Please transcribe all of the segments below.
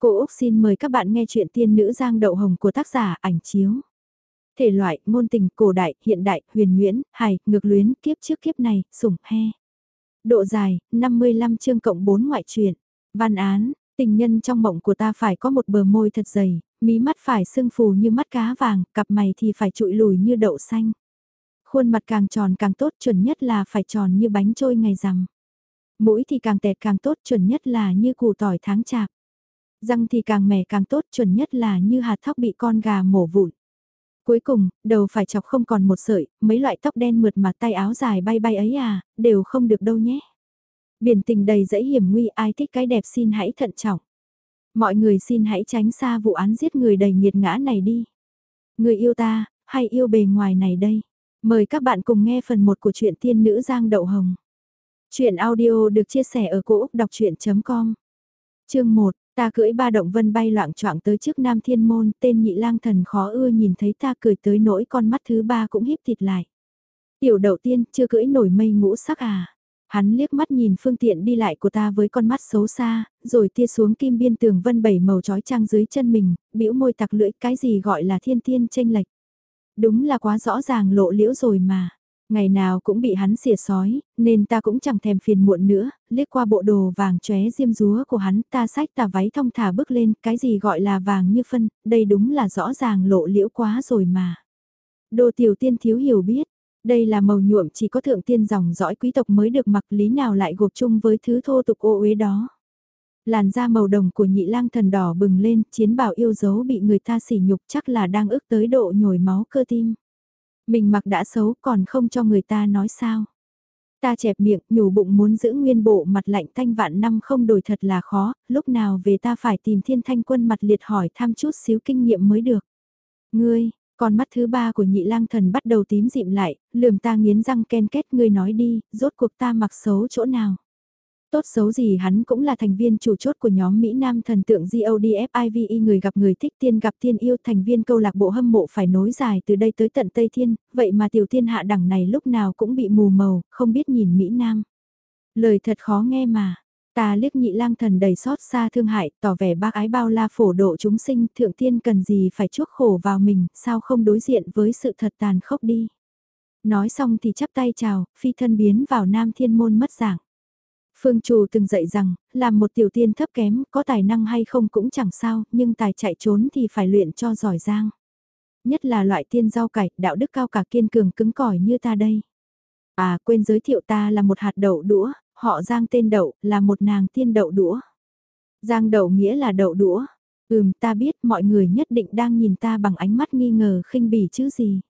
Cô Úc xin mời các bạn nghe chuyện tiên nữ Giang Đậu Hồng của tác giả ảnh chiếu. Thể loại, môn tình, cổ đại, hiện đại, huyền nguyễn, hài, ngược luyến, kiếp trước kiếp này, sủng, he. Độ dài, 55 chương cộng 4 ngoại truyện. Văn án, tình nhân trong mộng của ta phải có một bờ môi thật dày, mí mắt phải sưng phù như mắt cá vàng, cặp mày thì phải trụi lùi như đậu xanh. Khuôn mặt càng tròn càng tốt chuẩn nhất là phải tròn như bánh trôi ngày rằm. Mũi thì càng tẹt càng tốt chuẩn nhất là như củ tỏi tháng chạp. Răng thì càng mẻ càng tốt chuẩn nhất là như hạt thóc bị con gà mổ vụn. Cuối cùng, đầu phải chọc không còn một sợi, mấy loại tóc đen mượt mà tay áo dài bay bay ấy à, đều không được đâu nhé. Biển tình đầy dẫy hiểm nguy ai thích cái đẹp xin hãy thận trọng. Mọi người xin hãy tránh xa vụ án giết người đầy nghiệt ngã này đi. Người yêu ta, hay yêu bề ngoài này đây? Mời các bạn cùng nghe phần 1 của truyện tiên nữ Giang Đậu Hồng. Chuyện audio được chia sẻ ở cỗ đọc chuyện.com Chương 1, Ta cưỡi ba động vân bay loạn choạng tới trước nam thiên môn, tên nhị lang thần khó ưa nhìn thấy ta cười tới nỗi con mắt thứ ba cũng híp thịt lại. Tiểu đầu tiên, chưa cưỡi nổi mây ngũ sắc à. Hắn liếc mắt nhìn phương tiện đi lại của ta với con mắt xấu xa, rồi tia xuống kim biên tường vân bảy màu trói trang dưới chân mình, bĩu môi tặc lưỡi cái gì gọi là thiên tiên tranh lệch. Đúng là quá rõ ràng lộ liễu rồi mà. Ngày nào cũng bị hắn xỉa sói, nên ta cũng chẳng thèm phiền muộn nữa, liếc qua bộ đồ vàng chóe diêm rúa của hắn ta sách tà váy thong thả bước lên, cái gì gọi là vàng như phân, đây đúng là rõ ràng lộ liễu quá rồi mà. Đồ tiểu tiên thiếu hiểu biết, đây là màu nhuộm chỉ có thượng tiên dòng dõi quý tộc mới được mặc lý nào lại gộp chung với thứ thô tục ô uế đó. Làn da màu đồng của nhị lang thần đỏ bừng lên, chiến bảo yêu dấu bị người ta sỉ nhục chắc là đang ước tới độ nhồi máu cơ tim. Mình mặc đã xấu còn không cho người ta nói sao. Ta chẹp miệng, nhủ bụng muốn giữ nguyên bộ mặt lạnh thanh vạn năm không đổi thật là khó, lúc nào về ta phải tìm thiên thanh quân mặt liệt hỏi thăm chút xíu kinh nghiệm mới được. Ngươi, con mắt thứ ba của nhị lang thần bắt đầu tím dịm lại, lườm ta nghiến răng ken kết ngươi nói đi, rốt cuộc ta mặc xấu chỗ nào. Tốt xấu gì hắn cũng là thành viên chủ chốt của nhóm Mỹ Nam thần tượng GODFIVE người gặp người thích tiên gặp tiên yêu thành viên câu lạc bộ hâm mộ phải nối dài từ đây tới tận Tây Thiên, vậy mà tiểu thiên hạ đẳng này lúc nào cũng bị mù màu, không biết nhìn Mỹ Nam. Lời thật khó nghe mà, ta liếc nhị lang thần đầy xót xa thương hại, tỏ vẻ bác ái bao la phổ độ chúng sinh, thượng tiên cần gì phải chuốc khổ vào mình, sao không đối diện với sự thật tàn khốc đi. Nói xong thì chắp tay chào, phi thân biến vào nam thiên môn mất dạng. Phương Trù từng dạy rằng, làm một tiểu tiên thấp kém, có tài năng hay không cũng chẳng sao, nhưng tài chạy trốn thì phải luyện cho giỏi giang. Nhất là loại tiên rau cải, đạo đức cao cả kiên cường cứng cỏi như ta đây. À, quên giới thiệu ta là một hạt đậu đũa, họ Giang tên đậu, là một nàng tiên đậu đũa. Giang đậu nghĩa là đậu đũa. Ừm, ta biết mọi người nhất định đang nhìn ta bằng ánh mắt nghi ngờ khinh bỉ chứ gì.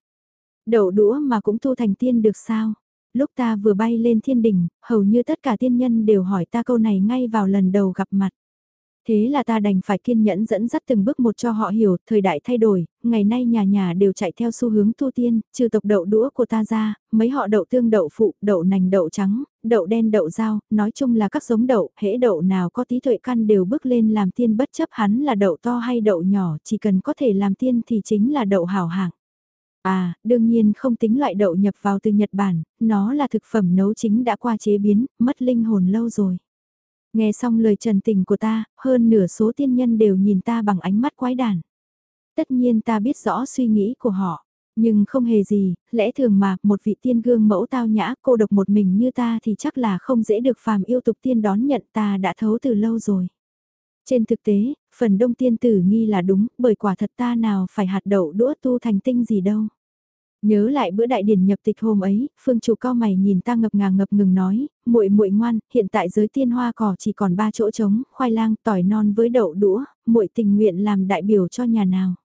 Đậu đũa mà cũng thu thành tiên được sao? Lúc ta vừa bay lên thiên đỉnh, hầu như tất cả tiên nhân đều hỏi ta câu này ngay vào lần đầu gặp mặt. Thế là ta đành phải kiên nhẫn dẫn dắt từng bước một cho họ hiểu, thời đại thay đổi, ngày nay nhà nhà đều chạy theo xu hướng tu tiên, trừ tộc đậu đũa của ta ra, mấy họ đậu tương đậu phụ, đậu nành đậu trắng, đậu đen đậu dao, nói chung là các giống đậu, hễ đậu nào có tí tuệ căn đều bước lên làm tiên bất chấp hắn là đậu to hay đậu nhỏ, chỉ cần có thể làm tiên thì chính là đậu hảo hạng. À, đương nhiên không tính loại đậu nhập vào từ Nhật Bản, nó là thực phẩm nấu chính đã qua chế biến, mất linh hồn lâu rồi. Nghe xong lời trần tình của ta, hơn nửa số tiên nhân đều nhìn ta bằng ánh mắt quái đản. Tất nhiên ta biết rõ suy nghĩ của họ, nhưng không hề gì, lẽ thường mà một vị tiên gương mẫu tao nhã cô độc một mình như ta thì chắc là không dễ được phàm yêu tục tiên đón nhận ta đã thấu từ lâu rồi. Trên thực tế, phần đông tiên tử nghi là đúng, bởi quả thật ta nào phải hạt đậu đũa tu thành tinh gì đâu. Nhớ lại bữa đại điển nhập tịch hôm ấy, phương chủ cao mày nhìn ta ngập ngàng ngập ngừng nói, muội muội ngoan, hiện tại giới tiên hoa cỏ chỉ còn ba chỗ trống, khoai lang, tỏi non với đậu đũa, muội tình nguyện làm đại biểu cho nhà nào.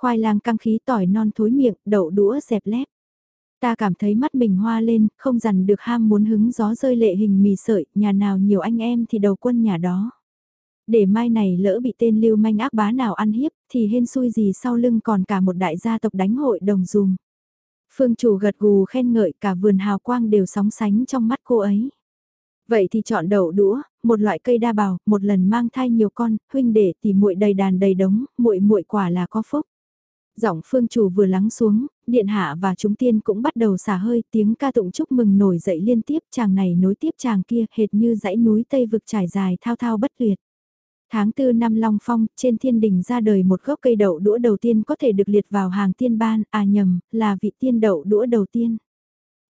Khoai lang căng khí tỏi non thối miệng, đậu đũa dẹp lép. Ta cảm thấy mắt mình hoa lên, không dằn được ham muốn hứng gió rơi lệ hình mì sợi, nhà nào nhiều anh em thì đầu quân nhà đó. Để mai này lỡ bị tên lưu manh ác bá nào ăn hiếp, thì hên xui gì sau lưng còn cả một đại gia tộc đánh hội đồng dùm. Phương chủ gật gù khen ngợi cả vườn hào quang đều sóng sánh trong mắt cô ấy. Vậy thì chọn đậu đũa, một loại cây đa bào, một lần mang thai nhiều con, huynh đệ thì muội đầy đàn đầy đống, muội muội quả là có phúc. Giọng phương chủ vừa lắng xuống, điện hạ và chúng tiên cũng bắt đầu xả hơi, tiếng ca tụng chúc mừng nổi dậy liên tiếp, chàng này nối tiếp chàng kia, hệt như dãy núi Tây vực trải dài thao thao bất tuyệt. Tháng tư năm Long Phong, trên thiên đình ra đời một gốc cây đậu đũa đầu tiên có thể được liệt vào hàng tiên ban, à nhầm, là vị tiên đậu đũa đầu tiên.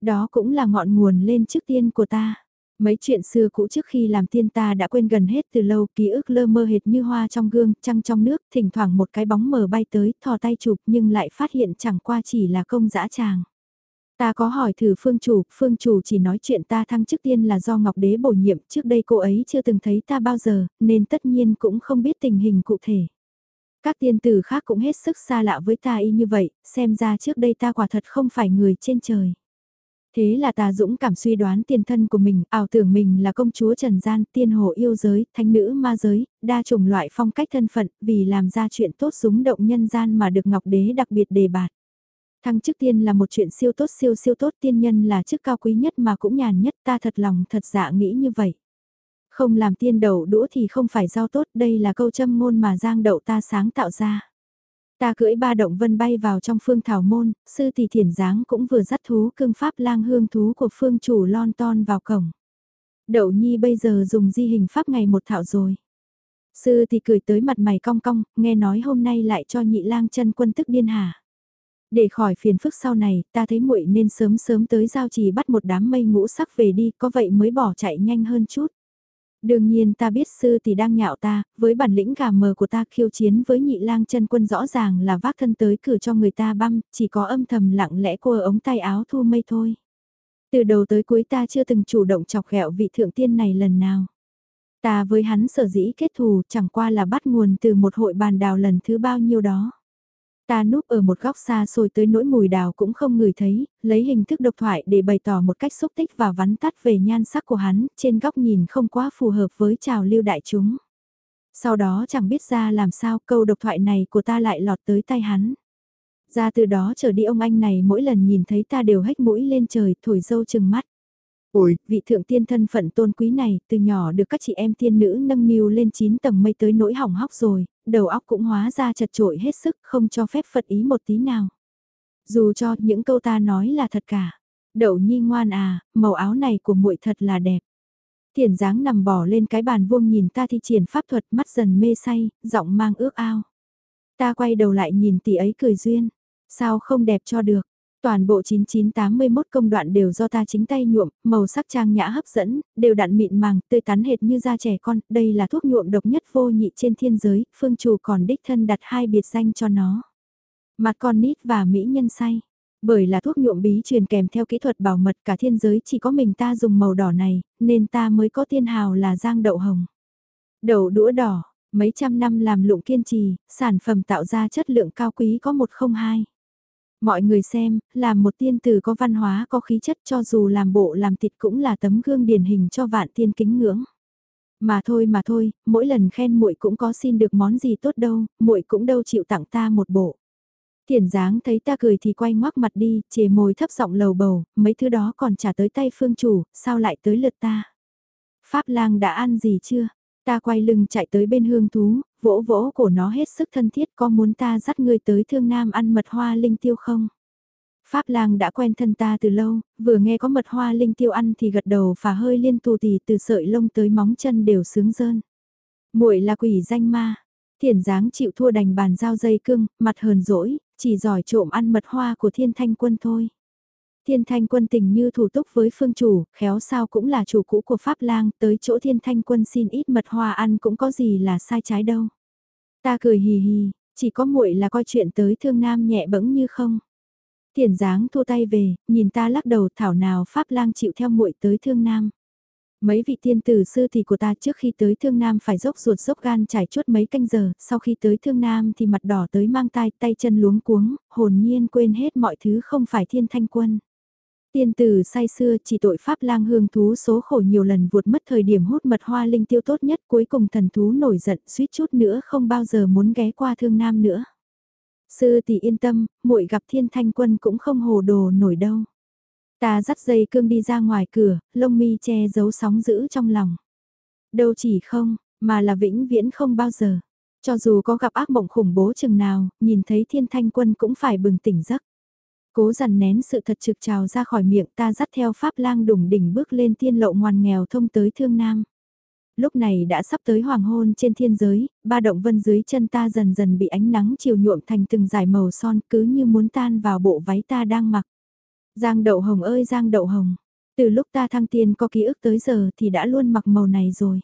Đó cũng là ngọn nguồn lên trước tiên của ta. Mấy chuyện xưa cũ trước khi làm tiên ta đã quên gần hết từ lâu, ký ức lơ mơ hệt như hoa trong gương, trăng trong nước, thỉnh thoảng một cái bóng mờ bay tới, thò tay chụp nhưng lại phát hiện chẳng qua chỉ là công dã tràng. Ta có hỏi thử phương chủ, phương chủ chỉ nói chuyện ta thăng chức tiên là do Ngọc Đế bổ nhiệm, trước đây cô ấy chưa từng thấy ta bao giờ, nên tất nhiên cũng không biết tình hình cụ thể. Các tiên tử khác cũng hết sức xa lạ với ta y như vậy, xem ra trước đây ta quả thật không phải người trên trời. Thế là ta dũng cảm suy đoán tiền thân của mình, ảo tưởng mình là công chúa trần gian, tiên hồ yêu giới, thánh nữ ma giới, đa chủng loại phong cách thân phận, vì làm ra chuyện tốt súng động nhân gian mà được Ngọc Đế đặc biệt đề bạt. Thăng chức tiên là một chuyện siêu tốt siêu siêu tốt tiên nhân là chức cao quý nhất mà cũng nhàn nhất ta thật lòng thật dạ nghĩ như vậy. Không làm tiên đầu đũa thì không phải giao tốt đây là câu châm ngôn mà giang đậu ta sáng tạo ra. Ta cưỡi ba động vân bay vào trong phương thảo môn, sư tỷ thiền dáng cũng vừa dắt thú cương pháp lang hương thú của phương chủ lon ton vào cổng. Đậu nhi bây giờ dùng di hình pháp ngày một thảo rồi. Sư tỷ cười tới mặt mày cong cong, nghe nói hôm nay lại cho nhị lang chân quân tức điên hả. Để khỏi phiền phức sau này, ta thấy muội nên sớm sớm tới giao trì bắt một đám mây ngũ sắc về đi, có vậy mới bỏ chạy nhanh hơn chút. Đương nhiên ta biết sư thì đang nhạo ta, với bản lĩnh gà mờ của ta khiêu chiến với nhị lang chân quân rõ ràng là vác thân tới cử cho người ta băm, chỉ có âm thầm lặng lẽ cô ống tay áo thu mây thôi. Từ đầu tới cuối ta chưa từng chủ động chọc ghẹo vị thượng tiên này lần nào. Ta với hắn sở dĩ kết thù chẳng qua là bắt nguồn từ một hội bàn đào lần thứ bao nhiêu đó. Ta núp ở một góc xa xôi tới nỗi mùi đào cũng không ngửi thấy, lấy hình thức độc thoại để bày tỏ một cách xúc tích và vắn tắt về nhan sắc của hắn, trên góc nhìn không quá phù hợp với trào lưu đại chúng. Sau đó chẳng biết ra làm sao câu độc thoại này của ta lại lọt tới tay hắn. Ra từ đó trở đi ông anh này mỗi lần nhìn thấy ta đều hếch mũi lên trời, thổi dâu chừng mắt. Ôi, vị thượng tiên thân phận tôn quý này, từ nhỏ được các chị em tiên nữ nâng niu lên 9 tầng mây tới nỗi hỏng hóc rồi, đầu óc cũng hóa ra chật trội hết sức, không cho phép phật ý một tí nào. Dù cho những câu ta nói là thật cả. Đậu nhi ngoan à, màu áo này của muội thật là đẹp. Thiền dáng nằm bỏ lên cái bàn vuông nhìn ta thi triển pháp thuật mắt dần mê say, giọng mang ước ao. Ta quay đầu lại nhìn tỷ ấy cười duyên. Sao không đẹp cho được, Toàn bộ 9981 công đoạn đều do ta chính tay nhuộm, màu sắc trang nhã hấp dẫn, đều đặn mịn màng, tươi tắn hệt như da trẻ con, đây là thuốc nhuộm độc nhất vô nhị trên thiên giới, phương chủ còn đích thân đặt hai biệt danh cho nó. Mặt con nít và mỹ nhân say. Bởi là thuốc nhuộm bí truyền kèm theo kỹ thuật bảo mật cả thiên giới chỉ có mình ta dùng màu đỏ này, nên ta mới có tiên hào là giang đậu hồng. Đậu đũa đỏ, mấy trăm năm làm lụng kiên trì, sản phẩm tạo ra chất lượng cao quý có một không hai. Mọi người xem, làm một tiên tử có văn hóa có khí chất cho dù làm bộ làm thịt cũng là tấm gương điển hình cho vạn tiên kính ngưỡng. Mà thôi mà thôi, mỗi lần khen muội cũng có xin được món gì tốt đâu, muội cũng đâu chịu tặng ta một bộ. Tiền dáng thấy ta cười thì quay ngoắc mặt đi, chề môi thấp giọng lầu bầu, mấy thứ đó còn trả tới tay phương chủ, sao lại tới lượt ta. Pháp lang đã ăn gì chưa? Ta quay lưng chạy tới bên hương thú, vỗ vỗ cổ nó hết sức thân thiết có muốn ta dắt ngươi tới thương nam ăn mật hoa linh tiêu không? Pháp lang đã quen thân ta từ lâu, vừa nghe có mật hoa linh tiêu ăn thì gật đầu và hơi liên tù tì từ sợi lông tới móng chân đều sướng rơn. muội là quỷ danh ma, thiền dáng chịu thua đành bàn giao dây cưng, mặt hờn dỗi, chỉ giỏi trộm ăn mật hoa của thiên thanh quân thôi. Thiên Thanh Quân tình như thủ túc với phương chủ, khéo sao cũng là chủ cũ của Pháp Lang, tới chỗ Thiên Thanh Quân xin ít mật hoa ăn cũng có gì là sai trái đâu. Ta cười hì hì, chỉ có muội là coi chuyện tới thương nam nhẹ bẫng như không. Tiền dáng thua tay về, nhìn ta lắc đầu thảo nào Pháp Lang chịu theo muội tới thương nam. Mấy vị tiên tử sư thì của ta trước khi tới thương nam phải dốc ruột dốc gan trải chuốt mấy canh giờ, sau khi tới thương nam thì mặt đỏ tới mang tai tay chân luống cuống, hồn nhiên quên hết mọi thứ không phải thiên thanh quân. Tiên tử say xưa chỉ tội pháp lang hương thú số khổ nhiều lần vụt mất thời điểm hút mật hoa linh tiêu tốt nhất cuối cùng thần thú nổi giận suýt chút nữa không bao giờ muốn ghé qua thương nam nữa. Sư tỷ yên tâm, muội gặp thiên thanh quân cũng không hồ đồ nổi đâu. Ta dắt dây cương đi ra ngoài cửa, lông mi che giấu sóng dữ trong lòng. Đâu chỉ không, mà là vĩnh viễn không bao giờ. Cho dù có gặp ác mộng khủng bố chừng nào, nhìn thấy thiên thanh quân cũng phải bừng tỉnh giấc. Cố dằn nén sự thật trực trào ra khỏi miệng ta dắt theo pháp lang đủng đỉnh bước lên tiên lộ ngoan nghèo thông tới thương nam. Lúc này đã sắp tới hoàng hôn trên thiên giới, ba động vân dưới chân ta dần dần bị ánh nắng chiều nhuộm thành từng dải màu son cứ như muốn tan vào bộ váy ta đang mặc. Giang đậu hồng ơi Giang đậu hồng, từ lúc ta thăng tiên có ký ức tới giờ thì đã luôn mặc màu này rồi.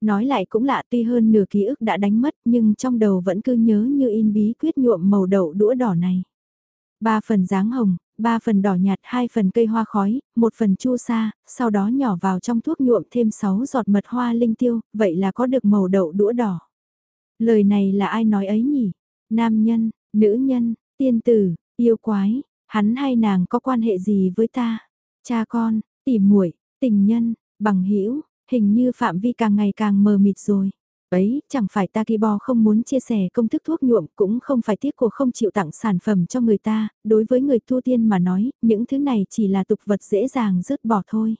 Nói lại cũng lạ tuy hơn nửa ký ức đã đánh mất nhưng trong đầu vẫn cứ nhớ như in bí quyết nhuộm màu đậu đũa đỏ này. Ba phần dáng hồng, ba phần đỏ nhạt, hai phần cây hoa khói, một phần chu sa, sau đó nhỏ vào trong thuốc nhuộm thêm 6 giọt mật hoa linh tiêu, vậy là có được màu đậu đũa đỏ. Lời này là ai nói ấy nhỉ? Nam nhân, nữ nhân, tiên tử, yêu quái, hắn hay nàng có quan hệ gì với ta? Cha con, tỉ muội, tình nhân, bằng hữu hình như phạm vi càng ngày càng mờ mịt rồi. Ấy, chẳng phải ta kỳ không muốn chia sẻ công thức thuốc nhuộm cũng không phải tiếc của không chịu tặng sản phẩm cho người ta, đối với người tu tiên mà nói, những thứ này chỉ là tục vật dễ dàng rớt bỏ thôi.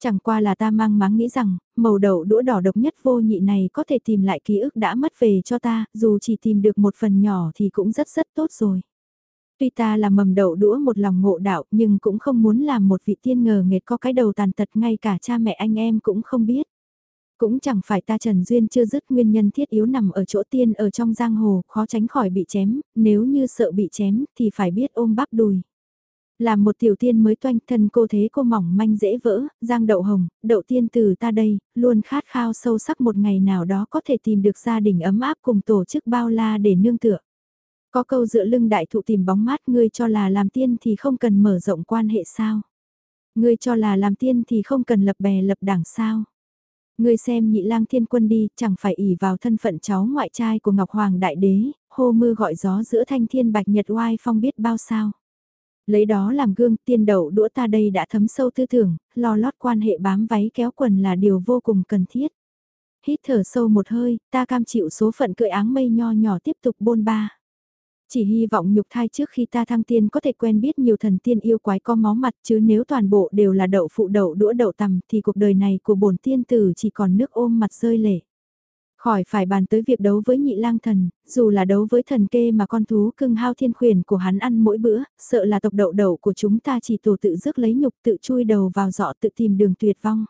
Chẳng qua là ta mang máng nghĩ rằng, màu đậu đũa đỏ độc nhất vô nhị này có thể tìm lại ký ức đã mất về cho ta, dù chỉ tìm được một phần nhỏ thì cũng rất rất tốt rồi. Tuy ta là mầm đậu đũa một lòng ngộ đạo nhưng cũng không muốn làm một vị tiên ngờ nghệt có cái đầu tàn tật ngay cả cha mẹ anh em cũng không biết. Cũng chẳng phải ta Trần Duyên chưa dứt nguyên nhân thiết yếu nằm ở chỗ tiên ở trong giang hồ, khó tránh khỏi bị chém, nếu như sợ bị chém thì phải biết ôm bắp đùi. Làm một tiểu tiên mới toanh thân cô thế cô mỏng manh dễ vỡ, giang đậu hồng, đậu tiên từ ta đây, luôn khát khao sâu sắc một ngày nào đó có thể tìm được gia đình ấm áp cùng tổ chức bao la để nương tựa. Có câu dựa lưng đại thụ tìm bóng mát ngươi cho là làm tiên thì không cần mở rộng quan hệ sao. Ngươi cho là làm tiên thì không cần lập bè lập đảng sao. Ngươi xem nhị lang thiên quân đi, chẳng phải ỉ vào thân phận cháu ngoại trai của Ngọc Hoàng Đại Đế, hô mưa gọi gió giữa thanh thiên bạch nhật oai phong biết bao sao. Lấy đó làm gương tiên đậu đũa ta đây đã thấm sâu tư tưởng, lo lót quan hệ bám váy kéo quần là điều vô cùng cần thiết. Hít thở sâu một hơi, ta cam chịu số phận cưỡi áng mây nho nhỏ tiếp tục bôn ba. Chỉ hy vọng nhục thai trước khi ta thăng tiên có thể quen biết nhiều thần tiên yêu quái có máu mặt chứ nếu toàn bộ đều là đậu phụ đậu đũa đậu tầm thì cuộc đời này của bổn tiên tử chỉ còn nước ôm mặt rơi lệ. Khỏi phải bàn tới việc đấu với nhị lang thần, dù là đấu với thần kê mà con thú cưng hao thiên khuyển của hắn ăn mỗi bữa, sợ là tộc đậu đậu của chúng ta chỉ tổ tự rước lấy nhục tự chui đầu vào dọ tự tìm đường tuyệt vong.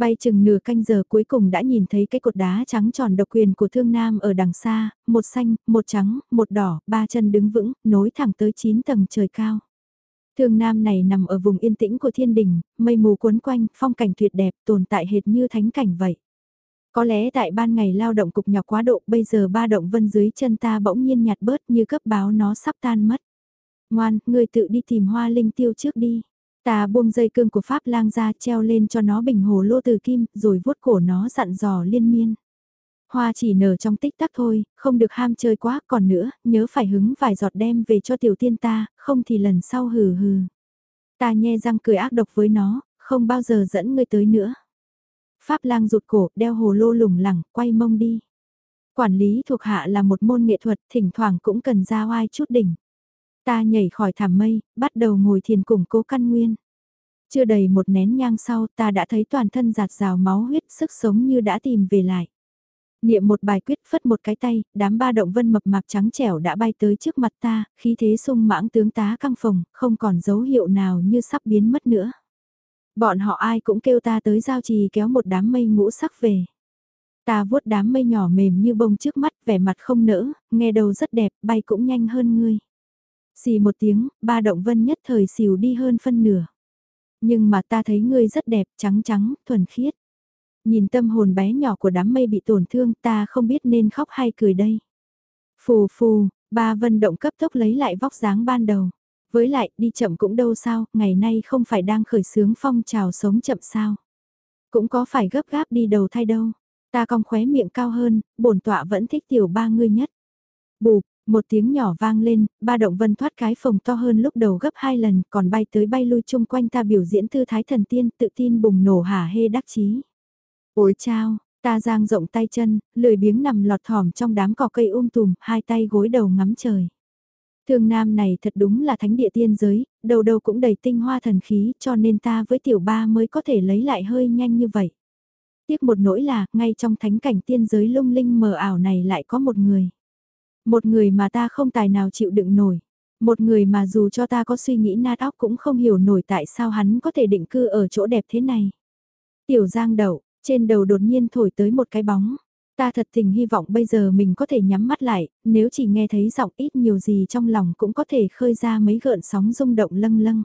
Bay chừng nửa canh giờ cuối cùng đã nhìn thấy cái cột đá trắng tròn độc quyền của thương nam ở đằng xa, một xanh, một trắng, một đỏ, ba chân đứng vững, nối thẳng tới 9 tầng trời cao. Thương nam này nằm ở vùng yên tĩnh của thiên đình, mây mù cuốn quanh, phong cảnh tuyệt đẹp, tồn tại hệt như thánh cảnh vậy. Có lẽ tại ban ngày lao động cục nhọc quá độ, bây giờ ba động vân dưới chân ta bỗng nhiên nhạt bớt như cấp báo nó sắp tan mất. Ngoan, người tự đi tìm hoa linh tiêu trước đi. Ta buông dây cương của Pháp lang ra treo lên cho nó bình hồ lô từ kim, rồi vuốt cổ nó dặn dò liên miên. Hoa chỉ nở trong tích tắc thôi, không được ham chơi quá, còn nữa, nhớ phải hứng vài giọt đem về cho tiểu tiên ta, không thì lần sau hừ hừ. Ta nhe răng cười ác độc với nó, không bao giờ dẫn ngươi tới nữa. Pháp lang rụt cổ, đeo hồ lô lủng lẳng, quay mông đi. Quản lý thuộc hạ là một môn nghệ thuật, thỉnh thoảng cũng cần ra oai chút đỉnh. Ta nhảy khỏi thảm mây, bắt đầu ngồi thiền củng cố căn nguyên. Chưa đầy một nén nhang sau ta đã thấy toàn thân giạt rào máu huyết sức sống như đã tìm về lại. Niệm một bài quyết phất một cái tay, đám ba động vân mập mạp trắng trẻo đã bay tới trước mặt ta, khí thế sung mãng tướng tá căng phòng, không còn dấu hiệu nào như sắp biến mất nữa. Bọn họ ai cũng kêu ta tới giao trì kéo một đám mây ngũ sắc về. Ta vuốt đám mây nhỏ mềm như bông trước mắt, vẻ mặt không nỡ, nghe đầu rất đẹp, bay cũng nhanh hơn ngươi. Xì một tiếng, ba động vân nhất thời xìu đi hơn phân nửa. Nhưng mà ta thấy ngươi rất đẹp, trắng trắng, thuần khiết. Nhìn tâm hồn bé nhỏ của đám mây bị tổn thương ta không biết nên khóc hay cười đây. Phù phù, ba vân động cấp tốc lấy lại vóc dáng ban đầu. Với lại, đi chậm cũng đâu sao, ngày nay không phải đang khởi sướng phong trào sống chậm sao. Cũng có phải gấp gáp đi đầu thay đâu. Ta cong khóe miệng cao hơn, bổn tọa vẫn thích tiểu ba ngươi nhất. Bụp, một tiếng nhỏ vang lên, ba động vân thoát cái phòng to hơn lúc đầu gấp hai lần, còn bay tới bay lui chung quanh ta biểu diễn tư thái thần tiên, tự tin bùng nổ hả hê đắc chí. Ôi chao, ta giang rộng tay chân, lười biếng nằm lọt thỏm trong đám cỏ cây um tùm, hai tay gối đầu ngắm trời. Thương nam này thật đúng là thánh địa tiên giới, đầu đầu cũng đầy tinh hoa thần khí cho nên ta với tiểu ba mới có thể lấy lại hơi nhanh như vậy. Tiếc một nỗi là, ngay trong thánh cảnh tiên giới lung linh mờ ảo này lại có một người. Một người mà ta không tài nào chịu đựng nổi. Một người mà dù cho ta có suy nghĩ nát óc cũng không hiểu nổi tại sao hắn có thể định cư ở chỗ đẹp thế này. Tiểu Giang Đậu, Trên đầu đột nhiên thổi tới một cái bóng. Ta thật tình hy vọng bây giờ mình có thể nhắm mắt lại, nếu chỉ nghe thấy giọng ít nhiều gì trong lòng cũng có thể khơi ra mấy gợn sóng rung động lâng lâng.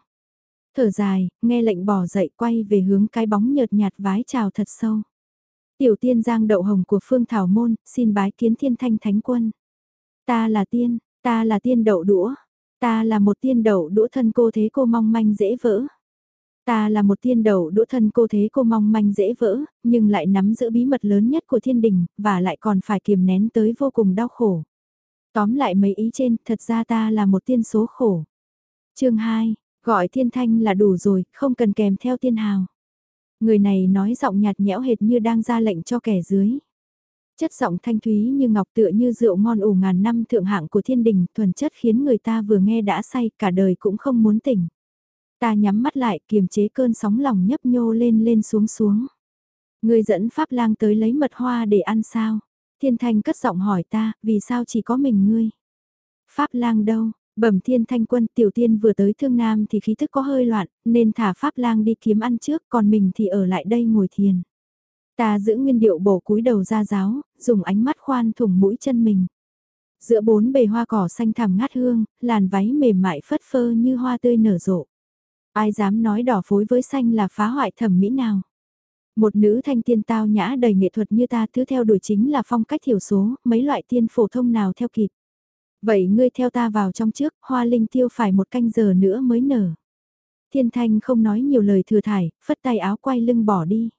Thở dài, nghe lệnh bỏ dậy quay về hướng cái bóng nhợt nhạt vái chào thật sâu. Tiểu tiên giang đậu hồng của Phương Thảo Môn, xin bái kiến thiên thanh thánh quân. Ta là tiên, ta là tiên đậu đũa, ta là một tiên đậu đũa thân cô thế cô mong manh dễ vỡ. Ta là một tiên đầu đũa thân cô thế cô mong manh dễ vỡ, nhưng lại nắm giữ bí mật lớn nhất của thiên đình, và lại còn phải kiềm nén tới vô cùng đau khổ. Tóm lại mấy ý trên, thật ra ta là một tiên số khổ. chương 2, gọi thiên thanh là đủ rồi, không cần kèm theo tiên hào. Người này nói giọng nhạt nhẽo hệt như đang ra lệnh cho kẻ dưới. Chất giọng thanh thúy như ngọc tựa như rượu ngon ủ ngàn năm thượng hạng của thiên đình, thuần chất khiến người ta vừa nghe đã say, cả đời cũng không muốn tỉnh. Ta nhắm mắt lại kiềm chế cơn sóng lòng nhấp nhô lên lên xuống xuống. Người dẫn Pháp lang tới lấy mật hoa để ăn sao? Thiên thanh cất giọng hỏi ta, vì sao chỉ có mình ngươi? Pháp lang đâu? Bẩm thiên thanh quân tiểu tiên vừa tới thương nam thì khí thức có hơi loạn, nên thả Pháp lang đi kiếm ăn trước, còn mình thì ở lại đây ngồi thiền. Ta giữ nguyên điệu bổ cúi đầu ra giáo, dùng ánh mắt khoan thủng mũi chân mình. Giữa bốn bề hoa cỏ xanh thẳm ngát hương, làn váy mềm mại phất phơ như hoa tươi nở rộ. Ai dám nói đỏ phối với xanh là phá hoại thẩm mỹ nào. Một nữ thanh tiên tao nhã đầy nghệ thuật như ta thứ theo đuổi chính là phong cách thiểu số, mấy loại tiên phổ thông nào theo kịp. Vậy ngươi theo ta vào trong trước, hoa linh tiêu phải một canh giờ nữa mới nở. Thiên thanh không nói nhiều lời thừa thải, phất tay áo quay lưng bỏ đi.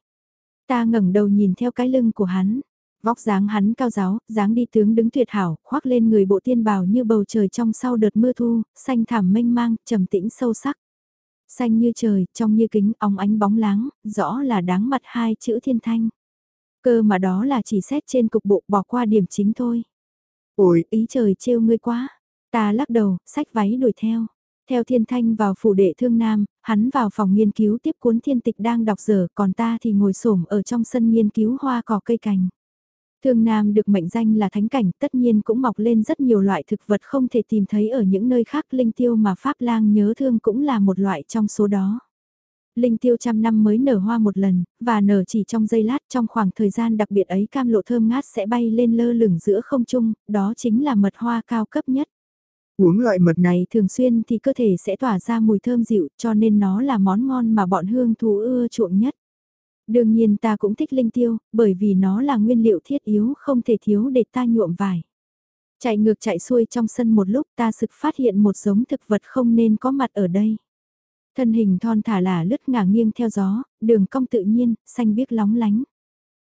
Ta ngẩng đầu nhìn theo cái lưng của hắn. Vóc dáng hắn cao giáo, dáng đi tướng đứng tuyệt hảo, khoác lên người bộ tiên bào như bầu trời trong sau đợt mưa thu, xanh thảm mênh mang, trầm tĩnh sâu sắc. Xanh như trời, trong như kính, óng ánh bóng láng, rõ là đáng mặt hai chữ thiên thanh. Cơ mà đó là chỉ xét trên cục bộ bỏ qua điểm chính thôi. Ôi, ý trời trêu ngươi quá. Ta lắc đầu, sách váy đuổi theo. Theo thiên thanh vào phủ đệ thương nam, hắn vào phòng nghiên cứu tiếp cuốn thiên tịch đang đọc dở, còn ta thì ngồi xổm ở trong sân nghiên cứu hoa cỏ cây cành. Thương Nam được mệnh danh là thánh cảnh, tất nhiên cũng mọc lên rất nhiều loại thực vật không thể tìm thấy ở những nơi khác. Linh tiêu mà Pháp lang nhớ thương cũng là một loại trong số đó. Linh tiêu trăm năm mới nở hoa một lần, và nở chỉ trong giây lát trong khoảng thời gian đặc biệt ấy cam lộ thơm ngát sẽ bay lên lơ lửng giữa không trung, đó chính là mật hoa cao cấp nhất. Uống loại mật này thường xuyên thì cơ thể sẽ tỏa ra mùi thơm dịu cho nên nó là món ngon mà bọn hương thú ưa chuộng nhất. Đương nhiên ta cũng thích linh tiêu, bởi vì nó là nguyên liệu thiết yếu không thể thiếu để ta nhuộm vải. Chạy ngược chạy xuôi trong sân một lúc ta sực phát hiện một giống thực vật không nên có mặt ở đây. Thân hình thon thả là lướt ngả nghiêng theo gió, đường cong tự nhiên, xanh biếc lóng lánh.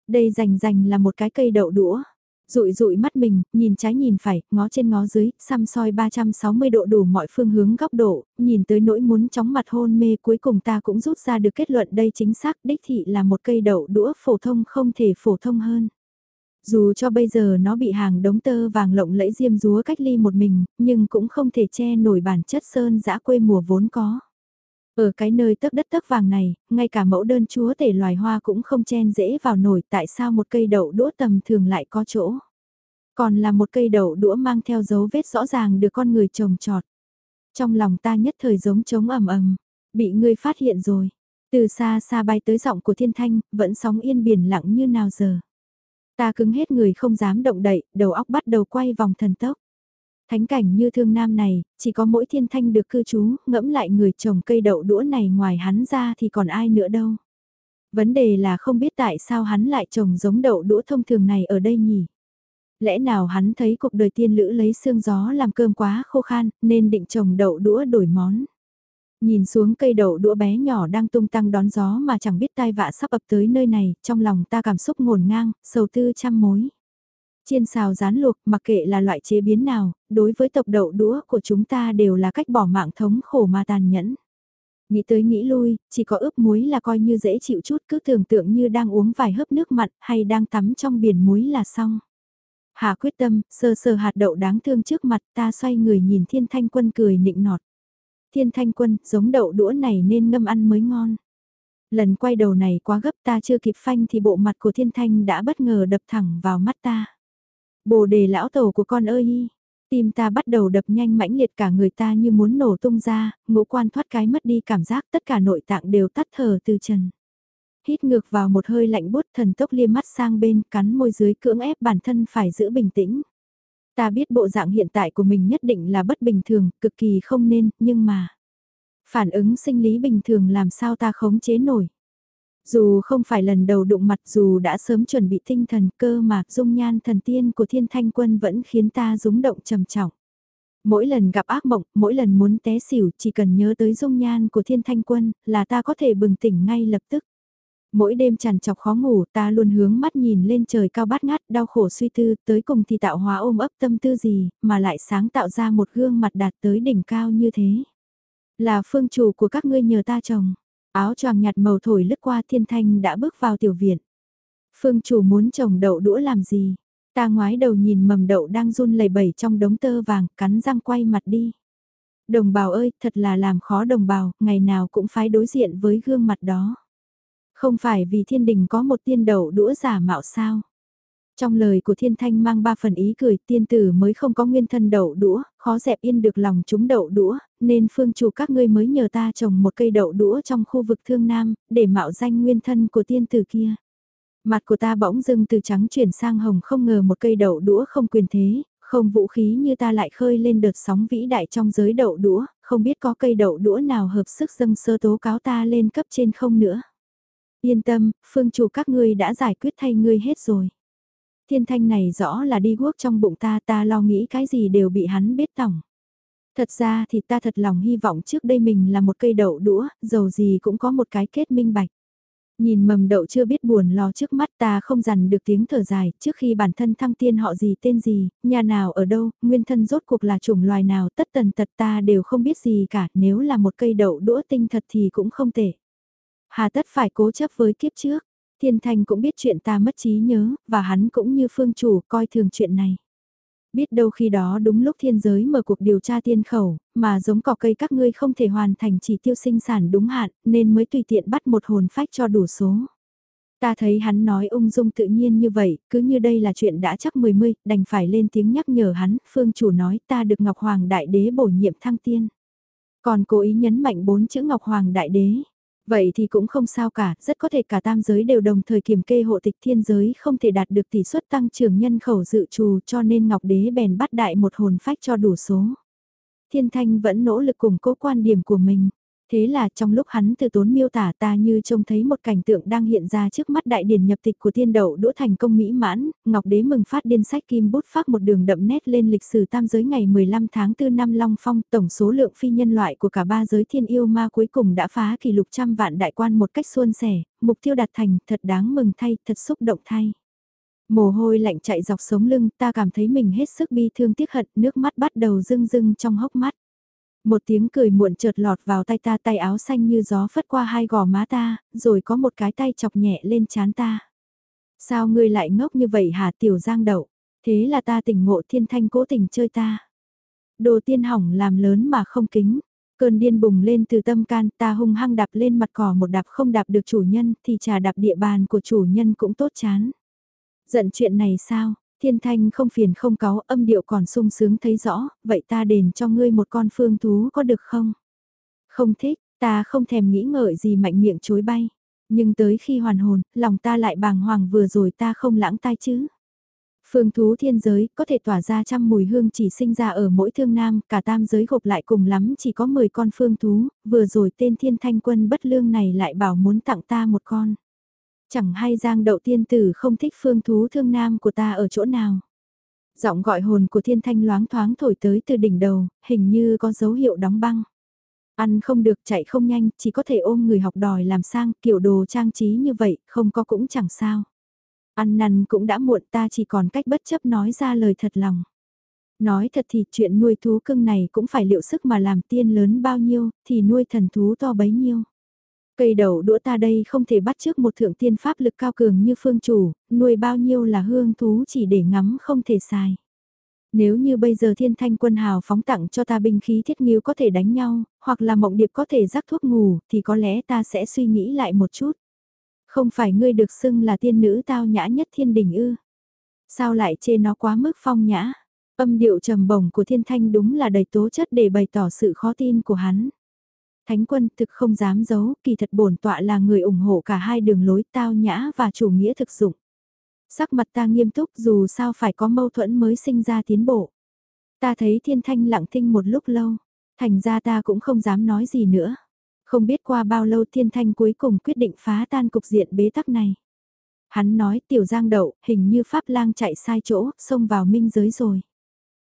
Đây rành rành là một cái cây đậu đũa, rụi rụi mắt mình, nhìn trái nhìn phải, ngó trên ngó dưới, xăm soi 360 độ đủ mọi phương hướng góc độ, nhìn tới nỗi muốn chóng mặt hôn mê cuối cùng ta cũng rút ra được kết luận đây chính xác đích thị là một cây đậu đũa phổ thông không thể phổ thông hơn. Dù cho bây giờ nó bị hàng đống tơ vàng lộng lẫy diêm rúa cách ly một mình, nhưng cũng không thể che nổi bản chất sơn dã quê mùa vốn có. Ở cái nơi tấc đất tấc vàng này, ngay cả mẫu đơn chúa tể loài hoa cũng không chen dễ vào nổi tại sao một cây đậu đũa tầm thường lại có chỗ. Còn là một cây đậu đũa mang theo dấu vết rõ ràng được con người trồng trọt. Trong lòng ta nhất thời giống trống ầm ầm, bị ngươi phát hiện rồi. Từ xa xa bay tới giọng của thiên thanh, vẫn sóng yên biển lặng như nào giờ. Ta cứng hết người không dám động đậy, đầu óc bắt đầu quay vòng thần tốc. Thánh cảnh như thương nam này, chỉ có mỗi thiên thanh được cư trú, ngẫm lại người trồng cây đậu đũa này ngoài hắn ra thì còn ai nữa đâu. Vấn đề là không biết tại sao hắn lại trồng giống đậu đũa thông thường này ở đây nhỉ. Lẽ nào hắn thấy cuộc đời tiên lữ lấy xương gió làm cơm quá khô khan, nên định trồng đậu đũa đổi món. Nhìn xuống cây đậu đũa bé nhỏ đang tung tăng đón gió mà chẳng biết tai vạ sắp ập tới nơi này, trong lòng ta cảm xúc ngổn ngang, sầu tư trăm mối. Chiên xào rán luộc mặc kệ là loại chế biến nào, đối với tộc đậu đũa của chúng ta đều là cách bỏ mạng thống khổ mà tàn nhẫn. Nghĩ tới nghĩ lui, chỉ có ướp muối là coi như dễ chịu chút cứ tưởng tượng như đang uống vài hớp nước mặn hay đang tắm trong biển muối là xong. Hà quyết tâm, sơ sơ hạt đậu đáng thương trước mặt ta xoay người nhìn thiên thanh quân cười nịnh nọt. Thiên thanh quân, giống đậu đũa này nên ngâm ăn mới ngon. Lần quay đầu này quá gấp ta chưa kịp phanh thì bộ mặt của thiên thanh đã bất ngờ đập thẳng vào mắt ta. Bồ đề lão tổ của con ơi Tim ta bắt đầu đập nhanh mãnh liệt cả người ta như muốn nổ tung ra, ngũ quan thoát cái mất đi cảm giác tất cả nội tạng đều tắt thở từ trần. hít ngược vào một hơi lạnh bút thần tốc liêm mắt sang bên cắn môi dưới cưỡng ép bản thân phải giữ bình tĩnh. Ta biết bộ dạng hiện tại của mình nhất định là bất bình thường, cực kỳ không nên, nhưng mà... Phản ứng sinh lý bình thường làm sao ta khống chế nổi. Dù không phải lần đầu đụng mặt dù đã sớm chuẩn bị tinh thần cơ mà dung nhan thần tiên của thiên thanh quân vẫn khiến ta rúng động trầm trọng. Mỗi lần gặp ác mộng, mỗi lần muốn té xỉu chỉ cần nhớ tới dung nhan của thiên thanh quân là ta có thể bừng tỉnh ngay lập tức. Mỗi đêm tràn chọc khó ngủ ta luôn hướng mắt nhìn lên trời cao bát ngát đau khổ suy tư tới cùng thì tạo hóa ôm ấp tâm tư gì mà lại sáng tạo ra một gương mặt đạt tới đỉnh cao như thế. Là phương chủ của các ngươi nhờ ta chồng. Áo choàng nhạt màu thổi lướt qua thiên thanh đã bước vào tiểu viện. Phương chủ muốn trồng đậu đũa làm gì? Ta ngoái đầu nhìn mầm đậu đang run lẩy bẩy trong đống tơ vàng, cắn răng quay mặt đi. Đồng bào ơi, thật là làm khó đồng bào, ngày nào cũng phải đối diện với gương mặt đó. Không phải vì thiên đình có một tiên đậu đũa giả mạo sao? Trong lời của thiên thanh mang ba phần ý cười tiên tử mới không có nguyên thân đậu đũa, khó dẹp yên được lòng chúng đậu đũa, nên phương chủ các ngươi mới nhờ ta trồng một cây đậu đũa trong khu vực thương nam, để mạo danh nguyên thân của tiên tử kia. Mặt của ta bỗng dưng từ trắng chuyển sang hồng không ngờ một cây đậu đũa không quyền thế, không vũ khí như ta lại khơi lên đợt sóng vĩ đại trong giới đậu đũa, không biết có cây đậu đũa nào hợp sức dâng sơ tố cáo ta lên cấp trên không nữa. Yên tâm, phương chủ các ngươi đã giải quyết thay ngươi hết rồi. Thiên thanh này rõ là đi guốc trong bụng ta ta lo nghĩ cái gì đều bị hắn biết tổng. Thật ra thì ta thật lòng hy vọng trước đây mình là một cây đậu đũa, dầu gì cũng có một cái kết minh bạch. Nhìn mầm đậu chưa biết buồn lo trước mắt ta không dằn được tiếng thở dài, trước khi bản thân thăng tiên họ gì tên gì, nhà nào ở đâu, nguyên thân rốt cuộc là chủng loài nào tất tần tật ta đều không biết gì cả, nếu là một cây đậu đũa tinh thật thì cũng không tệ. Hà tất phải cố chấp với kiếp trước, thiên Thanh cũng biết chuyện ta mất trí nhớ, và hắn cũng như phương chủ coi thường chuyện này. Biết đâu khi đó đúng lúc thiên giới mở cuộc điều tra tiên khẩu, mà giống cỏ cây các ngươi không thể hoàn thành chỉ tiêu sinh sản đúng hạn, nên mới tùy tiện bắt một hồn phách cho đủ số. Ta thấy hắn nói ung dung tự nhiên như vậy, cứ như đây là chuyện đã chắc mười mươi, đành phải lên tiếng nhắc nhở hắn, phương chủ nói ta được Ngọc Hoàng Đại Đế bổ nhiệm thăng tiên. Còn cố ý nhấn mạnh bốn chữ Ngọc Hoàng Đại Đế, Vậy thì cũng không sao cả, rất có thể cả tam giới đều đồng thời kiểm kê hộ tịch thiên giới không thể đạt được tỷ suất tăng trưởng nhân khẩu dự trù cho nên Ngọc Đế bèn bắt đại một hồn phách cho đủ số. Thiên Thanh vẫn nỗ lực củng cố quan điểm của mình. Thế là trong lúc hắn từ tốn miêu tả ta như trông thấy một cảnh tượng đang hiện ra trước mắt đại điển nhập tịch của thiên đậu đỗ thành công mỹ mãn, Ngọc Đế mừng phát điên sách kim bút phát một đường đậm nét lên lịch sử tam giới ngày 15 tháng 4 năm Long Phong, tổng số lượng phi nhân loại của cả ba giới thiên yêu ma cuối cùng đã phá kỷ lục trăm vạn đại quan một cách suôn sẻ, mục tiêu đạt thành, thật đáng mừng thay, thật xúc động thay. Mồ hôi lạnh chạy dọc sống lưng, ta cảm thấy mình hết sức bi thương tiếc hận, nước mắt bắt đầu rưng rưng trong hốc mắt. Một tiếng cười muộn chợt lọt vào tay ta tay áo xanh như gió phất qua hai gò má ta, rồi có một cái tay chọc nhẹ lên chán ta. Sao ngươi lại ngốc như vậy hả tiểu giang đậu? Thế là ta tỉnh ngộ thiên thanh cố tình chơi ta. Đồ tiên hỏng làm lớn mà không kính. Cơn điên bùng lên từ tâm can ta hung hăng đạp lên mặt cỏ một đạp không đạp được chủ nhân thì trà đạp địa bàn của chủ nhân cũng tốt chán. Giận chuyện này sao, Thiên thanh không phiền không cáu âm điệu còn sung sướng thấy rõ, vậy ta đền cho ngươi một con phương thú có được không? Không thích, ta không thèm nghĩ ngợi gì mạnh miệng chối bay. Nhưng tới khi hoàn hồn, lòng ta lại bàng hoàng vừa rồi ta không lãng tai chứ. Phương thú thiên giới có thể tỏa ra trăm mùi hương chỉ sinh ra ở mỗi thương nam, cả tam giới gộp lại cùng lắm chỉ có 10 con phương thú, vừa rồi tên thiên thanh quân bất lương này lại bảo muốn tặng ta một con. Chẳng hay giang đậu tiên tử không thích phương thú thương nam của ta ở chỗ nào. Giọng gọi hồn của thiên thanh loáng thoáng thổi tới từ đỉnh đầu, hình như có dấu hiệu đóng băng. Ăn không được chạy không nhanh, chỉ có thể ôm người học đòi làm sang, kiểu đồ trang trí như vậy, không có cũng chẳng sao. Ăn năn cũng đã muộn ta chỉ còn cách bất chấp nói ra lời thật lòng. Nói thật thì chuyện nuôi thú cưng này cũng phải liệu sức mà làm tiên lớn bao nhiêu, thì nuôi thần thú to bấy nhiêu. Cây đầu đũa ta đây không thể bắt trước một thượng tiên pháp lực cao cường như phương chủ, nuôi bao nhiêu là hương thú chỉ để ngắm không thể xài. Nếu như bây giờ thiên thanh quân hào phóng tặng cho ta binh khí thiết nghiêu có thể đánh nhau, hoặc là mộng điệp có thể rắc thuốc ngủ, thì có lẽ ta sẽ suy nghĩ lại một chút. Không phải ngươi được xưng là tiên nữ tao nhã nhất thiên đình ư. Sao lại chê nó quá mức phong nhã? Âm điệu trầm bổng của thiên thanh đúng là đầy tố chất để bày tỏ sự khó tin của hắn. Thánh quân thực không dám giấu, kỳ thật bổn tọa là người ủng hộ cả hai đường lối tao nhã và chủ nghĩa thực dụng. Sắc mặt ta nghiêm túc dù sao phải có mâu thuẫn mới sinh ra tiến bộ. Ta thấy thiên thanh lặng thinh một lúc lâu, thành ra ta cũng không dám nói gì nữa. Không biết qua bao lâu thiên thanh cuối cùng quyết định phá tan cục diện bế tắc này. Hắn nói tiểu giang đậu, hình như Pháp lang chạy sai chỗ, xông vào minh giới rồi.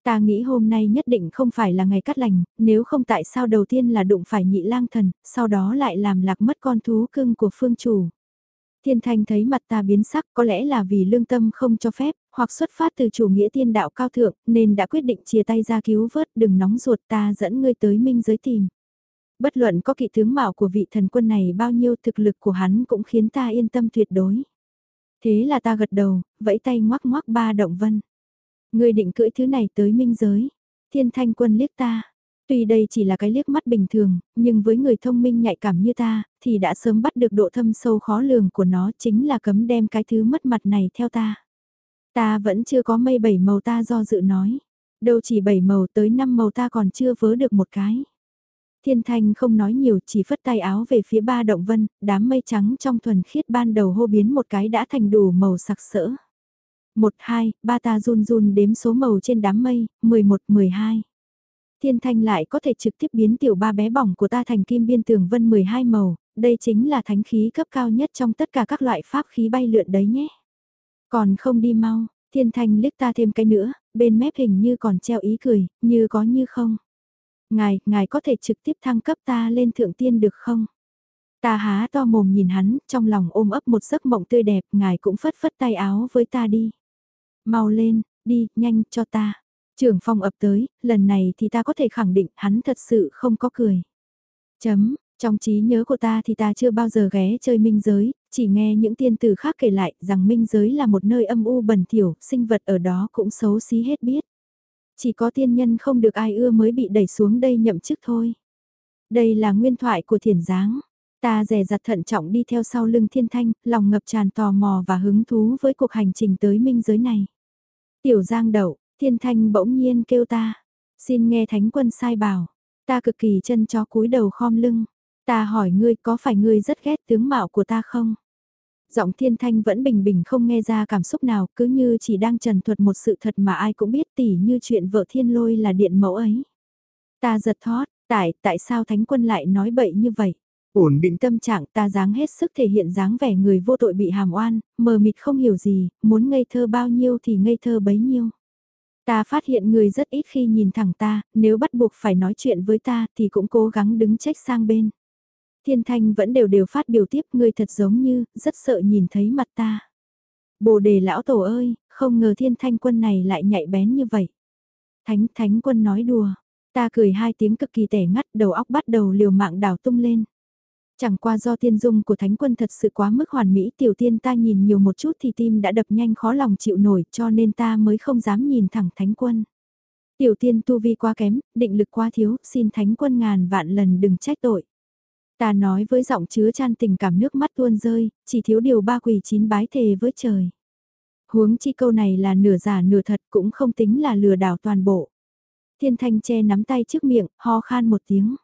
Ta nghĩ hôm nay nhất định không phải là ngày cắt lành, nếu không tại sao đầu tiên là đụng phải nhị lang thần, sau đó lại làm lạc mất con thú cưng của phương chủ. Thiên thanh thấy mặt ta biến sắc có lẽ là vì lương tâm không cho phép, hoặc xuất phát từ chủ nghĩa tiên đạo cao thượng, nên đã quyết định chia tay ra cứu vớt đừng nóng ruột ta dẫn ngươi tới minh giới tìm. Bất luận có kỵ tướng mạo của vị thần quân này bao nhiêu thực lực của hắn cũng khiến ta yên tâm tuyệt đối. Thế là ta gật đầu, vẫy tay ngoắc ngoắc ba động vân. Ngươi định cưỡi thứ này tới minh giới. Thiên thanh quân liếc ta. Tuy đây chỉ là cái liếc mắt bình thường, nhưng với người thông minh nhạy cảm như ta, thì đã sớm bắt được độ thâm sâu khó lường của nó chính là cấm đem cái thứ mất mặt này theo ta. Ta vẫn chưa có mây bảy màu ta do dự nói. Đâu chỉ bảy màu tới năm màu ta còn chưa vớ được một cái. Thiên thanh không nói nhiều chỉ phất tay áo về phía ba động vân, đám mây trắng trong thuần khiết ban đầu hô biến một cái đã thành đủ màu sặc sỡ. Một hai, ba ta run run đếm số màu trên đám mây, 11, 12. Thiên thanh lại có thể trực tiếp biến tiểu ba bé bỏng của ta thành kim biên tường vân 12 màu, đây chính là thánh khí cấp cao nhất trong tất cả các loại pháp khí bay lượn đấy nhé. Còn không đi mau, thiên thanh liếc ta thêm cái nữa, bên mép hình như còn treo ý cười, như có như không. Ngài, ngài có thể trực tiếp thăng cấp ta lên thượng tiên được không? Ta há to mồm nhìn hắn, trong lòng ôm ấp một giấc mộng tươi đẹp, ngài cũng phất phất tay áo với ta đi. Mau lên, đi, nhanh, cho ta. Trưởng phong ập tới, lần này thì ta có thể khẳng định hắn thật sự không có cười. Chấm, trong trí nhớ của ta thì ta chưa bao giờ ghé chơi minh giới, chỉ nghe những tiên tử khác kể lại rằng minh giới là một nơi âm u bẩn thỉu, sinh vật ở đó cũng xấu xí hết biết. Chỉ có tiên nhân không được ai ưa mới bị đẩy xuống đây nhậm chức thôi. Đây là nguyên thoại của thiền giáng. Ta rè rặt thận trọng đi theo sau lưng thiên thanh, lòng ngập tràn tò mò và hứng thú với cuộc hành trình tới minh giới này. Tiểu giang đậu, thiên thanh bỗng nhiên kêu ta. Xin nghe thánh quân sai bảo. Ta cực kỳ chân chó cúi đầu khom lưng. Ta hỏi ngươi có phải ngươi rất ghét tướng mạo của ta không? Giọng thiên thanh vẫn bình bình không nghe ra cảm xúc nào, cứ như chỉ đang trần thuật một sự thật mà ai cũng biết tỉ như chuyện vợ thiên lôi là điện mẫu ấy. Ta giật thót, tại, tại sao thánh quân lại nói bậy như vậy? Ổn định tâm trạng ta dáng hết sức thể hiện dáng vẻ người vô tội bị hàm oan, mờ mịt không hiểu gì, muốn ngây thơ bao nhiêu thì ngây thơ bấy nhiêu. Ta phát hiện người rất ít khi nhìn thẳng ta, nếu bắt buộc phải nói chuyện với ta thì cũng cố gắng đứng trách sang bên. Thiên Thanh vẫn đều đều phát biểu tiếp người thật giống như, rất sợ nhìn thấy mặt ta. Bồ đề lão tổ ơi, không ngờ thiên thanh quân này lại nhạy bén như vậy. Thánh thánh quân nói đùa, ta cười hai tiếng cực kỳ tẻ ngắt đầu óc bắt đầu liều mạng đảo tung lên. Chẳng qua do tiên dung của thánh quân thật sự quá mức hoàn mỹ tiểu tiên ta nhìn nhiều một chút thì tim đã đập nhanh khó lòng chịu nổi cho nên ta mới không dám nhìn thẳng thánh quân. Tiểu tiên tu vi quá kém, định lực quá thiếu, xin thánh quân ngàn vạn lần đừng trách tội. Ta nói với giọng chứa chan tình cảm nước mắt tuôn rơi, chỉ thiếu điều ba quỳ chín bái thề với trời. Huống chi câu này là nửa giả nửa thật cũng không tính là lừa đảo toàn bộ. Thiên thanh che nắm tay trước miệng, ho khan một tiếng.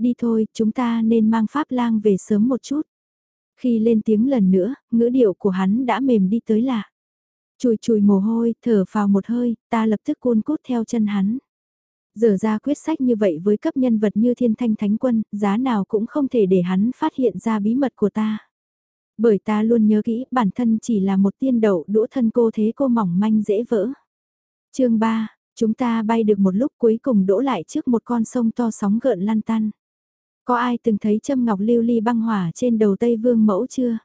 Đi thôi, chúng ta nên mang pháp lang về sớm một chút. Khi lên tiếng lần nữa, ngữ điệu của hắn đã mềm đi tới lạ. Chùi chùi mồ hôi, thở vào một hơi, ta lập tức cuôn cút theo chân hắn. Giờ ra quyết sách như vậy với cấp nhân vật như thiên thanh thánh quân, giá nào cũng không thể để hắn phát hiện ra bí mật của ta. Bởi ta luôn nhớ kỹ bản thân chỉ là một tiên đậu đũa thân cô thế cô mỏng manh dễ vỡ. chương 3, chúng ta bay được một lúc cuối cùng đỗ lại trước một con sông to sóng gợn lan tan. Có ai từng thấy châm ngọc lưu ly băng hỏa trên đầu Tây Vương mẫu chưa?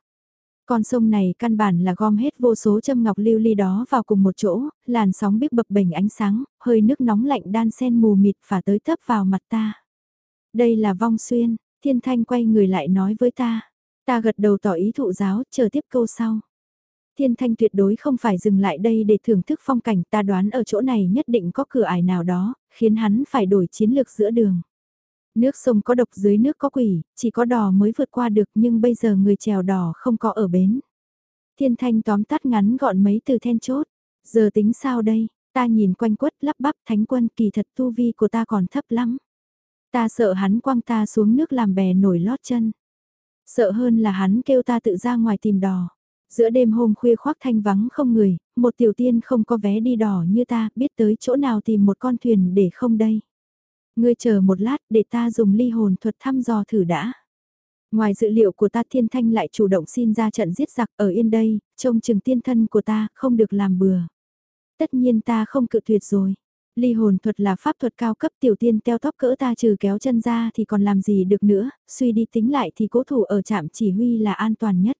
Con sông này căn bản là gom hết vô số châm ngọc lưu ly đó vào cùng một chỗ, làn sóng biết bập bềnh ánh sáng, hơi nước nóng lạnh đan sen mù mịt phả tới thấp vào mặt ta. Đây là vong xuyên, thiên thanh quay người lại nói với ta. Ta gật đầu tỏ ý thụ giáo, chờ tiếp câu sau. Thiên thanh tuyệt đối không phải dừng lại đây để thưởng thức phong cảnh ta đoán ở chỗ này nhất định có cửa ải nào đó, khiến hắn phải đổi chiến lược giữa đường. Nước sông có độc dưới nước có quỷ, chỉ có đò mới vượt qua được nhưng bây giờ người chèo đò không có ở bến. Thiên thanh tóm tắt ngắn gọn mấy từ then chốt. Giờ tính sao đây, ta nhìn quanh quất lắp bắp thánh quân kỳ thật tu vi của ta còn thấp lắm. Ta sợ hắn quăng ta xuống nước làm bè nổi lót chân. Sợ hơn là hắn kêu ta tự ra ngoài tìm đò. Giữa đêm hôm khuya khoác thanh vắng không người, một tiểu tiên không có vé đi đò như ta, biết tới chỗ nào tìm một con thuyền để không đây. Ngươi chờ một lát để ta dùng ly hồn thuật thăm dò thử đã. Ngoài dự liệu của ta thiên thanh lại chủ động xin ra trận giết giặc ở yên đây, trông chừng tiên thân của ta không được làm bừa. Tất nhiên ta không cự tuyệt rồi. Ly hồn thuật là pháp thuật cao cấp tiểu tiên teo tóc cỡ ta trừ kéo chân ra thì còn làm gì được nữa, suy đi tính lại thì cố thủ ở trạm chỉ huy là an toàn nhất.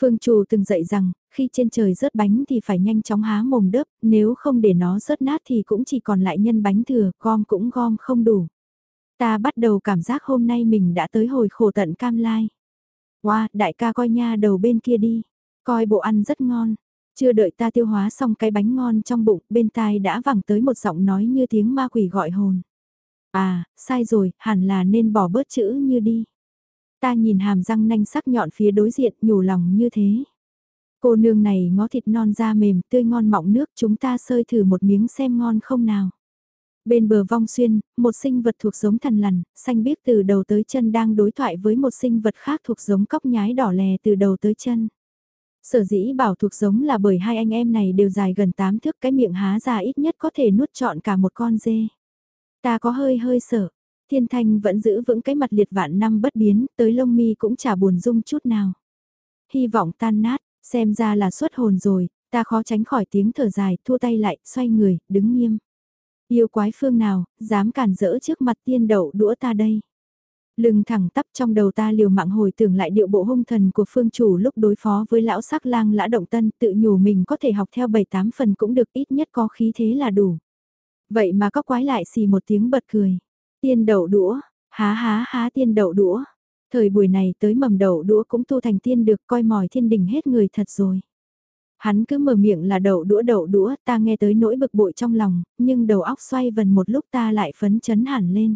Phương Trù từng dạy rằng, khi trên trời rớt bánh thì phải nhanh chóng há mồm đớp, nếu không để nó rớt nát thì cũng chỉ còn lại nhân bánh thừa, gom cũng gom không đủ. Ta bắt đầu cảm giác hôm nay mình đã tới hồi khổ tận cam lai. Wow, đại ca coi nha đầu bên kia đi, coi bộ ăn rất ngon. Chưa đợi ta tiêu hóa xong cái bánh ngon trong bụng, bên tai đã vẳng tới một giọng nói như tiếng ma quỷ gọi hồn. À, sai rồi, hẳn là nên bỏ bớt chữ như đi. Ta nhìn hàm răng nanh sắc nhọn phía đối diện nhủ lòng như thế. Cô nương này ngó thịt non da mềm tươi ngon mọng nước chúng ta sơi thử một miếng xem ngon không nào. Bên bờ vong xuyên, một sinh vật thuộc giống thần lằn, xanh biếc từ đầu tới chân đang đối thoại với một sinh vật khác thuộc giống cóc nhái đỏ lè từ đầu tới chân. Sở dĩ bảo thuộc giống là bởi hai anh em này đều dài gần 8 thước cái miệng há ra ít nhất có thể nuốt trọn cả một con dê. Ta có hơi hơi sợ, thiên thanh vẫn giữ vững cái mặt liệt vạn năm bất biến, tới lông mi cũng chả buồn dung chút nào. Hy vọng tan nát, xem ra là xuất hồn rồi, ta khó tránh khỏi tiếng thở dài, thua tay lại, xoay người, đứng nghiêm. Yêu quái phương nào, dám cản rỡ trước mặt tiên đậu đũa ta đây. Lưng thẳng tắp trong đầu ta liều mạng hồi tưởng lại điệu bộ hung thần của phương chủ lúc đối phó với lão sắc lang lã động tân tự nhủ mình có thể học theo 7-8 phần cũng được ít nhất có khí thế là đủ. Vậy mà có quái lại xì một tiếng bật cười. Tiên đậu đũa, há há há tiên đậu đũa. Thời buổi này tới mầm đậu đũa cũng tu thành tiên được coi mỏi thiên đình hết người thật rồi. Hắn cứ mở miệng là đậu đũa đậu đũa ta nghe tới nỗi bực bội trong lòng, nhưng đầu óc xoay vần một lúc ta lại phấn chấn hẳn lên.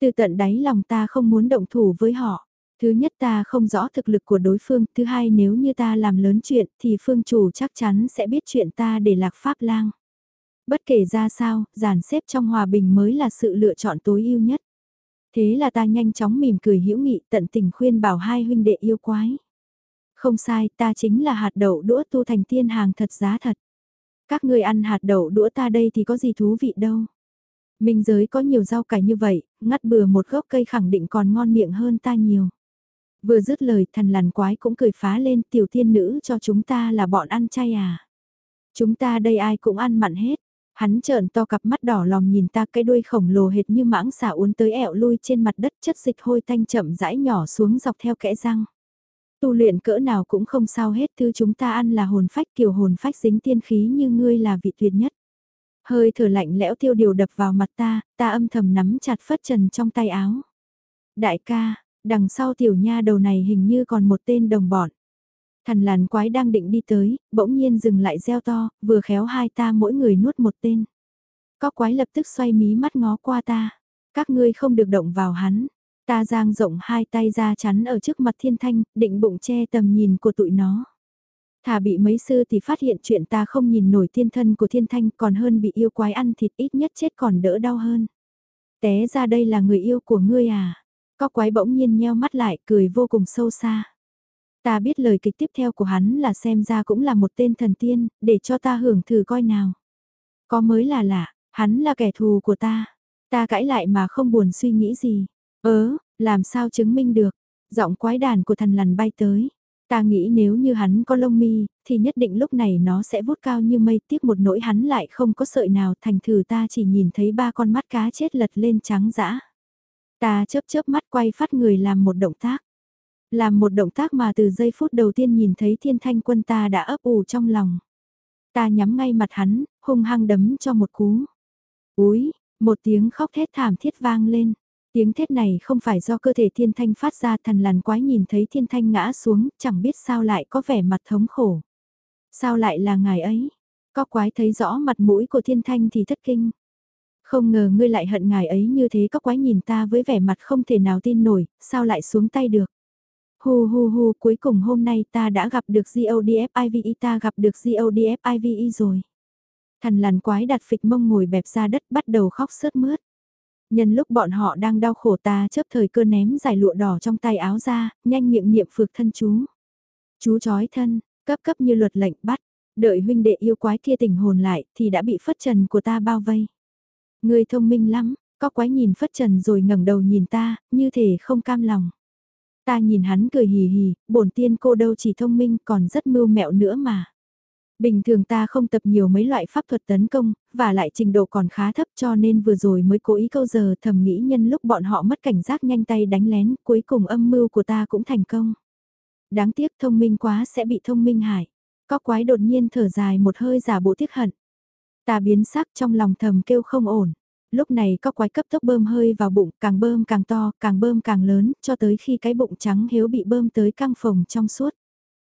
Từ tận đáy lòng ta không muốn động thủ với họ. Thứ nhất ta không rõ thực lực của đối phương, thứ hai nếu như ta làm lớn chuyện thì phương chủ chắc chắn sẽ biết chuyện ta để lạc pháp lang. Bất kể ra sao, giàn xếp trong hòa bình mới là sự lựa chọn tối ưu nhất. Thế là ta nhanh chóng mỉm cười hữu nghị tận tình khuyên bảo hai huynh đệ yêu quái. Không sai, ta chính là hạt đậu đũa tu thành tiên hàng thật giá thật. Các ngươi ăn hạt đậu đũa ta đây thì có gì thú vị đâu. Minh giới có nhiều rau cải như vậy, ngắt bừa một gốc cây khẳng định còn ngon miệng hơn ta nhiều. Vừa dứt lời thần lằn quái cũng cười phá lên tiểu tiên nữ cho chúng ta là bọn ăn chay à. Chúng ta đây ai cũng ăn mặn hết. Hắn trợn to cặp mắt đỏ lòm nhìn ta cái đuôi khổng lồ hệt như mãng xà uốn tới ẹo lui trên mặt đất chất dịch hôi thanh chậm rãi nhỏ xuống dọc theo kẽ răng. Tu luyện cỡ nào cũng không sao hết thứ chúng ta ăn là hồn phách kiểu hồn phách dính tiên khí như ngươi là vị tuyệt nhất. Hơi thở lạnh lẽo tiêu điều đập vào mặt ta, ta âm thầm nắm chặt phất trần trong tay áo. Đại ca, đằng sau tiểu nha đầu này hình như còn một tên đồng bọn. Thần làn quái đang định đi tới, bỗng nhiên dừng lại reo to, vừa khéo hai ta mỗi người nuốt một tên. Có quái lập tức xoay mí mắt ngó qua ta. Các ngươi không được động vào hắn. Ta giang rộng hai tay ra chắn ở trước mặt thiên thanh, định bụng che tầm nhìn của tụi nó. Thà bị mấy sư thì phát hiện chuyện ta không nhìn nổi thiên thân của thiên thanh còn hơn bị yêu quái ăn thịt ít nhất chết còn đỡ đau hơn. Té ra đây là người yêu của ngươi à? Có quái bỗng nhiên nheo mắt lại cười vô cùng sâu xa. Ta biết lời kịch tiếp theo của hắn là xem ra cũng là một tên thần tiên, để cho ta hưởng thử coi nào. Có mới là lạ, hắn là kẻ thù của ta. Ta cãi lại mà không buồn suy nghĩ gì. Ớ, làm sao chứng minh được? Giọng quái đàn của thần lằn bay tới. Ta nghĩ nếu như hắn có lông mi, thì nhất định lúc này nó sẽ vút cao như mây tiếc một nỗi hắn lại không có sợi nào thành thử ta chỉ nhìn thấy ba con mắt cá chết lật lên trắng dã. Ta chớp chớp mắt quay phát người làm một động tác. Làm một động tác mà từ giây phút đầu tiên nhìn thấy thiên thanh quân ta đã ấp ủ trong lòng. Ta nhắm ngay mặt hắn, hung hăng đấm cho một cú. Úi, một tiếng khóc thét thảm thiết vang lên. Tiếng thét này không phải do cơ thể thiên thanh phát ra thần lằn quái nhìn thấy thiên thanh ngã xuống, chẳng biết sao lại có vẻ mặt thống khổ. Sao lại là ngài ấy? Có quái thấy rõ mặt mũi của thiên thanh thì thất kinh. Không ngờ ngươi lại hận ngài ấy như thế có quái nhìn ta với vẻ mặt không thể nào tin nổi, sao lại xuống tay được. Hù hù hù cuối cùng hôm nay ta đã gặp được GODFIVE ta gặp được GODFIVE rồi. Thần lằn quái đặt phịch mông ngồi bẹp ra đất bắt đầu khóc sớt mướt. Nhân lúc bọn họ đang đau khổ ta chớp thời cơ ném giải lụa đỏ trong tay áo ra, nhanh miệng niệm phược thân chú. Chú chói thân, cấp cấp như luật lệnh bắt, đợi huynh đệ yêu quái kia tỉnh hồn lại thì đã bị phất trần của ta bao vây. Người thông minh lắm, có quái nhìn phất trần rồi ngẩng đầu nhìn ta, như thể không cam lòng. Ta nhìn hắn cười hì hì, bổn tiên cô đâu chỉ thông minh còn rất mưu mẹo nữa mà. Bình thường ta không tập nhiều mấy loại pháp thuật tấn công, và lại trình độ còn khá thấp cho nên vừa rồi mới cố ý câu giờ thầm nghĩ nhân lúc bọn họ mất cảnh giác nhanh tay đánh lén, cuối cùng âm mưu của ta cũng thành công. Đáng tiếc thông minh quá sẽ bị thông minh hại. Có quái đột nhiên thở dài một hơi giả bộ tiếc hận. Ta biến sắc trong lòng thầm kêu không ổn. Lúc này có quái cấp tốc bơm hơi vào bụng, càng bơm càng to, càng bơm càng lớn, cho tới khi cái bụng trắng hiếu bị bơm tới căng phồng trong suốt.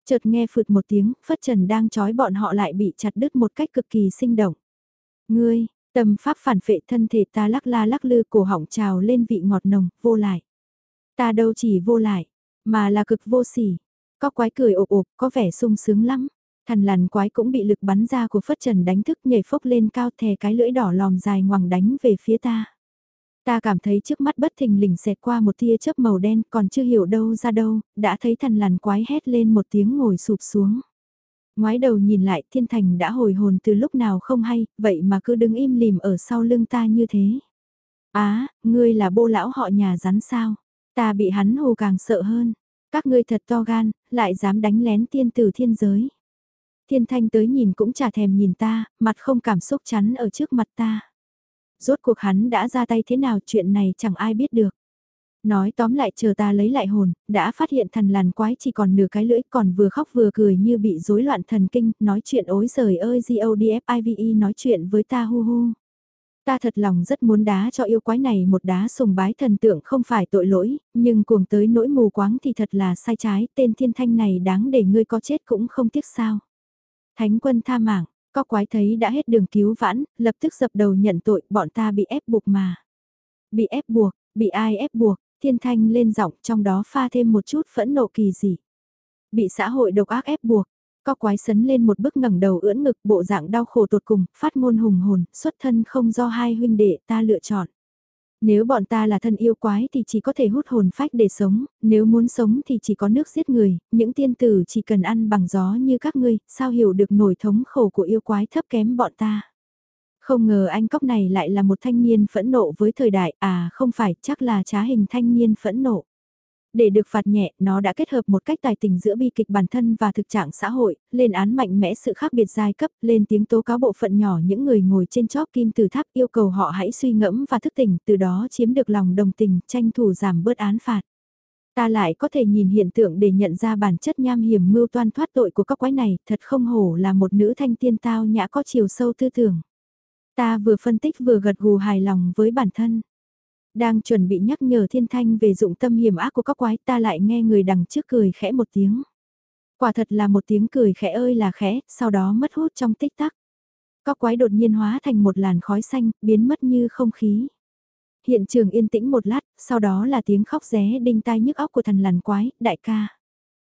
Chợt nghe phượt một tiếng, Phất Trần đang trói bọn họ lại bị chặt đứt một cách cực kỳ sinh động. Ngươi, tâm pháp phản phệ thân thể ta lắc la lắc lư cổ họng trào lên vị ngọt nồng, vô lại. Ta đâu chỉ vô lại, mà là cực vô sỉ. Có quái cười ộp ộp, có vẻ sung sướng lắm. Thần lằn quái cũng bị lực bắn ra của Phất Trần đánh thức nhảy phốc lên cao thè cái lưỡi đỏ lòm dài ngoằng đánh về phía ta. Ta cảm thấy trước mắt bất thình lình xẹt qua một tia chớp màu đen còn chưa hiểu đâu ra đâu, đã thấy thần lằn quái hét lên một tiếng ngồi sụp xuống. Ngoái đầu nhìn lại thiên thành đã hồi hồn từ lúc nào không hay, vậy mà cứ đứng im lìm ở sau lưng ta như thế. Á, ngươi là bô lão họ nhà rắn sao? Ta bị hắn hù càng sợ hơn. Các ngươi thật to gan, lại dám đánh lén tiên tử thiên giới. Thiên thanh tới nhìn cũng chả thèm nhìn ta, mặt không cảm xúc chắn ở trước mặt ta. Rốt cuộc hắn đã ra tay thế nào chuyện này chẳng ai biết được. Nói tóm lại chờ ta lấy lại hồn, đã phát hiện thần làn quái chỉ còn nửa cái lưỡi còn vừa khóc vừa cười như bị rối loạn thần kinh, nói chuyện ối giời ơi GODFIVE nói chuyện với ta hu hu. Ta thật lòng rất muốn đá cho yêu quái này một đá sùng bái thần tượng không phải tội lỗi, nhưng cuồng tới nỗi mù quáng thì thật là sai trái, tên thiên thanh này đáng để ngươi có chết cũng không tiếc sao. Thánh quân tha mạng, có quái thấy đã hết đường cứu vãn, lập tức dập đầu nhận tội, bọn ta bị ép buộc mà. Bị ép buộc, bị ai ép buộc, thiên thanh lên giọng trong đó pha thêm một chút phẫn nộ kỳ dị. Bị xã hội độc ác ép buộc, có quái sấn lên một bước ngẩng đầu ưỡn ngực bộ dạng đau khổ tột cùng, phát ngôn hùng hồn, xuất thân không do hai huynh đệ ta lựa chọn. Nếu bọn ta là thân yêu quái thì chỉ có thể hút hồn phách để sống, nếu muốn sống thì chỉ có nước giết người, những tiên tử chỉ cần ăn bằng gió như các ngươi, sao hiểu được nổi thống khổ của yêu quái thấp kém bọn ta. Không ngờ anh cóc này lại là một thanh niên phẫn nộ với thời đại, à không phải, chắc là trá hình thanh niên phẫn nộ. Để được phạt nhẹ, nó đã kết hợp một cách tài tình giữa bi kịch bản thân và thực trạng xã hội, lên án mạnh mẽ sự khác biệt giai cấp, lên tiếng tố cáo bộ phận nhỏ những người ngồi trên chóp kim từ tháp yêu cầu họ hãy suy ngẫm và thức tỉnh, từ đó chiếm được lòng đồng tình, tranh thủ giảm bớt án phạt. Ta lại có thể nhìn hiện tượng để nhận ra bản chất nham hiểm mưu toan thoát tội của các quái này, thật không hổ là một nữ thanh tiên tao nhã có chiều sâu tư tưởng. Ta vừa phân tích vừa gật gù hài lòng với bản thân. Đang chuẩn bị nhắc nhở thiên thanh về dụng tâm hiểm ác của các quái ta lại nghe người đằng trước cười khẽ một tiếng. Quả thật là một tiếng cười khẽ ơi là khẽ, sau đó mất hút trong tích tắc. Các quái đột nhiên hóa thành một làn khói xanh, biến mất như không khí. Hiện trường yên tĩnh một lát, sau đó là tiếng khóc ré đinh tai nhức óc của thần làn quái, đại ca.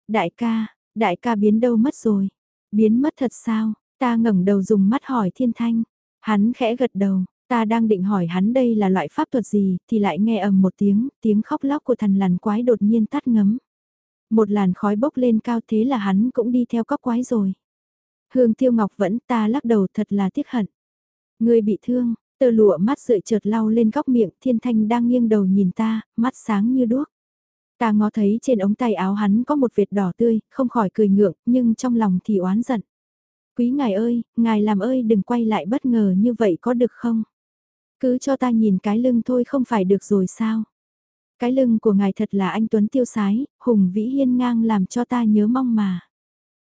Đại ca, đại ca biến đâu mất rồi? Biến mất thật sao? Ta ngẩng đầu dùng mắt hỏi thiên thanh. Hắn khẽ gật đầu, Ta đang định hỏi hắn đây là loại pháp thuật gì, thì lại nghe ầm một tiếng, tiếng khóc lóc của thần làn quái đột nhiên tắt ngấm. Một làn khói bốc lên cao thế là hắn cũng đi theo cóc quái rồi. Hương tiêu ngọc vẫn ta lắc đầu thật là tiếc hận. Người bị thương, tơ lụa mắt rượi trượt lau lên góc miệng, thiên thanh đang nghiêng đầu nhìn ta, mắt sáng như đuốc. Ta ngó thấy trên ống tay áo hắn có một vệt đỏ tươi, không khỏi cười ngượng, nhưng trong lòng thì oán giận. Quý ngài ơi, ngài làm ơi đừng quay lại bất ngờ như vậy có được không? Cứ cho ta nhìn cái lưng thôi không phải được rồi sao? Cái lưng của ngài thật là anh Tuấn tiêu sái, hùng vĩ hiên ngang làm cho ta nhớ mong mà.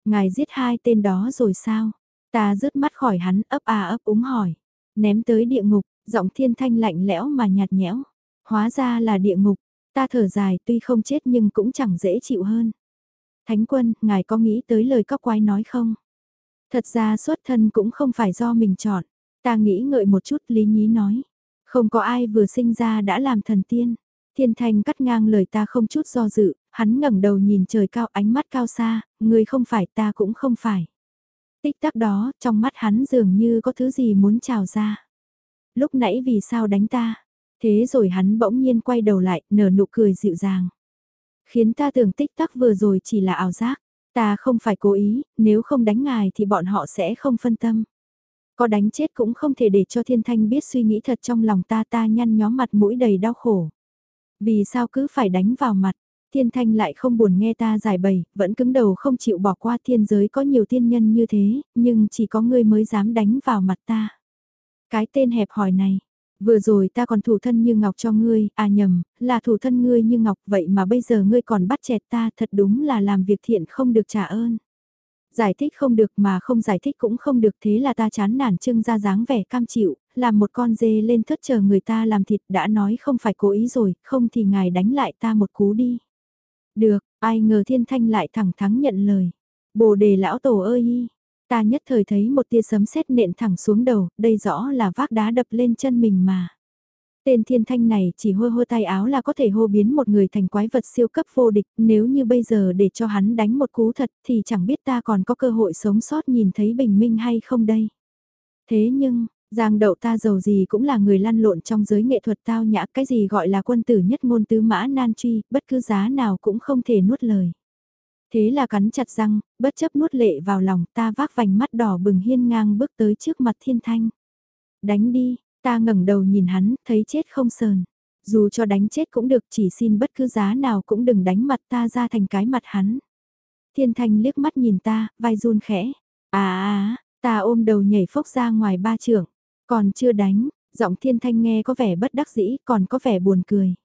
Ngài giết hai tên đó rồi sao? Ta rứt mắt khỏi hắn ấp à ấp úng hỏi. Ném tới địa ngục, giọng thiên thanh lạnh lẽo mà nhạt nhẽo. Hóa ra là địa ngục, ta thở dài tuy không chết nhưng cũng chẳng dễ chịu hơn. Thánh quân, ngài có nghĩ tới lời các quái nói không? Thật ra xuất thân cũng không phải do mình chọn. Ta nghĩ ngợi một chút lý nhí nói. Không có ai vừa sinh ra đã làm thần tiên. Thiên thanh cắt ngang lời ta không chút do dự, hắn ngẩng đầu nhìn trời cao ánh mắt cao xa, người không phải ta cũng không phải. Tích tắc đó, trong mắt hắn dường như có thứ gì muốn trào ra. Lúc nãy vì sao đánh ta? Thế rồi hắn bỗng nhiên quay đầu lại, nở nụ cười dịu dàng. Khiến ta tưởng tích tắc vừa rồi chỉ là ảo giác. Ta không phải cố ý, nếu không đánh ngài thì bọn họ sẽ không phân tâm. Có đánh chết cũng không thể để cho thiên thanh biết suy nghĩ thật trong lòng ta ta nhăn nhó mặt mũi đầy đau khổ. Vì sao cứ phải đánh vào mặt, thiên thanh lại không buồn nghe ta giải bày, vẫn cứng đầu không chịu bỏ qua thiên giới có nhiều tiên nhân như thế, nhưng chỉ có ngươi mới dám đánh vào mặt ta. Cái tên hẹp hỏi này, vừa rồi ta còn thủ thân như ngọc cho ngươi, à nhầm, là thủ thân ngươi như ngọc vậy mà bây giờ ngươi còn bắt chẹt ta thật đúng là làm việc thiện không được trả ơn. Giải thích không được mà không giải thích cũng không được thế là ta chán nản trưng ra dáng vẻ cam chịu, làm một con dê lên thất chờ người ta làm thịt đã nói không phải cố ý rồi, không thì ngài đánh lại ta một cú đi. Được, ai ngờ thiên thanh lại thẳng thắng nhận lời. Bồ đề lão tổ ơi ta nhất thời thấy một tia sấm sét nện thẳng xuống đầu, đây rõ là vác đá đập lên chân mình mà. Tên thiên thanh này chỉ hôi hôi tay áo là có thể hô biến một người thành quái vật siêu cấp vô địch, nếu như bây giờ để cho hắn đánh một cú thật thì chẳng biết ta còn có cơ hội sống sót nhìn thấy bình minh hay không đây. Thế nhưng, Giang đậu ta giàu gì cũng là người lăn lộn trong giới nghệ thuật tao nhã cái gì gọi là quân tử nhất ngôn tứ mã nan truy, bất cứ giá nào cũng không thể nuốt lời. Thế là cắn chặt răng, bất chấp nuốt lệ vào lòng ta vác vành mắt đỏ bừng hiên ngang bước tới trước mặt thiên thanh. Đánh đi, Ta ngẩng đầu nhìn hắn, thấy chết không sờn. Dù cho đánh chết cũng được chỉ xin bất cứ giá nào cũng đừng đánh mặt ta ra thành cái mặt hắn. Thiên thanh liếc mắt nhìn ta, vai run khẽ. À à, à ta ôm đầu nhảy phốc ra ngoài ba trưởng. Còn chưa đánh, giọng thiên thanh nghe có vẻ bất đắc dĩ, còn có vẻ buồn cười.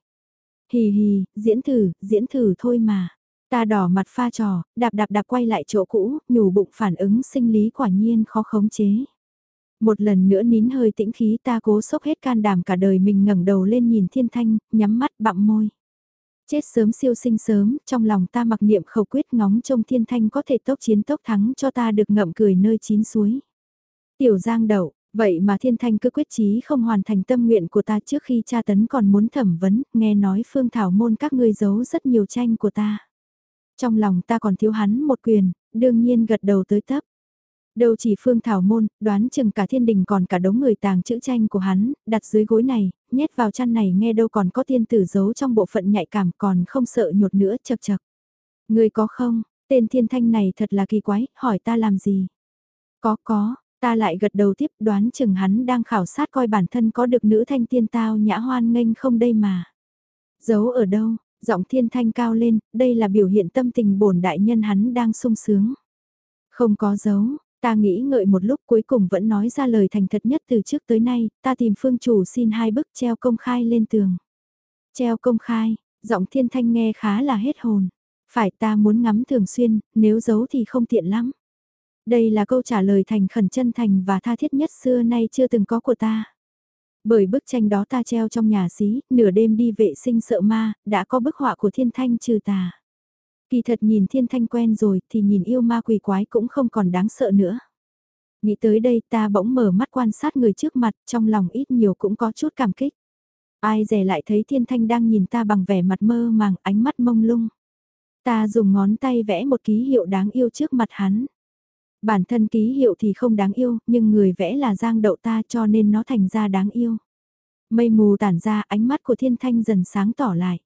Hì hì, diễn thử, diễn thử thôi mà. Ta đỏ mặt pha trò, đạp đạp đạp quay lại chỗ cũ, nhủ bụng phản ứng sinh lý quả nhiên khó khống chế. Một lần nữa nín hơi tĩnh khí ta cố sốc hết can đảm cả đời mình ngẩng đầu lên nhìn thiên thanh, nhắm mắt bặm môi. Chết sớm siêu sinh sớm, trong lòng ta mặc niệm khẩu quyết ngóng trông thiên thanh có thể tốc chiến tốc thắng cho ta được ngậm cười nơi chín suối. Tiểu giang đậu, vậy mà thiên thanh cứ quyết chí không hoàn thành tâm nguyện của ta trước khi cha tấn còn muốn thẩm vấn, nghe nói phương thảo môn các ngươi giấu rất nhiều tranh của ta. Trong lòng ta còn thiếu hắn một quyền, đương nhiên gật đầu tới tấp. Đâu chỉ phương thảo môn, đoán chừng cả thiên đình còn cả đống người tàng chữ tranh của hắn, đặt dưới gối này, nhét vào chăn này nghe đâu còn có tiên tử giấu trong bộ phận nhạy cảm còn không sợ nhột nữa chật chật. Người có không, tên thiên thanh này thật là kỳ quái, hỏi ta làm gì? Có có, ta lại gật đầu tiếp đoán chừng hắn đang khảo sát coi bản thân có được nữ thanh tiên tao nhã hoan nghênh không đây mà. Giấu ở đâu, giọng thiên thanh cao lên, đây là biểu hiện tâm tình bổn đại nhân hắn đang sung sướng. Không có dấu, Ta nghĩ ngợi một lúc cuối cùng vẫn nói ra lời thành thật nhất từ trước tới nay, ta tìm phương chủ xin hai bức treo công khai lên tường. Treo công khai, giọng thiên thanh nghe khá là hết hồn. Phải ta muốn ngắm thường xuyên, nếu giấu thì không tiện lắm. Đây là câu trả lời thành khẩn chân thành và tha thiết nhất xưa nay chưa từng có của ta. Bởi bức tranh đó ta treo trong nhà xí, nửa đêm đi vệ sinh sợ ma, đã có bức họa của thiên thanh trừ tà. Kỳ thật nhìn thiên thanh quen rồi thì nhìn yêu ma quỷ quái cũng không còn đáng sợ nữa. Nghĩ tới đây ta bỗng mở mắt quan sát người trước mặt trong lòng ít nhiều cũng có chút cảm kích. Ai rẻ lại thấy thiên thanh đang nhìn ta bằng vẻ mặt mơ màng ánh mắt mông lung. Ta dùng ngón tay vẽ một ký hiệu đáng yêu trước mặt hắn. Bản thân ký hiệu thì không đáng yêu, nhưng người vẽ là giang đậu ta cho nên nó thành ra đáng yêu. Mây mù tản ra ánh mắt của thiên thanh dần sáng tỏ lại.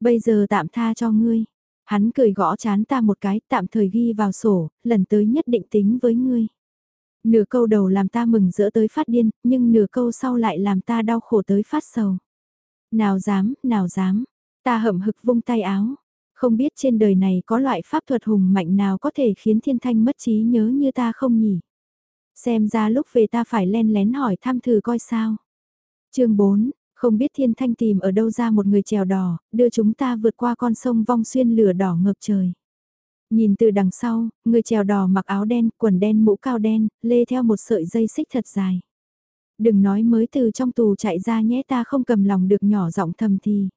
Bây giờ tạm tha cho ngươi. Hắn cười gõ chán ta một cái tạm thời ghi vào sổ, lần tới nhất định tính với ngươi. Nửa câu đầu làm ta mừng rỡ tới phát điên, nhưng nửa câu sau lại làm ta đau khổ tới phát sầu. Nào dám, nào dám, ta hậm hực vung tay áo. Không biết trên đời này có loại pháp thuật hùng mạnh nào có thể khiến thiên thanh mất trí nhớ như ta không nhỉ? Xem ra lúc về ta phải len lén hỏi thăm thử coi sao. chương 4, không biết thiên thanh tìm ở đâu ra một người trèo đò, đưa chúng ta vượt qua con sông vong xuyên lửa đỏ ngập trời. Nhìn từ đằng sau, người trèo đò mặc áo đen, quần đen mũ cao đen, lê theo một sợi dây xích thật dài. Đừng nói mới từ trong tù chạy ra nhé ta không cầm lòng được nhỏ giọng thầm thì.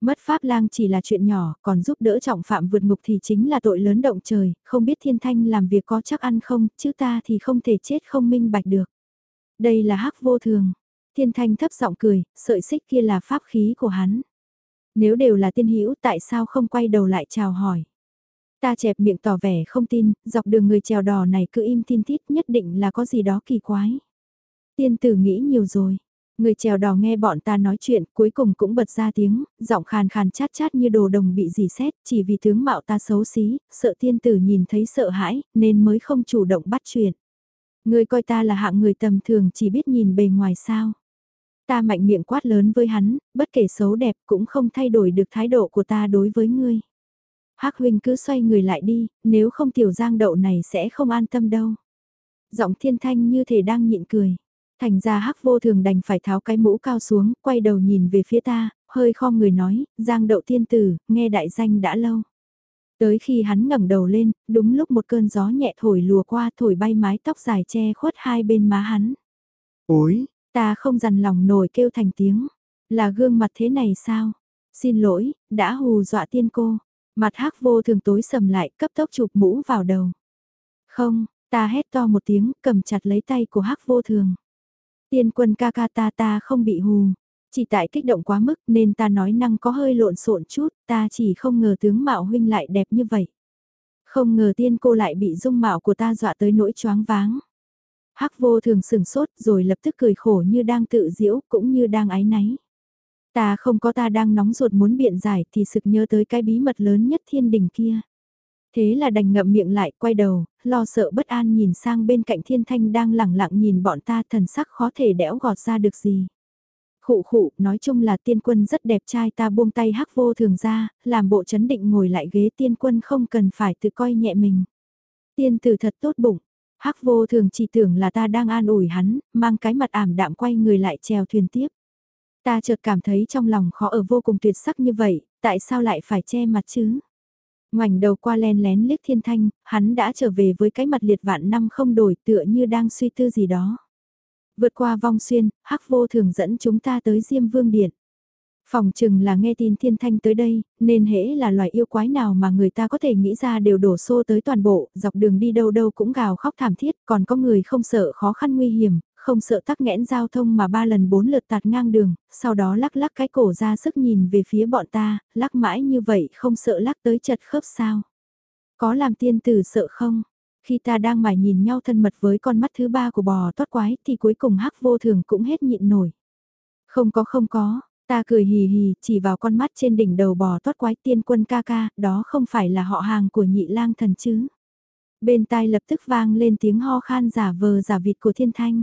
Mất pháp lang chỉ là chuyện nhỏ, còn giúp đỡ trọng phạm vượt ngục thì chính là tội lớn động trời, không biết thiên thanh làm việc có chắc ăn không, chứ ta thì không thể chết không minh bạch được. Đây là hắc vô thường, Thiên Thanh thấp giọng cười, sợi xích kia là pháp khí của hắn. Nếu đều là tiên hữu tại sao không quay đầu lại chào hỏi. Ta chẹp miệng tỏ vẻ không tin, dọc đường người trèo đò này cứ im tin tít nhất định là có gì đó kỳ quái. Tiên tử nghĩ nhiều rồi. Người trèo đò nghe bọn ta nói chuyện cuối cùng cũng bật ra tiếng, giọng khàn khàn chát chát như đồ đồng bị dì xét, chỉ vì tướng mạo ta xấu xí, sợ tiên tử nhìn thấy sợ hãi, nên mới không chủ động bắt chuyện. Người coi ta là hạng người tầm thường chỉ biết nhìn bề ngoài sao. Ta mạnh miệng quát lớn với hắn, bất kể xấu đẹp cũng không thay đổi được thái độ của ta đối với ngươi. Hắc huynh cứ xoay người lại đi, nếu không tiểu giang đậu này sẽ không an tâm đâu. Giọng thiên thanh như thể đang nhịn cười. Thành ra hắc vô thường đành phải tháo cái mũ cao xuống, quay đầu nhìn về phía ta, hơi khom người nói, giang đậu thiên tử, nghe đại danh đã lâu. Tới khi hắn ngẩng đầu lên, đúng lúc một cơn gió nhẹ thổi lùa qua thổi bay mái tóc dài che khuất hai bên má hắn. Ôi, ta không dằn lòng nổi kêu thành tiếng, là gương mặt thế này sao? Xin lỗi, đã hù dọa tiên cô. Mặt hắc vô thường tối sầm lại cấp tốc chụp mũ vào đầu. Không, ta hét to một tiếng cầm chặt lấy tay của hắc vô thường. Tiên quân ca ca ta ta không bị hù. Chỉ tại kích động quá mức nên ta nói năng có hơi lộn xộn chút, ta chỉ không ngờ tướng mạo huynh lại đẹp như vậy. Không ngờ tiên cô lại bị dung mạo của ta dọa tới nỗi choáng váng. Hắc vô thường sừng sốt rồi lập tức cười khổ như đang tự diễu cũng như đang ái náy. Ta không có ta đang nóng ruột muốn biện giải thì sực nhớ tới cái bí mật lớn nhất thiên đình kia. Thế là đành ngậm miệng lại, quay đầu, lo sợ bất an nhìn sang bên cạnh thiên thanh đang lẳng lặng nhìn bọn ta thần sắc khó thể đẽo gọt ra được gì. Khụ khụ, nói chung là tiên quân rất đẹp trai ta buông tay hắc vô thường ra, làm bộ chấn định ngồi lại ghế tiên quân không cần phải tự coi nhẹ mình. Tiên tử thật tốt bụng, hắc vô thường chỉ tưởng là ta đang an ủi hắn, mang cái mặt ảm đạm quay người lại chèo thuyền tiếp. Ta chợt cảm thấy trong lòng khó ở vô cùng tuyệt sắc như vậy, tại sao lại phải che mặt chứ? Ngoảnh đầu qua len lén liếc thiên thanh, hắn đã trở về với cái mặt liệt vạn năm không đổi tựa như đang suy tư gì đó. Vượt qua vong xuyên, hắc vô thường dẫn chúng ta tới Diêm Vương Điện. Phòng chừng là nghe tin thiên thanh tới đây, nên hễ là loài yêu quái nào mà người ta có thể nghĩ ra đều đổ xô tới toàn bộ, dọc đường đi đâu đâu cũng gào khóc thảm thiết, còn có người không sợ khó khăn nguy hiểm, không sợ tắc nghẽn giao thông mà ba lần bốn lượt tạt ngang đường, sau đó lắc lắc cái cổ ra sức nhìn về phía bọn ta, lắc mãi như vậy không sợ lắc tới chật khớp sao. Có làm tiên tử sợ không? Khi ta đang mải nhìn nhau thân mật với con mắt thứ ba của bò toát quái thì cuối cùng hắc vô thường cũng hết nhịn nổi. Không có không có, ta cười hì hì chỉ vào con mắt trên đỉnh đầu bò tót quái tiên quân ca ca, đó không phải là họ hàng của nhị lang thần chứ. Bên tai lập tức vang lên tiếng ho khan giả vờ giả vịt của thiên thanh.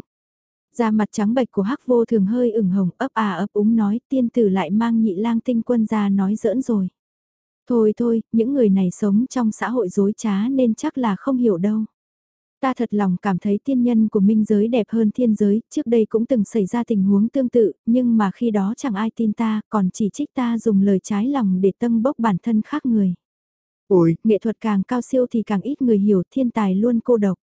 Da mặt trắng bệch của hắc vô thường hơi ửng hồng ấp à ấp úng nói tiên tử lại mang nhị lang tinh quân ra nói giỡn rồi. Thôi thôi, những người này sống trong xã hội dối trá nên chắc là không hiểu đâu. Ta thật lòng cảm thấy tiên nhân của minh giới đẹp hơn thiên giới, trước đây cũng từng xảy ra tình huống tương tự, nhưng mà khi đó chẳng ai tin ta, còn chỉ trích ta dùng lời trái lòng để tâm bốc bản thân khác người. ôi, Nghệ thuật càng cao siêu thì càng ít người hiểu thiên tài luôn cô độc.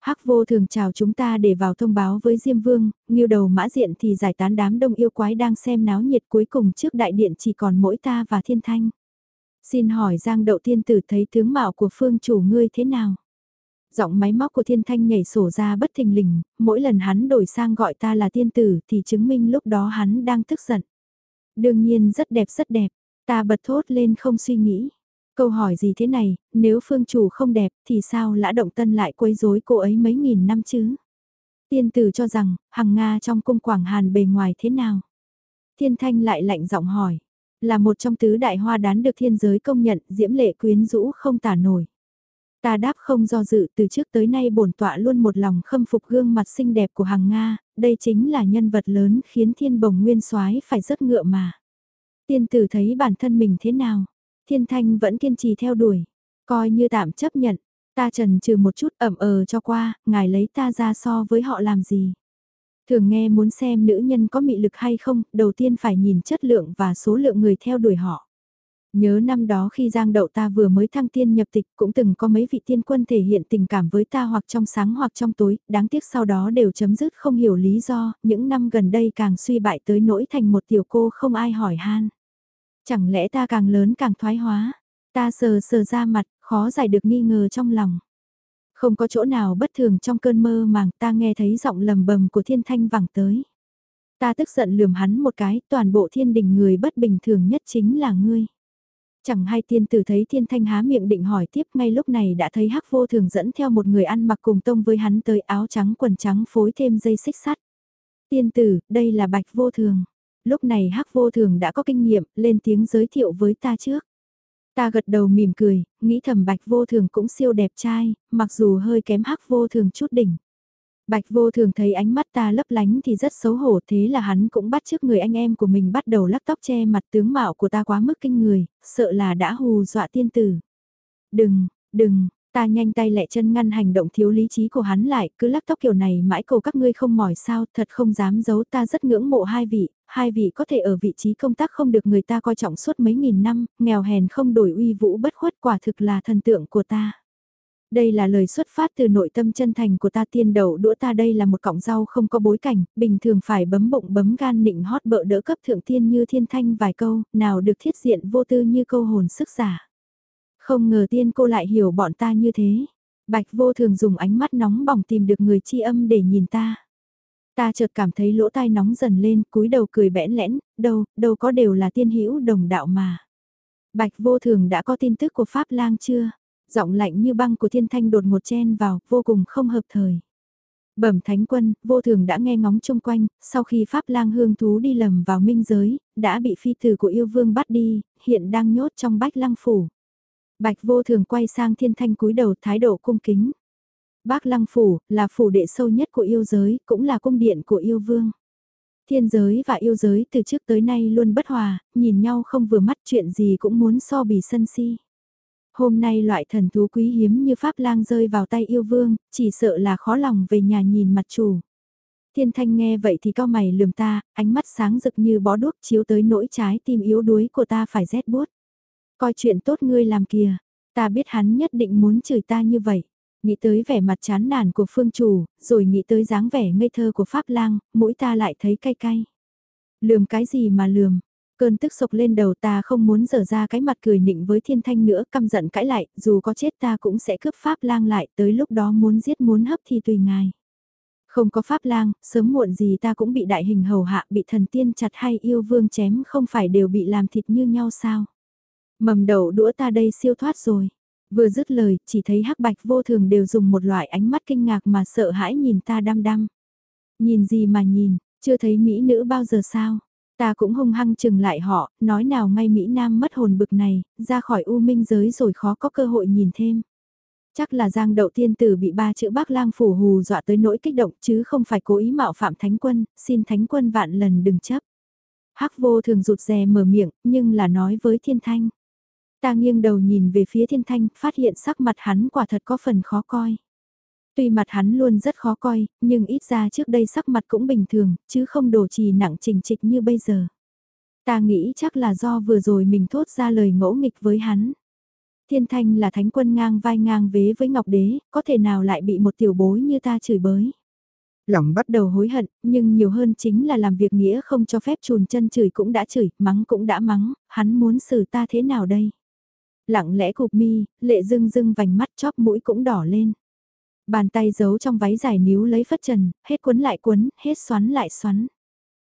Hắc vô thường chào chúng ta để vào thông báo với Diêm Vương, nghiêu đầu mã diện thì giải tán đám đông yêu quái đang xem náo nhiệt cuối cùng trước đại điện chỉ còn mỗi ta và thiên thanh. Xin hỏi Giang Đậu Tiên Tử thấy tướng mạo của phương chủ ngươi thế nào? Giọng máy móc của thiên thanh nhảy sổ ra bất thình lình, mỗi lần hắn đổi sang gọi ta là tiên tử thì chứng minh lúc đó hắn đang tức giận. Đương nhiên rất đẹp rất đẹp, ta bật thốt lên không suy nghĩ. Câu hỏi gì thế này, nếu phương chủ không đẹp thì sao lã động tân lại quấy rối cô ấy mấy nghìn năm chứ? Tiên tử cho rằng, hằng Nga trong cung Quảng Hàn bề ngoài thế nào? Thiên thanh lại lạnh giọng hỏi, là một trong tứ đại hoa đán được thiên giới công nhận, diễm lệ quyến rũ không tả nổi. Ta đáp không do dự từ trước tới nay bổn tọa luôn một lòng khâm phục gương mặt xinh đẹp của hàng Nga, đây chính là nhân vật lớn khiến thiên bồng nguyên soái phải rất ngựa mà. Tiên tử thấy bản thân mình thế nào? Thiên thanh vẫn kiên trì theo đuổi, coi như tạm chấp nhận, ta trần trừ một chút ẩm ờ cho qua, ngài lấy ta ra so với họ làm gì. Thường nghe muốn xem nữ nhân có mị lực hay không, đầu tiên phải nhìn chất lượng và số lượng người theo đuổi họ. Nhớ năm đó khi Giang Đậu ta vừa mới thăng tiên nhập tịch cũng từng có mấy vị tiên quân thể hiện tình cảm với ta hoặc trong sáng hoặc trong tối, đáng tiếc sau đó đều chấm dứt không hiểu lý do, những năm gần đây càng suy bại tới nỗi thành một tiểu cô không ai hỏi han. Chẳng lẽ ta càng lớn càng thoái hóa, ta sờ sờ ra mặt, khó giải được nghi ngờ trong lòng. Không có chỗ nào bất thường trong cơn mơ màng ta nghe thấy giọng lầm bầm của thiên thanh vẳng tới. Ta tức giận lườm hắn một cái, toàn bộ thiên đình người bất bình thường nhất chính là ngươi. Chẳng hay tiên tử thấy thiên thanh há miệng định hỏi tiếp ngay lúc này đã thấy hắc vô thường dẫn theo một người ăn mặc cùng tông với hắn tới áo trắng quần trắng phối thêm dây xích sắt. Tiên tử, đây là bạch vô thường. Lúc này hắc vô thường đã có kinh nghiệm, lên tiếng giới thiệu với ta trước. Ta gật đầu mỉm cười, nghĩ thầm bạch vô thường cũng siêu đẹp trai, mặc dù hơi kém hắc vô thường chút đỉnh. Bạch vô thường thấy ánh mắt ta lấp lánh thì rất xấu hổ thế là hắn cũng bắt trước người anh em của mình bắt đầu lắc tóc che mặt tướng mạo của ta quá mức kinh người, sợ là đã hù dọa tiên tử. Đừng, đừng, ta nhanh tay lẹ chân ngăn hành động thiếu lý trí của hắn lại, cứ lắc tóc kiểu này mãi cầu các ngươi không mỏi sao, thật không dám giấu ta rất ngưỡng mộ hai vị, hai vị có thể ở vị trí công tác không được người ta coi trọng suốt mấy nghìn năm, nghèo hèn không đổi uy vũ bất khuất quả thực là thần tượng của ta. Đây là lời xuất phát từ nội tâm chân thành của ta tiên đầu đũa ta đây là một cọng rau không có bối cảnh, bình thường phải bấm bụng bấm gan nịnh hót bợ đỡ cấp thượng tiên như thiên thanh vài câu, nào được thiết diện vô tư như câu hồn sức giả. Không ngờ tiên cô lại hiểu bọn ta như thế. Bạch vô thường dùng ánh mắt nóng bỏng tìm được người chi âm để nhìn ta. Ta chợt cảm thấy lỗ tai nóng dần lên, cúi đầu cười bẽn lẽn, đâu, đâu có đều là tiên hữu đồng đạo mà. Bạch vô thường đã có tin tức của Pháp lang chưa? Giọng lạnh như băng của thiên thanh đột một chen vào, vô cùng không hợp thời. Bẩm thánh quân, vô thường đã nghe ngóng chung quanh, sau khi Pháp lang hương thú đi lầm vào minh giới, đã bị phi tử của yêu vương bắt đi, hiện đang nhốt trong bách lăng phủ. Bạch vô thường quay sang thiên thanh cúi đầu thái độ cung kính. Bác lăng phủ, là phủ đệ sâu nhất của yêu giới, cũng là cung điện của yêu vương. Thiên giới và yêu giới từ trước tới nay luôn bất hòa, nhìn nhau không vừa mắt chuyện gì cũng muốn so bì sân si. Hôm nay loại thần thú quý hiếm như Pháp lang rơi vào tay yêu vương, chỉ sợ là khó lòng về nhà nhìn mặt chủ. Thiên thanh nghe vậy thì cao mày lườm ta, ánh mắt sáng rực như bó đuốc chiếu tới nỗi trái tim yếu đuối của ta phải rét buốt. Coi chuyện tốt ngươi làm kìa, ta biết hắn nhất định muốn chửi ta như vậy. Nghĩ tới vẻ mặt chán nản của phương chủ, rồi nghĩ tới dáng vẻ ngây thơ của Pháp lang, mũi ta lại thấy cay cay. Lườm cái gì mà lườm, cơn tức sộc lên đầu ta không muốn dở ra cái mặt cười nịnh với thiên thanh nữa, căm giận cãi lại, dù có chết ta cũng sẽ cướp pháp lang lại, tới lúc đó muốn giết muốn hấp thì tùy ngài. Không có pháp lang, sớm muộn gì ta cũng bị đại hình hầu hạ, bị thần tiên chặt hay yêu vương chém không phải đều bị làm thịt như nhau sao. Mầm đầu đũa ta đây siêu thoát rồi. Vừa dứt lời, chỉ thấy hắc bạch vô thường đều dùng một loại ánh mắt kinh ngạc mà sợ hãi nhìn ta đăm đăm. Nhìn gì mà nhìn, chưa thấy mỹ nữ bao giờ sao? Ta cũng hung hăng chừng lại họ, nói nào ngay Mỹ Nam mất hồn bực này, ra khỏi u minh giới rồi khó có cơ hội nhìn thêm. Chắc là Giang Đậu Tiên Tử bị ba chữ bác lang phủ hù dọa tới nỗi kích động chứ không phải cố ý mạo phạm Thánh Quân, xin Thánh Quân vạn lần đừng chấp. Hắc vô thường rụt rè mở miệng, nhưng là nói với Thiên Thanh. Ta nghiêng đầu nhìn về phía Thiên Thanh, phát hiện sắc mặt hắn quả thật có phần khó coi. Tuy mặt hắn luôn rất khó coi, nhưng ít ra trước đây sắc mặt cũng bình thường, chứ không đổ trì nặng trình trịch như bây giờ. Ta nghĩ chắc là do vừa rồi mình thốt ra lời ngỗ nghịch với hắn. Thiên Thanh là thánh quân ngang vai ngang vế với Ngọc Đế, có thể nào lại bị một tiểu bối như ta chửi bới. Lòng bắt đầu hối hận, nhưng nhiều hơn chính là làm việc nghĩa không cho phép chùn chân chửi cũng đã chửi, mắng cũng đã mắng, hắn muốn xử ta thế nào đây? Lặng lẽ cụp mi, lệ dưng dưng vành mắt chóp mũi cũng đỏ lên. Bàn tay giấu trong váy dài níu lấy phất trần, hết cuốn lại cuốn, hết xoắn lại xoắn.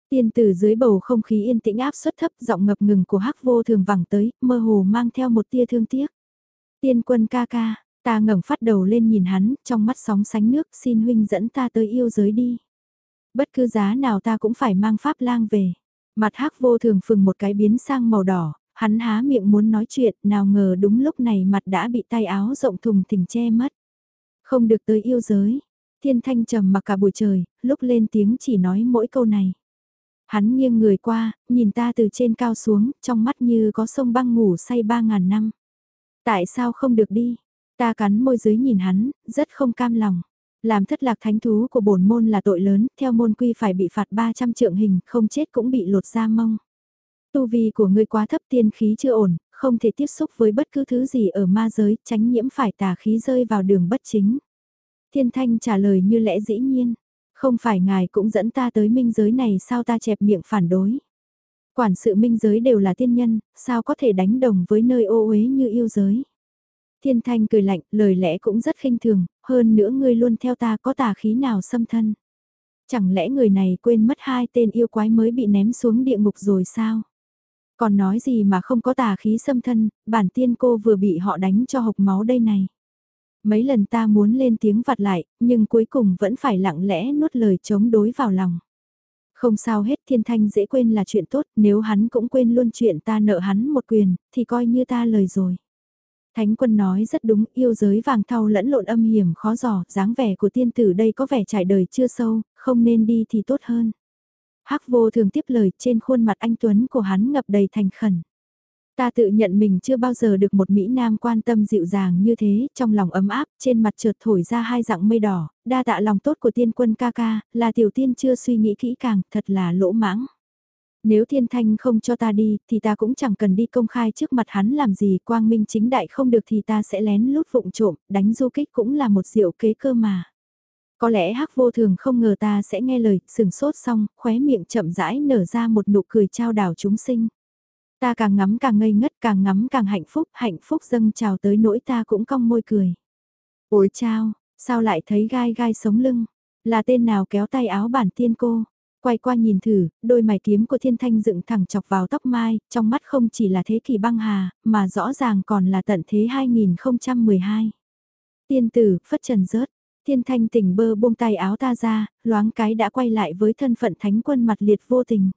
Tiên tử dưới bầu không khí yên tĩnh áp suất thấp giọng ngập ngừng của hắc vô thường vẳng tới, mơ hồ mang theo một tia thương tiếc. Tiên quân ca ca, ta ngẩng phát đầu lên nhìn hắn, trong mắt sóng sánh nước, xin huynh dẫn ta tới yêu giới đi. Bất cứ giá nào ta cũng phải mang pháp lang về. Mặt hắc vô thường phừng một cái biến sang màu đỏ, hắn há miệng muốn nói chuyện, nào ngờ đúng lúc này mặt đã bị tay áo rộng thùng thình che mất. Không được tới yêu giới. Thiên thanh trầm mặc cả buổi trời, lúc lên tiếng chỉ nói mỗi câu này. Hắn nghiêng người qua, nhìn ta từ trên cao xuống, trong mắt như có sông băng ngủ say ba ngàn năm. Tại sao không được đi? Ta cắn môi dưới nhìn hắn, rất không cam lòng. Làm thất lạc thánh thú của bổn môn là tội lớn, theo môn quy phải bị phạt 300 trượng hình, không chết cũng bị lột da mông. Tu vi của ngươi quá thấp tiên khí chưa ổn, không thể tiếp xúc với bất cứ thứ gì ở ma giới, tránh nhiễm phải tà khí rơi vào đường bất chính. Thiên Thanh trả lời như lẽ dĩ nhiên, không phải ngài cũng dẫn ta tới minh giới này sao ta chẹp miệng phản đối. Quản sự minh giới đều là tiên nhân, sao có thể đánh đồng với nơi ô uế như yêu giới. Thiên Thanh cười lạnh, lời lẽ cũng rất khinh thường, hơn nữa ngươi luôn theo ta có tà khí nào xâm thân. Chẳng lẽ người này quên mất hai tên yêu quái mới bị ném xuống địa ngục rồi sao? Còn nói gì mà không có tà khí xâm thân, bản tiên cô vừa bị họ đánh cho hộc máu đây này. Mấy lần ta muốn lên tiếng vặt lại, nhưng cuối cùng vẫn phải lặng lẽ nuốt lời chống đối vào lòng. Không sao hết thiên thanh dễ quên là chuyện tốt, nếu hắn cũng quên luôn chuyện ta nợ hắn một quyền, thì coi như ta lời rồi. Thánh quân nói rất đúng, yêu giới vàng thau lẫn lộn âm hiểm khó giỏ, dáng vẻ của tiên tử đây có vẻ trải đời chưa sâu, không nên đi thì tốt hơn. Hắc vô thường tiếp lời trên khuôn mặt anh Tuấn của hắn ngập đầy thành khẩn. Ta tự nhận mình chưa bao giờ được một Mỹ Nam quan tâm dịu dàng như thế, trong lòng ấm áp, trên mặt trượt thổi ra hai dạng mây đỏ, đa tạ lòng tốt của tiên quân ca ca, là tiểu tiên chưa suy nghĩ kỹ càng, thật là lỗ mãng. Nếu thiên thanh không cho ta đi, thì ta cũng chẳng cần đi công khai trước mặt hắn làm gì, quang minh chính đại không được thì ta sẽ lén lút vụng trộm, đánh du kích cũng là một diệu kế cơ mà. Có lẽ hắc vô thường không ngờ ta sẽ nghe lời, sừng sốt xong, khóe miệng chậm rãi nở ra một nụ cười trao đảo chúng sinh. Ta càng ngắm càng ngây ngất, càng ngắm càng hạnh phúc, hạnh phúc dâng trào tới nỗi ta cũng cong môi cười. Ôi chao, sao lại thấy gai gai sống lưng? Là tên nào kéo tay áo bản tiên cô? Quay qua nhìn thử, đôi mày kiếm của thiên thanh dựng thẳng chọc vào tóc mai, trong mắt không chỉ là thế kỷ băng hà, mà rõ ràng còn là tận thế 2012. Tiên tử, phất trần rớt, thiên thanh tỉnh bơ buông tay áo ta ra, loáng cái đã quay lại với thân phận thánh quân mặt liệt vô tình.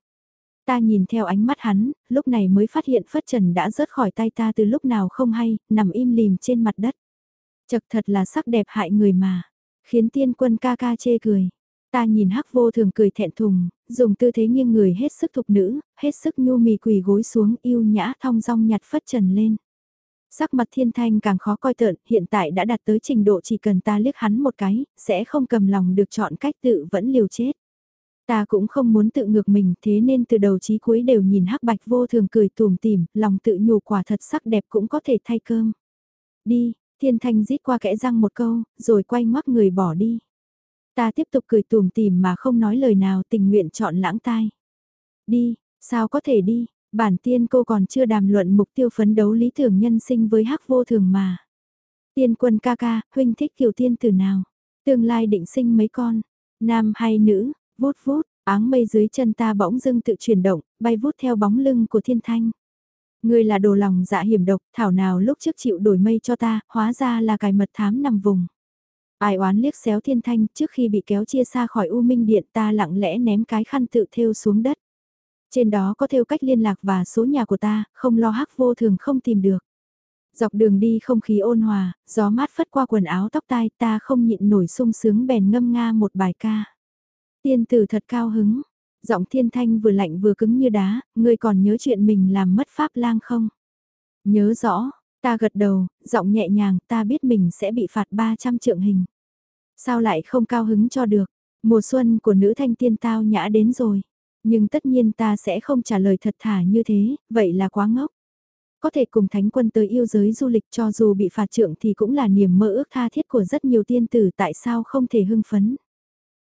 Ta nhìn theo ánh mắt hắn, lúc này mới phát hiện phất trần đã rớt khỏi tay ta từ lúc nào không hay, nằm im lìm trên mặt đất. Chật thật là sắc đẹp hại người mà, khiến tiên quân ca ca chê cười. Ta nhìn hắc vô thường cười thẹn thùng, dùng tư thế nghiêng người hết sức thục nữ, hết sức nhu mì quỳ gối xuống yêu nhã thong dong nhặt phất trần lên. Sắc mặt thiên thanh càng khó coi tợn, hiện tại đã đạt tới trình độ chỉ cần ta liếc hắn một cái, sẽ không cầm lòng được chọn cách tự vẫn liều chết. Ta cũng không muốn tự ngược mình thế nên từ đầu chí cuối đều nhìn hắc bạch vô thường cười tùm tìm, lòng tự nhủ quả thật sắc đẹp cũng có thể thay cơm. Đi, thiên thanh rít qua kẽ răng một câu, rồi quay ngoắc người bỏ đi. Ta tiếp tục cười tùm tìm mà không nói lời nào tình nguyện chọn lãng tai. Đi, sao có thể đi, bản tiên cô còn chưa đàm luận mục tiêu phấn đấu lý tưởng nhân sinh với hắc vô thường mà. Tiên quân ca ca, huynh thích kiều tiên từ nào? Tương lai định sinh mấy con? Nam hay nữ? Vút vút, áng mây dưới chân ta bỗng dưng tự chuyển động, bay vút theo bóng lưng của thiên thanh. Ngươi là đồ lòng dạ hiểm độc, thảo nào lúc trước chịu đổi mây cho ta, hóa ra là cài mật thám nằm vùng. Ai oán liếc xéo thiên thanh, trước khi bị kéo chia xa khỏi U Minh Điện ta lặng lẽ ném cái khăn tự thêu xuống đất. Trên đó có theo cách liên lạc và số nhà của ta, không lo hắc vô thường không tìm được. Dọc đường đi không khí ôn hòa, gió mát phất qua quần áo tóc tai ta không nhịn nổi sung sướng bèn ngâm nga một bài ca. Tiên tử thật cao hứng, giọng thiên thanh vừa lạnh vừa cứng như đá, ngươi còn nhớ chuyện mình làm mất pháp lang không? Nhớ rõ, ta gật đầu, giọng nhẹ nhàng, ta biết mình sẽ bị phạt 300 trượng hình. Sao lại không cao hứng cho được? Mùa xuân của nữ thanh tiên tao nhã đến rồi. Nhưng tất nhiên ta sẽ không trả lời thật thà như thế, vậy là quá ngốc. Có thể cùng thánh quân tới yêu giới du lịch cho dù bị phạt trượng thì cũng là niềm mơ ước tha thiết của rất nhiều tiên tử tại sao không thể hưng phấn.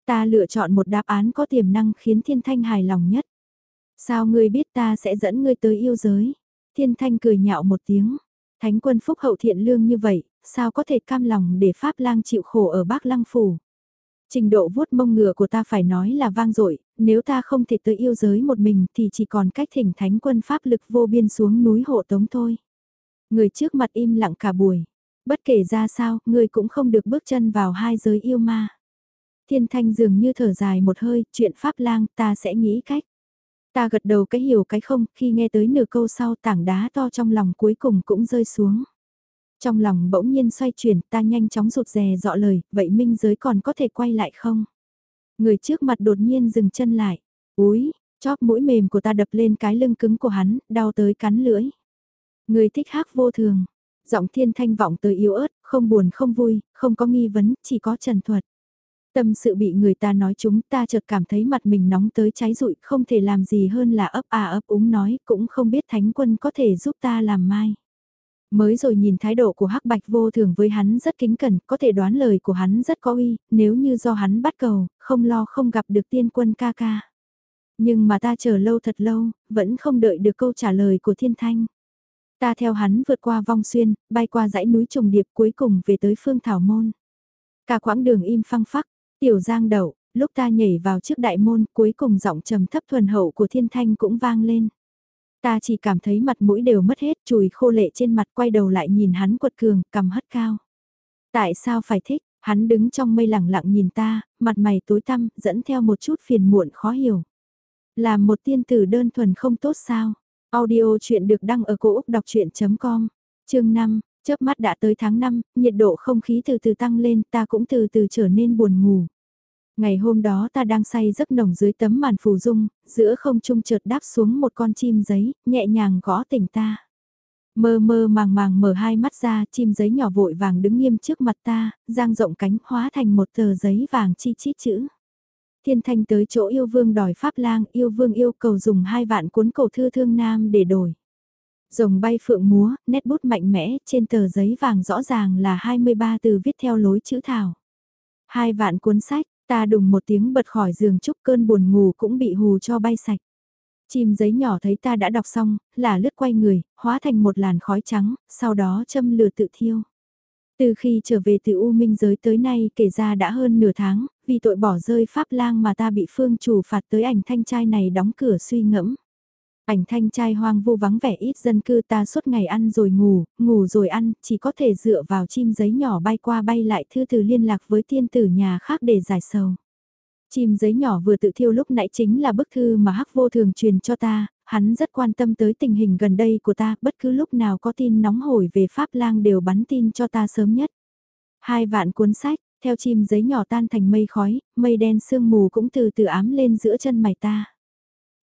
Ta lựa chọn một đáp án có tiềm năng khiến thiên thanh hài lòng nhất. Sao ngươi biết ta sẽ dẫn ngươi tới yêu giới? Thiên thanh cười nhạo một tiếng. Thánh quân phúc hậu thiện lương như vậy, sao có thể cam lòng để Pháp lang chịu khổ ở Bác Lăng Phủ? Trình độ vuốt mông ngựa của ta phải nói là vang dội, nếu ta không thể tới yêu giới một mình thì chỉ còn cách thỉnh thánh quân Pháp lực vô biên xuống núi hộ tống thôi. Người trước mặt im lặng cả buổi. Bất kể ra sao, người cũng không được bước chân vào hai giới yêu ma. Thiên thanh dường như thở dài một hơi, chuyện Pháp lang ta sẽ nghĩ cách. Ta gật đầu cái hiểu cái không, khi nghe tới nửa câu sau tảng đá to trong lòng cuối cùng cũng rơi xuống. Trong lòng bỗng nhiên xoay chuyển, ta nhanh chóng rụt rè dọ lời, vậy minh giới còn có thể quay lại không? Người trước mặt đột nhiên dừng chân lại. Úi, chóp mũi mềm của ta đập lên cái lưng cứng của hắn, đau tới cắn lưỡi. Người thích hát vô thường. Giọng thiên thanh vọng tới yếu ớt, không buồn không vui, không có nghi vấn, chỉ có trần thuật. Tâm sự bị người ta nói chúng ta chợt cảm thấy mặt mình nóng tới cháy rụi, không thể làm gì hơn là ấp à ấp úng nói, cũng không biết thánh quân có thể giúp ta làm mai. Mới rồi nhìn thái độ của hắc bạch vô thường với hắn rất kính cẩn, có thể đoán lời của hắn rất có uy, nếu như do hắn bắt cầu, không lo không gặp được tiên quân ca ca. Nhưng mà ta chờ lâu thật lâu, vẫn không đợi được câu trả lời của thiên thanh. Ta theo hắn vượt qua vong xuyên, bay qua dãy núi trùng điệp cuối cùng về tới phương thảo môn. Cả quãng đường im phăng phắc, tiểu giang đậu, lúc ta nhảy vào trước đại môn cuối cùng giọng trầm thấp thuần hậu của thiên thanh cũng vang lên. Ta chỉ cảm thấy mặt mũi đều mất hết, chùi khô lệ trên mặt quay đầu lại nhìn hắn quật cường, cầm hất cao. Tại sao phải thích, hắn đứng trong mây lẳng lặng nhìn ta, mặt mày tối tăm, dẫn theo một chút phiền muộn khó hiểu. là một tiên tử đơn thuần không tốt sao? Audio chuyện được đăng ở cổ Úc đọc chuyện.com, chương 5, chớp mắt đã tới tháng 5, nhiệt độ không khí từ từ tăng lên ta cũng từ từ trở nên buồn ngủ. Ngày hôm đó ta đang say giấc nồng dưới tấm màn phù dung, giữa không trung chợt đáp xuống một con chim giấy, nhẹ nhàng gõ tỉnh ta. Mơ mơ màng màng mở hai mắt ra, chim giấy nhỏ vội vàng đứng nghiêm trước mặt ta, giang rộng cánh hóa thành một tờ giấy vàng chi chít chữ. Thiên thanh tới chỗ yêu vương đòi pháp lang, yêu vương yêu cầu dùng hai vạn cuốn cổ thư thương nam để đổi. Rồng bay phượng múa, nét bút mạnh mẽ, trên tờ giấy vàng rõ ràng là 23 từ viết theo lối chữ thảo. Hai vạn cuốn sách, ta đùng một tiếng bật khỏi giường chúc cơn buồn ngủ cũng bị hù cho bay sạch. Chim giấy nhỏ thấy ta đã đọc xong, là lướt quay người, hóa thành một làn khói trắng, sau đó châm lửa tự thiêu. Từ khi trở về từ U Minh giới tới nay kể ra đã hơn nửa tháng, vì tội bỏ rơi pháp lang mà ta bị phương chủ phạt tới ảnh thanh trai này đóng cửa suy ngẫm. Ảnh thanh trai hoang vu vắng vẻ ít dân cư ta suốt ngày ăn rồi ngủ, ngủ rồi ăn, chỉ có thể dựa vào chim giấy nhỏ bay qua bay lại thư từ liên lạc với tiên tử nhà khác để giải sầu. Chim giấy nhỏ vừa tự thiêu lúc nãy chính là bức thư mà hắc vô thường truyền cho ta, hắn rất quan tâm tới tình hình gần đây của ta, bất cứ lúc nào có tin nóng hổi về Pháp lang đều bắn tin cho ta sớm nhất. Hai vạn cuốn sách, theo chim giấy nhỏ tan thành mây khói, mây đen sương mù cũng từ từ ám lên giữa chân mày ta.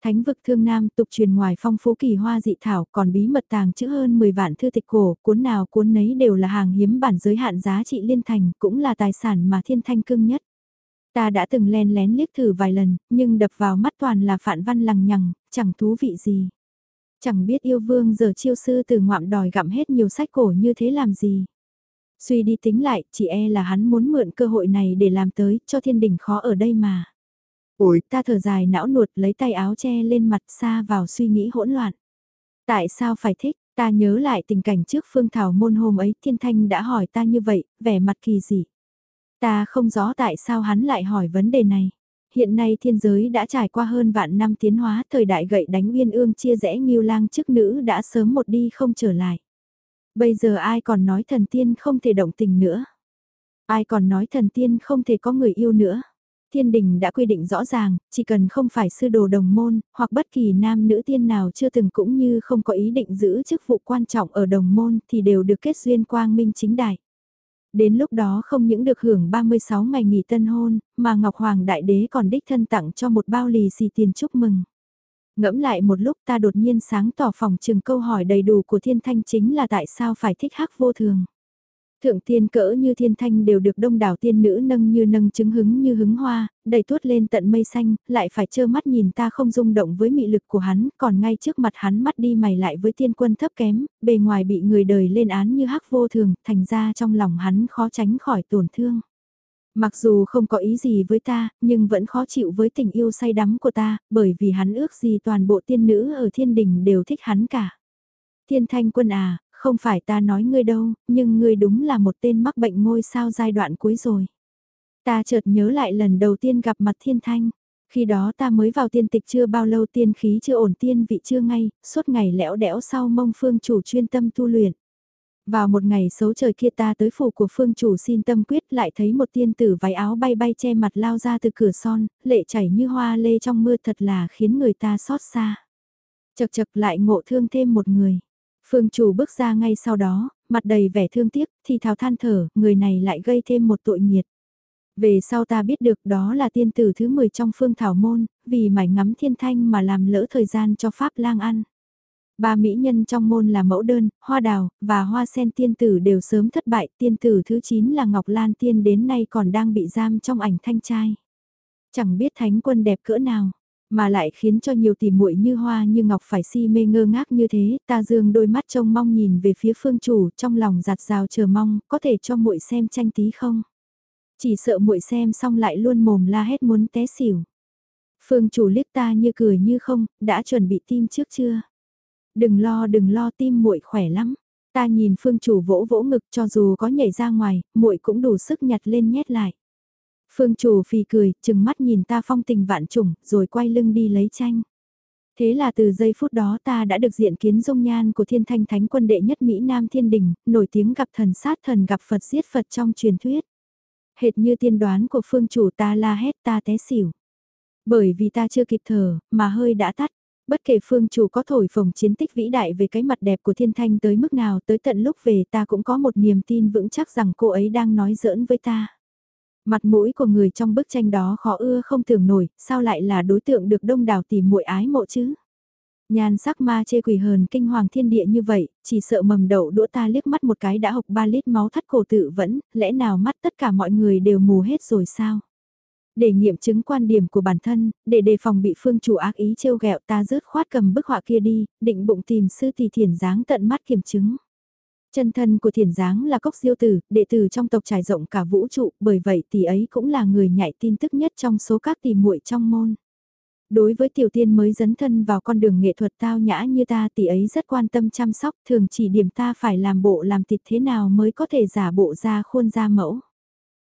Thánh vực thương nam tục truyền ngoài phong phú kỳ hoa dị thảo còn bí mật tàng chữ hơn 10 vạn thư tịch cổ, cuốn nào cuốn nấy đều là hàng hiếm bản giới hạn giá trị liên thành, cũng là tài sản mà thiên thanh cưng nhất. Ta đã từng len lén liếc thử vài lần, nhưng đập vào mắt toàn là phản văn lằng nhằng, chẳng thú vị gì. Chẳng biết yêu vương giờ chiêu sư từ ngoạm đòi gặm hết nhiều sách cổ như thế làm gì. Suy đi tính lại, chỉ e là hắn muốn mượn cơ hội này để làm tới, cho thiên đình khó ở đây mà. Ủi ta thở dài não nuột lấy tay áo che lên mặt xa vào suy nghĩ hỗn loạn. Tại sao phải thích, ta nhớ lại tình cảnh trước phương thảo môn hôm ấy thiên thanh đã hỏi ta như vậy, vẻ mặt kỳ dị. Ta không rõ tại sao hắn lại hỏi vấn đề này. Hiện nay thiên giới đã trải qua hơn vạn năm tiến hóa thời đại gậy đánh uyên ương chia rẽ nghiêu lang chức nữ đã sớm một đi không trở lại. Bây giờ ai còn nói thần tiên không thể động tình nữa. Ai còn nói thần tiên không thể có người yêu nữa. Thiên đình đã quy định rõ ràng, chỉ cần không phải sư đồ đồng môn, hoặc bất kỳ nam nữ tiên nào chưa từng cũng như không có ý định giữ chức vụ quan trọng ở đồng môn thì đều được kết duyên quang minh chính đại. Đến lúc đó không những được hưởng 36 ngày nghỉ tân hôn, mà Ngọc Hoàng Đại Đế còn đích thân tặng cho một bao lì xì tiền chúc mừng. Ngẫm lại một lúc ta đột nhiên sáng tỏ phòng trường câu hỏi đầy đủ của thiên thanh chính là tại sao phải thích hắc vô thường. Thượng tiên cỡ như thiên thanh đều được đông đảo tiên nữ nâng như nâng chứng hứng như hứng hoa, đầy tuốt lên tận mây xanh, lại phải trơ mắt nhìn ta không rung động với mị lực của hắn, còn ngay trước mặt hắn mắt đi mày lại với tiên quân thấp kém, bề ngoài bị người đời lên án như hắc vô thường, thành ra trong lòng hắn khó tránh khỏi tổn thương. Mặc dù không có ý gì với ta, nhưng vẫn khó chịu với tình yêu say đắm của ta, bởi vì hắn ước gì toàn bộ tiên nữ ở thiên đình đều thích hắn cả. Thiên thanh quân à, không phải ta nói ngươi đâu, nhưng ngươi đúng là một tên mắc bệnh ngôi sao giai đoạn cuối rồi. Ta chợt nhớ lại lần đầu tiên gặp mặt thiên thanh. Khi đó ta mới vào tiên tịch chưa bao lâu tiên khí chưa ổn tiên vị chưa ngay, suốt ngày lẽo đẽo sau mông phương chủ chuyên tâm tu luyện. Vào một ngày xấu trời kia ta tới phủ của phương chủ xin tâm quyết lại thấy một tiên tử váy áo bay bay che mặt lao ra từ cửa son, lệ chảy như hoa lê trong mưa thật là khiến người ta xót xa. Chật chật lại ngộ thương thêm một người. Phương chủ bước ra ngay sau đó, mặt đầy vẻ thương tiếc, thì thào than thở, người này lại gây thêm một tội nghiệt. Về sau ta biết được đó là tiên tử thứ 10 trong phương thảo môn, vì mải ngắm thiên thanh mà làm lỡ thời gian cho Pháp lang ăn. Ba mỹ nhân trong môn là mẫu đơn, hoa đào, và hoa sen tiên tử đều sớm thất bại, tiên tử thứ 9 là Ngọc Lan tiên đến nay còn đang bị giam trong ảnh thanh trai. Chẳng biết thánh quân đẹp cỡ nào, mà lại khiến cho nhiều tỷ muội như hoa như ngọc phải si mê ngơ ngác như thế, ta dương đôi mắt trông mong nhìn về phía phương chủ, trong lòng giạt rào chờ mong, có thể cho muội xem tranh tí không? Chỉ sợ muội xem xong lại luôn mồm la hét muốn té xỉu. Phương chủ liếc ta như cười như không, đã chuẩn bị tim trước chưa? Đừng lo đừng lo tim muội khỏe lắm. Ta nhìn phương chủ vỗ vỗ ngực cho dù có nhảy ra ngoài, muội cũng đủ sức nhặt lên nhét lại. Phương chủ phì cười, chừng mắt nhìn ta phong tình vạn trùng, rồi quay lưng đi lấy tranh. Thế là từ giây phút đó ta đã được diện kiến dung nhan của thiên thanh thánh quân đệ nhất Mỹ Nam Thiên Đình, nổi tiếng gặp thần sát thần gặp Phật giết Phật trong truyền thuyết. Hệt như tiên đoán của phương chủ ta la hét ta té xỉu. Bởi vì ta chưa kịp thở, mà hơi đã tắt. Bất kể phương chủ có thổi phồng chiến tích vĩ đại về cái mặt đẹp của thiên thanh tới mức nào tới tận lúc về ta cũng có một niềm tin vững chắc rằng cô ấy đang nói giỡn với ta. Mặt mũi của người trong bức tranh đó khó ưa không tưởng nổi, sao lại là đối tượng được đông đảo tìm muội ái mộ chứ? Nhan sắc ma chê quỷ hờn kinh hoàng thiên địa như vậy, chỉ sợ mầm đậu đũa ta liếc mắt một cái đã hộc ba lít máu thắt cổ tự vẫn, lẽ nào mắt tất cả mọi người đều mù hết rồi sao? Để nghiệm chứng quan điểm của bản thân, để đề phòng bị phương chủ ác ý trêu ghẹo ta rớt khoát cầm bức họa kia đi, định bụng tìm sư tỷ thiền dáng tận mắt kiểm chứng. Chân thân của thiền giáng là cốc diêu tử, đệ tử trong tộc trải rộng cả vũ trụ, bởi vậy tỷ ấy cũng là người nhạy tin tức nhất trong số các tỷ muội trong môn. Đối với tiểu tiên mới dấn thân vào con đường nghệ thuật tao nhã như ta tỷ ấy rất quan tâm chăm sóc thường chỉ điểm ta phải làm bộ làm thịt thế nào mới có thể giả bộ ra khuôn ra mẫu.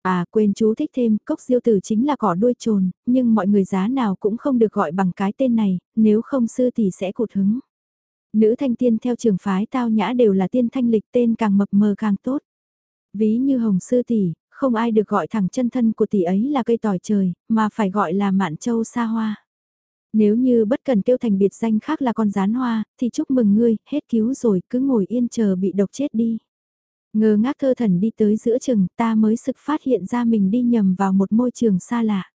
À quên chú thích thêm, cốc diêu tử chính là cỏ đuôi trồn, nhưng mọi người giá nào cũng không được gọi bằng cái tên này, nếu không sư tỷ sẽ cụt hứng. Nữ thanh tiên theo trường phái tao nhã đều là tiên thanh lịch tên càng mập mờ càng tốt. Ví như hồng sư tỷ, không ai được gọi thẳng chân thân của tỷ ấy là cây tỏi trời, mà phải gọi là mạn châu sa hoa. Nếu như bất cần kêu thành biệt danh khác là con rán hoa, thì chúc mừng ngươi, hết cứu rồi, cứ ngồi yên chờ bị độc chết đi. Ngơ ngác thơ thần đi tới giữa chừng, ta mới sực phát hiện ra mình đi nhầm vào một môi trường xa lạ.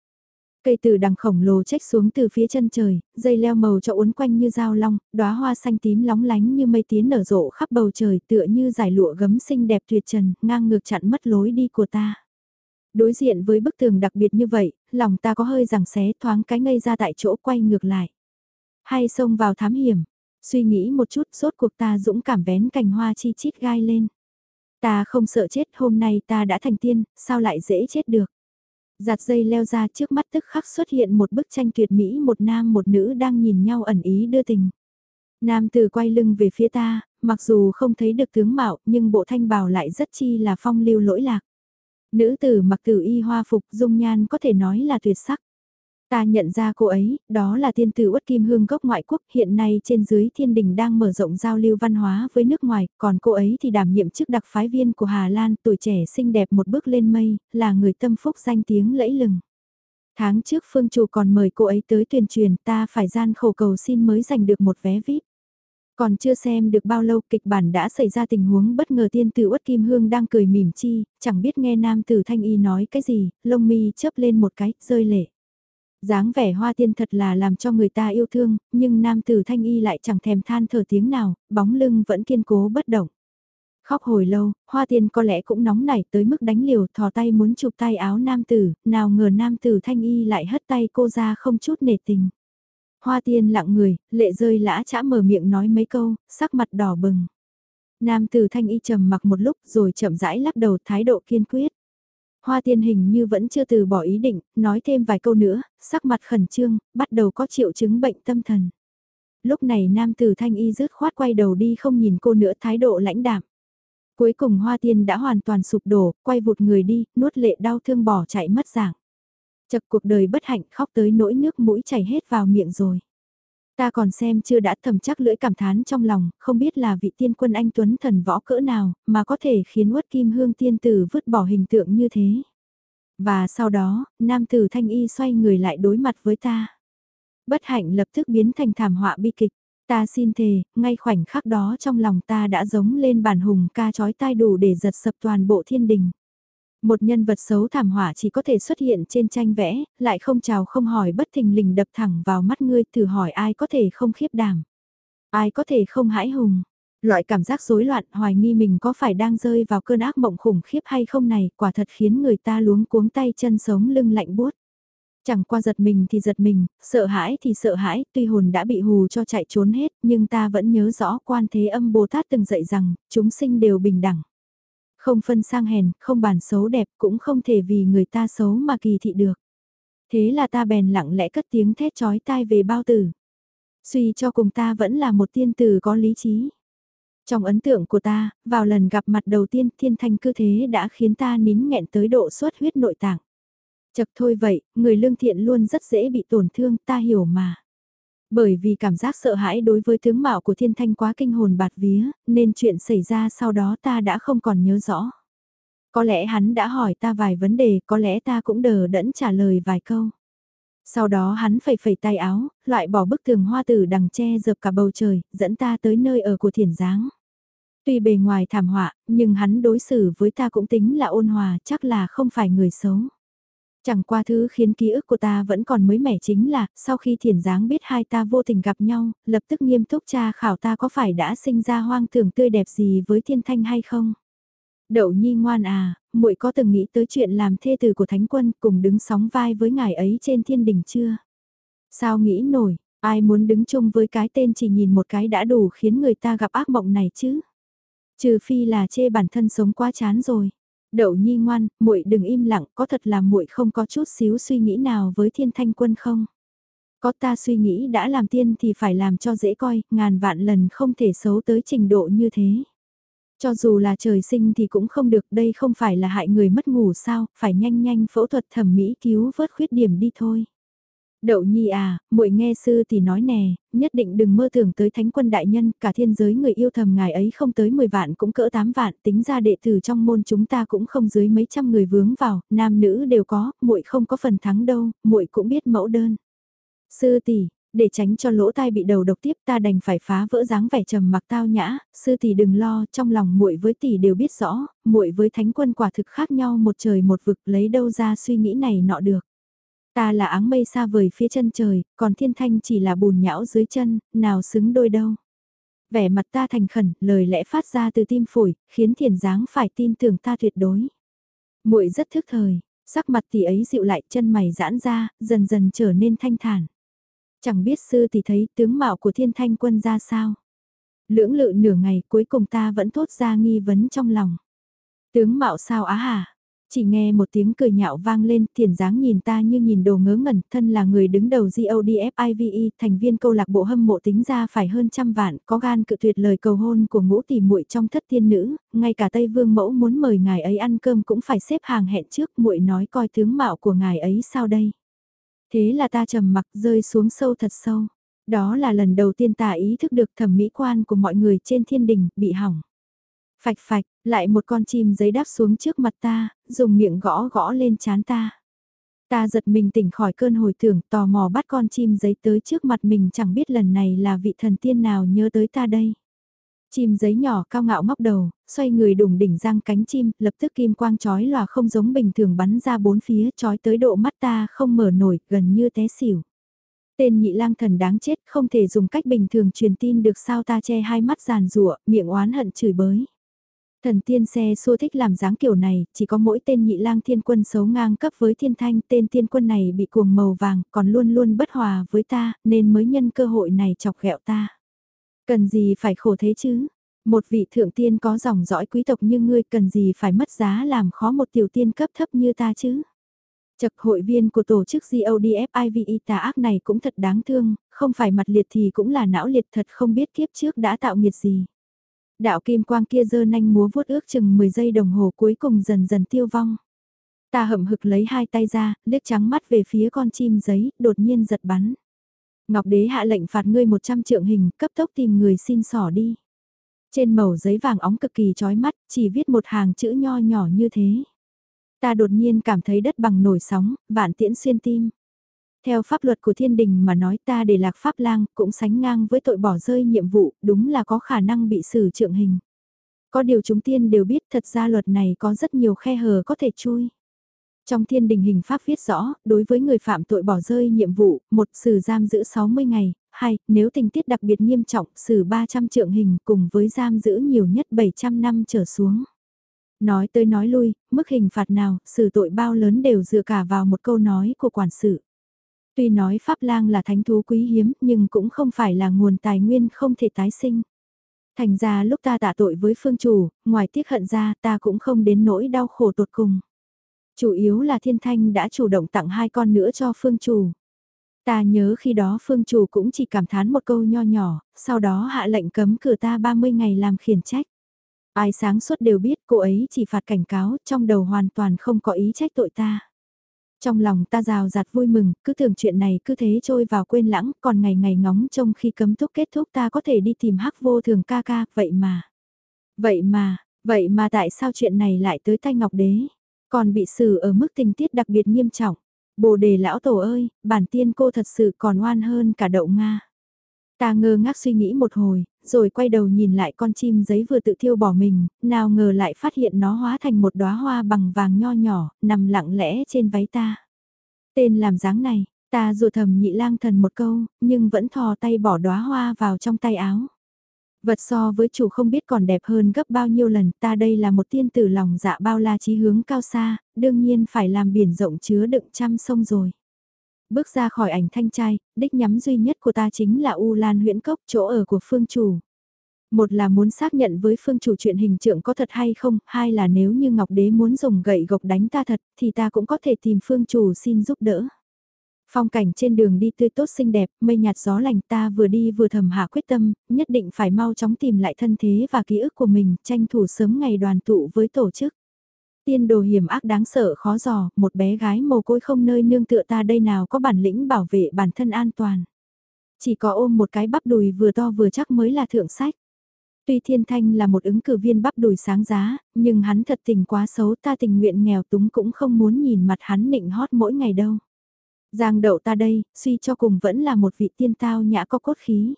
Cây từ đằng khổng lồ trách xuống từ phía chân trời, dây leo màu cho uốn quanh như dao long, đóa hoa xanh tím lóng lánh như mây tiến nở rộ khắp bầu trời tựa như giải lụa gấm xinh đẹp tuyệt trần, ngang ngược chặn mất lối đi của ta. Đối diện với bức tường đặc biệt như vậy, lòng ta có hơi rằng xé thoáng cái ngây ra tại chỗ quay ngược lại. Hay xông vào thám hiểm, suy nghĩ một chút sốt cuộc ta dũng cảm vén cành hoa chi chít gai lên. Ta không sợ chết hôm nay ta đã thành tiên, sao lại dễ chết được. Giạt dây leo ra trước mắt tức khắc xuất hiện một bức tranh tuyệt mỹ một nam một nữ đang nhìn nhau ẩn ý đưa tình. Nam từ quay lưng về phía ta, mặc dù không thấy được tướng mạo nhưng bộ thanh bào lại rất chi là phong lưu lỗi lạc. Nữ tử mặc tử y hoa phục dung nhan có thể nói là tuyệt sắc. Ta nhận ra cô ấy, đó là tiên tử Uất Kim Hương gốc ngoại quốc, hiện nay trên dưới thiên đình đang mở rộng giao lưu văn hóa với nước ngoài, còn cô ấy thì đảm nhiệm chức đặc phái viên của Hà Lan, tuổi trẻ xinh đẹp một bước lên mây, là người tâm phúc danh tiếng lẫy lừng. Tháng trước Phương Chủ còn mời cô ấy tới tuyên truyền ta phải gian khổ cầu xin mới giành được một vé VIP. Còn chưa xem được bao lâu kịch bản đã xảy ra tình huống bất ngờ tiên tử Uất Kim Hương đang cười mỉm chi, chẳng biết nghe nam tử Thanh Y nói cái gì, lông mi chớp lên một cái, rơi lệ dáng vẻ hoa tiên thật là làm cho người ta yêu thương, nhưng nam tử thanh y lại chẳng thèm than thở tiếng nào, bóng lưng vẫn kiên cố bất động. Khóc hồi lâu, hoa tiên có lẽ cũng nóng nảy tới mức đánh liều thò tay muốn chụp tay áo nam tử, nào ngờ nam tử thanh y lại hất tay cô ra không chút nể tình. Hoa tiên lặng người, lệ rơi lã chã mở miệng nói mấy câu, sắc mặt đỏ bừng. Nam tử thanh y trầm mặc một lúc rồi chậm rãi lắc đầu thái độ kiên quyết. Hoa tiên hình như vẫn chưa từ bỏ ý định, nói thêm vài câu nữa, sắc mặt khẩn trương, bắt đầu có triệu chứng bệnh tâm thần. Lúc này nam tử thanh y rứt khoát quay đầu đi không nhìn cô nữa thái độ lãnh đạm. Cuối cùng hoa tiên đã hoàn toàn sụp đổ, quay vụt người đi, nuốt lệ đau thương bỏ chạy mất dạng. Chật cuộc đời bất hạnh khóc tới nỗi nước mũi chảy hết vào miệng rồi. Ta còn xem chưa đã thầm chắc lưỡi cảm thán trong lòng, không biết là vị tiên quân anh Tuấn thần võ cỡ nào, mà có thể khiến uất kim hương tiên tử vứt bỏ hình tượng như thế. Và sau đó, nam tử thanh y xoay người lại đối mặt với ta. Bất hạnh lập tức biến thành thảm họa bi kịch. Ta xin thề, ngay khoảnh khắc đó trong lòng ta đã giống lên bản hùng ca chói tai đủ để giật sập toàn bộ thiên đình. Một nhân vật xấu thảm họa chỉ có thể xuất hiện trên tranh vẽ, lại không chào không hỏi bất thình lình đập thẳng vào mắt ngươi thử hỏi ai có thể không khiếp đảm. Ai có thể không hãi hùng. Loại cảm giác rối loạn hoài nghi mình có phải đang rơi vào cơn ác mộng khủng khiếp hay không này quả thật khiến người ta luống cuống tay chân sống lưng lạnh buốt. Chẳng qua giật mình thì giật mình, sợ hãi thì sợ hãi, tuy hồn đã bị hù cho chạy trốn hết, nhưng ta vẫn nhớ rõ quan thế âm Bồ Tát từng dạy rằng, chúng sinh đều bình đẳng. Không phân sang hèn, không bàn xấu đẹp cũng không thể vì người ta xấu mà kỳ thị được. Thế là ta bèn lặng lẽ cất tiếng thét chói tai về bao tử. Suy cho cùng ta vẫn là một tiên tử có lý trí. Trong ấn tượng của ta, vào lần gặp mặt đầu tiên thiên thanh cư thế đã khiến ta nín nghẹn tới độ suất huyết nội tạng. Chật thôi vậy, người lương thiện luôn rất dễ bị tổn thương, ta hiểu mà. Bởi vì cảm giác sợ hãi đối với tướng mạo của thiên thanh quá kinh hồn bạt vía, nên chuyện xảy ra sau đó ta đã không còn nhớ rõ. Có lẽ hắn đã hỏi ta vài vấn đề, có lẽ ta cũng đờ đẫn trả lời vài câu. Sau đó hắn phẩy phẩy tay áo, loại bỏ bức tường hoa tử đằng che dập cả bầu trời, dẫn ta tới nơi ở của thiền giáng. Tuy bề ngoài thảm họa, nhưng hắn đối xử với ta cũng tính là ôn hòa, chắc là không phải người xấu. Chẳng qua thứ khiến ký ức của ta vẫn còn mới mẻ chính là, sau khi thiền giáng biết hai ta vô tình gặp nhau, lập tức nghiêm túc tra khảo ta có phải đã sinh ra hoang tưởng tươi đẹp gì với thiên thanh hay không. Đậu nhi ngoan à, muội có từng nghĩ tới chuyện làm thê tử của thánh quân cùng đứng sóng vai với ngài ấy trên thiên đình chưa? Sao nghĩ nổi, ai muốn đứng chung với cái tên chỉ nhìn một cái đã đủ khiến người ta gặp ác mộng này chứ? Trừ phi là chê bản thân sống quá chán rồi. Đậu Nhi ngoan, muội đừng im lặng, có thật là muội không có chút xíu suy nghĩ nào với Thiên Thanh Quân không? Có ta suy nghĩ đã làm tiên thì phải làm cho dễ coi, ngàn vạn lần không thể xấu tới trình độ như thế. Cho dù là trời sinh thì cũng không được, đây không phải là hại người mất ngủ sao, phải nhanh nhanh phẫu thuật thẩm mỹ cứu vớt khuyết điểm đi thôi. Đậu nhi à, muội nghe sư thì nói nè, nhất định đừng mơ tưởng tới thánh quân đại nhân, cả thiên giới người yêu thầm ngài ấy không tới 10 vạn cũng cỡ 8 vạn, tính ra đệ tử trong môn chúng ta cũng không dưới mấy trăm người vướng vào, nam nữ đều có, muội không có phần thắng đâu, muội cũng biết mẫu đơn. Sư tỷ, để tránh cho lỗ tai bị đầu độc tiếp ta đành phải phá vỡ dáng vẻ trầm mặc tao nhã, sư tỷ đừng lo, trong lòng muội với tỷ đều biết rõ, muội với thánh quân quả thực khác nhau một trời một vực, lấy đâu ra suy nghĩ này nọ được. Ta là áng mây xa vời phía chân trời, còn thiên thanh chỉ là bùn nhão dưới chân, nào xứng đôi đâu. Vẻ mặt ta thành khẩn, lời lẽ phát ra từ tim phổi, khiến thiền dáng phải tin tưởng ta tuyệt đối. muội rất thức thời, sắc mặt tỷ ấy dịu lại chân mày giãn ra, dần dần trở nên thanh thản. Chẳng biết sư tỷ thấy tướng mạo của thiên thanh quân ra sao. Lưỡng lự nửa ngày cuối cùng ta vẫn thốt ra nghi vấn trong lòng. Tướng mạo sao á hả? Chỉ nghe một tiếng cười nhạo vang lên, thiền dáng nhìn ta như nhìn đồ ngớ ngẩn, thân là người đứng đầu GODFIVE, thành viên câu lạc bộ hâm mộ tính ra phải hơn trăm vạn, có gan cự tuyệt lời cầu hôn của ngũ tỷ muội trong thất thiên nữ, ngay cả Tây Vương mẫu muốn mời ngài ấy ăn cơm cũng phải xếp hàng hẹn trước, muội nói coi tướng mạo của ngài ấy sao đây. Thế là ta trầm mặc rơi xuống sâu thật sâu. Đó là lần đầu tiên ta ý thức được thẩm mỹ quan của mọi người trên thiên đình bị hỏng. Phạch phạch, lại một con chim giấy đáp xuống trước mặt ta, dùng miệng gõ gõ lên chán ta. Ta giật mình tỉnh khỏi cơn hồi tưởng tò mò bắt con chim giấy tới trước mặt mình chẳng biết lần này là vị thần tiên nào nhớ tới ta đây. Chim giấy nhỏ cao ngạo ngóc đầu, xoay người đùng đỉnh răng cánh chim, lập tức kim quang chói lòa không giống bình thường bắn ra bốn phía chói tới độ mắt ta không mở nổi, gần như té xỉu. Tên nhị lang thần đáng chết không thể dùng cách bình thường truyền tin được sao ta che hai mắt giàn rụa, miệng oán hận chửi bới. Thần tiên xe xua thích làm dáng kiểu này, chỉ có mỗi tên nhị lang thiên quân xấu ngang cấp với thiên thanh, tên thiên quân này bị cuồng màu vàng, còn luôn luôn bất hòa với ta, nên mới nhân cơ hội này chọc ghẹo ta. Cần gì phải khổ thế chứ? Một vị thượng tiên có dòng dõi quý tộc như ngươi cần gì phải mất giá làm khó một tiểu tiên cấp thấp như ta chứ? Chật hội viên của tổ chức GODFIVE tà ác này cũng thật đáng thương, không phải mặt liệt thì cũng là não liệt thật không biết kiếp trước đã tạo nghiệt gì. Đạo kim quang kia dơ nanh múa vuốt ước chừng 10 giây đồng hồ cuối cùng dần dần tiêu vong. Ta hậm hực lấy hai tay ra, liếc trắng mắt về phía con chim giấy, đột nhiên giật bắn. Ngọc đế hạ lệnh phạt ngươi 100 trượng hình, cấp tốc tìm người xin sỏ đi. Trên mẩu giấy vàng óng cực kỳ chói mắt, chỉ viết một hàng chữ nho nhỏ như thế. Ta đột nhiên cảm thấy đất bằng nổi sóng, vạn tiễn xuyên tim. Theo pháp luật của thiên đình mà nói ta để lạc pháp lang cũng sánh ngang với tội bỏ rơi nhiệm vụ, đúng là có khả năng bị xử trượng hình. Có điều chúng tiên đều biết thật ra luật này có rất nhiều khe hở có thể chui. Trong thiên đình hình pháp viết rõ, đối với người phạm tội bỏ rơi nhiệm vụ, một xử giam giữ 60 ngày, hai, nếu tình tiết đặc biệt nghiêm trọng, xử 300 trượng hình cùng với giam giữ nhiều nhất 700 năm trở xuống. Nói tới nói lui, mức hình phạt nào, xử tội bao lớn đều dựa cả vào một câu nói của quản sự. Tuy nói Pháp lang là thánh thú quý hiếm nhưng cũng không phải là nguồn tài nguyên không thể tái sinh. Thành ra lúc ta tạ tội với phương chủ, ngoài tiếc hận ra ta cũng không đến nỗi đau khổ tột cùng. Chủ yếu là thiên thanh đã chủ động tặng hai con nữa cho phương chủ. Ta nhớ khi đó phương chủ cũng chỉ cảm thán một câu nho nhỏ, sau đó hạ lệnh cấm cửa ta 30 ngày làm khiển trách. Ai sáng suốt đều biết cô ấy chỉ phạt cảnh cáo, trong đầu hoàn toàn không có ý trách tội ta. Trong lòng ta rào rạt vui mừng, cứ tưởng chuyện này cứ thế trôi vào quên lãng, còn ngày ngày ngóng trông khi cấm thúc kết thúc ta có thể đi tìm hắc vô thường ca ca, vậy mà. Vậy mà, vậy mà tại sao chuyện này lại tới tay Ngọc Đế? Còn bị xử ở mức tình tiết đặc biệt nghiêm trọng. Bồ đề lão tổ ơi, bản tiên cô thật sự còn oan hơn cả đậu Nga. Ta ngơ ngác suy nghĩ một hồi, rồi quay đầu nhìn lại con chim giấy vừa tự thiêu bỏ mình, nào ngờ lại phát hiện nó hóa thành một đóa hoa bằng vàng nho nhỏ, nằm lặng lẽ trên váy ta. Tên làm dáng này, ta dù thầm nhị lang thần một câu, nhưng vẫn thò tay bỏ đóa hoa vào trong tay áo. Vật so với chủ không biết còn đẹp hơn gấp bao nhiêu lần, ta đây là một tiên tử lòng dạ bao la trí hướng cao xa, đương nhiên phải làm biển rộng chứa đựng trăm sông rồi. Bước ra khỏi ảnh thanh trai, đích nhắm duy nhất của ta chính là U Lan huyễn cốc chỗ ở của phương chủ. Một là muốn xác nhận với phương chủ chuyện hình tượng có thật hay không, hai là nếu như Ngọc Đế muốn dùng gậy gộc đánh ta thật, thì ta cũng có thể tìm phương chủ xin giúp đỡ. Phong cảnh trên đường đi tươi tốt xinh đẹp, mây nhạt gió lành ta vừa đi vừa thầm hạ quyết tâm, nhất định phải mau chóng tìm lại thân thế và ký ức của mình, tranh thủ sớm ngày đoàn tụ với tổ chức. Tiên đồ hiểm ác đáng sợ khó dò, một bé gái mồ côi không nơi nương tựa ta đây nào có bản lĩnh bảo vệ bản thân an toàn. Chỉ có ôm một cái bắp đùi vừa to vừa chắc mới là thượng sách. Tuy Thiên Thanh là một ứng cử viên bắp đùi sáng giá, nhưng hắn thật tình quá xấu ta tình nguyện nghèo túng cũng không muốn nhìn mặt hắn nịnh hót mỗi ngày đâu. Giang đậu ta đây, suy cho cùng vẫn là một vị tiên tao nhã có cốt khí.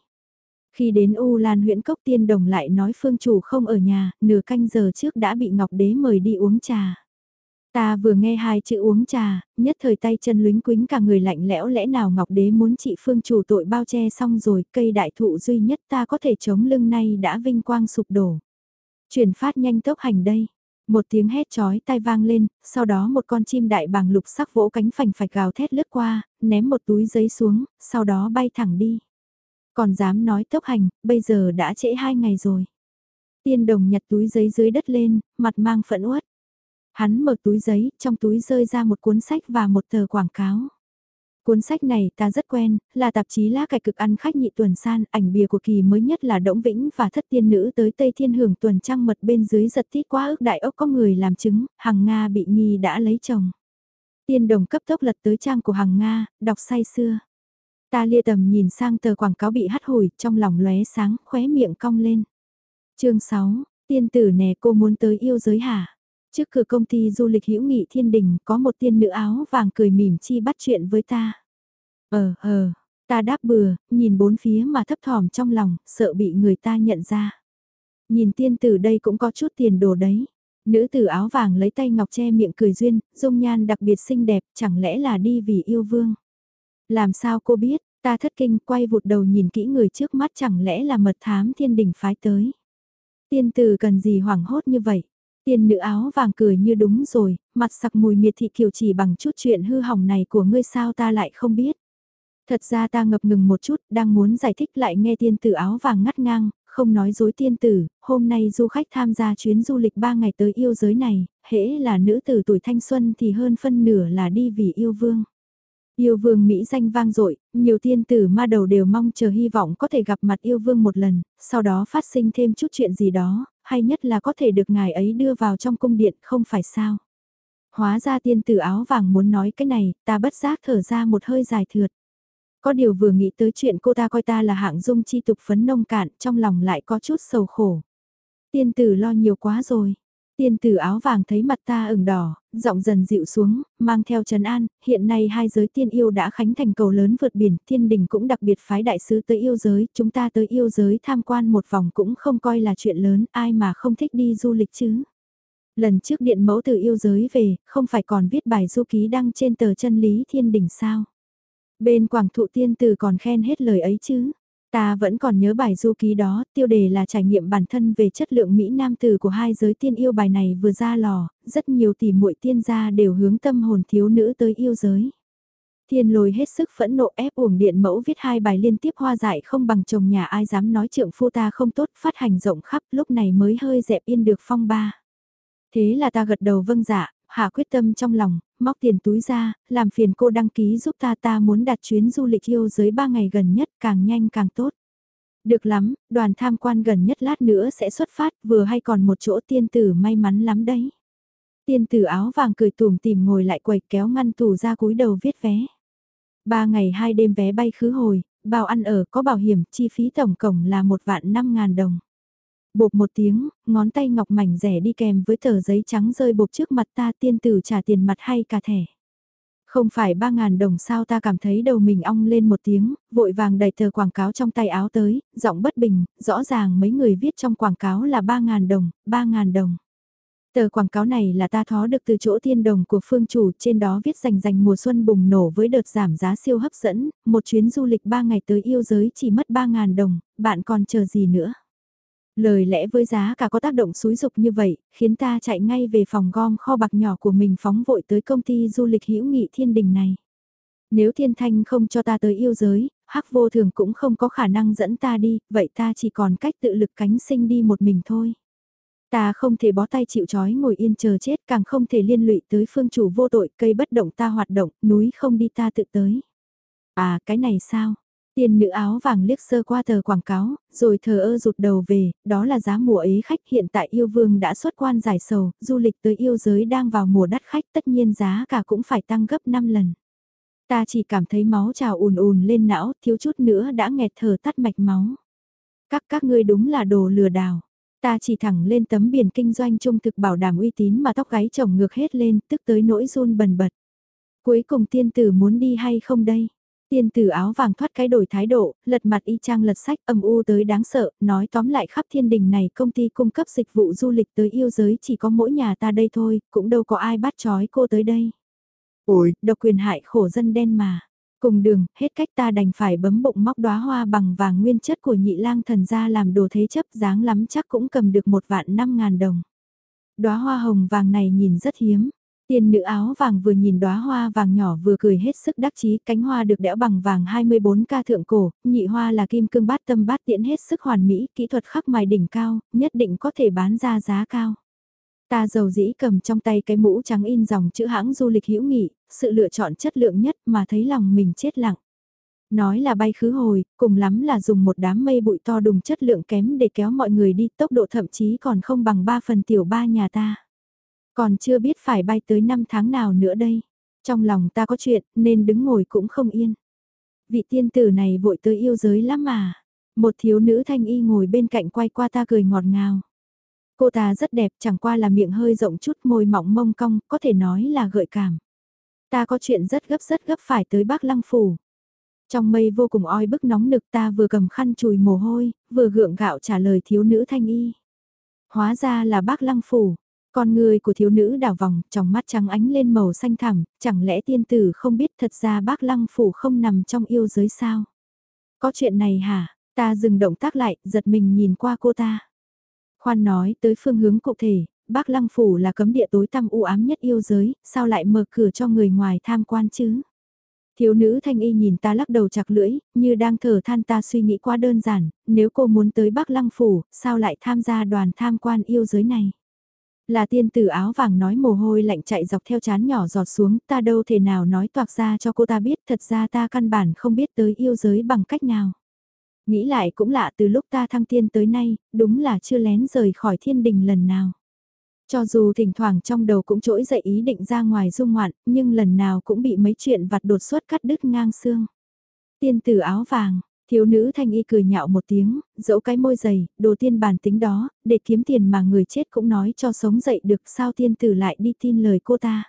Khi đến U Lan huyện Cốc Tiên Đồng lại nói phương chủ không ở nhà, nửa canh giờ trước đã bị Ngọc Đế mời đi uống trà. Ta vừa nghe hai chữ uống trà, nhất thời tay chân lính quính cả người lạnh lẽo lẽ nào Ngọc Đế muốn trị phương chủ tội bao che xong rồi, cây đại thụ duy nhất ta có thể chống lưng nay đã vinh quang sụp đổ. Chuyển phát nhanh tốc hành đây. Một tiếng hét chói tai vang lên, sau đó một con chim đại bàng lục sắc vỗ cánh phành phạch gào thét lướt qua, ném một túi giấy xuống, sau đó bay thẳng đi. Còn dám nói tốc hành, bây giờ đã trễ hai ngày rồi. Tiên đồng nhặt túi giấy dưới đất lên, mặt mang phẫn uất. Hắn mở túi giấy, trong túi rơi ra một cuốn sách và một tờ quảng cáo. Cuốn sách này ta rất quen, là tạp chí lá cải cực ăn khách nhị tuần san, ảnh bìa của kỳ mới nhất là Đỗng Vĩnh và thất tiên nữ tới Tây Thiên Hưởng tuần trăng mật bên dưới giật tít quá ước đại ốc có người làm chứng, hằng Nga bị nghi đã lấy chồng. Tiên đồng cấp tốc lật tới trang của hằng Nga, đọc say xưa. Ta lia tầm nhìn sang tờ quảng cáo bị hắt hủi, trong lòng lóe sáng, khóe miệng cong lên. chương 6, tiên tử nè cô muốn tới yêu giới hả? Trước cửa công ty du lịch hữu nghị thiên đình có một tiên nữ áo vàng cười mỉm chi bắt chuyện với ta. Ờ, ờ, ta đáp bừa, nhìn bốn phía mà thấp thỏm trong lòng, sợ bị người ta nhận ra. Nhìn tiên tử đây cũng có chút tiền đồ đấy. Nữ tử áo vàng lấy tay ngọc che miệng cười duyên, dung nhan đặc biệt xinh đẹp, chẳng lẽ là đi vì yêu vương. Làm sao cô biết, ta thất kinh quay vụt đầu nhìn kỹ người trước mắt chẳng lẽ là mật thám thiên đình phái tới. Tiên tử cần gì hoảng hốt như vậy. Tiên nữ áo vàng cười như đúng rồi, mặt sặc mùi miệt thị kiều chỉ bằng chút chuyện hư hỏng này của ngươi sao ta lại không biết. Thật ra ta ngập ngừng một chút, đang muốn giải thích lại nghe tiên tử áo vàng ngắt ngang, không nói dối tiên tử, hôm nay du khách tham gia chuyến du lịch 3 ngày tới yêu giới này, hễ là nữ tử tuổi thanh xuân thì hơn phân nửa là đi vì yêu vương. Yêu vương Mỹ danh vang dội, nhiều tiên tử ma đầu đều mong chờ hy vọng có thể gặp mặt yêu vương một lần, sau đó phát sinh thêm chút chuyện gì đó, hay nhất là có thể được ngài ấy đưa vào trong cung điện không phải sao. Hóa ra tiên tử áo vàng muốn nói cái này, ta bất giác thở ra một hơi dài thượt. Có điều vừa nghĩ tới chuyện cô ta coi ta là hạng dung chi tục phấn nông cạn, trong lòng lại có chút sầu khổ. Tiên tử lo nhiều quá rồi. Tiên tử áo vàng thấy mặt ta ửng đỏ, giọng dần dịu xuống, mang theo trấn an, hiện nay hai giới tiên yêu đã khánh thành cầu lớn vượt biển, thiên đình cũng đặc biệt phái đại sứ tới yêu giới, chúng ta tới yêu giới tham quan một vòng cũng không coi là chuyện lớn, ai mà không thích đi du lịch chứ. Lần trước điện mẫu từ yêu giới về, không phải còn viết bài du ký đăng trên tờ chân lý thiên đình sao. Bên quảng thụ tiên tử còn khen hết lời ấy chứ. Ta vẫn còn nhớ bài du ký đó, tiêu đề là trải nghiệm bản thân về chất lượng Mỹ Nam từ của hai giới tiên yêu bài này vừa ra lò, rất nhiều tỷ muội tiên gia đều hướng tâm hồn thiếu nữ tới yêu giới. Thiên lôi hết sức phẫn nộ ép uổng điện mẫu viết hai bài liên tiếp hoa dại không bằng chồng nhà ai dám nói trượng phu ta không tốt phát hành rộng khắp lúc này mới hơi dẹp yên được phong ba. Thế là ta gật đầu vâng dạ, hạ quyết tâm trong lòng, móc tiền túi ra, làm phiền cô đăng ký giúp ta ta muốn đặt chuyến du lịch yêu giới 3 ngày gần nhất càng nhanh càng tốt. Được lắm, đoàn tham quan gần nhất lát nữa sẽ xuất phát vừa hay còn một chỗ tiên tử may mắn lắm đấy. Tiên tử áo vàng cười tùm tìm ngồi lại quầy kéo ngăn tủ ra cúi đầu viết vé. Ba ngày hai đêm vé bay khứ hồi, bao ăn ở có bảo hiểm, chi phí tổng cộng là một vạn năm ngàn đồng. Bột một tiếng, ngón tay ngọc mảnh rẻ đi kèm với tờ giấy trắng rơi bột trước mặt ta tiên tử trả tiền mặt hay cả thẻ. Không phải 3.000 đồng sao ta cảm thấy đầu mình ong lên một tiếng, vội vàng đẩy tờ quảng cáo trong tay áo tới, giọng bất bình, rõ ràng mấy người viết trong quảng cáo là 3.000 đồng, 3.000 đồng. Tờ quảng cáo này là ta thó được từ chỗ thiên đồng của phương chủ, trên đó viết rành rành mùa xuân bùng nổ với đợt giảm giá siêu hấp dẫn, một chuyến du lịch 3 ngày tới yêu giới chỉ mất 3.000 đồng, bạn còn chờ gì nữa. Lời lẽ với giá cả có tác động xúi dục như vậy, khiến ta chạy ngay về phòng gom kho bạc nhỏ của mình phóng vội tới công ty du lịch hữu nghị thiên đình này. Nếu thiên thanh không cho ta tới yêu giới, hắc vô thường cũng không có khả năng dẫn ta đi, vậy ta chỉ còn cách tự lực cánh sinh đi một mình thôi. Ta không thể bó tay chịu chói ngồi yên chờ chết càng không thể liên lụy tới phương chủ vô tội cây bất động ta hoạt động, núi không đi ta tự tới. À cái này sao? Tiên nữ áo vàng liếc sơ qua tờ quảng cáo, rồi thờ ơ rụt đầu về, đó là giá mùa ấy khách hiện tại yêu vương đã xuất quan giải sầu, du lịch tới yêu giới đang vào mùa đắt khách tất nhiên giá cả cũng phải tăng gấp 5 lần. Ta chỉ cảm thấy máu trào ùn ùn lên não, thiếu chút nữa đã nghẹt thở tắt mạch máu. Các các ngươi đúng là đồ lừa đảo. Ta chỉ thẳng lên tấm biển kinh doanh trung thực bảo đảm uy tín mà tóc gáy chồng ngược hết lên, tức tới nỗi run bần bật. Cuối cùng tiên tử muốn đi hay không đây? Tiên tử áo vàng thoát cái đổi thái độ, lật mặt y chang lật sách âm u tới đáng sợ, nói tóm lại khắp thiên đình này công ty cung cấp dịch vụ du lịch tới yêu giới chỉ có mỗi nhà ta đây thôi, cũng đâu có ai bắt chói cô tới đây. Ôi, độc quyền hại khổ dân đen mà. Cùng đường, hết cách ta đành phải bấm bụng móc đóa hoa bằng vàng nguyên chất của nhị lang thần ra làm đồ thế chấp dáng lắm chắc cũng cầm được một vạn năm ngàn đồng. Đóa hoa hồng vàng này nhìn rất hiếm, Tiên nữ áo vàng vừa nhìn đóa hoa vàng nhỏ vừa cười hết sức đắc chí, cánh hoa được đẽo bằng vàng 24 ca thượng cổ, nhị hoa là kim cương bát tâm bát tiễn hết sức hoàn mỹ, kỹ thuật khắc mài đỉnh cao, nhất định có thể bán ra giá cao. Ta giàu dĩ cầm trong tay cái mũ trắng in dòng chữ hãng du lịch hữu nghị, sự lựa chọn chất lượng nhất mà thấy lòng mình chết lặng. Nói là bay khứ hồi, cùng lắm là dùng một đám mây bụi to đùng chất lượng kém để kéo mọi người đi tốc độ thậm chí còn không bằng 3 phần tiểu ba nhà ta. Còn chưa biết phải bay tới năm tháng nào nữa đây. Trong lòng ta có chuyện nên đứng ngồi cũng không yên. Vị tiên tử này vội tới yêu giới lắm mà. Một thiếu nữ thanh y ngồi bên cạnh quay qua ta cười ngọt ngào. Cô ta rất đẹp chẳng qua là miệng hơi rộng chút môi mỏng mông cong có thể nói là gợi cảm. Ta có chuyện rất gấp rất gấp phải tới bác lăng phủ. Trong mây vô cùng oi bức nóng nực ta vừa cầm khăn chùi mồ hôi, vừa gượng gạo trả lời thiếu nữ thanh y. Hóa ra là bác lăng phủ, con người của thiếu nữ đảo vòng, trong mắt trắng ánh lên màu xanh thẳm, chẳng lẽ tiên tử không biết thật ra bác lăng phủ không nằm trong yêu giới sao? Có chuyện này hả? Ta dừng động tác lại, giật mình nhìn qua cô ta. Khoan nói tới phương hướng cụ thể, bác lăng phủ là cấm địa tối tăm u ám nhất yêu giới, sao lại mở cửa cho người ngoài tham quan chứ? Thiếu nữ thanh y nhìn ta lắc đầu chặt lưỡi, như đang thở than ta suy nghĩ quá đơn giản, nếu cô muốn tới Bắc Lăng Phủ, sao lại tham gia đoàn tham quan yêu giới này? Là tiên tử áo vàng nói mồ hôi lạnh chạy dọc theo chán nhỏ giọt xuống, ta đâu thể nào nói toạc ra cho cô ta biết, thật ra ta căn bản không biết tới yêu giới bằng cách nào. Nghĩ lại cũng lạ từ lúc ta thăng tiên tới nay, đúng là chưa lén rời khỏi thiên đình lần nào. Cho dù thỉnh thoảng trong đầu cũng trỗi dậy ý định ra ngoài dung ngoạn, nhưng lần nào cũng bị mấy chuyện vặt đột xuất cắt đứt ngang xương. Tiên tử áo vàng, Thiếu nữ thanh y cười nhạo một tiếng, dẫu cái môi dày, đồ tiên bản tính đó, để kiếm tiền mà người chết cũng nói cho sống dậy được sao tiên tử lại đi tin lời cô ta.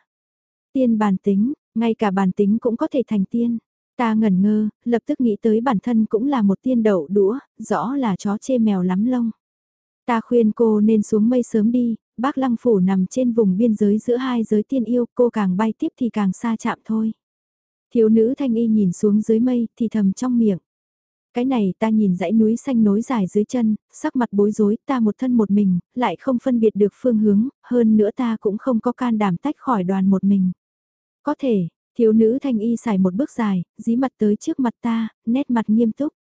Tiên bản tính, ngay cả bản tính cũng có thể thành tiên. Ta ngẩn ngơ, lập tức nghĩ tới bản thân cũng là một tiên đậu đũa, rõ là chó chê mèo lắm lông. Ta khuyên cô nên xuống mây sớm đi, bác lăng phủ nằm trên vùng biên giới giữa hai giới tiên yêu, cô càng bay tiếp thì càng xa chạm thôi. Thiếu nữ thanh y nhìn xuống dưới mây thì thầm trong miệng. Cái này ta nhìn dãy núi xanh nối dài dưới chân, sắc mặt bối rối, ta một thân một mình, lại không phân biệt được phương hướng, hơn nữa ta cũng không có can đảm tách khỏi đoàn một mình. Có thể, thiếu nữ thanh y xài một bước dài, dí mặt tới trước mặt ta, nét mặt nghiêm túc.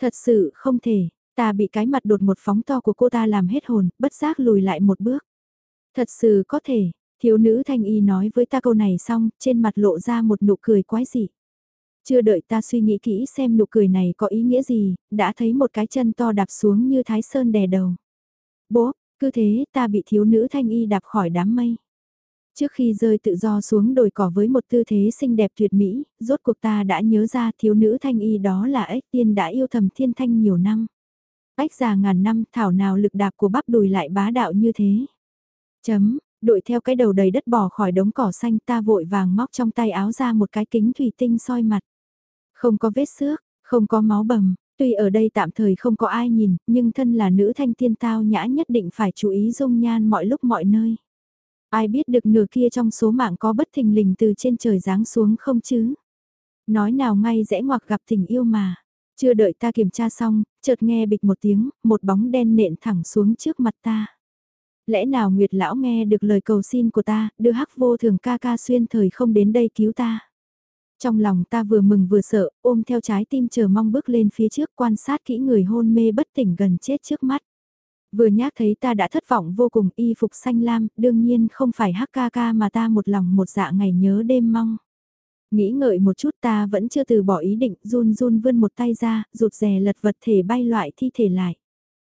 Thật sự không thể, ta bị cái mặt đột một phóng to của cô ta làm hết hồn, bất giác lùi lại một bước. Thật sự có thể, thiếu nữ thanh y nói với ta câu này xong, trên mặt lộ ra một nụ cười quái dị. Chưa đợi ta suy nghĩ kỹ xem nụ cười này có ý nghĩa gì, đã thấy một cái chân to đạp xuống như thái sơn đè đầu. Bố, cứ thế ta bị thiếu nữ thanh y đạp khỏi đám mây. Trước khi rơi tự do xuống đồi cỏ với một tư thế xinh đẹp tuyệt mỹ, rốt cuộc ta đã nhớ ra thiếu nữ thanh y đó là ếch tiên đã yêu thầm thiên thanh nhiều năm. Ếch già ngàn năm thảo nào lực đạp của bắp đùi lại bá đạo như thế. Chấm, Đội theo cái đầu đầy đất bỏ khỏi đống cỏ xanh ta vội vàng móc trong tay áo ra một cái kính thủy tinh soi mặt. Không có vết xước, không có máu bầm, tuy ở đây tạm thời không có ai nhìn, nhưng thân là nữ thanh tiên tao nhã nhất định phải chú ý dung nhan mọi lúc mọi nơi. Ai biết được nửa kia trong số mạng có bất thình lình từ trên trời giáng xuống không chứ? Nói nào ngay rẽ ngoặc gặp tình yêu mà. Chưa đợi ta kiểm tra xong, chợt nghe bịch một tiếng, một bóng đen nện thẳng xuống trước mặt ta. Lẽ nào Nguyệt Lão nghe được lời cầu xin của ta, đưa hắc vô thường ca ca xuyên thời không đến đây cứu ta. Trong lòng ta vừa mừng vừa sợ, ôm theo trái tim chờ mong bước lên phía trước quan sát kỹ người hôn mê bất tỉnh gần chết trước mắt. Vừa nhắc thấy ta đã thất vọng vô cùng y phục xanh lam, đương nhiên không phải hắc ca ca mà ta một lòng một dạ ngày nhớ đêm mong. Nghĩ ngợi một chút ta vẫn chưa từ bỏ ý định run run vươn một tay ra, rụt rè lật vật thể bay loại thi thể lại.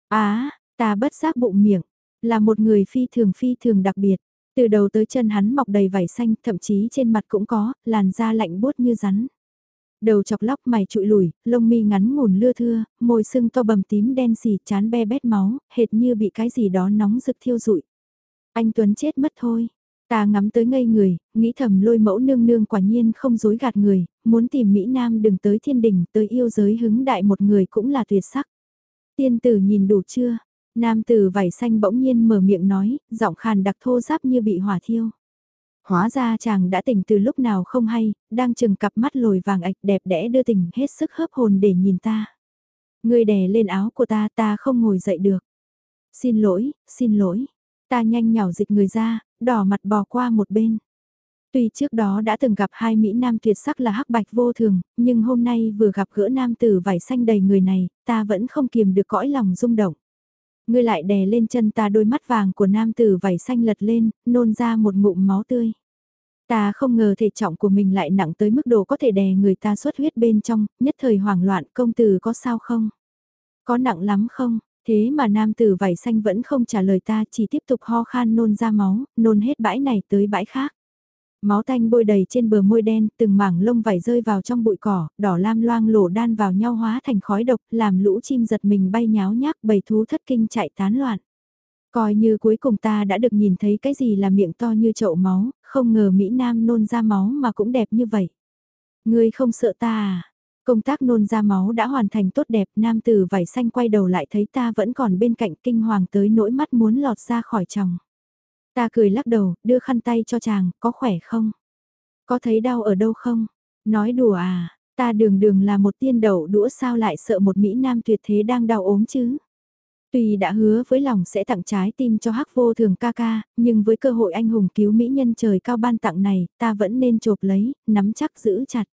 Á, ta bất giác bụng miệng, là một người phi thường phi thường đặc biệt. Từ đầu tới chân hắn mọc đầy vảy xanh, thậm chí trên mặt cũng có, làn da lạnh buốt như rắn. Đầu chọc lóc mày trụi lùi, lông mi ngắn ngủn lưa thưa, môi sưng to bầm tím đen xì chán be bét máu, hệt như bị cái gì đó nóng rực thiêu rụi. Anh Tuấn chết mất thôi. Ta ngắm tới ngây người, nghĩ thầm lôi mẫu nương nương quả nhiên không dối gạt người, muốn tìm Mỹ Nam đừng tới thiên đình, tới yêu giới hứng đại một người cũng là tuyệt sắc. Tiên tử nhìn đủ chưa? Nam tử vải xanh bỗng nhiên mở miệng nói, giọng khàn đặc thô giáp như bị hỏa thiêu. Hóa ra chàng đã tỉnh từ lúc nào không hay, đang chừng cặp mắt lồi vàng ạch đẹp đẽ đưa tình hết sức hớp hồn để nhìn ta. Người đè lên áo của ta ta không ngồi dậy được. Xin lỗi, xin lỗi. Ta nhanh nhào dịch người ra, đỏ mặt bò qua một bên. Tuy trước đó đã từng gặp hai Mỹ Nam tuyệt sắc là hắc bạch vô thường, nhưng hôm nay vừa gặp gỡ nam tử vải xanh đầy người này, ta vẫn không kiềm được cõi lòng rung động. Ngươi lại đè lên chân ta đôi mắt vàng của nam tử vảy xanh lật lên, nôn ra một ngụm máu tươi. Ta không ngờ thể trọng của mình lại nặng tới mức độ có thể đè người ta xuất huyết bên trong, nhất thời hoảng loạn công tử có sao không? Có nặng lắm không? Thế mà nam tử vảy xanh vẫn không trả lời ta chỉ tiếp tục ho khan nôn ra máu, nôn hết bãi này tới bãi khác. Máu tanh bôi đầy trên bờ môi đen, từng mảng lông vảy rơi vào trong bụi cỏ, đỏ lam loang lổ đan vào nhau hóa thành khói độc, làm lũ chim giật mình bay nháo nhác bầy thú thất kinh chạy tán loạn. Coi như cuối cùng ta đã được nhìn thấy cái gì là miệng to như chậu máu, không ngờ Mỹ Nam nôn ra máu mà cũng đẹp như vậy. Ngươi không sợ ta à? Công tác nôn ra máu đã hoàn thành tốt đẹp, nam tử vảy xanh quay đầu lại thấy ta vẫn còn bên cạnh kinh hoàng tới nỗi mắt muốn lọt ra khỏi chồng. Ta cười lắc đầu, đưa khăn tay cho chàng, có khỏe không? Có thấy đau ở đâu không? Nói đùa à, ta đường đường là một tiên đậu đũa sao lại sợ một Mỹ Nam tuyệt thế đang đau ốm chứ? Tuy đã hứa với lòng sẽ tặng trái tim cho hắc vô thường ca ca, nhưng với cơ hội anh hùng cứu mỹ nhân trời cao ban tặng này, ta vẫn nên chộp lấy, nắm chắc giữ chặt.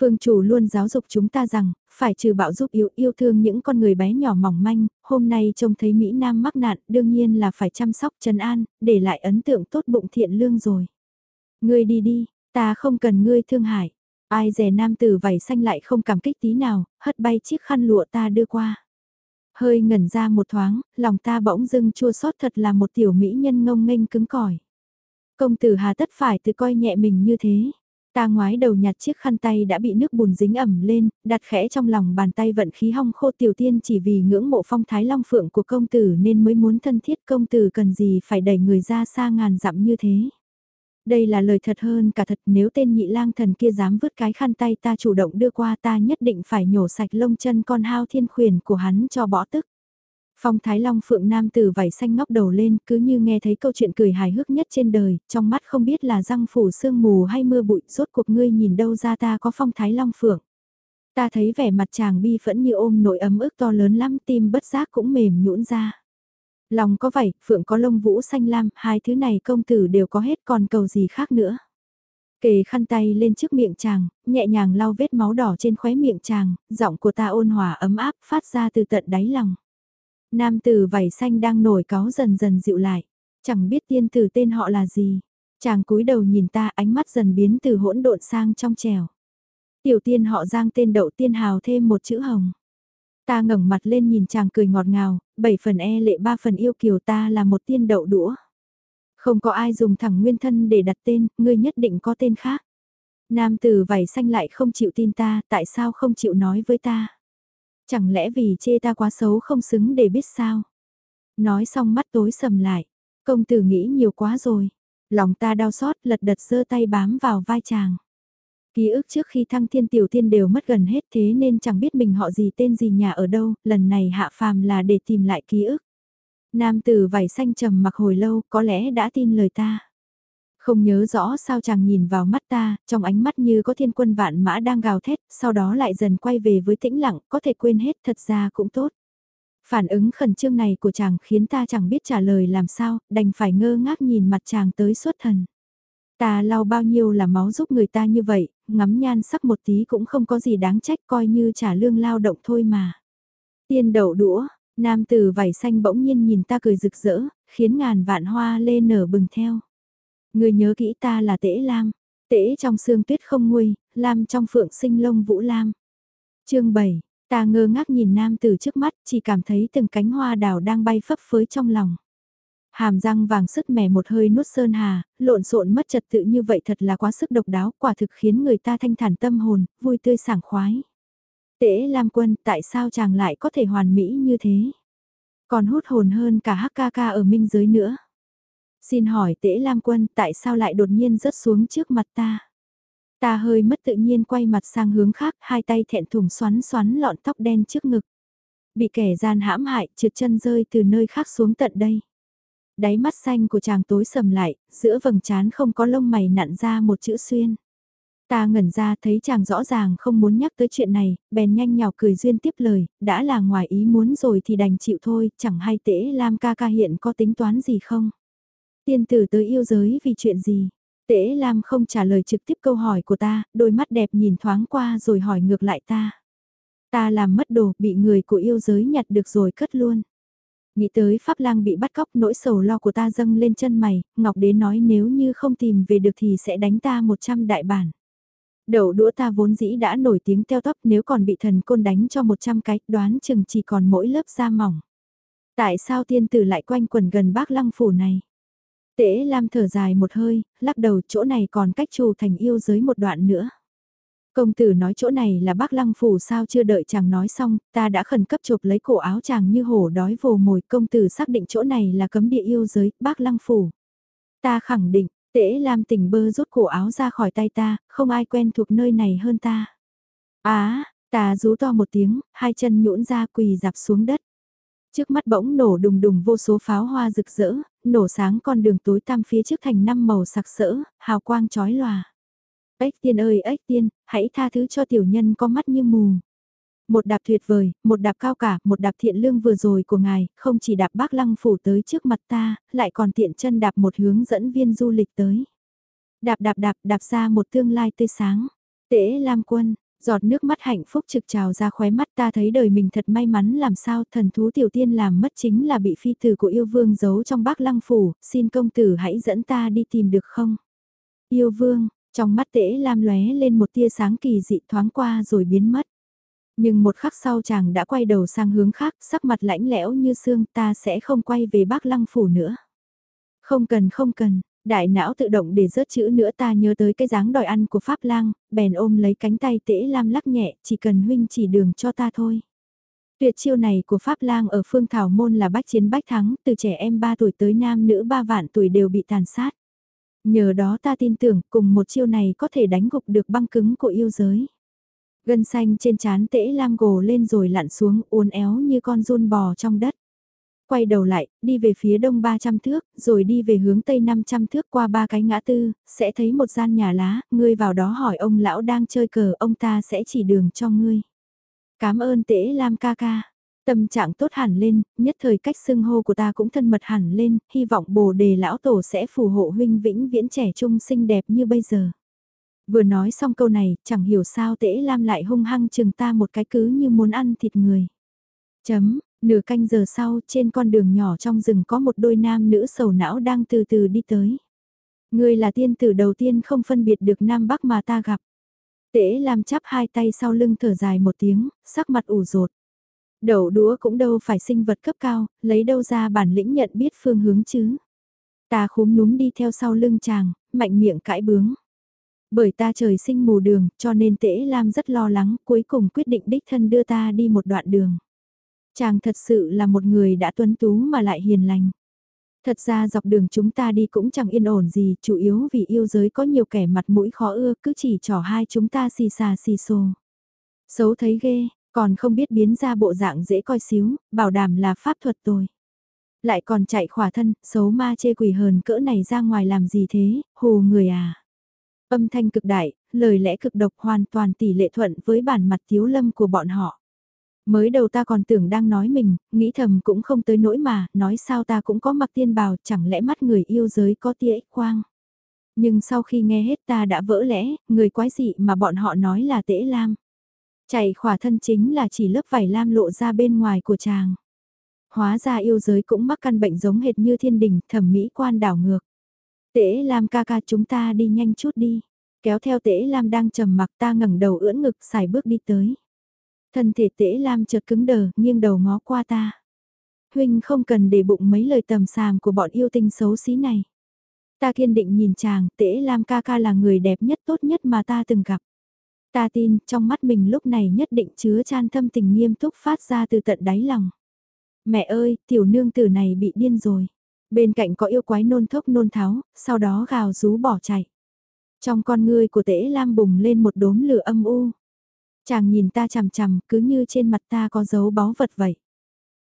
Phương chủ luôn giáo dục chúng ta rằng, phải trừ bạo giúp yêu yêu thương những con người bé nhỏ mỏng manh, hôm nay trông thấy Mỹ Nam mắc nạn, đương nhiên là phải chăm sóc trần an, để lại ấn tượng tốt bụng thiện lương rồi. Ngươi đi đi, ta không cần ngươi thương hại. Ai dè nam tử vảy xanh lại không cảm kích tí nào, hất bay chiếc khăn lụa ta đưa qua. Hơi ngẩn ra một thoáng, lòng ta bỗng dưng chua xót thật là một tiểu mỹ nhân ngông nghênh cứng cỏi. Công tử hà tất phải tự coi nhẹ mình như thế. Ta ngoái đầu nhặt chiếc khăn tay đã bị nước bùn dính ẩm lên, đặt khẽ trong lòng bàn tay vận khí hong khô tiểu tiên chỉ vì ngưỡng mộ phong thái long phượng của công tử nên mới muốn thân thiết công tử cần gì phải đẩy người ra xa ngàn dặm như thế. Đây là lời thật hơn cả thật nếu tên nhị lang thần kia dám vứt cái khăn tay ta chủ động đưa qua ta nhất định phải nhổ sạch lông chân con hao thiên khuyển của hắn cho bỏ tức. Phong Thái Long Phượng Nam từ vảy xanh ngóc đầu lên cứ như nghe thấy câu chuyện cười hài hước nhất trên đời, trong mắt không biết là răng phủ sương mù hay mưa bụi, rốt cuộc ngươi nhìn đâu ra ta có Phong Thái Long Phượng. Ta thấy vẻ mặt chàng bi phẫn như ôm nỗi ấm ức to lớn lắm tim bất giác cũng mềm nhũn ra. Lòng có vảy, Phượng có lông vũ xanh lam, hai thứ này công tử đều có hết còn cầu gì khác nữa. Kề khăn tay lên trước miệng chàng, nhẹ nhàng lau vết máu đỏ trên khóe miệng chàng, giọng của ta ôn hòa ấm áp phát ra từ tận đáy lòng. Nam tử vảy xanh đang nổi cáo dần dần dịu lại. Chẳng biết tiên tử tên họ là gì. Chàng cúi đầu nhìn ta ánh mắt dần biến từ hỗn độn sang trong trèo. Tiểu tiên họ giang tên đậu tiên hào thêm một chữ hồng. Ta ngẩng mặt lên nhìn chàng cười ngọt ngào, bảy phần e lệ ba phần yêu kiều ta là một tiên đậu đũa. Không có ai dùng thẳng nguyên thân để đặt tên, ngươi nhất định có tên khác. Nam tử vảy xanh lại không chịu tin ta, tại sao không chịu nói với ta? Chẳng lẽ vì chê ta quá xấu không xứng để biết sao? Nói xong mắt tối sầm lại. Công tử nghĩ nhiều quá rồi. Lòng ta đau xót lật đật giơ tay bám vào vai chàng. Ký ức trước khi thăng thiên tiểu tiên đều mất gần hết thế nên chẳng biết mình họ gì tên gì nhà ở đâu, lần này hạ phàm là để tìm lại ký ức. Nam tử vải xanh trầm mặc hồi lâu có lẽ đã tin lời ta. Không nhớ rõ sao chàng nhìn vào mắt ta, trong ánh mắt như có thiên quân vạn mã đang gào thét, sau đó lại dần quay về với tĩnh lặng, có thể quên hết thật ra cũng tốt. Phản ứng khẩn trương này của chàng khiến ta chẳng biết trả lời làm sao, đành phải ngơ ngác nhìn mặt chàng tới suốt thần. Ta lau bao nhiêu là máu giúp người ta như vậy, ngắm nhan sắc một tí cũng không có gì đáng trách coi như trả lương lao động thôi mà. Tiên đậu đũa, nam tử vải xanh bỗng nhiên nhìn ta cười rực rỡ, khiến ngàn vạn hoa lê nở bừng theo. Người nhớ kỹ ta là tễ lam, tễ trong xương tuyết không nguôi, lam trong phượng sinh lông vũ lam. chương 7, ta ngơ ngác nhìn nam tử trước mắt, chỉ cảm thấy từng cánh hoa đào đang bay phấp phới trong lòng. Hàm răng vàng sứt mẻ một hơi nuốt sơn hà, lộn xộn mất trật tự như vậy thật là quá sức độc đáo, quả thực khiến người ta thanh thản tâm hồn, vui tươi sảng khoái. Tễ Lam Quân, tại sao chàng lại có thể hoàn mỹ như thế? Còn hút hồn hơn cả hắc ca ca ở minh giới nữa. Xin hỏi Tễ Lam Quân, tại sao lại đột nhiên rớt xuống trước mặt ta? Ta hơi mất tự nhiên quay mặt sang hướng khác, hai tay thẹn thùng xoắn xoắn lọn tóc đen trước ngực. Bị kẻ gian hãm hại, trượt chân rơi từ nơi khác xuống tận đây đáy mắt xanh của chàng tối sầm lại, giữa vầng trán không có lông mày nặn ra một chữ xuyên. Ta ngẩn ra thấy chàng rõ ràng không muốn nhắc tới chuyện này, bèn nhanh nhào cười duyên tiếp lời, đã là ngoài ý muốn rồi thì đành chịu thôi, chẳng hay tễ Lam ca ca hiện có tính toán gì không. Tiên tử tới yêu giới vì chuyện gì? Tế Lam không trả lời trực tiếp câu hỏi của ta, đôi mắt đẹp nhìn thoáng qua rồi hỏi ngược lại ta. Ta làm mất đồ, bị người của yêu giới nhặt được rồi cất luôn. Nghĩ tới Pháp Lang bị bắt cóc nỗi sầu lo của ta dâng lên chân mày, Ngọc Đế nói nếu như không tìm về được thì sẽ đánh ta 100 đại bản. Đậu đũa ta vốn dĩ đã nổi tiếng teo tóc nếu còn bị thần côn đánh cho 100 cái, đoán chừng chỉ còn mỗi lớp da mỏng. Tại sao tiên tử lại quanh quần gần bác lăng phủ này? Tễ Lam thở dài một hơi, lắc đầu chỗ này còn cách trù thành yêu giới một đoạn nữa. Công tử nói chỗ này là bác lăng phủ sao chưa đợi chàng nói xong, ta đã khẩn cấp chụp lấy cổ áo chàng như hổ đói vồ mồi. Công tử xác định chỗ này là cấm địa yêu giới, bác lăng phủ. Ta khẳng định, tễ lam tỉnh bơ rút cổ áo ra khỏi tay ta, không ai quen thuộc nơi này hơn ta. Á, ta rú to một tiếng, hai chân nhũn ra quỳ dạp xuống đất. Trước mắt bỗng nổ đùng đùng vô số pháo hoa rực rỡ, nổ sáng con đường tối tăm phía trước thành năm màu sặc sỡ, hào quang chói lòa. Ếch tiên ơi ếch tiên, hãy tha thứ cho tiểu nhân có mắt như mù. Một đạp tuyệt vời, một đạp cao cả, một đạp thiện lương vừa rồi của ngài, không chỉ đạp bác lăng phủ tới trước mặt ta, lại còn tiện chân đạp một hướng dẫn viên du lịch tới. Đạp đạp đạp đạp ra một tương lai tươi sáng. Tễ Lam Quân, giọt nước mắt hạnh phúc trực trào ra khóe mắt ta thấy đời mình thật may mắn làm sao thần thú tiểu tiên làm mất chính là bị phi tử của yêu vương giấu trong bác lăng phủ, xin công tử hãy dẫn ta đi tìm được không? Yêu vương, trong mắt tễ lam lóe lên một tia sáng kỳ dị thoáng qua rồi biến mất. Nhưng một khắc sau chàng đã quay đầu sang hướng khác, sắc mặt lãnh lẽo như xương ta sẽ không quay về bác lăng phủ nữa. Không cần không cần, đại não tự động để rớt chữ nữa ta nhớ tới cái dáng đòi ăn của Pháp lang, bèn ôm lấy cánh tay tễ lam lắc nhẹ, chỉ cần huynh chỉ đường cho ta thôi. Tuyệt chiêu này của Pháp lang ở phương thảo môn là bách chiến bách thắng, từ trẻ em 3 tuổi tới nam nữ 3 vạn tuổi đều bị tàn sát. Nhờ đó ta tin tưởng cùng một chiêu này có thể đánh gục được băng cứng của yêu giới. Gân xanh trên trán tễ lam gồ lên rồi lặn xuống uốn éo như con run bò trong đất. Quay đầu lại, đi về phía đông 300 thước, rồi đi về hướng tây 500 thước qua ba cái ngã tư, sẽ thấy một gian nhà lá, ngươi vào đó hỏi ông lão đang chơi cờ, ông ta sẽ chỉ đường cho ngươi. Cảm ơn tễ lam ca ca. Tâm trạng tốt hẳn lên, nhất thời cách xưng hô của ta cũng thân mật hẳn lên, hy vọng bồ đề lão tổ sẽ phù hộ huynh vĩnh viễn trẻ trung xinh đẹp như bây giờ. Vừa nói xong câu này, chẳng hiểu sao tễ lam lại hung hăng chừng ta một cái cứ như muốn ăn thịt người. Chấm, nửa canh giờ sau trên con đường nhỏ trong rừng có một đôi nam nữ sầu não đang từ từ đi tới. Người là tiên tử đầu tiên không phân biệt được nam bắc mà ta gặp. Tễ lam chắp hai tay sau lưng thở dài một tiếng, sắc mặt ủ rột. Đậu đũa cũng đâu phải sinh vật cấp cao, lấy đâu ra bản lĩnh nhận biết phương hướng chứ. Ta khúm núm đi theo sau lưng chàng, mạnh miệng cãi bướng. Bởi ta trời sinh mù đường, cho nên tễ Lam rất lo lắng, cuối cùng quyết định đích thân đưa ta đi một đoạn đường. Chàng thật sự là một người đã tuấn tú mà lại hiền lành. Thật ra dọc đường chúng ta đi cũng chẳng yên ổn gì, chủ yếu vì yêu giới có nhiều kẻ mặt mũi khó ưa, cứ chỉ trỏ hai chúng ta xì xà xì xồ. Xấu thấy ghê, còn không biết biến ra bộ dạng dễ coi xíu, bảo đảm là pháp thuật tôi. Lại còn chạy khỏa thân, xấu ma chê quỷ hờn cỡ này ra ngoài làm gì thế, hù người à. Âm thanh cực đại, lời lẽ cực độc hoàn toàn tỷ lệ thuận với bản mặt thiếu lâm của bọn họ. Mới đầu ta còn tưởng đang nói mình, nghĩ thầm cũng không tới nỗi mà, nói sao ta cũng có mặc tiên bào, chẳng lẽ mắt người yêu giới có tia ích quang. Nhưng sau khi nghe hết ta đã vỡ lẽ, người quái dị mà bọn họ nói là tễ lam. Chạy khỏa thân chính là chỉ lớp vải lam lộ ra bên ngoài của chàng. Hóa ra yêu giới cũng mắc căn bệnh giống hệt như thiên đình, thẩm mỹ quan đảo ngược. Tễ lam ca ca chúng ta đi nhanh chút đi. Kéo theo tễ lam đang trầm mặc ta ngẩng đầu ưỡn ngực xài bước đi tới. Thân thể tễ lam chợt cứng đờ, nghiêng đầu ngó qua ta. Huynh không cần để bụng mấy lời tầm sàm của bọn yêu tinh xấu xí này. Ta kiên định nhìn chàng, tễ lam ca ca là người đẹp nhất tốt nhất mà ta từng gặp. Ta tin, trong mắt mình lúc này nhất định chứa chan thâm tình nghiêm túc phát ra từ tận đáy lòng. Mẹ ơi, tiểu nương tử này bị điên rồi. Bên cạnh có yêu quái nôn thốc nôn tháo, sau đó gào rú bỏ chạy. Trong con ngươi của tễ lam bùng lên một đốm lửa âm u. Chàng nhìn ta chằm chằm cứ như trên mặt ta có dấu báu vật vậy.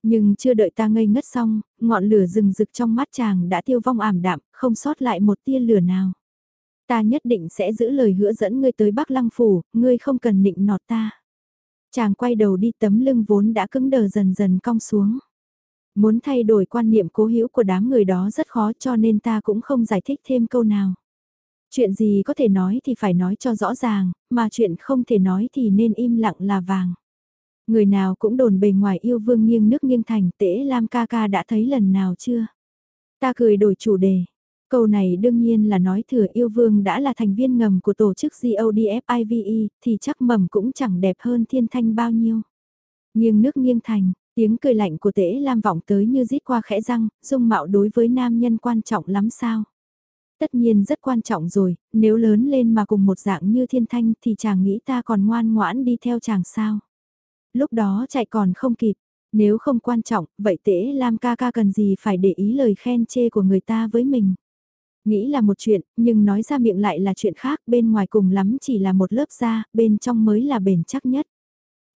Nhưng chưa đợi ta ngây ngất xong, ngọn lửa rừng rực trong mắt chàng đã tiêu vong ảm đạm, không sót lại một tia lửa nào. Ta nhất định sẽ giữ lời hứa dẫn ngươi tới Bắc Lăng Phủ, ngươi không cần nịnh nọt ta. Chàng quay đầu đi tấm lưng vốn đã cứng đờ dần dần cong xuống. Muốn thay đổi quan niệm cố hữu của đám người đó rất khó cho nên ta cũng không giải thích thêm câu nào. Chuyện gì có thể nói thì phải nói cho rõ ràng, mà chuyện không thể nói thì nên im lặng là vàng. Người nào cũng đồn bề ngoài yêu vương nghiêng nước nghiêng thành tễ Lam ca ca đã thấy lần nào chưa? Ta cười đổi chủ đề. Câu này đương nhiên là nói thừa yêu vương đã là thành viên ngầm của tổ chức GODFIVE thì chắc mầm cũng chẳng đẹp hơn thiên thanh bao nhiêu. Nghiêng nước nghiêng thành, tiếng cười lạnh của tễ Lam vọng tới như rít qua khẽ răng, dung mạo đối với nam nhân quan trọng lắm sao? Tất nhiên rất quan trọng rồi, nếu lớn lên mà cùng một dạng như thiên thanh thì chàng nghĩ ta còn ngoan ngoãn đi theo chàng sao. Lúc đó chạy còn không kịp, nếu không quan trọng, vậy tễ Lam ca ca cần gì phải để ý lời khen chê của người ta với mình. Nghĩ là một chuyện, nhưng nói ra miệng lại là chuyện khác, bên ngoài cùng lắm chỉ là một lớp da, bên trong mới là bền chắc nhất.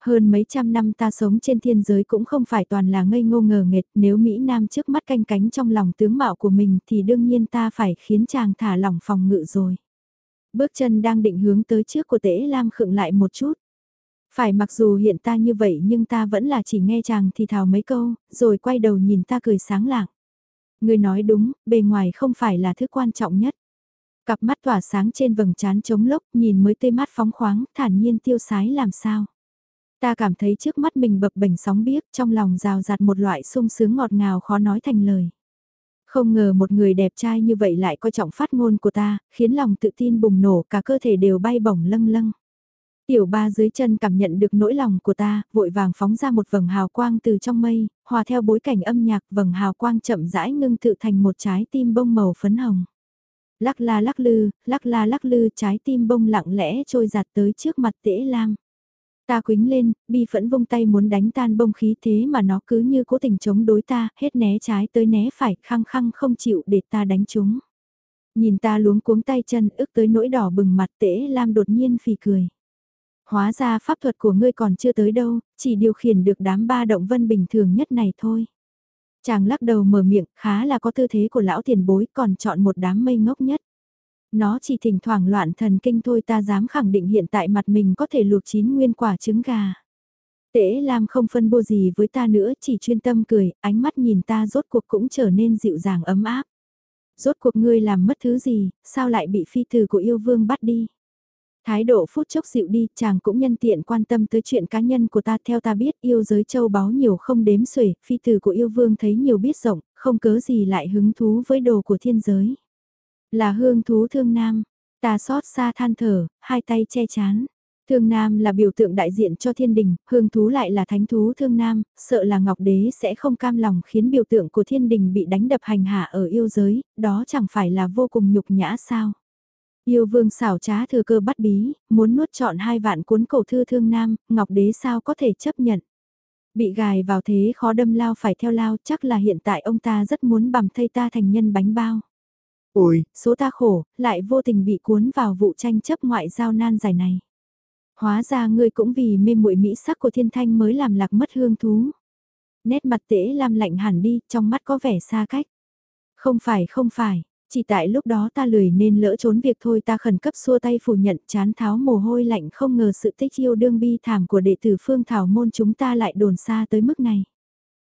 Hơn mấy trăm năm ta sống trên thiên giới cũng không phải toàn là ngây ngô ngờ nghệt, nếu Mỹ Nam trước mắt canh cánh trong lòng tướng mạo của mình thì đương nhiên ta phải khiến chàng thả lỏng phòng ngự rồi. Bước chân đang định hướng tới trước của tễ Lam khựng lại một chút. Phải mặc dù hiện ta như vậy nhưng ta vẫn là chỉ nghe chàng thì thào mấy câu, rồi quay đầu nhìn ta cười sáng lạng. Người nói đúng, bề ngoài không phải là thứ quan trọng nhất. Cặp mắt tỏa sáng trên vầng trán trống lốc, nhìn mới tươi mát phóng khoáng, thản nhiên tiêu sái làm sao. Ta cảm thấy trước mắt mình bập bềnh sóng biếc trong lòng rào rạt một loại sung sướng ngọt ngào khó nói thành lời. Không ngờ một người đẹp trai như vậy lại coi trọng phát ngôn của ta, khiến lòng tự tin bùng nổ cả cơ thể đều bay bổng lâng lâng. Tiểu ba dưới chân cảm nhận được nỗi lòng của ta, vội vàng phóng ra một vầng hào quang từ trong mây, hòa theo bối cảnh âm nhạc vầng hào quang chậm rãi ngưng tự thành một trái tim bông màu phấn hồng. Lắc la lắc lư, lắc la lắc lư trái tim bông lặng lẽ trôi giạt tới trước mặt tễ lam. Ta quính lên, bi phẫn vung tay muốn đánh tan bông khí thế mà nó cứ như cố tình chống đối ta, hết né trái tới né phải, khăng khăng không chịu để ta đánh chúng. Nhìn ta luống cuống tay chân ức tới nỗi đỏ bừng mặt tễ lam đột nhiên phì cười. Hóa ra pháp thuật của ngươi còn chưa tới đâu, chỉ điều khiển được đám ba động vân bình thường nhất này thôi. Chàng lắc đầu mở miệng, khá là có tư thế của lão tiền bối, còn chọn một đám mây ngốc nhất. Nó chỉ thỉnh thoảng loạn thần kinh thôi ta dám khẳng định hiện tại mặt mình có thể luộc chín nguyên quả trứng gà. Tễ Lam không phân bua gì với ta nữa, chỉ chuyên tâm cười, ánh mắt nhìn ta rốt cuộc cũng trở nên dịu dàng ấm áp. Rốt cuộc ngươi làm mất thứ gì, sao lại bị phi tử của yêu vương bắt đi? Thái độ phút chốc dịu đi, chàng cũng nhân tiện quan tâm tới chuyện cá nhân của ta theo ta biết yêu giới châu báu nhiều không đếm xuể, phi tử của yêu vương thấy nhiều biết rộng, không cớ gì lại hứng thú với đồ của thiên giới. Là hương thú thương nam, ta xót xa than thở, hai tay che chán. Thương Nam là biểu tượng đại diện cho thiên đình, hương thú lại là thánh thú Thương Nam, sợ là Ngọc Đế sẽ không cam lòng khiến biểu tượng của thiên đình bị đánh đập hành hạ ở yêu giới, đó chẳng phải là vô cùng nhục nhã sao. Yêu vương xảo trá thừa cơ bắt bí, muốn nuốt chọn hai vạn cuốn cổ thư Thương Nam, Ngọc Đế sao có thể chấp nhận. Bị gài vào thế khó đâm lao phải theo lao chắc là hiện tại ông ta rất muốn bằm thây ta thành nhân bánh bao. Ôi, Số ta khổ, lại vô tình bị cuốn vào vụ tranh chấp ngoại giao nan giải này. Hóa ra ngươi cũng vì mê muội mỹ sắc của thiên thanh mới làm lạc mất hương thú. Nét mặt tễ làm lạnh hẳn đi, trong mắt có vẻ xa cách. Không phải không phải, chỉ tại lúc đó ta lười nên lỡ trốn việc thôi ta khẩn cấp xua tay phủ nhận chán tháo mồ hôi lạnh không ngờ sự tích yêu đương bi thảm của đệ tử phương thảo môn chúng ta lại đồn xa tới mức này.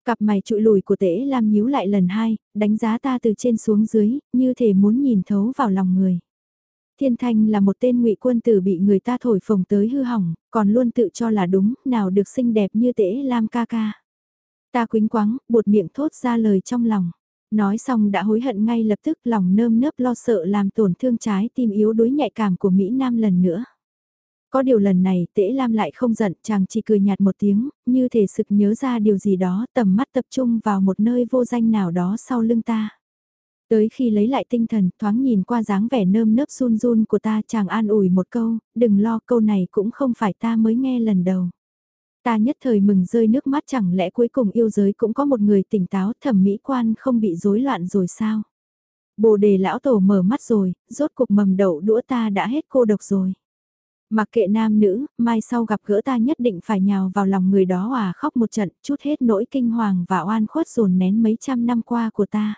Cặp mày trụi lùi của tễ lam nhíu lại lần hai, đánh giá ta từ trên xuống dưới, như thể muốn nhìn thấu vào lòng người. Thiên Thanh là một tên ngụy quân tử bị người ta thổi phồng tới hư hỏng, còn luôn tự cho là đúng, nào được xinh đẹp như tễ lam ca ca. Ta quính quáng, buột miệng thốt ra lời trong lòng. Nói xong đã hối hận ngay lập tức lòng nơm nớp lo sợ làm tổn thương trái tim yếu đuối nhạy cảm của Mỹ Nam lần nữa. Có điều lần này tễ lam lại không giận chàng chỉ cười nhạt một tiếng, như thể sực nhớ ra điều gì đó tầm mắt tập trung vào một nơi vô danh nào đó sau lưng ta. Tới khi lấy lại tinh thần, thoáng nhìn qua dáng vẻ nơm nớp run run của ta chàng an ủi một câu, đừng lo câu này cũng không phải ta mới nghe lần đầu. Ta nhất thời mừng rơi nước mắt chẳng lẽ cuối cùng yêu giới cũng có một người tỉnh táo thẩm mỹ quan không bị rối loạn rồi sao? Bồ đề lão tổ mở mắt rồi, rốt cuộc mầm đậu đũa ta đã hết cô độc rồi. Mặc kệ nam nữ, mai sau gặp gỡ ta nhất định phải nhào vào lòng người đó à khóc một trận, chút hết nỗi kinh hoàng và oan khuất dồn nén mấy trăm năm qua của ta.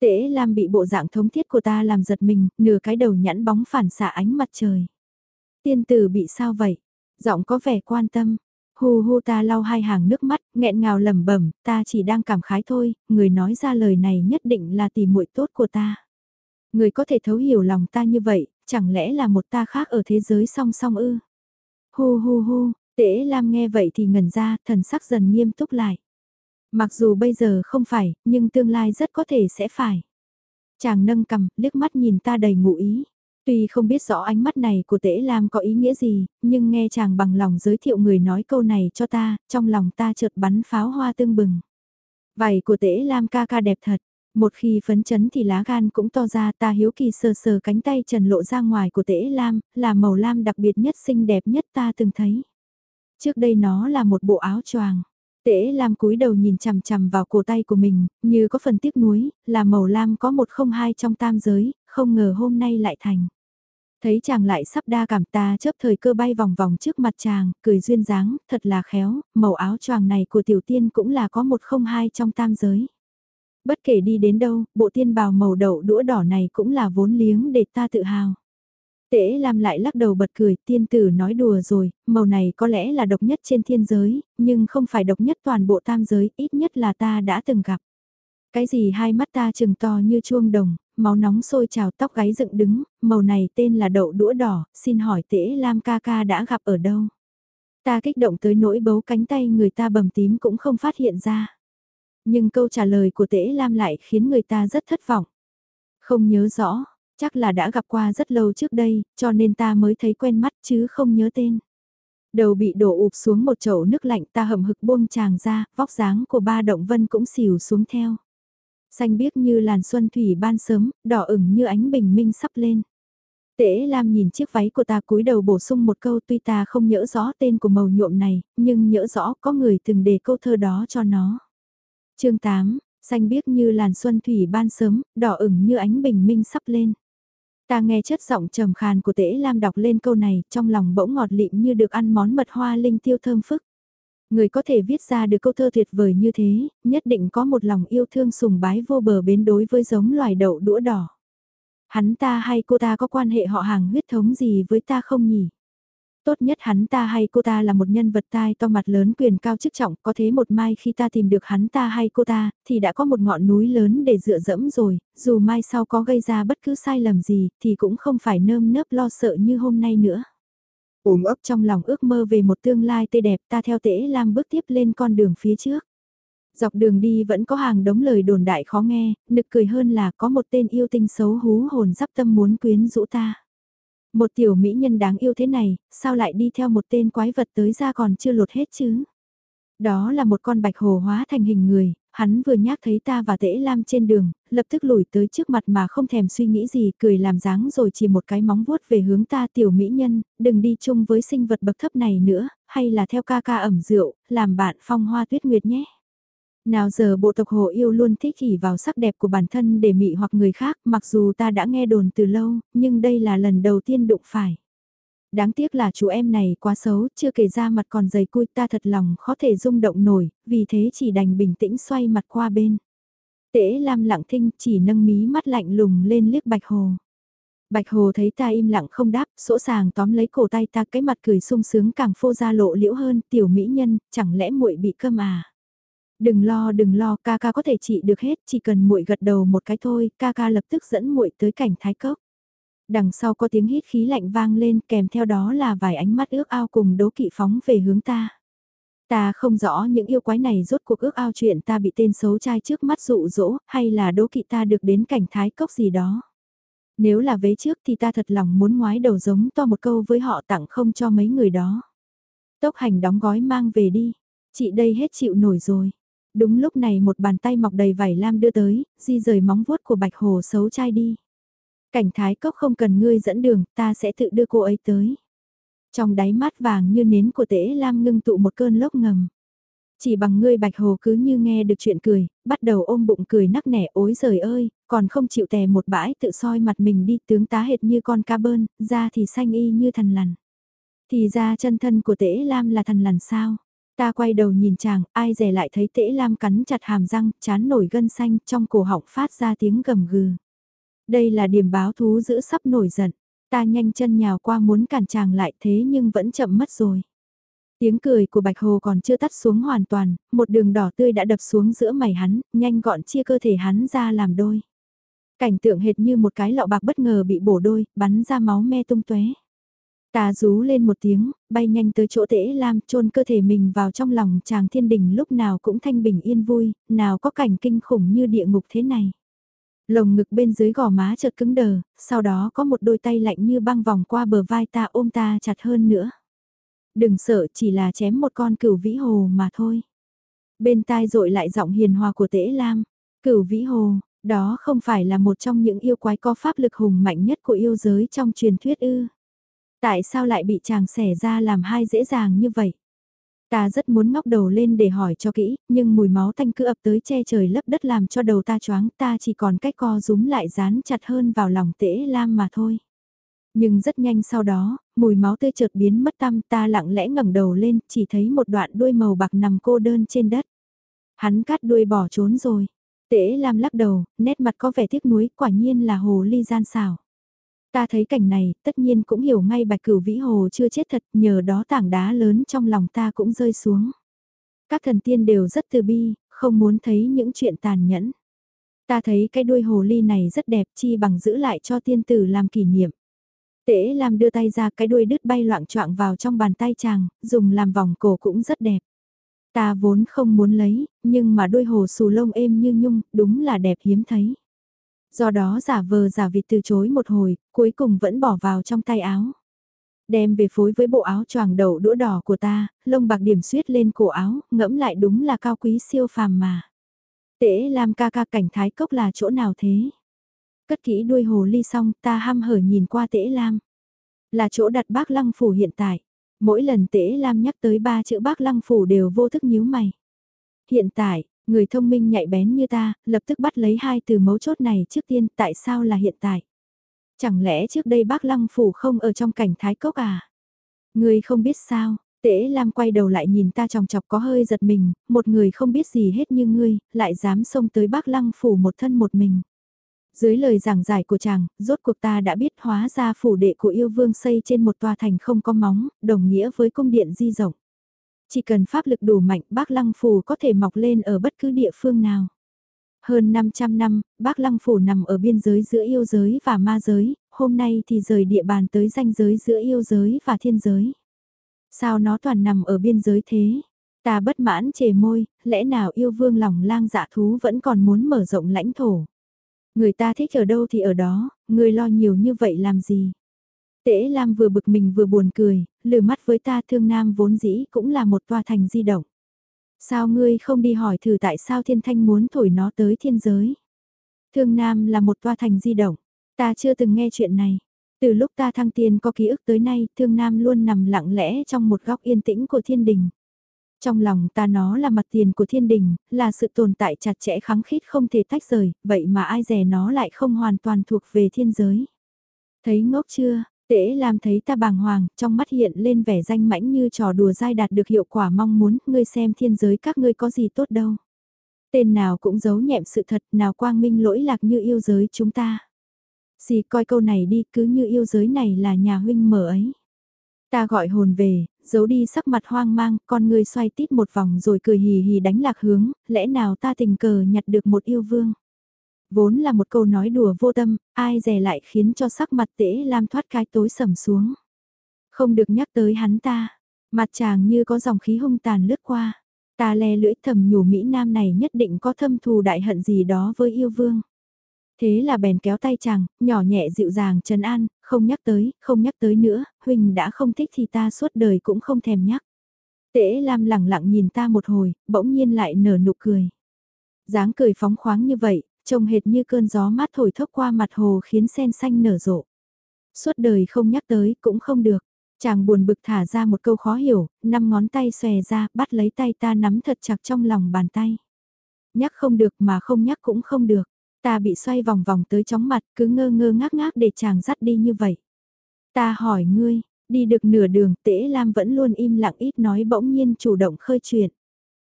Tễ Lam bị bộ dạng thống thiết của ta làm giật mình, nửa cái đầu nhẵn bóng phản xạ ánh mặt trời. Tiên tử bị sao vậy? Giọng có vẻ quan tâm. Hu hu ta lau hai hàng nước mắt, nghẹn ngào lẩm bẩm, ta chỉ đang cảm khái thôi, người nói ra lời này nhất định là tỷ muội tốt của ta. Người có thể thấu hiểu lòng ta như vậy, chẳng lẽ là một ta khác ở thế giới song song ư? Hu hu hu, tễ Lam nghe vậy thì ngẩn ra, thần sắc dần nghiêm túc lại. Mặc dù bây giờ không phải, nhưng tương lai rất có thể sẽ phải. Chàng nâng cầm, liếc mắt nhìn ta đầy ngụ ý. Tuy không biết rõ ánh mắt này của Tễ Lam có ý nghĩa gì, nhưng nghe chàng bằng lòng giới thiệu người nói câu này cho ta, trong lòng ta chợt bắn pháo hoa tương bừng. Vảy của Tễ Lam ca ca đẹp thật, một khi phấn chấn thì lá gan cũng to ra ta hiếu kỳ sờ sờ cánh tay trần lộ ra ngoài của Tễ Lam, là màu lam đặc biệt nhất xinh đẹp nhất ta từng thấy. Trước đây nó là một bộ áo choàng. Tễ Lam cúi đầu nhìn chằm chằm vào cổ tay của mình, như có phần tiếc nuối, là màu lam có một không hai trong tam giới, không ngờ hôm nay lại thành. Thấy chàng lại sắp đa cảm ta chớp thời cơ bay vòng vòng trước mặt chàng, cười duyên dáng, thật là khéo, màu áo choàng này của tiểu tiên cũng là có một không hai trong tam giới. Bất kể đi đến đâu, bộ tiên bào màu đậu đũa đỏ này cũng là vốn liếng để ta tự hào. Tễ Lam lại lắc đầu bật cười, tiên tử nói đùa rồi, màu này có lẽ là độc nhất trên thiên giới, nhưng không phải độc nhất toàn bộ tam giới, ít nhất là ta đã từng gặp. Cái gì hai mắt ta trừng to như chuông đồng, máu nóng sôi trào tóc gáy dựng đứng, màu này tên là đậu đũa đỏ, xin hỏi Tễ Lam ca ca đã gặp ở đâu? Ta kích động tới nỗi bấu cánh tay người ta bầm tím cũng không phát hiện ra. Nhưng câu trả lời của Tễ Lam lại khiến người ta rất thất vọng. Không nhớ rõ, Chắc là đã gặp qua rất lâu trước đây, cho nên ta mới thấy quen mắt chứ không nhớ tên. Đầu bị đổ ụp xuống một chậu nước lạnh ta hậm hực buông chàng ra, vóc dáng của ba động vân cũng xỉu xuống theo. Xanh biếc như làn xuân thủy ban sớm, đỏ ửng như ánh bình minh sắp lên. Tễ Lam nhìn chiếc váy của ta cúi đầu bổ sung một câu tuy ta không nhớ rõ tên của màu nhuộm này, nhưng nhớ rõ có người từng đề câu thơ đó cho nó chương 8, xanh biếc như làn xuân thủy ban sớm, đỏ ửng như ánh bình minh sắp lên. Ta nghe chất giọng trầm khàn của tễ Lam đọc lên câu này, trong lòng bỗng ngọt lịm như được ăn món mật hoa linh tiêu thơm phức. Người có thể viết ra được câu thơ tuyệt vời như thế, nhất định có một lòng yêu thương sùng bái vô bờ bến đối với giống loài đậu đũa đỏ. Hắn ta hay cô ta có quan hệ họ hàng huyết thống gì với ta không nhỉ? Tốt nhất hắn ta hay cô ta là một nhân vật tai to mặt lớn quyền cao chức trọng, có thế một mai khi ta tìm được hắn ta hay cô ta, thì đã có một ngọn núi lớn để dựa dẫm rồi, dù mai sau có gây ra bất cứ sai lầm gì, thì cũng không phải nơm nớp lo sợ như hôm nay nữa. Ôm ấp trong lòng ước mơ về một tương lai tươi đẹp ta theo tễ Lam bước tiếp lên con đường phía trước. Dọc đường đi vẫn có hàng đống lời đồn đại khó nghe, nực cười hơn là có một tên yêu tinh xấu hú hồn dắp tâm muốn quyến rũ ta. Một tiểu mỹ nhân đáng yêu thế này, sao lại đi theo một tên quái vật tới ra còn chưa lột hết chứ? Đó là một con bạch hồ hóa thành hình người, hắn vừa nhắc thấy ta và tễ lam trên đường, lập tức lùi tới trước mặt mà không thèm suy nghĩ gì, cười làm dáng rồi chỉ một cái móng vuốt về hướng ta tiểu mỹ nhân, đừng đi chung với sinh vật bậc thấp này nữa, hay là theo ca ca ẩm rượu, làm bạn phong hoa tuyết nguyệt nhé. Nào giờ bộ tộc hồ yêu luôn thích chỉ vào sắc đẹp của bản thân để mị hoặc người khác, mặc dù ta đã nghe đồn từ lâu, nhưng đây là lần đầu tiên đụng phải. Đáng tiếc là chú em này quá xấu, chưa kể ra mặt còn dày cui ta thật lòng khó thể rung động nổi, vì thế chỉ đành bình tĩnh xoay mặt qua bên. Tễ Lam lặng thinh chỉ nâng mí mắt lạnh lùng lên liếc Bạch Hồ. Bạch Hồ thấy ta im lặng không đáp, sỗ sàng tóm lấy cổ tay ta cái mặt cười sung sướng càng phô ra lộ liễu hơn, tiểu mỹ nhân, chẳng lẽ muội bị câm à? Đừng lo đừng lo, ca ca có thể trị được hết, chỉ cần muội gật đầu một cái thôi, ca ca lập tức dẫn muội tới cảnh thái cốc. Đằng sau có tiếng hít khí lạnh vang lên kèm theo đó là vài ánh mắt ước ao cùng đố kỵ phóng về hướng ta. Ta không rõ những yêu quái này rốt cuộc ước ao chuyện ta bị tên xấu trai trước mắt dụ dỗ hay là đố kỵ ta được đến cảnh thái cốc gì đó. Nếu là vế trước thì ta thật lòng muốn ngoái đầu giống to một câu với họ tặng không cho mấy người đó. Tốc hành đóng gói mang về đi. Chị đây hết chịu nổi rồi. Đúng lúc này một bàn tay mọc đầy vảy lam đưa tới, di rời móng vuốt của bạch hồ xấu trai đi. Cảnh thái cốc không cần ngươi dẫn đường, ta sẽ tự đưa cô ấy tới. Trong đáy mắt vàng như nến của tễ lam ngưng tụ một cơn lốc ngầm. Chỉ bằng ngươi bạch hồ cứ như nghe được chuyện cười, bắt đầu ôm bụng cười nắc nẻ ối giời ơi, còn không chịu tè một bãi tự soi mặt mình đi tướng tá hệt như con ca bơn, da thì xanh y như thần lằn. Thì ra chân thân của tễ lam là thần lằn sao? Ta quay đầu nhìn chàng, ai dè lại thấy tễ lam cắn chặt hàm răng, chán nổi gân xanh, trong cổ họng phát ra tiếng gầm gừ. Đây là điểm báo thú giữ sắp nổi giận. Ta nhanh chân nhào qua muốn cản chàng lại thế nhưng vẫn chậm mất rồi. Tiếng cười của Bạch Hồ còn chưa tắt xuống hoàn toàn, một đường đỏ tươi đã đập xuống giữa mày hắn, nhanh gọn chia cơ thể hắn ra làm đôi. Cảnh tượng hệt như một cái lọ bạc bất ngờ bị bổ đôi, bắn ra máu me tung tóe. Ta rú lên một tiếng, bay nhanh tới chỗ tễ lam chôn cơ thể mình vào trong lòng chàng thiên đình lúc nào cũng thanh bình yên vui, nào có cảnh kinh khủng như địa ngục thế này. Lồng ngực bên dưới gò má chợt cứng đờ, sau đó có một đôi tay lạnh như băng vòng qua bờ vai ta ôm ta chặt hơn nữa. Đừng sợ chỉ là chém một con cửu vĩ hồ mà thôi. Bên tai rội lại giọng hiền hòa của tễ lam. Cửu vĩ hồ, đó không phải là một trong những yêu quái có pháp lực hùng mạnh nhất của yêu giới trong truyền thuyết ư. Tại sao lại bị chàng xẻ ra làm hai dễ dàng như vậy? Ta rất muốn ngóc đầu lên để hỏi cho kỹ, nhưng mùi máu tanh cứ ập tới che trời lấp đất làm cho đầu ta choáng, ta chỉ còn cách co rúm lại dán chặt hơn vào lòng tễ lam mà thôi. Nhưng rất nhanh sau đó, mùi máu tươi chợt biến mất tâm ta lặng lẽ ngẩng đầu lên, chỉ thấy một đoạn đuôi màu bạc nằm cô đơn trên đất. Hắn cắt đuôi bỏ trốn rồi. Tễ lam lắc đầu, nét mặt có vẻ tiếc nuối, quả nhiên là hồ ly gian xảo. Ta thấy cảnh này, tất nhiên cũng hiểu ngay bạch cửu vĩ hồ chưa chết thật, nhờ đó tảng đá lớn trong lòng ta cũng rơi xuống. Các thần tiên đều rất từ bi, không muốn thấy những chuyện tàn nhẫn. Ta thấy cái đuôi hồ ly này rất đẹp chi bằng giữ lại cho tiên tử làm kỷ niệm. Tễ làm đưa tay ra cái đuôi đứt bay loạn choạng vào trong bàn tay chàng, dùng làm vòng cổ cũng rất đẹp. Ta vốn không muốn lấy, nhưng mà đuôi hồ xù lông êm như nhung, đúng là đẹp hiếm thấy do đó giả vờ giả vịt từ chối một hồi, cuối cùng vẫn bỏ vào trong tay áo. Đem về phối với bộ áo choàng đầu đũa đỏ của ta, lông bạc điểm suyết lên cổ áo, ngẫm lại đúng là cao quý siêu phàm mà. Tễ Lam ca ca cảnh thái cốc là chỗ nào thế? Cất kỹ đuôi hồ ly xong ta ham hở nhìn qua Tễ Lam. Là chỗ đặt bác lăng phủ hiện tại. Mỗi lần Tễ Lam nhắc tới ba chữ bác lăng phủ đều vô thức nhíu mày. Hiện tại, Người thông minh nhạy bén như ta, lập tức bắt lấy hai từ mấu chốt này trước tiên tại sao là hiện tại. Chẳng lẽ trước đây bác lăng phủ không ở trong cảnh thái cốc à? Người không biết sao, Tế Lam quay đầu lại nhìn ta tròng chọc có hơi giật mình, một người không biết gì hết như ngươi, lại dám xông tới bác lăng phủ một thân một mình. Dưới lời giảng giải của chàng, rốt cuộc ta đã biết hóa ra phủ đệ của yêu vương xây trên một tòa thành không có móng, đồng nghĩa với cung điện di rộng. Chỉ cần pháp lực đủ mạnh bác lăng phù có thể mọc lên ở bất cứ địa phương nào. Hơn 500 năm, bác lăng phủ nằm ở biên giới giữa yêu giới và ma giới, hôm nay thì rời địa bàn tới ranh giới giữa yêu giới và thiên giới. Sao nó toàn nằm ở biên giới thế? Ta bất mãn chề môi, lẽ nào yêu vương lòng lang dạ thú vẫn còn muốn mở rộng lãnh thổ? Người ta thích ở đâu thì ở đó, người lo nhiều như vậy làm gì? Tễ Lam vừa bực mình vừa buồn cười, lừa mắt với ta thương nam vốn dĩ cũng là một tòa thành di động. Sao ngươi không đi hỏi thử tại sao thiên thanh muốn thổi nó tới thiên giới? Thương Nam là một toa thành di động. Ta chưa từng nghe chuyện này. Từ lúc ta thăng tiền có ký ức tới nay, Thương Nam luôn nằm lặng lẽ trong một góc yên tĩnh của thiên đình. Trong lòng ta nó là mặt tiền của thiên đình, là sự tồn tại chặt chẽ kháng khít không thể tách rời, vậy mà ai dè nó lại không hoàn toàn thuộc về thiên giới. Thấy ngốc chưa, Tễ làm thấy ta bàng hoàng, trong mắt hiện lên vẻ danh mãnh như trò đùa dai đạt được hiệu quả mong muốn, ngươi xem thiên giới các ngươi có gì tốt đâu. Tên nào cũng giấu nhẹm sự thật, nào quang minh lỗi lạc như yêu giới chúng ta. Xì coi câu này đi, cứ như yêu giới này là nhà huynh mở ấy. Ta gọi hồn về, giấu đi sắc mặt hoang mang, con ngươi xoay tít một vòng rồi cười hì hì đánh lạc hướng, lẽ nào ta tình cờ nhặt được một yêu vương. Vốn là một câu nói đùa vô tâm, ai dè lại khiến cho sắc mặt tễ lam thoát cái tối sầm xuống. Không được nhắc tới hắn ta, mặt chàng như có dòng khí hung tàn lướt qua. Ta le lưỡi thầm nhủ Mỹ Nam này nhất định có thâm thù đại hận gì đó với yêu vương. Thế là bèn kéo tay chàng, nhỏ nhẹ dịu dàng trấn an, không nhắc tới, không nhắc tới nữa, Huynh đã không thích thì ta suốt đời cũng không thèm nhắc. Tế Lam lẳng lặng nhìn ta một hồi, bỗng nhiên lại nở nụ cười. dáng cười phóng khoáng như vậy, trông hệt như cơn gió mát thổi thốc qua mặt hồ khiến sen xanh nở rộ. Suốt đời không nhắc tới cũng không được. Chàng buồn bực thả ra một câu khó hiểu, năm ngón tay xòe ra, bắt lấy tay ta nắm thật chặt trong lòng bàn tay. Nhắc không được mà không nhắc cũng không được. Ta bị xoay vòng vòng tới chóng mặt, cứ ngơ ngơ ngác ngác để chàng dắt đi như vậy. Ta hỏi ngươi, đi được nửa đường, tễ Lam vẫn luôn im lặng ít nói bỗng nhiên chủ động khơi chuyện.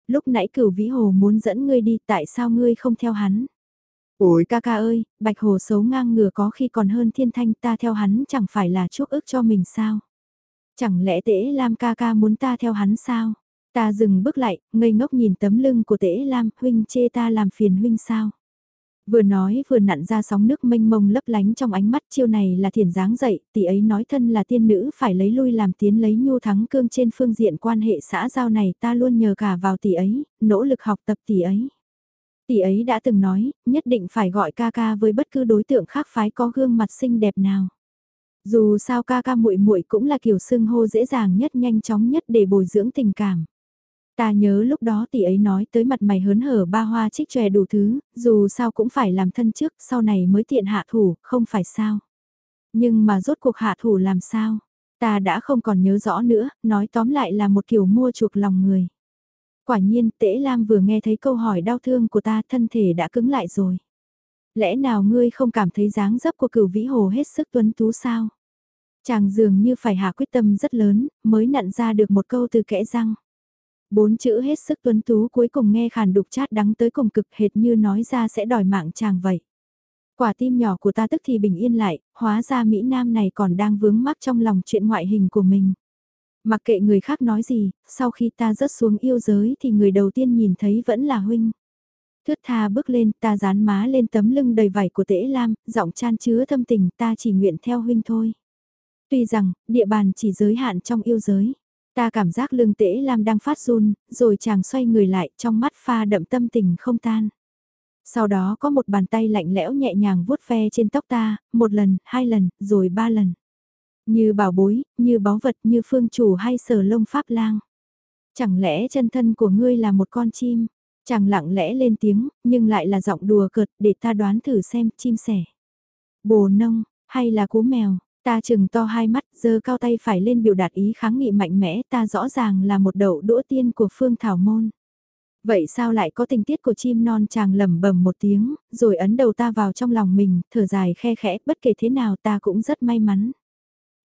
Lúc nãy cửu vĩ hồ muốn dẫn ngươi đi, tại sao ngươi không theo hắn? Ôi ca ca ơi, bạch hồ xấu ngang ngừa có khi còn hơn thiên thanh ta theo hắn chẳng phải là chuốc ức cho mình sao? Chẳng lẽ tễ Lam ca ca muốn ta theo hắn sao? Ta dừng bước lại, ngây ngốc nhìn tấm lưng của tễ Lam, huynh chê ta làm phiền huynh sao? Vừa nói vừa nặn ra sóng nước mênh mông lấp lánh trong ánh mắt chiêu này là thiền dáng dậy, tỷ ấy nói thân là tiên nữ phải lấy lui làm tiến lấy nhu thắng cương trên phương diện quan hệ xã giao này ta luôn nhờ cả vào tỷ ấy, nỗ lực học tập tỷ ấy. Tỷ ấy đã từng nói, nhất định phải gọi ca ca với bất cứ đối tượng khác phái có gương mặt xinh đẹp nào. Dù sao ca ca muội muội cũng là kiểu xưng hô dễ dàng nhất nhanh chóng nhất để bồi dưỡng tình cảm. Ta nhớ lúc đó tỷ ấy nói tới mặt mày hớn hở ba hoa trích tròe đủ thứ, dù sao cũng phải làm thân trước, sau này mới tiện hạ thủ, không phải sao. Nhưng mà rốt cuộc hạ thủ làm sao? Ta đã không còn nhớ rõ nữa, nói tóm lại là một kiểu mua chuộc lòng người. Quả nhiên, Tễ Lam vừa nghe thấy câu hỏi đau thương của ta thân thể đã cứng lại rồi. Lẽ nào ngươi không cảm thấy dáng dấp của cửu vĩ hồ hết sức tuấn tú sao? Chàng dường như phải hạ quyết tâm rất lớn, mới nặn ra được một câu từ kẽ răng. Bốn chữ hết sức tuấn tú cuối cùng nghe khàn đục chát đắng tới cùng cực hệt như nói ra sẽ đòi mạng chàng vậy. Quả tim nhỏ của ta tức thì bình yên lại, hóa ra Mỹ Nam này còn đang vướng mắc trong lòng chuyện ngoại hình của mình. Mặc kệ người khác nói gì, sau khi ta rớt xuống yêu giới thì người đầu tiên nhìn thấy vẫn là huynh. Thước tha bước lên, ta dán má lên tấm lưng đầy vải của tễ lam, giọng chan chứa thâm tình ta chỉ nguyện theo huynh thôi. Tuy rằng, địa bàn chỉ giới hạn trong yêu giới. Ta cảm giác lưng tễ lam đang phát run, rồi chàng xoay người lại trong mắt pha đậm tâm tình không tan. Sau đó có một bàn tay lạnh lẽo nhẹ nhàng vuốt ve trên tóc ta, một lần, hai lần, rồi ba lần. Như bảo bối, như báu vật, như phương chủ hay sở lông pháp lang. Chẳng lẽ chân thân của ngươi là một con chim? Chàng lặng lẽ lên tiếng, nhưng lại là giọng đùa cợt để ta đoán thử xem chim sẻ. Bồ nông, hay là cú mèo? Ta chừng to hai mắt, giơ cao tay phải lên biểu đạt ý kháng nghị mạnh mẽ ta rõ ràng là một đậu đũa tiên của phương thảo môn. Vậy sao lại có tình tiết của chim non chàng lẩm bẩm một tiếng, rồi ấn đầu ta vào trong lòng mình, thở dài khe khẽ, bất kể thế nào ta cũng rất may mắn.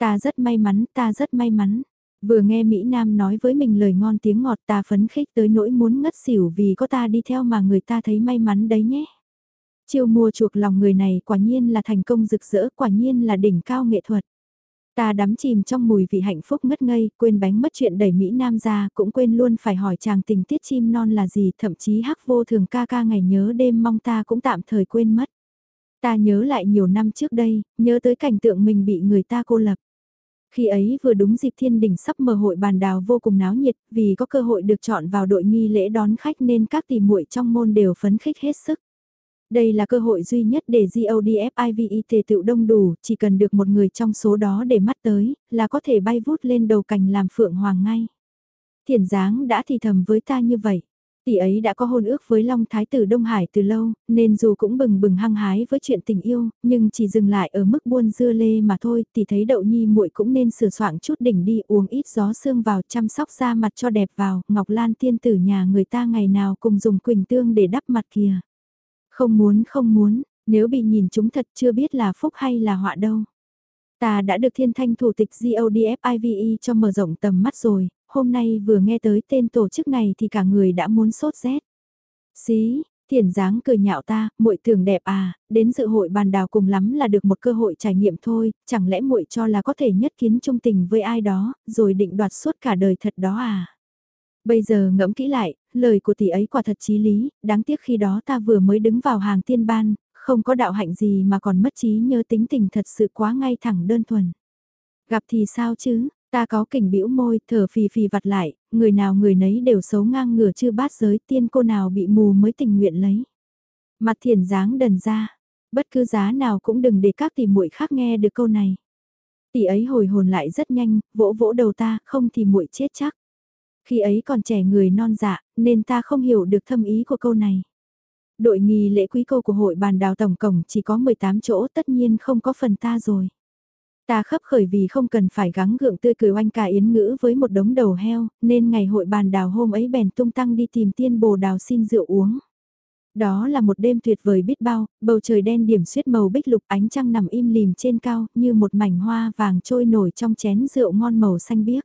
Ta rất may mắn, ta rất may mắn. Vừa nghe Mỹ Nam nói với mình lời ngon tiếng ngọt ta phấn khích tới nỗi muốn ngất xỉu vì có ta đi theo mà người ta thấy may mắn đấy nhé. Chiêu mua chuộc lòng người này quả nhiên là thành công rực rỡ, quả nhiên là đỉnh cao nghệ thuật. Ta đắm chìm trong mùi vị hạnh phúc ngất ngây, quên bánh mất chuyện đẩy Mỹ Nam ra, cũng quên luôn phải hỏi chàng tình tiết chim non là gì, thậm chí hắc vô thường ca ca ngày nhớ đêm mong ta cũng tạm thời quên mất. Ta nhớ lại nhiều năm trước đây, nhớ tới cảnh tượng mình bị người ta cô lập. Khi ấy vừa đúng dịp thiên đình sắp mở hội bàn đào vô cùng náo nhiệt, vì có cơ hội được chọn vào đội nghi lễ đón khách nên các tỷ muội trong môn đều phấn khích hết sức. Đây là cơ hội duy nhất để GODFIVE tề tự đông đủ, chỉ cần được một người trong số đó để mắt tới, là có thể bay vút lên đầu cành làm phượng hoàng ngay. Thiền dáng đã thì thầm với ta như vậy. Tỷ ấy đã có hôn ước với Long Thái tử Đông Hải từ lâu, nên dù cũng bừng bừng hăng hái với chuyện tình yêu, nhưng chỉ dừng lại ở mức buôn dưa lê mà thôi, tỷ thấy đậu nhi muội cũng nên sửa soạn chút đỉnh đi uống ít gió sương vào chăm sóc da mặt cho đẹp vào, Ngọc Lan tiên tử nhà người ta ngày nào cùng dùng quỳnh tương để đắp mặt kìa. Không muốn không muốn, nếu bị nhìn chúng thật chưa biết là phúc hay là họa đâu. Ta đã được thiên thanh thủ tịch GODFIVE cho mở rộng tầm mắt rồi, hôm nay vừa nghe tới tên tổ chức này thì cả người đã muốn sốt rét. Xí, thiền dáng cười nhạo ta, muội tưởng đẹp à, đến dự hội bàn đào cùng lắm là được một cơ hội trải nghiệm thôi, chẳng lẽ muội cho là có thể nhất kiến trung tình với ai đó, rồi định đoạt suốt cả đời thật đó à? Bây giờ ngẫm kỹ lại, lời của tỷ ấy quả thật chí lý, đáng tiếc khi đó ta vừa mới đứng vào hàng tiên ban, không có đạo hạnh gì mà còn mất trí nhớ tính tình thật sự quá ngay thẳng đơn thuần. Gặp thì sao chứ, ta có kỉnh bĩu môi, thở phì phì vặt lại, người nào người nấy đều xấu ngang ngửa chưa bát giới tiên cô nào bị mù mới tình nguyện lấy. Mặt thiền dáng đần ra, bất cứ giá nào cũng đừng để các tỷ muội khác nghe được câu này. Tỷ ấy hồi hồn lại rất nhanh, vỗ vỗ đầu ta, không thì muội chết chắc. Khi ấy còn trẻ người non dạ, nên ta không hiểu được thâm ý của câu này. Đội nghi lễ quý cô của hội bàn đào tổng cổng chỉ có 18 chỗ tất nhiên không có phần ta rồi. Ta khấp khởi vì không cần phải gắng gượng tươi cười oanh cả yến ngữ với một đống đầu heo, nên ngày hội bàn đào hôm ấy bèn tung tăng đi tìm tiên bồ đào xin rượu uống. Đó là một đêm tuyệt vời biết bao, bầu trời đen điểm suyết màu bích lục ánh trăng nằm im lìm trên cao như một mảnh hoa vàng trôi nổi trong chén rượu ngon màu xanh biếc.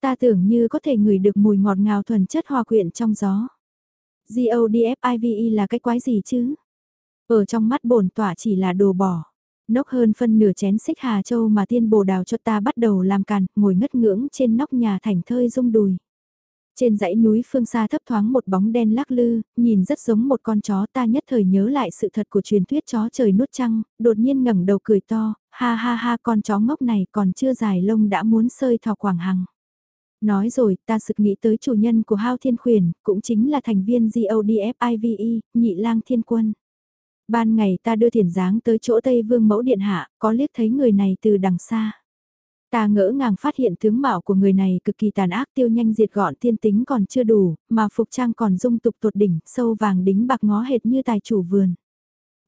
Ta tưởng như có thể ngửi được mùi ngọt ngào thuần chất hòa quyện trong gió. GODFIVE là cái quái gì chứ? Ở trong mắt bổn tỏa chỉ là đồ bỏ. Nốc hơn phân nửa chén xích Hà Châu mà tiên bồ đào cho ta bắt đầu làm càn, ngồi ngất ngưỡng trên nóc nhà thành thơi rung đùi. Trên dãy núi phương xa thấp thoáng một bóng đen lắc lư, nhìn rất giống một con chó ta nhất thời nhớ lại sự thật của truyền thuyết chó trời nuốt trăng, đột nhiên ngẩng đầu cười to, ha ha ha con chó ngốc này còn chưa dài lông đã muốn sơi thò quảng hằng. Nói rồi, ta sực nghĩ tới chủ nhân của Hao Thiên Khuyển, cũng chính là thành viên GODFIVE, nhị lang thiên quân. Ban ngày ta đưa thiền dáng tới chỗ Tây Vương Mẫu Điện Hạ, có liếc thấy người này từ đằng xa. Ta ngỡ ngàng phát hiện tướng mạo của người này cực kỳ tàn ác tiêu nhanh diệt gọn tiên tính còn chưa đủ, mà phục trang còn dung tục tột đỉnh, sâu vàng đính bạc ngó hệt như tài chủ vườn.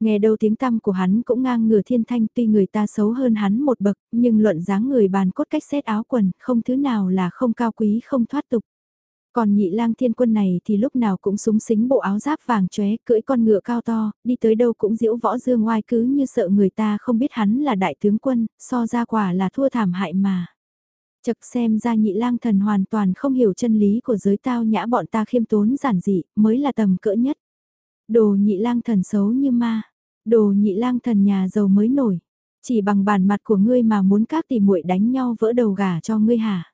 Nghe đâu tiếng tăm của hắn cũng ngang ngửa thiên thanh tuy người ta xấu hơn hắn một bậc, nhưng luận dáng người bàn cốt cách xét áo quần, không thứ nào là không cao quý không thoát tục. Còn nhị lang thiên quân này thì lúc nào cũng súng xính bộ áo giáp vàng chóe cưỡi con ngựa cao to, đi tới đâu cũng diễu võ dương oai cứ như sợ người ta không biết hắn là đại tướng quân, so ra quả là thua thảm hại mà. Chật xem ra nhị lang thần hoàn toàn không hiểu chân lý của giới tao nhã bọn ta khiêm tốn giản dị, mới là tầm cỡ nhất. Đồ nhị lang thần xấu như ma, đồ nhị lang thần nhà giàu mới nổi. Chỉ bằng bản mặt của ngươi mà muốn các tỷ muội đánh nhau vỡ đầu gà cho ngươi hả?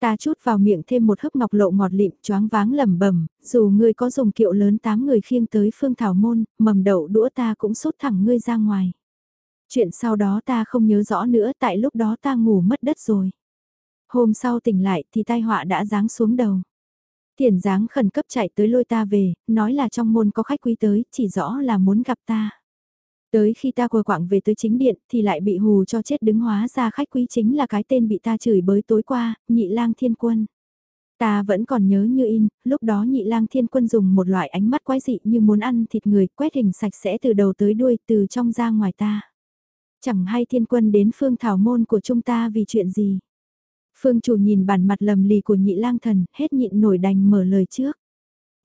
Ta chút vào miệng thêm một hớp ngọc lộ ngọt lịm choáng váng lẩm bẩm, dù ngươi có dùng kiệu lớn tám người khiêng tới phương thảo môn, mầm đậu đũa ta cũng sốt thẳng ngươi ra ngoài. Chuyện sau đó ta không nhớ rõ nữa tại lúc đó ta ngủ mất đất rồi. Hôm sau tỉnh lại thì tai họa đã giáng xuống đầu. Tiền giáng khẩn cấp chạy tới lôi ta về, nói là trong môn có khách quý tới, chỉ rõ là muốn gặp ta. Tới khi ta quờ quạng về tới chính điện thì lại bị hù cho chết đứng hóa ra khách quý chính là cái tên bị ta chửi bới tối qua, nhị lang thiên quân. Ta vẫn còn nhớ như in, lúc đó nhị lang thiên quân dùng một loại ánh mắt quái dị như muốn ăn thịt người quét hình sạch sẽ từ đầu tới đuôi từ trong ra ngoài ta. Chẳng hay thiên quân đến phương thảo môn của chúng ta vì chuyện gì. Phương chủ nhìn bản mặt lầm lì của nhị lang thần, hết nhịn nổi đành mở lời trước.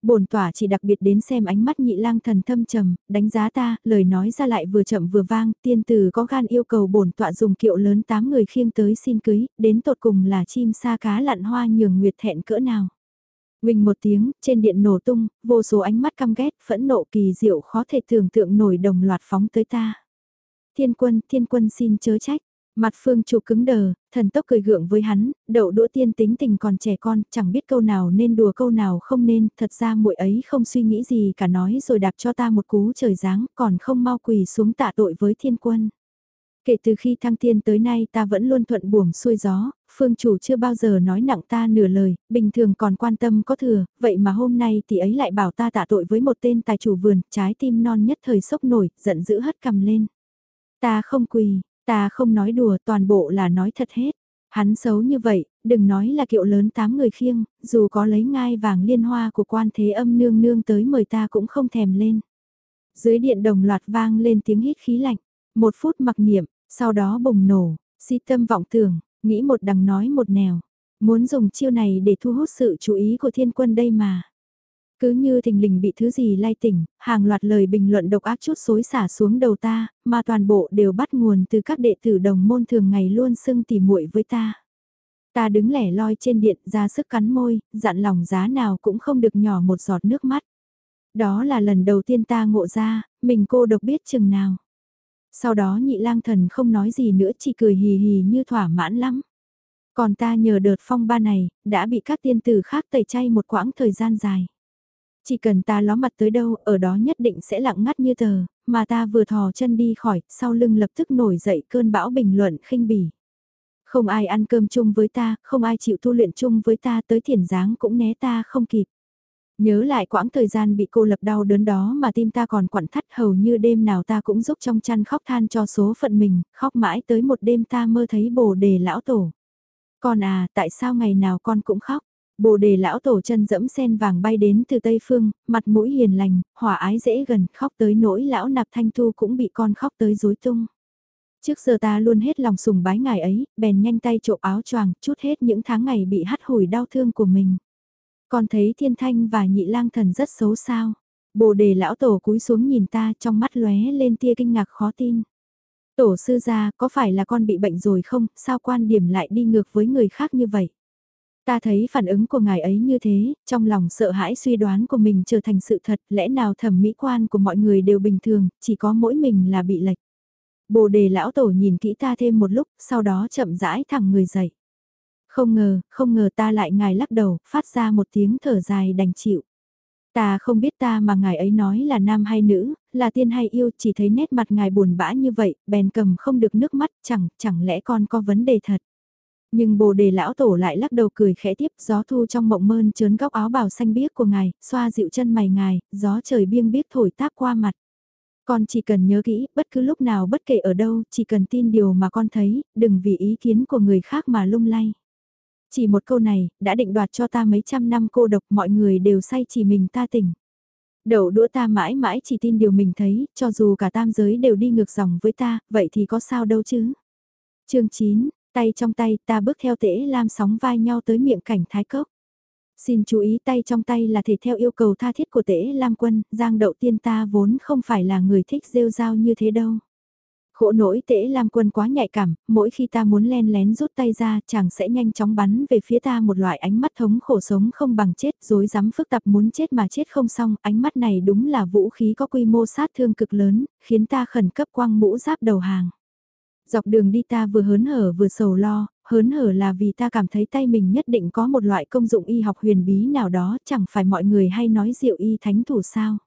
Bổn tỏa chỉ đặc biệt đến xem ánh mắt nhị lang thần thâm trầm, đánh giá ta, lời nói ra lại vừa chậm vừa vang, tiên tử có gan yêu cầu bổn tọa dùng kiệu lớn tám người khiêng tới xin cưới, đến tột cùng là chim sa cá lặn hoa nhường nguyệt thẹn cỡ nào. Huỳnh một tiếng, trên điện nổ tung, vô số ánh mắt căm ghét, phẫn nộ kỳ diệu khó thể tưởng tượng nổi đồng loạt phóng tới ta. Thiên quân, thiên quân xin chớ trách. Mặt phương chủ cứng đờ, thần tốc cười gượng với hắn, đậu đũa tiên tính tình còn trẻ con, chẳng biết câu nào nên đùa câu nào không nên, thật ra muội ấy không suy nghĩ gì cả nói rồi đạp cho ta một cú trời giáng, còn không mau quỳ xuống tạ tội với thiên quân. Kể từ khi thăng thiên tới nay ta vẫn luôn thuận buồm xuôi gió, phương chủ chưa bao giờ nói nặng ta nửa lời, bình thường còn quan tâm có thừa, vậy mà hôm nay thì ấy lại bảo ta tạ tội với một tên tài chủ vườn, trái tim non nhất thời sốc nổi, giận dữ hất cầm lên. Ta không quỳ, Ta không nói đùa toàn bộ là nói thật hết. Hắn xấu như vậy, đừng nói là kiệu lớn tám người khiêng, dù có lấy ngai vàng liên hoa của quan thế âm nương nương tới mời ta cũng không thèm lên. Dưới điện đồng loạt vang lên tiếng hít khí lạnh, một phút mặc niệm, sau đó bùng nổ, si tâm vọng tưởng, nghĩ một đằng nói một nẻo, muốn dùng chiêu này để thu hút sự chú ý của thiên quân đây mà. Cứ như thình lình bị thứ gì lay tỉnh, hàng loạt lời bình luận độc ác chút xối xả xuống đầu ta, mà toàn bộ đều bắt nguồn từ các đệ tử đồng môn thường ngày luôn xưng tỉ muội với ta. Ta đứng lẻ loi trên điện ra sức cắn môi, dặn lòng giá nào cũng không được nhỏ một giọt nước mắt. Đó là lần đầu tiên ta ngộ ra, mình cô độc biết chừng nào. Sau đó nhị lang thần không nói gì nữa chỉ cười hì hì như thỏa mãn lắm. Còn ta nhờ đợt phong ba này, đã bị các tiên tử khác tẩy chay một quãng thời gian dài. Chỉ cần ta ló mặt tới đâu, ở đó nhất định sẽ lặng ngắt như tờ, mà ta vừa thò chân đi khỏi, sau lưng lập tức nổi dậy cơn bão bình luận khinh bỉ. Không ai ăn cơm chung với ta, không ai chịu tu luyện chung với ta tới thiền dáng cũng né ta không kịp. Nhớ lại quãng thời gian bị cô lập đau đớn đó mà tim ta còn quặn thắt hầu như đêm nào ta cũng giúp trong chăn khóc than cho số phận mình, khóc mãi tới một đêm ta mơ thấy bồ đề lão tổ. Con à, tại sao ngày nào con cũng khóc? Bồ đề lão tổ chân dẫm sen vàng bay đến từ Tây Phương, mặt mũi hiền lành, hòa ái dễ gần, khóc tới nỗi lão nạp thanh thu cũng bị con khóc tới rối tung. Trước giờ ta luôn hết lòng sùng bái ngài ấy, bèn nhanh tay trộm áo choàng, chút hết những tháng ngày bị hắt hủi đau thương của mình. Con thấy thiên thanh và nhị lang thần rất xấu sao. Bồ đề lão tổ cúi xuống nhìn ta trong mắt lóe lên tia kinh ngạc khó tin. Tổ sư gia có phải là con bị bệnh rồi không, sao quan điểm lại đi ngược với người khác như vậy? Ta thấy phản ứng của ngài ấy như thế, trong lòng sợ hãi suy đoán của mình trở thành sự thật, lẽ nào thẩm mỹ quan của mọi người đều bình thường, chỉ có mỗi mình là bị lệch. Bồ đề lão tổ nhìn kỹ ta thêm một lúc, sau đó chậm rãi thẳng người dậy. Không ngờ, không ngờ ta lại ngài lắc đầu, phát ra một tiếng thở dài đành chịu. Ta không biết ta mà ngài ấy nói là nam hay nữ, là tiên hay yêu, chỉ thấy nét mặt ngài buồn bã như vậy, bèn cầm không được nước mắt, chẳng, chẳng lẽ con có vấn đề thật. Nhưng bồ đề lão tổ lại lắc đầu cười khẽ tiếp gió thu trong mộng mơn trớn góc áo bào xanh biếc của ngài, xoa dịu chân mày ngài, gió trời biêng biếc thổi táp qua mặt. Con chỉ cần nhớ kỹ, bất cứ lúc nào bất kể ở đâu, chỉ cần tin điều mà con thấy, đừng vì ý kiến của người khác mà lung lay. Chỉ một câu này, đã định đoạt cho ta mấy trăm năm cô độc mọi người đều say chỉ mình ta tỉnh. Đậu đũa ta mãi mãi chỉ tin điều mình thấy, cho dù cả tam giới đều đi ngược dòng với ta, vậy thì có sao đâu chứ. chương 9, tay trong tay ta bước theo tễ lam sóng vai nhau tới miệng cảnh thái cốc. Xin chú ý tay trong tay là thể theo yêu cầu tha thiết của tễ lam quân, giang đậu tiên ta vốn không phải là người thích rêu rao như thế đâu. Khổ nỗi tễ Lam Quân quá nhạy cảm, mỗi khi ta muốn len lén rút tay ra chàng sẽ nhanh chóng bắn về phía ta một loại ánh mắt thống khổ sống không bằng chết dối rắm phức tạp muốn chết mà chết không xong, ánh mắt này đúng là vũ khí có quy mô sát thương cực lớn, khiến ta khẩn cấp quăng mũ giáp đầu hàng. Dọc đường đi ta vừa hớn hở vừa sầu lo, hớn hở là vì ta cảm thấy tay mình nhất định có một loại công dụng y học huyền bí nào đó, chẳng phải mọi người hay nói diệu y thánh thủ sao.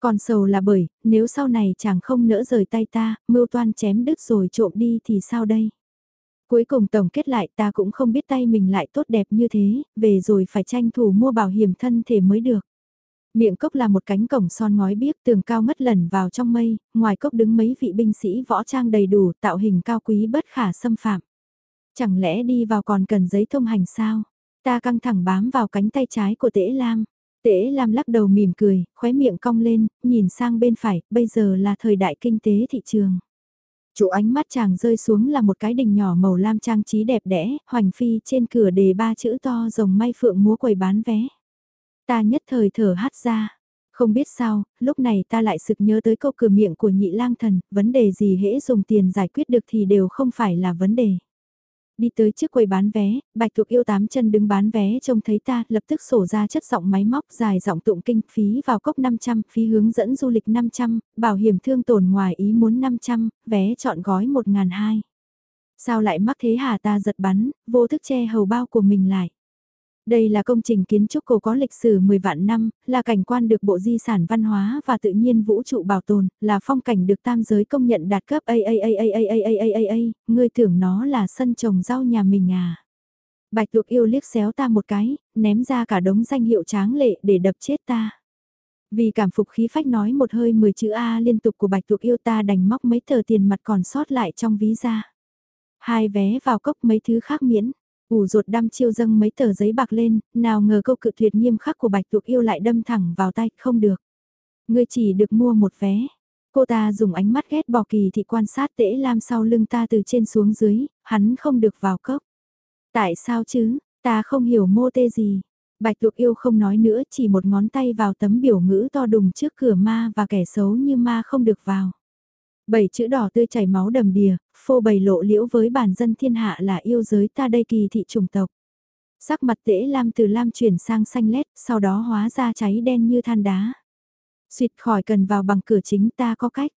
Còn sầu là bởi, nếu sau này chàng không nỡ rời tay ta, mưu toan chém đứt rồi trộm đi thì sao đây? Cuối cùng tổng kết lại ta cũng không biết tay mình lại tốt đẹp như thế, về rồi phải tranh thủ mua bảo hiểm thân thể mới được. Miệng cốc là một cánh cổng son ngói biếc tường cao ngất lần vào trong mây, ngoài cốc đứng mấy vị binh sĩ võ trang đầy đủ tạo hình cao quý bất khả xâm phạm. Chẳng lẽ đi vào còn cần giấy thông hành sao? Ta căng thẳng bám vào cánh tay trái của tễ lam. Tễ Lam lắc đầu mỉm cười, khóe miệng cong lên, nhìn sang bên phải, bây giờ là thời đại kinh tế thị trường. Chủ ánh mắt chàng rơi xuống là một cái đình nhỏ màu lam trang trí đẹp đẽ, hoành phi trên cửa đề ba chữ to rồng may phượng múa quầy bán vé. Ta nhất thời thở hát ra. Không biết sao, lúc này ta lại sực nhớ tới câu cửa miệng của nhị lang thần, vấn đề gì hễ dùng tiền giải quyết được thì đều không phải là vấn đề. Đi tới trước quầy bán vé, bạch thuộc yêu tám chân đứng bán vé trông thấy ta, lập tức sổ ra chất giọng máy móc dài giọng tụng kinh phí vào cốc 500, phí hướng dẫn du lịch 500, bảo hiểm thương tổn ngoài ý muốn 500, vé chọn gói 1.200. Sao lại mắc thế hả ta giật bắn, vô thức che hầu bao của mình lại. Đây là công trình kiến trúc cổ có lịch sử 10 vạn năm, là cảnh quan được Bộ Di sản Văn hóa và Tự nhiên Vũ trụ bảo tồn, là phong cảnh được tam giới công nhận đạt cấp AAAAAAAAAA, ngươi tưởng nó là sân trồng rau nhà mình à. Bạch tuộc yêu liếc xéo ta một cái, ném ra cả đống danh hiệu tráng lệ để đập chết ta. Vì cảm phục khí phách nói một hơi 10 chữ A liên tục của bạch tuộc yêu ta đành móc mấy tờ tiền mặt còn sót lại trong ví ra. Hai vé vào cốc mấy thứ khác miễn ủ ruột đăm chiêu dâng mấy tờ giấy bạc lên, nào ngờ câu cự tuyệt nghiêm khắc của bạch tuộc yêu lại đâm thẳng vào tay, không được. Ngươi chỉ được mua một vé. Cô ta dùng ánh mắt ghét bỏ kỳ thị quan sát tễ lam sau lưng ta từ trên xuống dưới, hắn không được vào cốc. Tại sao chứ, ta không hiểu mô tê gì. Bạch tuộc yêu không nói nữa chỉ một ngón tay vào tấm biểu ngữ to đùng trước cửa ma và kẻ xấu như ma không được vào. Bảy chữ đỏ tươi chảy máu đầm đìa, phô bày lộ liễu với bản dân thiên hạ là yêu giới ta đây kỳ thị chủng tộc. Sắc mặt tễ lam từ lam chuyển sang xanh lét, sau đó hóa ra cháy đen như than đá. Xuyệt khỏi cần vào bằng cửa chính ta có cách.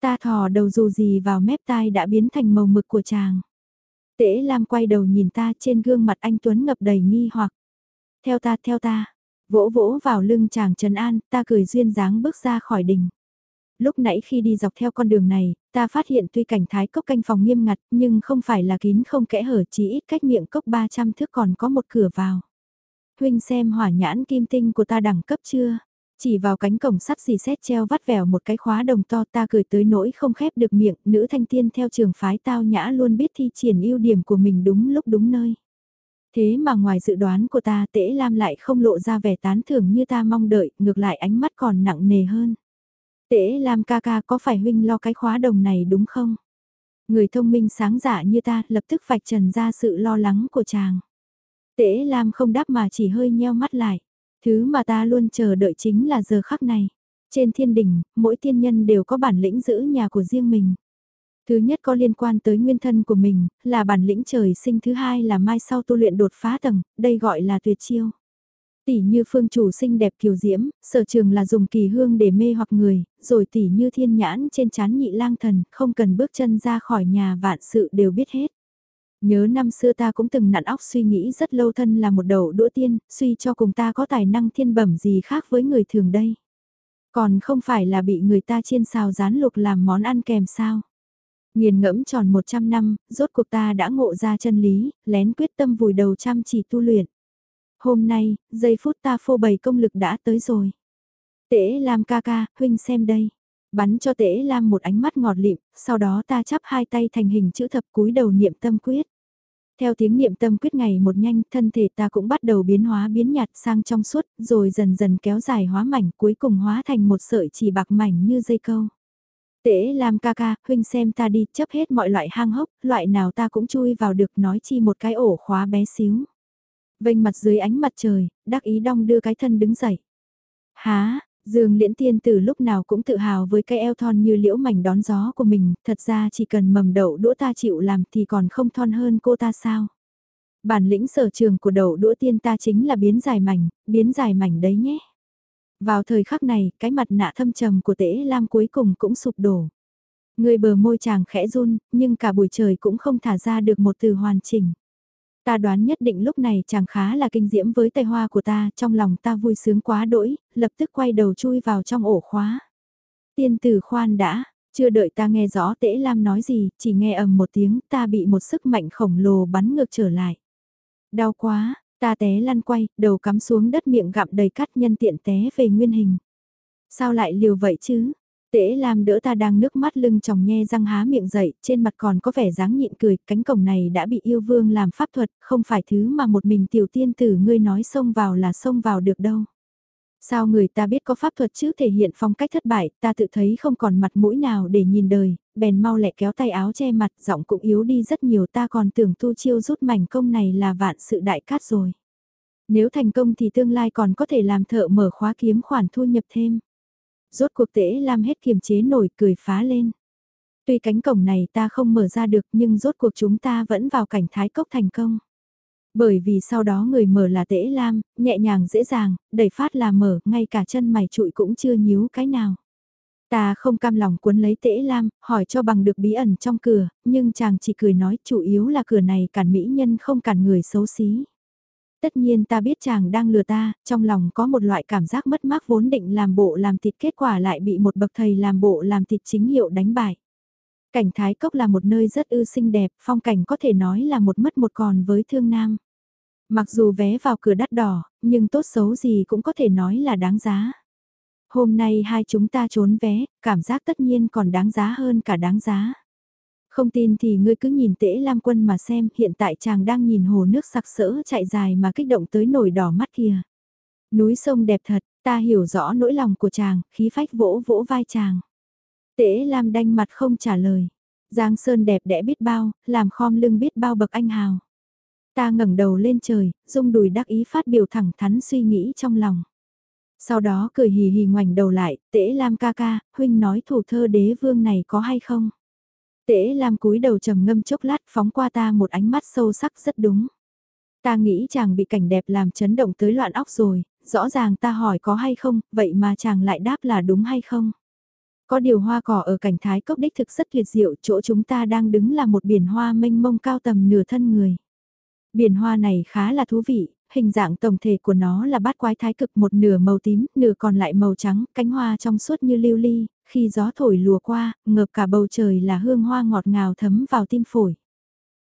Ta thò đầu dù gì vào mép tai đã biến thành màu mực của chàng. Tễ Lam quay đầu nhìn ta trên gương mặt anh Tuấn ngập đầy nghi hoặc. Theo ta, theo ta. Vỗ vỗ vào lưng chàng Trần An, ta cười duyên dáng bước ra khỏi đình. Lúc nãy khi đi dọc theo con đường này, ta phát hiện tuy cảnh thái cốc canh phòng nghiêm ngặt nhưng không phải là kín không kẽ hở chỉ ít cách miệng cốc 300 thước còn có một cửa vào. Huynh xem hỏa nhãn kim tinh của ta đẳng cấp chưa? Chỉ vào cánh cổng sắt xì xét treo vắt vẻo một cái khóa đồng to ta cười tới nỗi không khép được miệng, nữ thanh tiên theo trường phái tao nhã luôn biết thi triển ưu điểm của mình đúng lúc đúng nơi. Thế mà ngoài dự đoán của ta tễ lam lại không lộ ra vẻ tán thưởng như ta mong đợi, ngược lại ánh mắt còn nặng nề hơn. Tễ lam ca ca có phải huynh lo cái khóa đồng này đúng không? Người thông minh sáng giả như ta lập tức vạch trần ra sự lo lắng của chàng. Tễ lam không đáp mà chỉ hơi nheo mắt lại. Thứ mà ta luôn chờ đợi chính là giờ khắc này. Trên thiên đình, mỗi tiên nhân đều có bản lĩnh giữ nhà của riêng mình. Thứ nhất có liên quan tới nguyên thân của mình, là bản lĩnh trời sinh thứ hai là mai sau tu luyện đột phá tầng, đây gọi là tuyệt chiêu. Tỷ như phương chủ xinh đẹp kiều diễm, sở trường là dùng kỳ hương để mê hoặc người, rồi tỷ như thiên nhãn trên chán nhị lang thần, không cần bước chân ra khỏi nhà vạn sự đều biết hết. Nhớ năm xưa ta cũng từng nặn óc suy nghĩ rất lâu thân là một đầu đũa tiên, suy cho cùng ta có tài năng thiên bẩm gì khác với người thường đây. Còn không phải là bị người ta chiên xào rán luộc làm món ăn kèm sao. Nghiền ngẫm tròn 100 năm, rốt cuộc ta đã ngộ ra chân lý, lén quyết tâm vùi đầu chăm chỉ tu luyện. Hôm nay, giây phút ta phô bày công lực đã tới rồi. Tễ Lam ca ca, huynh xem đây. Bắn cho Tễ Lam một ánh mắt ngọt lịm, sau đó ta chắp hai tay thành hình chữ thập cúi đầu niệm tâm quyết. Theo tiếng niệm tâm quyết ngày một nhanh, thân thể ta cũng bắt đầu biến hóa biến nhạt sang trong suốt, rồi dần dần kéo dài hóa mảnh cuối cùng hóa thành một sợi chỉ bạc mảnh như dây câu. Tễ Lam ca ca, huynh xem ta đi, chấp hết mọi loại hang hốc, loại nào ta cũng chui vào được nói chi một cái ổ khóa bé xíu. Vênh mặt dưới ánh mặt trời, đắc ý đong đưa cái thân đứng dậy. Há, Dương liễn tiên từ lúc nào cũng tự hào với cái eo thon như liễu mảnh đón gió của mình, thật ra chỉ cần mầm đậu đũa ta chịu làm thì còn không thon hơn cô ta sao. Bản lĩnh sở trường của đậu đũa tiên ta chính là biến dài mảnh, biến dài mảnh đấy nhé. Vào thời khắc này, cái mặt nạ thâm trầm của tễ lam cuối cùng cũng sụp đổ. Người bờ môi chàng khẽ run, nhưng cả buổi trời cũng không thả ra được một từ hoàn chỉnh. Ta đoán nhất định lúc này chàng khá là kinh diễm với tài hoa của ta, trong lòng ta vui sướng quá đỗi, lập tức quay đầu chui vào trong ổ khóa. Tiên tử khoan đã, chưa đợi ta nghe rõ tễ lam nói gì, chỉ nghe ầm một tiếng ta bị một sức mạnh khổng lồ bắn ngược trở lại. Đau quá, ta té lăn quay, đầu cắm xuống đất miệng gặm đầy cắt nhân tiện té về nguyên hình. Sao lại liều vậy chứ? Tễ Lam đỡ ta đang nước mắt lưng tròng nhe răng há miệng dậy, trên mặt còn có vẻ dáng nhịn cười, cánh cổng này đã bị yêu vương làm pháp thuật, không phải thứ mà một mình tiểu tiên tử ngươi nói xông vào là xông vào được đâu. Sao người ta biết có pháp thuật chứ thể hiện phong cách thất bại, ta tự thấy không còn mặt mũi nào để nhìn đời, bèn mau lẹ kéo tay áo che mặt, giọng cũng yếu đi rất nhiều ta còn tưởng tu chiêu rút mảnh công này là vạn sự đại cát rồi. Nếu thành công thì tương lai còn có thể làm thợ mở khóa kiếm khoản thu nhập thêm. Rốt cuộc tễ Lam hết kiềm chế nổi cười phá lên. Tuy cánh cổng này ta không mở ra được nhưng rốt cuộc chúng ta vẫn vào cảnh thái cốc thành công. Bởi vì sau đó người mở là tễ lam, nhẹ nhàng dễ dàng, đẩy phát là mở, ngay cả chân mày trụi cũng chưa nhíu cái nào. Ta không cam lòng cuốn lấy tễ lam, hỏi cho bằng được bí ẩn trong cửa, nhưng chàng chỉ cười nói chủ yếu là cửa này cản mỹ nhân không cản người xấu xí. Tất nhiên ta biết chàng đang lừa ta, trong lòng có một loại cảm giác mất mát vốn định làm bộ làm thịt kết quả lại bị một bậc thầy làm bộ làm thịt chính hiệu đánh bại. Cảnh Thái Cốc là một nơi rất ư xinh đẹp, phong cảnh có thể nói là một mất một còn với thương nam. Mặc dù vé vào cửa đắt đỏ, nhưng tốt xấu gì cũng có thể nói là đáng giá. Hôm nay hai chúng ta trốn vé, cảm giác tất nhiên còn đáng giá hơn cả đáng giá. Không tin thì ngươi cứ nhìn tễ Lam Quân mà xem, hiện tại chàng đang nhìn hồ nước sặc sỡ chạy dài mà kích động tới nổi đỏ mắt kìa. Núi sông đẹp thật, ta hiểu rõ nỗi lòng của chàng, khí phách vỗ vỗ vai chàng. Tễ Lam đanh mặt không trả lời. Giang Sơn đẹp đẽ biết bao, làm khom lưng biết bao bậc anh hào. Ta ngẩng đầu lên trời, dung đùi đắc ý phát biểu thẳng thắn suy nghĩ trong lòng. Sau đó cười hì hì ngoảnh đầu lại, tễ Lam ca ca, huynh nói thủ thơ đế vương này có hay không? Tễ Lam cúi đầu trầm ngâm chốc lát phóng qua ta một ánh mắt sâu sắc rất đúng. Ta nghĩ chàng bị cảnh đẹp làm chấn động tới loạn óc rồi, rõ ràng ta hỏi có hay không, vậy mà chàng lại đáp là đúng hay không? Có điều hoa cỏ ở cảnh thái cốc đích thực rất tuyệt diệu, chỗ chúng ta đang đứng là một biển hoa mênh mông cao tầm nửa thân người. Biển hoa này khá là thú vị, hình dạng tổng thể của nó là bát quái thái cực một nửa màu tím, nửa còn lại màu trắng, cánh hoa trong suốt như lưu ly, khi gió thổi lùa qua, ngợp cả bầu trời là hương hoa ngọt ngào thấm vào tim phổi.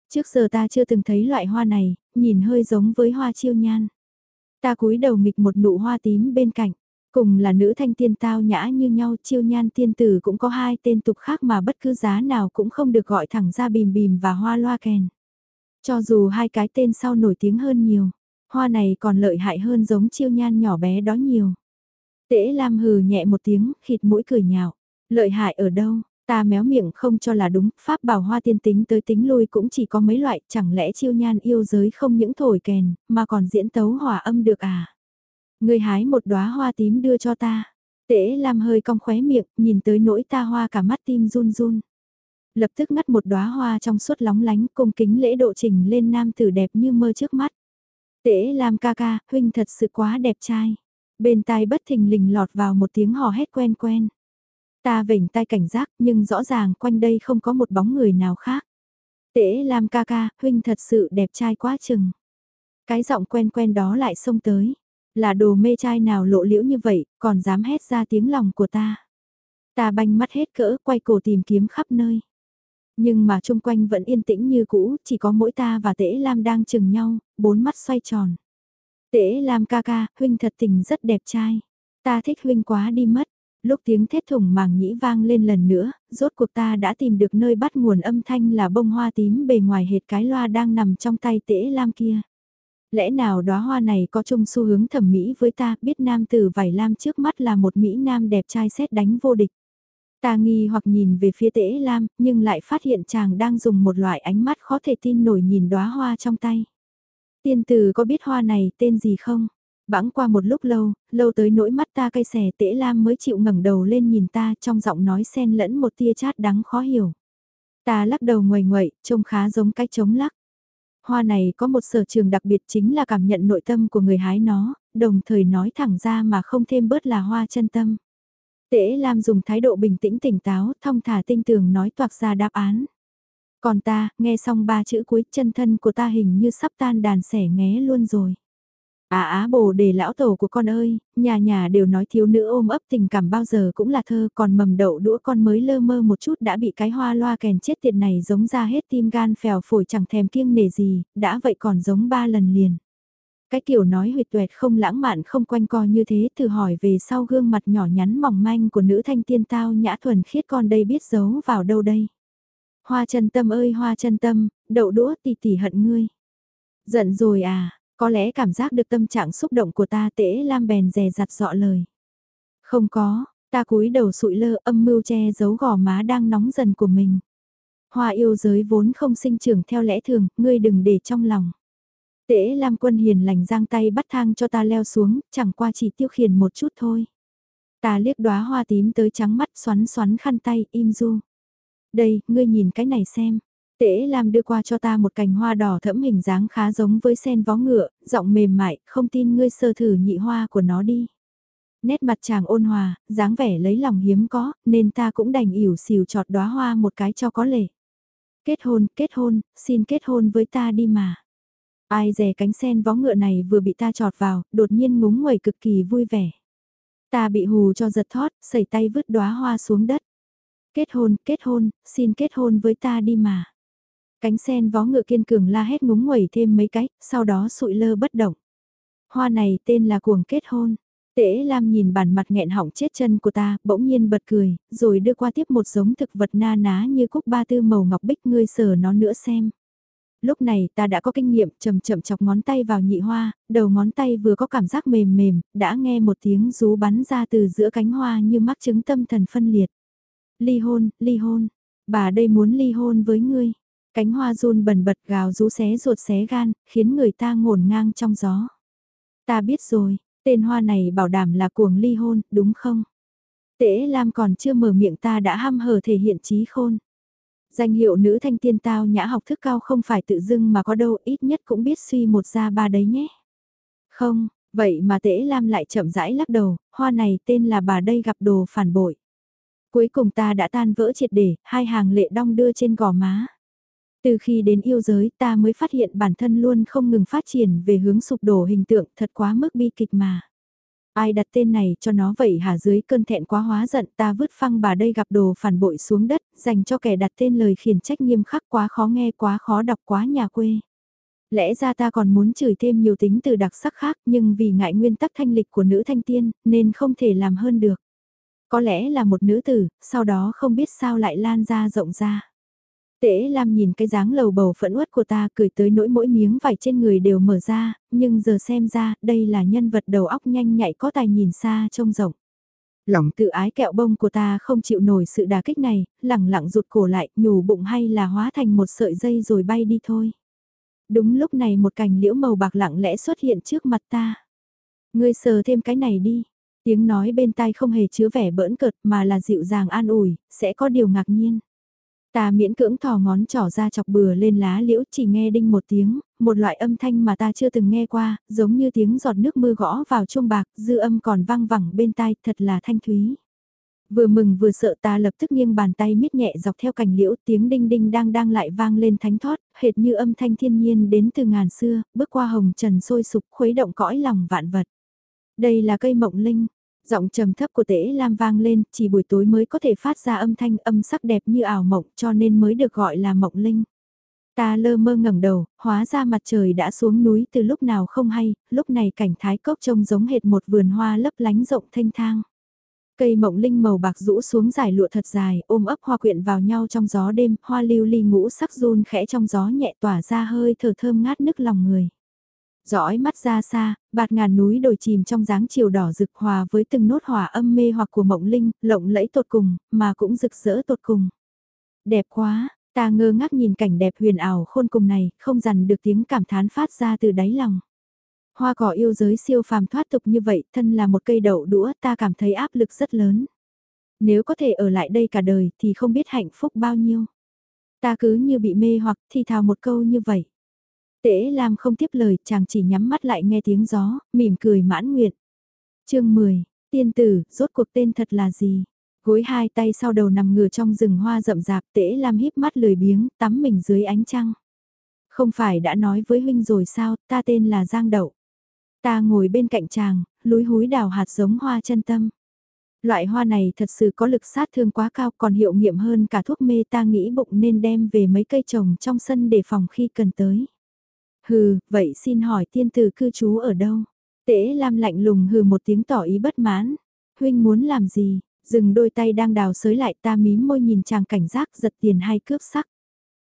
Trước giờ ta chưa từng thấy loại hoa này, nhìn hơi giống với hoa chiêu nhan. Ta cúi đầu nghịch một nụ hoa tím bên cạnh, cùng là nữ thanh tiên tao nhã như nhau chiêu nhan tiên tử cũng có hai tên tục khác mà bất cứ giá nào cũng không được gọi thẳng ra bìm bìm và hoa loa kèn. Cho dù hai cái tên sau nổi tiếng hơn nhiều, hoa này còn lợi hại hơn giống chiêu nhan nhỏ bé đó nhiều. Tễ Lam hừ nhẹ một tiếng, khịt mũi cười nhạo. Lợi hại ở đâu? Ta méo miệng không cho là đúng, pháp bảo hoa tiên tính tới tính lui cũng chỉ có mấy loại, chẳng lẽ chiêu nhan yêu giới không những thổi kèn, mà còn diễn tấu hòa âm được à? Người hái một đóa hoa tím đưa cho ta. Tễ Lam hơi cong khóe miệng, nhìn tới nỗi ta hoa cả mắt tim run run. Lập tức ngắt một đóa hoa trong suốt lóng lánh cung kính lễ độ trình lên nam tử đẹp như mơ trước mắt. Tễ Lam ca ca, huynh thật sự quá đẹp trai. Bên tai bất thình lình lọt vào một tiếng hò hét quen quen. Ta vểnh tai cảnh giác nhưng rõ ràng quanh đây không có một bóng người nào khác. Tễ Lam ca ca, huynh thật sự đẹp trai quá chừng. Cái giọng quen quen đó lại xông tới. Là đồ mê trai nào lộ liễu như vậy, còn dám hét ra tiếng lòng của ta. Ta banh mắt hết cỡ, quay cổ tìm kiếm khắp nơi. Nhưng mà chung quanh vẫn yên tĩnh như cũ, chỉ có mỗi ta và Tễ Lam đang chừng nhau, bốn mắt xoay tròn. Tễ Lam ca ca, huynh thật tình rất đẹp trai. Ta thích huynh quá đi mất. Lúc tiếng thét thủng màng nhĩ vang lên lần nữa, rốt cuộc ta đã tìm được nơi bắt nguồn âm thanh là bông hoa tím bề ngoài hệt cái loa đang nằm trong tay Tễ Lam kia. Lẽ nào đóa hoa này có chung xu hướng thẩm mỹ với ta, biết nam tử vải lam trước mắt là một mỹ nam đẹp trai xét đánh vô địch. Ta nghi hoặc nhìn về phía tễ lam, nhưng lại phát hiện chàng đang dùng một loại ánh mắt khó thể tin nổi nhìn đóa hoa trong tay. Tiên tử có biết hoa này tên gì không? Bẵng qua một lúc lâu, lâu tới nỗi mắt ta cay xè tễ lam mới chịu ngẩng đầu lên nhìn ta trong giọng nói xen lẫn một tia chát đắng khó hiểu. Ta lắc đầu ngoài ngoậy, trông khá giống cái trống lắc. Hoa này có một sở trường đặc biệt chính là cảm nhận nội tâm của người hái nó, đồng thời nói thẳng ra mà không thêm bớt là hoa chân tâm. Tễ Lam dùng thái độ bình tĩnh tỉnh táo, thong thả tinh tường nói toạc ra đáp án. Còn ta, nghe xong ba chữ cuối chân thân của ta hình như sắp tan đàn sẻ nghé luôn rồi. À á bồ đề lão tổ của con ơi, nhà nhà đều nói thiếu nữ ôm ấp tình cảm bao giờ cũng là thơ, còn mầm đậu đũa con mới lơ mơ một chút đã bị cái hoa loa kèn chết tiệt này giống ra hết tim gan phèo phổi chẳng thèm kiêng nể gì, đã vậy còn giống ba lần liền. Cái kiểu nói huyệt tuệt không lãng mạn không quanh co như thế thử hỏi về sau gương mặt nhỏ nhắn mỏng manh của nữ thanh tiên tao nhã thuần khiết con đây biết giấu vào đâu đây. Hoa chân tâm ơi hoa chân tâm, đậu đũa tỷ tỷ hận ngươi. Giận rồi à, có lẽ cảm giác được tâm trạng xúc động của ta tễ lam bèn dè dặt dọ lời. Không có, ta cúi đầu sụi lơ âm mưu che giấu gò má đang nóng dần của mình. Hoa yêu giới vốn không sinh trưởng theo lẽ thường, ngươi đừng để trong lòng. Tễ Lam quân hiền lành giang tay bắt thang cho ta leo xuống, chẳng qua chỉ tiêu khiển một chút thôi. Ta liếc đóa hoa tím tới trắng mắt xoắn xoắn khăn tay, im du. Đây, ngươi nhìn cái này xem. Tễ Lam đưa qua cho ta một cành hoa đỏ thẫm hình dáng khá giống với sen vó ngựa, giọng mềm mại, không tin ngươi sơ thử nhị hoa của nó đi. Nét mặt chàng ôn hòa, dáng vẻ lấy lòng hiếm có, nên ta cũng đành ỉu xìu chọt đóa hoa một cái cho có lệ. Kết hôn, kết hôn, xin kết hôn với ta đi mà. Ai dè cánh sen vó ngựa này vừa bị ta trọt vào, đột nhiên ngúng nguẩy cực kỳ vui vẻ. Ta bị hù cho giật thót, sẩy tay vứt đóa hoa xuống đất. Kết hôn, kết hôn, xin kết hôn với ta đi mà. Cánh sen vó ngựa kiên cường la hét ngúng nguẩy thêm mấy cái, sau đó sụi lơ bất động. Hoa này tên là cuồng kết hôn. Tễ Lam nhìn bản mặt nghẹn họng chết chân của ta, bỗng nhiên bật cười, rồi đưa qua tiếp một giống thực vật na ná như cúc ba tư màu ngọc bích ngươi sờ nó nữa xem. Lúc này ta đã có kinh nghiệm chậm chậm chọc ngón tay vào nhị hoa, đầu ngón tay vừa có cảm giác mềm mềm, đã nghe một tiếng rú bắn ra từ giữa cánh hoa như mắc chứng tâm thần phân liệt. Ly hôn, ly hôn, bà đây muốn ly hôn với ngươi. Cánh hoa run bần bật gào rú xé ruột xé gan, khiến người ta ngổn ngang trong gió. Ta biết rồi, tên hoa này bảo đảm là cuồng ly hôn, đúng không? Tễ Lam còn chưa mở miệng ta đã ham hở thể hiện trí khôn. Danh hiệu nữ thanh tiên tao nhã học thức cao không phải tự dưng mà có đâu ít nhất cũng biết suy một ra ba đấy nhé. Không, vậy mà Tễ Lam lại chậm rãi lắc đầu, hoa này tên là bà đây gặp đồ phản bội. Cuối cùng ta đã tan vỡ triệt để, hai hàng lệ đong đưa trên gò má. Từ khi đến yêu giới ta mới phát hiện bản thân luôn không ngừng phát triển về hướng sụp đổ hình tượng thật quá mức bi kịch mà. Ai đặt tên này cho nó vậy hả dưới cơn thẹn quá hóa giận ta vứt phăng bà đây gặp đồ phản bội xuống đất, dành cho kẻ đặt tên lời khiển trách nghiêm khắc quá khó nghe quá khó đọc quá nhà quê. Lẽ ra ta còn muốn chửi thêm nhiều tính từ đặc sắc khác nhưng vì ngại nguyên tắc thanh lịch của nữ thanh tiên nên không thể làm hơn được. Có lẽ là một nữ tử, sau đó không biết sao lại lan ra rộng ra. Tế Lam nhìn cái dáng lầu bầu phẫn uất của ta cười tới nỗi mỗi miếng vải trên người đều mở ra, nhưng giờ xem ra đây là nhân vật đầu óc nhanh nhạy có tài nhìn xa trông rộng. Lòng tự ái kẹo bông của ta không chịu nổi sự đà kích này, lẳng lặng rụt cổ lại, nhủ bụng hay là hóa thành một sợi dây rồi bay đi thôi. Đúng lúc này một cành liễu màu bạc lặng lẽ xuất hiện trước mặt ta. Ngươi sờ thêm cái này đi. Tiếng nói bên tai không hề chứa vẻ bỡn cợt mà là dịu dàng an ủi, sẽ có điều ngạc nhiên. Ta miễn cưỡng thò ngón trỏ ra chọc bừa lên lá liễu chỉ nghe đinh một tiếng, một loại âm thanh mà ta chưa từng nghe qua, giống như tiếng giọt nước mưa gõ vào chuông bạc, dư âm còn vang vẳng bên tai, thật là thanh thúy. Vừa mừng vừa sợ ta lập tức nghiêng bàn tay miết nhẹ dọc theo cành liễu tiếng đinh đinh đang đang lại vang lên thánh thoát, hệt như âm thanh thiên nhiên đến từ ngàn xưa, bước qua hồng trần sôi sục khuấy động cõi lòng vạn vật. Đây là cây mộng linh, Giọng trầm thấp của tễ lam vang lên, chỉ buổi tối mới có thể phát ra âm thanh âm sắc đẹp như ảo mộng cho nên mới được gọi là mộng linh. Ta lơ mơ ngẩng đầu, hóa ra mặt trời đã xuống núi từ lúc nào không hay, lúc này cảnh thái cốc trông giống hệt một vườn hoa lấp lánh rộng thanh thang. Cây mộng linh màu bạc rũ xuống dài lụa thật dài, ôm ấp hoa quyện vào nhau trong gió đêm, hoa lưu ly ngũ sắc run khẽ trong gió nhẹ tỏa ra hơi thở thơm ngát nức lòng người. Dõi mắt ra xa, bạt ngàn núi đồi chìm trong dáng chiều đỏ rực hòa với từng nốt hòa âm mê hoặc của mộng linh, lộng lẫy tột cùng, mà cũng rực rỡ tột cùng. Đẹp quá, ta ngơ ngác nhìn cảnh đẹp huyền ảo khôn cùng này, không dằn được tiếng cảm thán phát ra từ đáy lòng. Hoa cỏ yêu giới siêu phàm thoát tục như vậy, thân là một cây đậu đũa ta cảm thấy áp lực rất lớn. Nếu có thể ở lại đây cả đời thì không biết hạnh phúc bao nhiêu. Ta cứ như bị mê hoặc thì thào một câu như vậy. Tễ Lam không tiếp lời, chàng chỉ nhắm mắt lại nghe tiếng gió, mỉm cười mãn nguyện. chương 10, tiên tử, rốt cuộc tên thật là gì? Gối hai tay sau đầu nằm ngửa trong rừng hoa rậm rạp, Tễ Lam híp mắt lười biếng, tắm mình dưới ánh trăng. Không phải đã nói với huynh rồi sao, ta tên là Giang Đậu. Ta ngồi bên cạnh chàng, lúi húi đào hạt giống hoa chân tâm. Loại hoa này thật sự có lực sát thương quá cao còn hiệu nghiệm hơn cả thuốc mê ta nghĩ bụng nên đem về mấy cây trồng trong sân để phòng khi cần tới. Hừ, vậy xin hỏi tiên tử cư trú ở đâu? Tế Lam lạnh lùng hừ một tiếng tỏ ý bất mãn. Huynh muốn làm gì? Dừng đôi tay đang đào sới lại ta mím môi nhìn chàng cảnh giác giật tiền hay cướp sắc.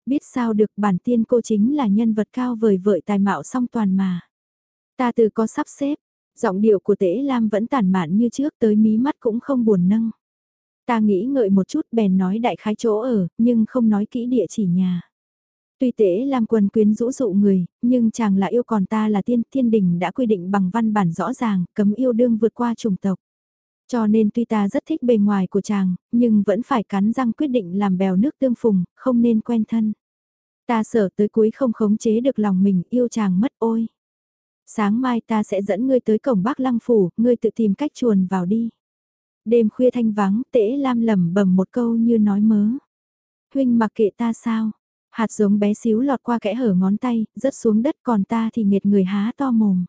Biết sao được bản tiên cô chính là nhân vật cao vời vợi tài mạo song toàn mà. Ta từ có sắp xếp, giọng điệu của Tế Lam vẫn tản mạn như trước tới mí mắt cũng không buồn nâng. Ta nghĩ ngợi một chút bèn nói đại khái chỗ ở, nhưng không nói kỹ địa chỉ nhà. Tuy tế làm quần quyến rũ dụ người, nhưng chàng là yêu còn ta là tiên, thiên đình đã quy định bằng văn bản rõ ràng, cấm yêu đương vượt qua chủng tộc. Cho nên tuy ta rất thích bề ngoài của chàng, nhưng vẫn phải cắn răng quyết định làm bèo nước tương phùng, không nên quen thân. Ta sợ tới cuối không khống chế được lòng mình yêu chàng mất ôi. Sáng mai ta sẽ dẫn ngươi tới cổng bác lăng phủ, ngươi tự tìm cách chuồn vào đi. Đêm khuya thanh vắng, tễ lam lầm bầm một câu như nói mớ. Huynh mặc kệ ta sao, Hạt giống bé xíu lọt qua kẽ hở ngón tay, rớt xuống đất còn ta thì nghiệt người há to mồm.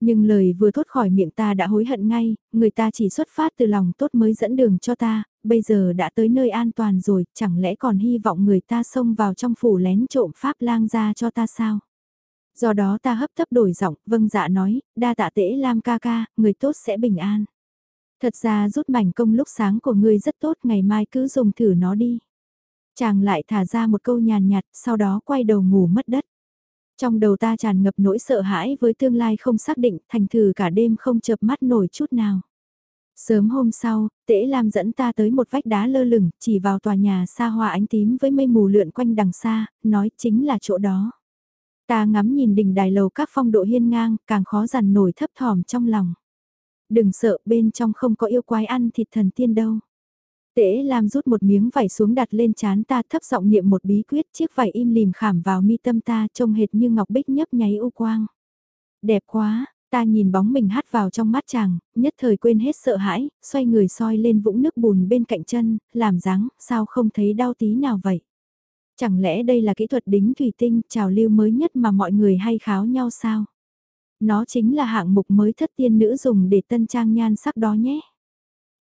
Nhưng lời vừa thốt khỏi miệng ta đã hối hận ngay, người ta chỉ xuất phát từ lòng tốt mới dẫn đường cho ta, bây giờ đã tới nơi an toàn rồi, chẳng lẽ còn hy vọng người ta xông vào trong phủ lén trộm pháp lang ra cho ta sao? Do đó ta hấp tấp đổi giọng, vâng dạ nói, đa tạ tễ Lam ca ca, người tốt sẽ bình an. Thật ra rút mảnh công lúc sáng của ngươi rất tốt, ngày mai cứ dùng thử nó đi. Chàng lại thả ra một câu nhàn nhạt, sau đó quay đầu ngủ mất đất. Trong đầu ta tràn ngập nỗi sợ hãi với tương lai không xác định, thành thử cả đêm không chợp mắt nổi chút nào. Sớm hôm sau, Tễ Lam dẫn ta tới một vách đá lơ lửng, chỉ vào tòa nhà xa hoa ánh tím với mây mù lượn quanh đằng xa, nói chính là chỗ đó. Ta ngắm nhìn đỉnh đài lầu các phong độ hiên ngang, càng khó dằn nổi thấp thỏm trong lòng. Đừng sợ, bên trong không có yêu quái ăn thịt thần tiên đâu. Tễ Lam rút một miếng vải xuống đặt lên chán ta thấp giọng niệm một bí quyết chiếc vải im lìm khảm vào mi tâm ta trông hệt như ngọc bích nhấp nháy u quang. Đẹp quá, ta nhìn bóng mình hát vào trong mắt chàng, nhất thời quên hết sợ hãi, xoay người soi lên vũng nước bùn bên cạnh chân, làm dáng, sao không thấy đau tí nào vậy. Chẳng lẽ đây là kỹ thuật đính thủy tinh trào lưu mới nhất mà mọi người hay kháo nhau sao? Nó chính là hạng mục mới thất tiên nữ dùng để tân trang nhan sắc đó nhé.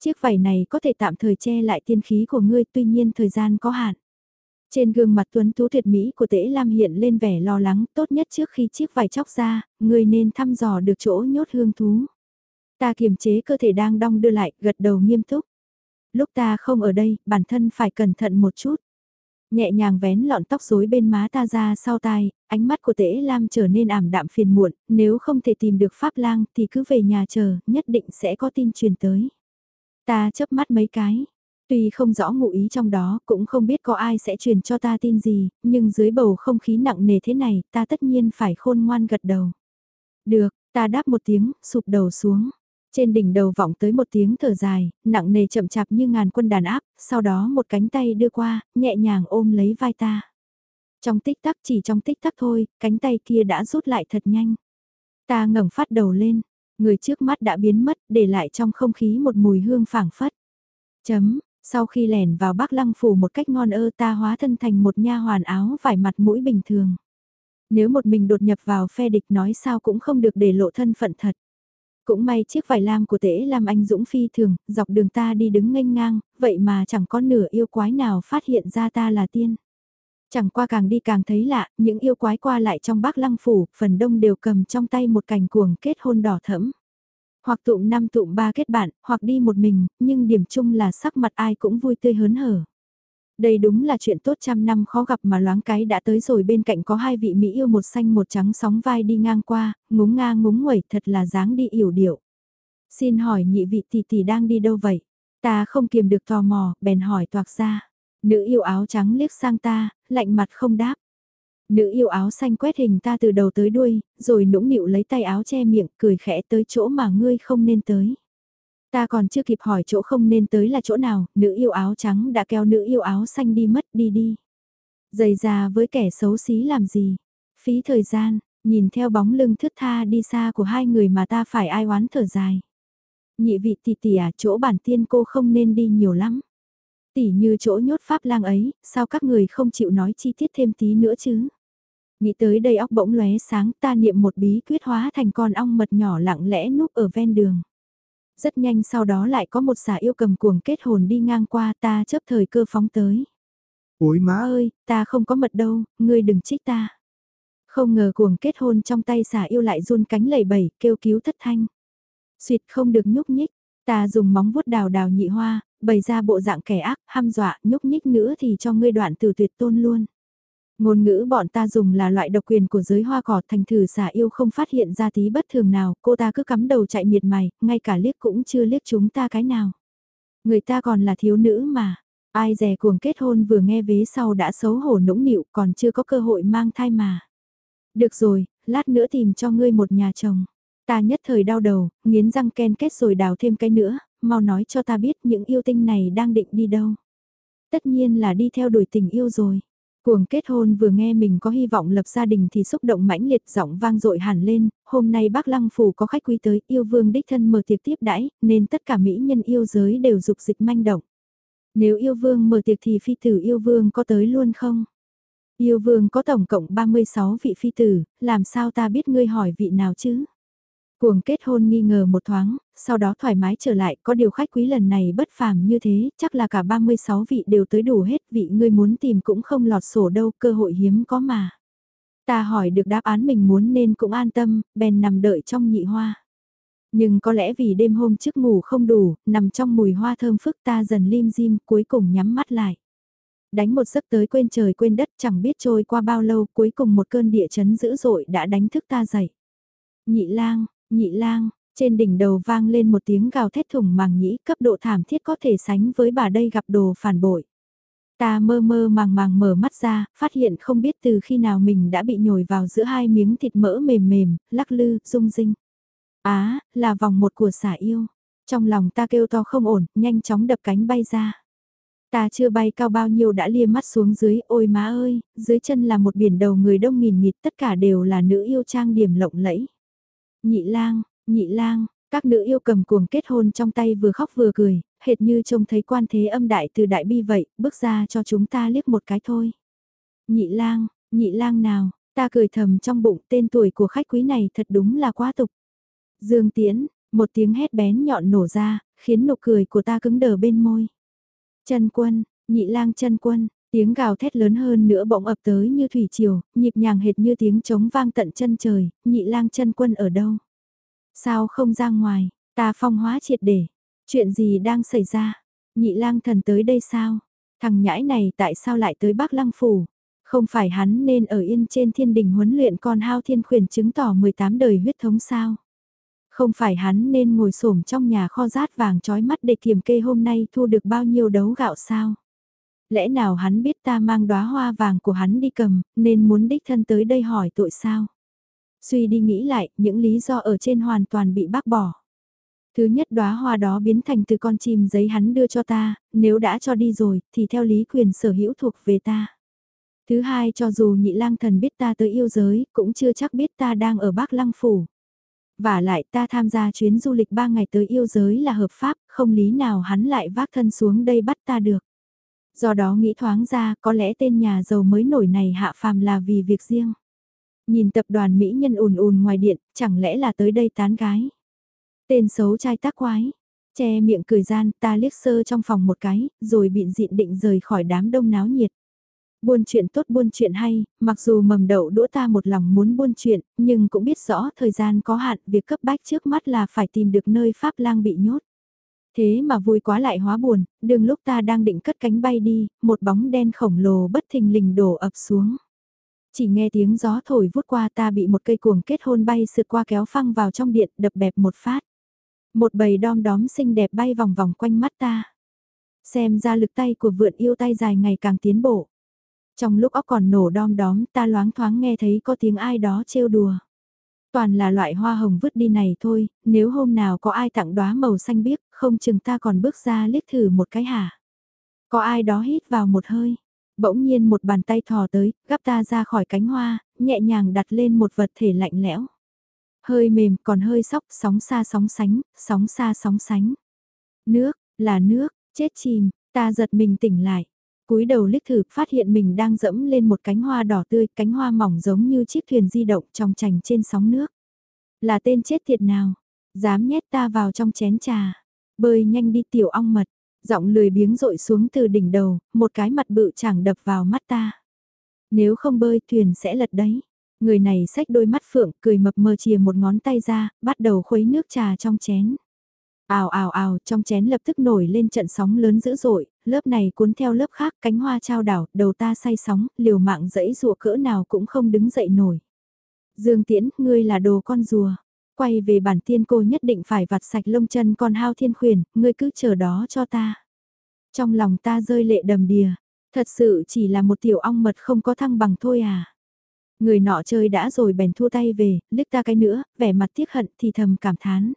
Chiếc vải này có thể tạm thời che lại tiên khí của ngươi tuy nhiên thời gian có hạn. Trên gương mặt tuấn tú tuyệt mỹ của tế Lam hiện lên vẻ lo lắng tốt nhất trước khi chiếc vải chóc ra, ngươi nên thăm dò được chỗ nhốt hương thú. Ta kiềm chế cơ thể đang đong đưa lại, gật đầu nghiêm túc. Lúc ta không ở đây, bản thân phải cẩn thận một chút. Nhẹ nhàng vén lọn tóc rối bên má ta ra sau tai, ánh mắt của tế Lam trở nên ảm đạm phiền muộn, nếu không thể tìm được Pháp lang thì cứ về nhà chờ, nhất định sẽ có tin truyền tới. Ta chớp mắt mấy cái. Tuy không rõ ngụ ý trong đó, cũng không biết có ai sẽ truyền cho ta tin gì, nhưng dưới bầu không khí nặng nề thế này, ta tất nhiên phải khôn ngoan gật đầu. Được, ta đáp một tiếng, sụp đầu xuống. Trên đỉnh đầu vọng tới một tiếng thở dài, nặng nề chậm chạp như ngàn quân đàn áp, sau đó một cánh tay đưa qua, nhẹ nhàng ôm lấy vai ta. Trong tích tắc chỉ trong tích tắc thôi, cánh tay kia đã rút lại thật nhanh. Ta ngẩng phát đầu lên, người trước mắt đã biến mất, để lại trong không khí một mùi hương phảng phất. Chấm, sau khi lẻn vào Bắc Lăng phủ một cách ngon ơ ta hóa thân thành một nha hoàn áo vải mặt mũi bình thường. Nếu một mình đột nhập vào phe địch nói sao cũng không được để lộ thân phận thật. Cũng may chiếc vải lam của tễ làm anh Dũng phi thường, dọc đường ta đi đứng nghênh ngang, vậy mà chẳng có nửa yêu quái nào phát hiện ra ta là tiên. Chẳng qua càng đi càng thấy lạ, những yêu quái qua lại trong bác lăng phủ, phần đông đều cầm trong tay một cành cuồng kết hôn đỏ thẫm. Hoặc tụm năm tụm ba kết bạn, hoặc đi một mình, nhưng điểm chung là sắc mặt ai cũng vui tươi hớn hở. Đây đúng là chuyện tốt trăm năm khó gặp mà loáng cái đã tới rồi bên cạnh có hai vị Mỹ yêu một xanh một trắng sóng vai đi ngang qua, ngúng nga ngúng nguẩy thật là dáng đi yểu điệu. Xin hỏi nhị vị tỷ tỷ đang đi đâu vậy? Ta không kiềm được tò mò, bèn hỏi toạc ra. Nữ yêu áo trắng liếc sang ta, lạnh mặt không đáp. Nữ yêu áo xanh quét hình ta từ đầu tới đuôi, rồi nũng nịu lấy tay áo che miệng, cười khẽ tới chỗ mà ngươi không nên tới. Ta còn chưa kịp hỏi chỗ không nên tới là chỗ nào, nữ yêu áo trắng đã kéo nữ yêu áo xanh đi mất đi đi. Dày già với kẻ xấu xí làm gì? Phí thời gian, nhìn theo bóng lưng thướt tha đi xa của hai người mà ta phải ai oán thở dài. Nhị vị tỷ tỷ à chỗ bản tiên cô không nên đi nhiều lắm. Tỷ như chỗ nhốt pháp lang ấy, sao các người không chịu nói chi tiết thêm tí nữa chứ? Nghĩ tới đây óc bỗng lóe sáng ta niệm một bí quyết hóa thành con ong mật nhỏ lặng lẽ núp ở ven đường. Rất nhanh sau đó lại có một xả yêu cầm cuồng kết hồn đi ngang qua ta chớp thời cơ phóng tới. Ôi má ơi, ta không có mật đâu, ngươi đừng trích ta. Không ngờ cuồng kết hôn trong tay xả yêu lại run cánh lẩy bẩy, kêu cứu thất thanh. Xuyệt không được nhúc nhích, ta dùng móng vuốt đào đào nhị hoa, bày ra bộ dạng kẻ ác, ham dọa, nhúc nhích nữa thì cho ngươi đoạn từ tuyệt tôn luôn. Ngôn ngữ bọn ta dùng là loại độc quyền của giới hoa cỏ thành thử xả yêu không phát hiện ra tí bất thường nào, cô ta cứ cắm đầu chạy miệt mày, ngay cả liếc cũng chưa liếc chúng ta cái nào. Người ta còn là thiếu nữ mà, ai dè cuồng kết hôn vừa nghe vế sau đã xấu hổ nũng nịu còn chưa có cơ hội mang thai mà. Được rồi, lát nữa tìm cho ngươi một nhà chồng. Ta nhất thời đau đầu, nghiến răng ken kết rồi đào thêm cái nữa, mau nói cho ta biết những yêu tinh này đang định đi đâu. Tất nhiên là đi theo đuổi tình yêu rồi. Cuồng kết hôn vừa nghe mình có hy vọng lập gia đình thì xúc động mãnh liệt giọng vang dội hẳn lên, hôm nay bác lăng phủ có khách quý tới yêu vương đích thân mở tiệc tiếp đãi, nên tất cả mỹ nhân yêu giới đều dục dịch manh động. Nếu yêu vương mở tiệc thì phi tử yêu vương có tới luôn không? Yêu vương có tổng cộng 36 vị phi tử, làm sao ta biết ngươi hỏi vị nào chứ? Cuồng kết hôn nghi ngờ một thoáng, sau đó thoải mái trở lại, có điều khách quý lần này bất phàm như thế, chắc là cả 36 vị đều tới đủ hết, vị ngươi muốn tìm cũng không lọt sổ đâu, cơ hội hiếm có mà. Ta hỏi được đáp án mình muốn nên cũng an tâm, bèn nằm đợi trong nhị hoa. Nhưng có lẽ vì đêm hôm trước ngủ không đủ, nằm trong mùi hoa thơm phức ta dần lim dim cuối cùng nhắm mắt lại. Đánh một giấc tới quên trời quên đất chẳng biết trôi qua bao lâu cuối cùng một cơn địa chấn dữ dội đã đánh thức ta dậy. Nhị lang, nhị lang, trên đỉnh đầu vang lên một tiếng gào thét thủng màng nhĩ cấp độ thảm thiết có thể sánh với bà đây gặp đồ phản bội. Ta mơ mơ màng màng mở mắt ra, phát hiện không biết từ khi nào mình đã bị nhồi vào giữa hai miếng thịt mỡ mềm mềm, lắc lư, rung rinh. Á, là vòng một của xả yêu. Trong lòng ta kêu to không ổn, nhanh chóng đập cánh bay ra. Ta chưa bay cao bao nhiêu đã lia mắt xuống dưới, ôi má ơi, dưới chân là một biển đầu người đông nghìn nghịt tất cả đều là nữ yêu trang điểm lộng lẫy. Nhị lang, nhị lang, các nữ yêu cầm cuồng kết hôn trong tay vừa khóc vừa cười, hệt như trông thấy quan thế âm đại từ đại bi vậy, bước ra cho chúng ta liếc một cái thôi. Nhị lang, nhị lang nào, ta cười thầm trong bụng tên tuổi của khách quý này thật đúng là quá tục. Dương Tiễn, một tiếng hét bén nhọn nổ ra, khiến nụ cười của ta cứng đờ bên môi. Trần quân, nhị lang Trần quân, tiếng gào thét lớn hơn nữa bỗng ập tới như thủy triều, nhịp nhàng hệt như tiếng trống vang tận chân trời, nhị lang chân quân ở đâu? Sao không ra ngoài, ta phong hóa triệt để, chuyện gì đang xảy ra? Nhị lang thần tới đây sao? Thằng nhãi này tại sao lại tới Bắc Lăng Phủ? Không phải hắn nên ở yên trên thiên đình huấn luyện con hao thiên khuyển chứng tỏ 18 đời huyết thống sao? Không phải hắn nên ngồi xổm trong nhà kho rát vàng trói mắt để kiểm kê hôm nay thu được bao nhiêu đấu gạo sao? Lẽ nào hắn biết ta mang đóa hoa vàng của hắn đi cầm, nên muốn đích thân tới đây hỏi tội sao? Suy đi nghĩ lại, những lý do ở trên hoàn toàn bị bác bỏ. Thứ nhất đóa hoa đó biến thành từ con chim giấy hắn đưa cho ta, nếu đã cho đi rồi, thì theo lý quyền sở hữu thuộc về ta. Thứ hai cho dù nhị lang thần biết ta tới yêu giới, cũng chưa chắc biết ta đang ở Bắc Lăng Phủ. Và lại ta tham gia chuyến du lịch ba ngày tới yêu giới là hợp pháp, không lý nào hắn lại vác thân xuống đây bắt ta được. Do đó nghĩ thoáng ra có lẽ tên nhà giàu mới nổi này hạ phàm là vì việc riêng. Nhìn tập đoàn Mỹ nhân ùn ùn ngoài điện, chẳng lẽ là tới đây tán gái. Tên xấu trai tác quái, che miệng cười gian ta liếc sơ trong phòng một cái, rồi bịn dịn định rời khỏi đám đông náo nhiệt. Buôn chuyện tốt buôn chuyện hay, mặc dù mầm đậu đũa ta một lòng muốn buôn chuyện, nhưng cũng biết rõ thời gian có hạn, việc cấp bách trước mắt là phải tìm được nơi Pháp lang bị nhốt. Thế mà vui quá lại hóa buồn, đường lúc ta đang định cất cánh bay đi, một bóng đen khổng lồ bất thình lình đổ ập xuống. Chỉ nghe tiếng gió thổi vút qua ta bị một cây cuồng kết hôn bay sượt qua kéo phăng vào trong điện đập bẹp một phát. Một bầy đom đóm xinh đẹp bay vòng vòng quanh mắt ta. Xem ra lực tay của vượn yêu tay dài ngày càng tiến bộ. Trong lúc óc còn nổ đom đóm ta loáng thoáng nghe thấy có tiếng ai đó trêu đùa. Toàn là loại hoa hồng vứt đi này thôi, nếu hôm nào có ai tặng đóa màu xanh biếc, không chừng ta còn bước ra liếc thử một cái hả. Có ai đó hít vào một hơi, bỗng nhiên một bàn tay thò tới, gắp ta ra khỏi cánh hoa, nhẹ nhàng đặt lên một vật thể lạnh lẽo. Hơi mềm còn hơi sóc, sóng xa sóng sánh, sóng xa sóng sánh. Nước, là nước, chết chìm, ta giật mình tỉnh lại cúi đầu liếc thử, phát hiện mình đang dẫm lên một cánh hoa đỏ tươi, cánh hoa mỏng giống như chiếc thuyền di động trong chành trên sóng nước. Là tên chết tiệt nào? Dám nhét ta vào trong chén trà. Bơi nhanh đi tiểu ong mật. Giọng lười biếng rội xuống từ đỉnh đầu, một cái mặt bự chẳng đập vào mắt ta. Nếu không bơi thuyền sẽ lật đấy. Người này xách đôi mắt phượng, cười mập mờ chìa một ngón tay ra, bắt đầu khuấy nước trà trong chén. Ào ào ào, trong chén lập tức nổi lên trận sóng lớn dữ dội, lớp này cuốn theo lớp khác, cánh hoa trao đảo, đầu ta say sóng, liều mạng dẫy rùa cỡ nào cũng không đứng dậy nổi. Dương Tiễn, ngươi là đồ con rùa. Quay về bản tiên cô nhất định phải vặt sạch lông chân con hao thiên khuyển, ngươi cứ chờ đó cho ta. Trong lòng ta rơi lệ đầm đìa, thật sự chỉ là một tiểu ong mật không có thăng bằng thôi à. Người nọ chơi đã rồi bèn thua tay về, liếc ta cái nữa, vẻ mặt tiếc hận thì thầm cảm thán.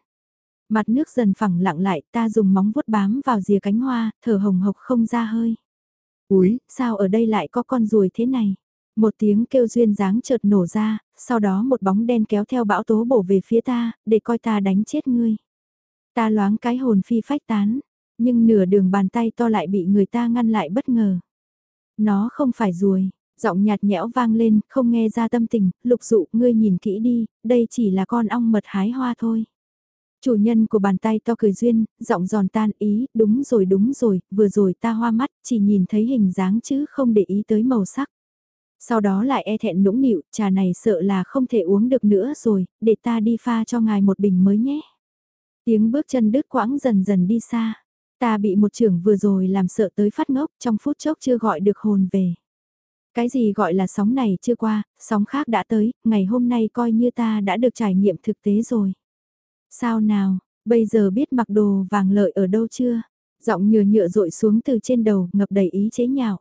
Mặt nước dần phẳng lặng lại, ta dùng móng vuốt bám vào rìa cánh hoa, thở hồng hộc không ra hơi. Úi, sao ở đây lại có con ruồi thế này? Một tiếng kêu duyên dáng chợt nổ ra, sau đó một bóng đen kéo theo bão tố bổ về phía ta, để coi ta đánh chết ngươi. Ta loáng cái hồn phi phách tán, nhưng nửa đường bàn tay to lại bị người ta ngăn lại bất ngờ. Nó không phải ruồi, giọng nhạt nhẽo vang lên, không nghe ra tâm tình, lục dụ, ngươi nhìn kỹ đi, đây chỉ là con ong mật hái hoa thôi. Chủ nhân của bàn tay to cười duyên, giọng giòn tan ý, đúng rồi đúng rồi, vừa rồi ta hoa mắt, chỉ nhìn thấy hình dáng chứ không để ý tới màu sắc. Sau đó lại e thẹn nũng nịu, trà này sợ là không thể uống được nữa rồi, để ta đi pha cho ngài một bình mới nhé. Tiếng bước chân đứt quãng dần dần đi xa. Ta bị một trưởng vừa rồi làm sợ tới phát ngốc, trong phút chốc chưa gọi được hồn về. Cái gì gọi là sóng này chưa qua, sóng khác đã tới, ngày hôm nay coi như ta đã được trải nghiệm thực tế rồi. Sao nào, bây giờ biết mặc đồ vàng lợi ở đâu chưa? Giọng nhựa nhựa rội xuống từ trên đầu, ngập đầy ý chế nhạo.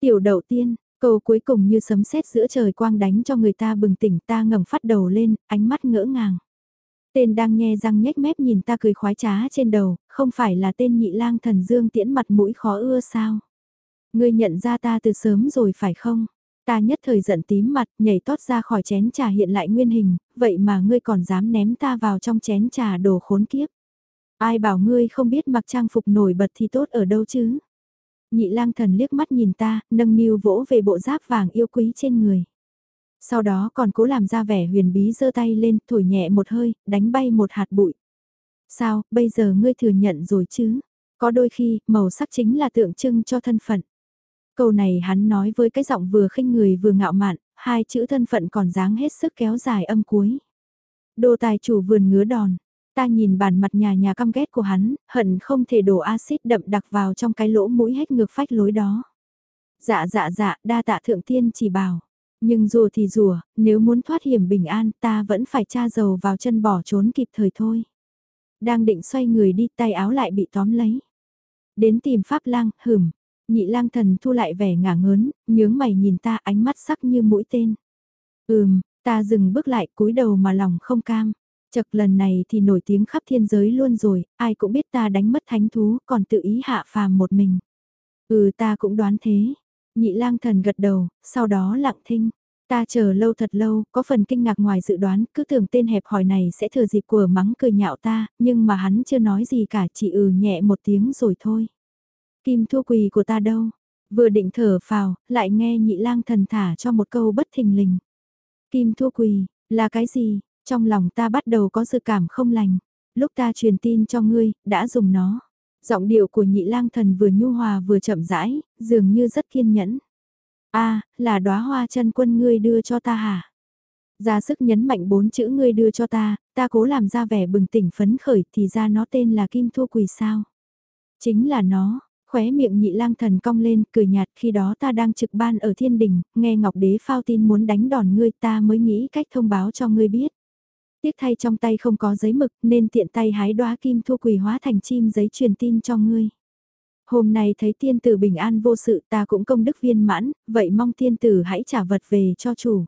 Tiểu đầu tiên, câu cuối cùng như sấm sét giữa trời quang đánh cho người ta bừng tỉnh ta ngẩng phát đầu lên, ánh mắt ngỡ ngàng. Tên đang nghe răng nhếch mép nhìn ta cười khoái trá trên đầu, không phải là tên nhị lang thần dương tiễn mặt mũi khó ưa sao? Ngươi nhận ra ta từ sớm rồi phải không? Ta nhất thời giận tím mặt, nhảy tót ra khỏi chén trà hiện lại nguyên hình, vậy mà ngươi còn dám ném ta vào trong chén trà đồ khốn kiếp. Ai bảo ngươi không biết mặc trang phục nổi bật thì tốt ở đâu chứ? Nhị lang thần liếc mắt nhìn ta, nâng niu vỗ về bộ giáp vàng yêu quý trên người. Sau đó còn cố làm ra vẻ huyền bí giơ tay lên, thổi nhẹ một hơi, đánh bay một hạt bụi. Sao, bây giờ ngươi thừa nhận rồi chứ? Có đôi khi, màu sắc chính là tượng trưng cho thân phận. Câu này hắn nói với cái giọng vừa khinh người vừa ngạo mạn, hai chữ thân phận còn dáng hết sức kéo dài âm cuối. Đồ tài chủ vườn ngứa đòn, ta nhìn bản mặt nhà nhà căm ghét của hắn, hận không thể đổ axit đậm đặc vào trong cái lỗ mũi hết ngược phách lối đó. Dạ dạ dạ, đa tạ thượng tiên chỉ bảo. Nhưng rùa thì rùa, nếu muốn thoát hiểm bình an ta vẫn phải tra dầu vào chân bỏ trốn kịp thời thôi. Đang định xoay người đi tay áo lại bị tóm lấy. Đến tìm Pháp lang, hửm, Nhị lang thần thu lại vẻ ngả ngớn, nhướng mày nhìn ta ánh mắt sắc như mũi tên. Ừm, ta dừng bước lại cúi đầu mà lòng không cam. Chật lần này thì nổi tiếng khắp thiên giới luôn rồi, ai cũng biết ta đánh mất thánh thú còn tự ý hạ phàm một mình. Ừ ta cũng đoán thế. Nhị lang thần gật đầu, sau đó lặng thinh. Ta chờ lâu thật lâu, có phần kinh ngạc ngoài dự đoán, cứ tưởng tên hẹp hỏi này sẽ thừa dịp của mắng cười nhạo ta, nhưng mà hắn chưa nói gì cả chỉ ừ nhẹ một tiếng rồi thôi. Kim thua quỳ của ta đâu? Vừa định thở phào, lại nghe nhị lang thần thả cho một câu bất thình lình. Kim thua quỳ, là cái gì? Trong lòng ta bắt đầu có dự cảm không lành. Lúc ta truyền tin cho ngươi, đã dùng nó. Giọng điệu của nhị lang thần vừa nhu hòa vừa chậm rãi, dường như rất kiên nhẫn. a là đóa hoa chân quân ngươi đưa cho ta hả? Ra sức nhấn mạnh bốn chữ ngươi đưa cho ta, ta cố làm ra vẻ bừng tỉnh phấn khởi thì ra nó tên là Kim Thua Quỳ sao. Chính là nó, Khóe miệng nhị lang thần cong lên, cười nhạt khi đó ta đang trực ban ở thiên đình, nghe Ngọc Đế phao tin muốn đánh đòn ngươi ta mới nghĩ cách thông báo cho ngươi biết. Tiếc thay trong tay không có giấy mực nên tiện tay hái đóa kim thu quỳ hóa thành chim giấy truyền tin cho ngươi. Hôm nay thấy tiên tử bình an vô sự ta cũng công đức viên mãn, vậy mong tiên tử hãy trả vật về cho chủ.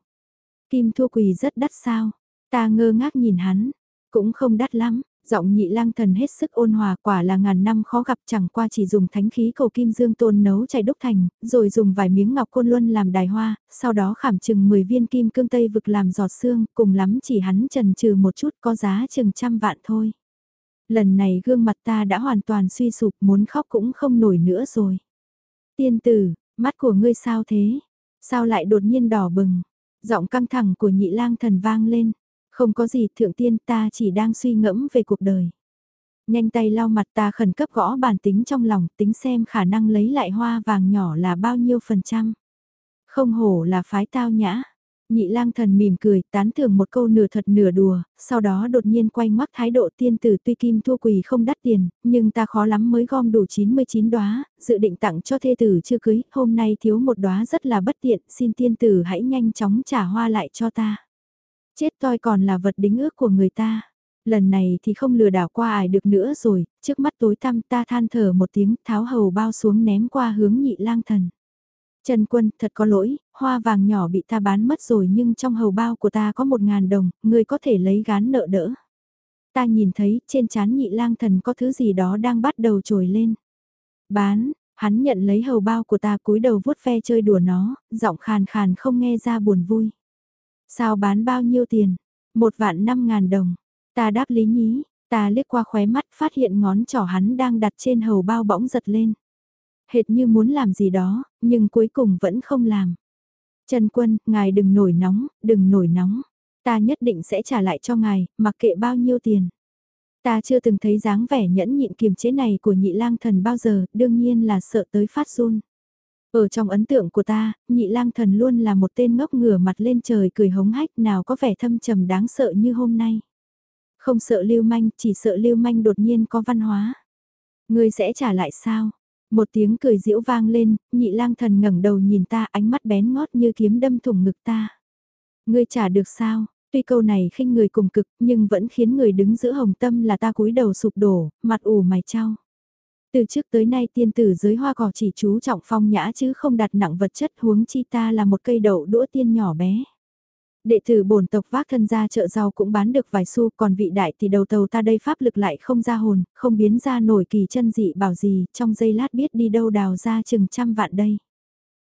Kim thu quỳ rất đắt sao, ta ngơ ngác nhìn hắn, cũng không đắt lắm, giọng nhị lang thần hết sức ôn hòa quả là ngàn năm khó gặp chẳng qua chỉ dùng thánh khí cầu kim dương tôn nấu chảy đúc thành, rồi dùng vài miếng ngọc côn luân làm đài hoa, sau đó khảm chừng 10 viên kim cương tây vực làm giọt xương, cùng lắm chỉ hắn trần trừ một chút có giá chừng trăm vạn thôi. Lần này gương mặt ta đã hoàn toàn suy sụp muốn khóc cũng không nổi nữa rồi. Tiên tử, mắt của ngươi sao thế? Sao lại đột nhiên đỏ bừng? Giọng căng thẳng của nhị lang thần vang lên. Không có gì thượng tiên ta chỉ đang suy ngẫm về cuộc đời. Nhanh tay lau mặt ta khẩn cấp gõ bản tính trong lòng tính xem khả năng lấy lại hoa vàng nhỏ là bao nhiêu phần trăm. Không hổ là phái tao nhã. Nhị lang thần mỉm cười, tán thưởng một câu nửa thật nửa đùa, sau đó đột nhiên quay mắt thái độ tiên tử tuy kim thua quỳ không đắt tiền, nhưng ta khó lắm mới gom đủ 99 đóa, dự định tặng cho thê tử chưa cưới, hôm nay thiếu một đóa rất là bất tiện, xin tiên tử hãy nhanh chóng trả hoa lại cho ta. Chết toi còn là vật đính ước của người ta. Lần này thì không lừa đảo qua ai được nữa rồi, trước mắt tối tăm ta than thở một tiếng tháo hầu bao xuống ném qua hướng nhị lang thần. Trần quân, thật có lỗi, hoa vàng nhỏ bị ta bán mất rồi nhưng trong hầu bao của ta có một ngàn đồng, người có thể lấy gán nợ đỡ. Ta nhìn thấy trên chán nhị lang thần có thứ gì đó đang bắt đầu trồi lên. Bán, hắn nhận lấy hầu bao của ta cúi đầu vuốt ve chơi đùa nó, giọng khàn khàn không nghe ra buồn vui. Sao bán bao nhiêu tiền? Một vạn năm ngàn đồng. Ta đáp lý nhí, ta liếc qua khóe mắt phát hiện ngón trỏ hắn đang đặt trên hầu bao bỗng giật lên. Hệt như muốn làm gì đó, nhưng cuối cùng vẫn không làm. Trần quân, ngài đừng nổi nóng, đừng nổi nóng. Ta nhất định sẽ trả lại cho ngài, mặc kệ bao nhiêu tiền. Ta chưa từng thấy dáng vẻ nhẫn nhịn kiềm chế này của nhị lang thần bao giờ, đương nhiên là sợ tới phát run. Ở trong ấn tượng của ta, nhị lang thần luôn là một tên ngốc ngửa mặt lên trời cười hống hách nào có vẻ thâm trầm đáng sợ như hôm nay. Không sợ lưu manh, chỉ sợ lưu manh đột nhiên có văn hóa. Ngươi sẽ trả lại sao? Một tiếng cười diễu vang lên, nhị lang thần ngẩng đầu nhìn ta ánh mắt bén ngót như kiếm đâm thủng ngực ta. Ngươi trả được sao? Tuy câu này khinh người cùng cực nhưng vẫn khiến người đứng giữa hồng tâm là ta cúi đầu sụp đổ, mặt ủ mày trao. Từ trước tới nay tiên tử dưới hoa cỏ chỉ chú trọng phong nhã chứ không đặt nặng vật chất huống chi ta là một cây đậu đũa tiên nhỏ bé. Đệ tử bổn tộc vác thân ra chợ rau cũng bán được vài xu còn vị đại thì đầu tàu ta đây pháp lực lại không ra hồn, không biến ra nổi kỳ chân dị bảo gì, trong giây lát biết đi đâu đào ra chừng trăm vạn đây.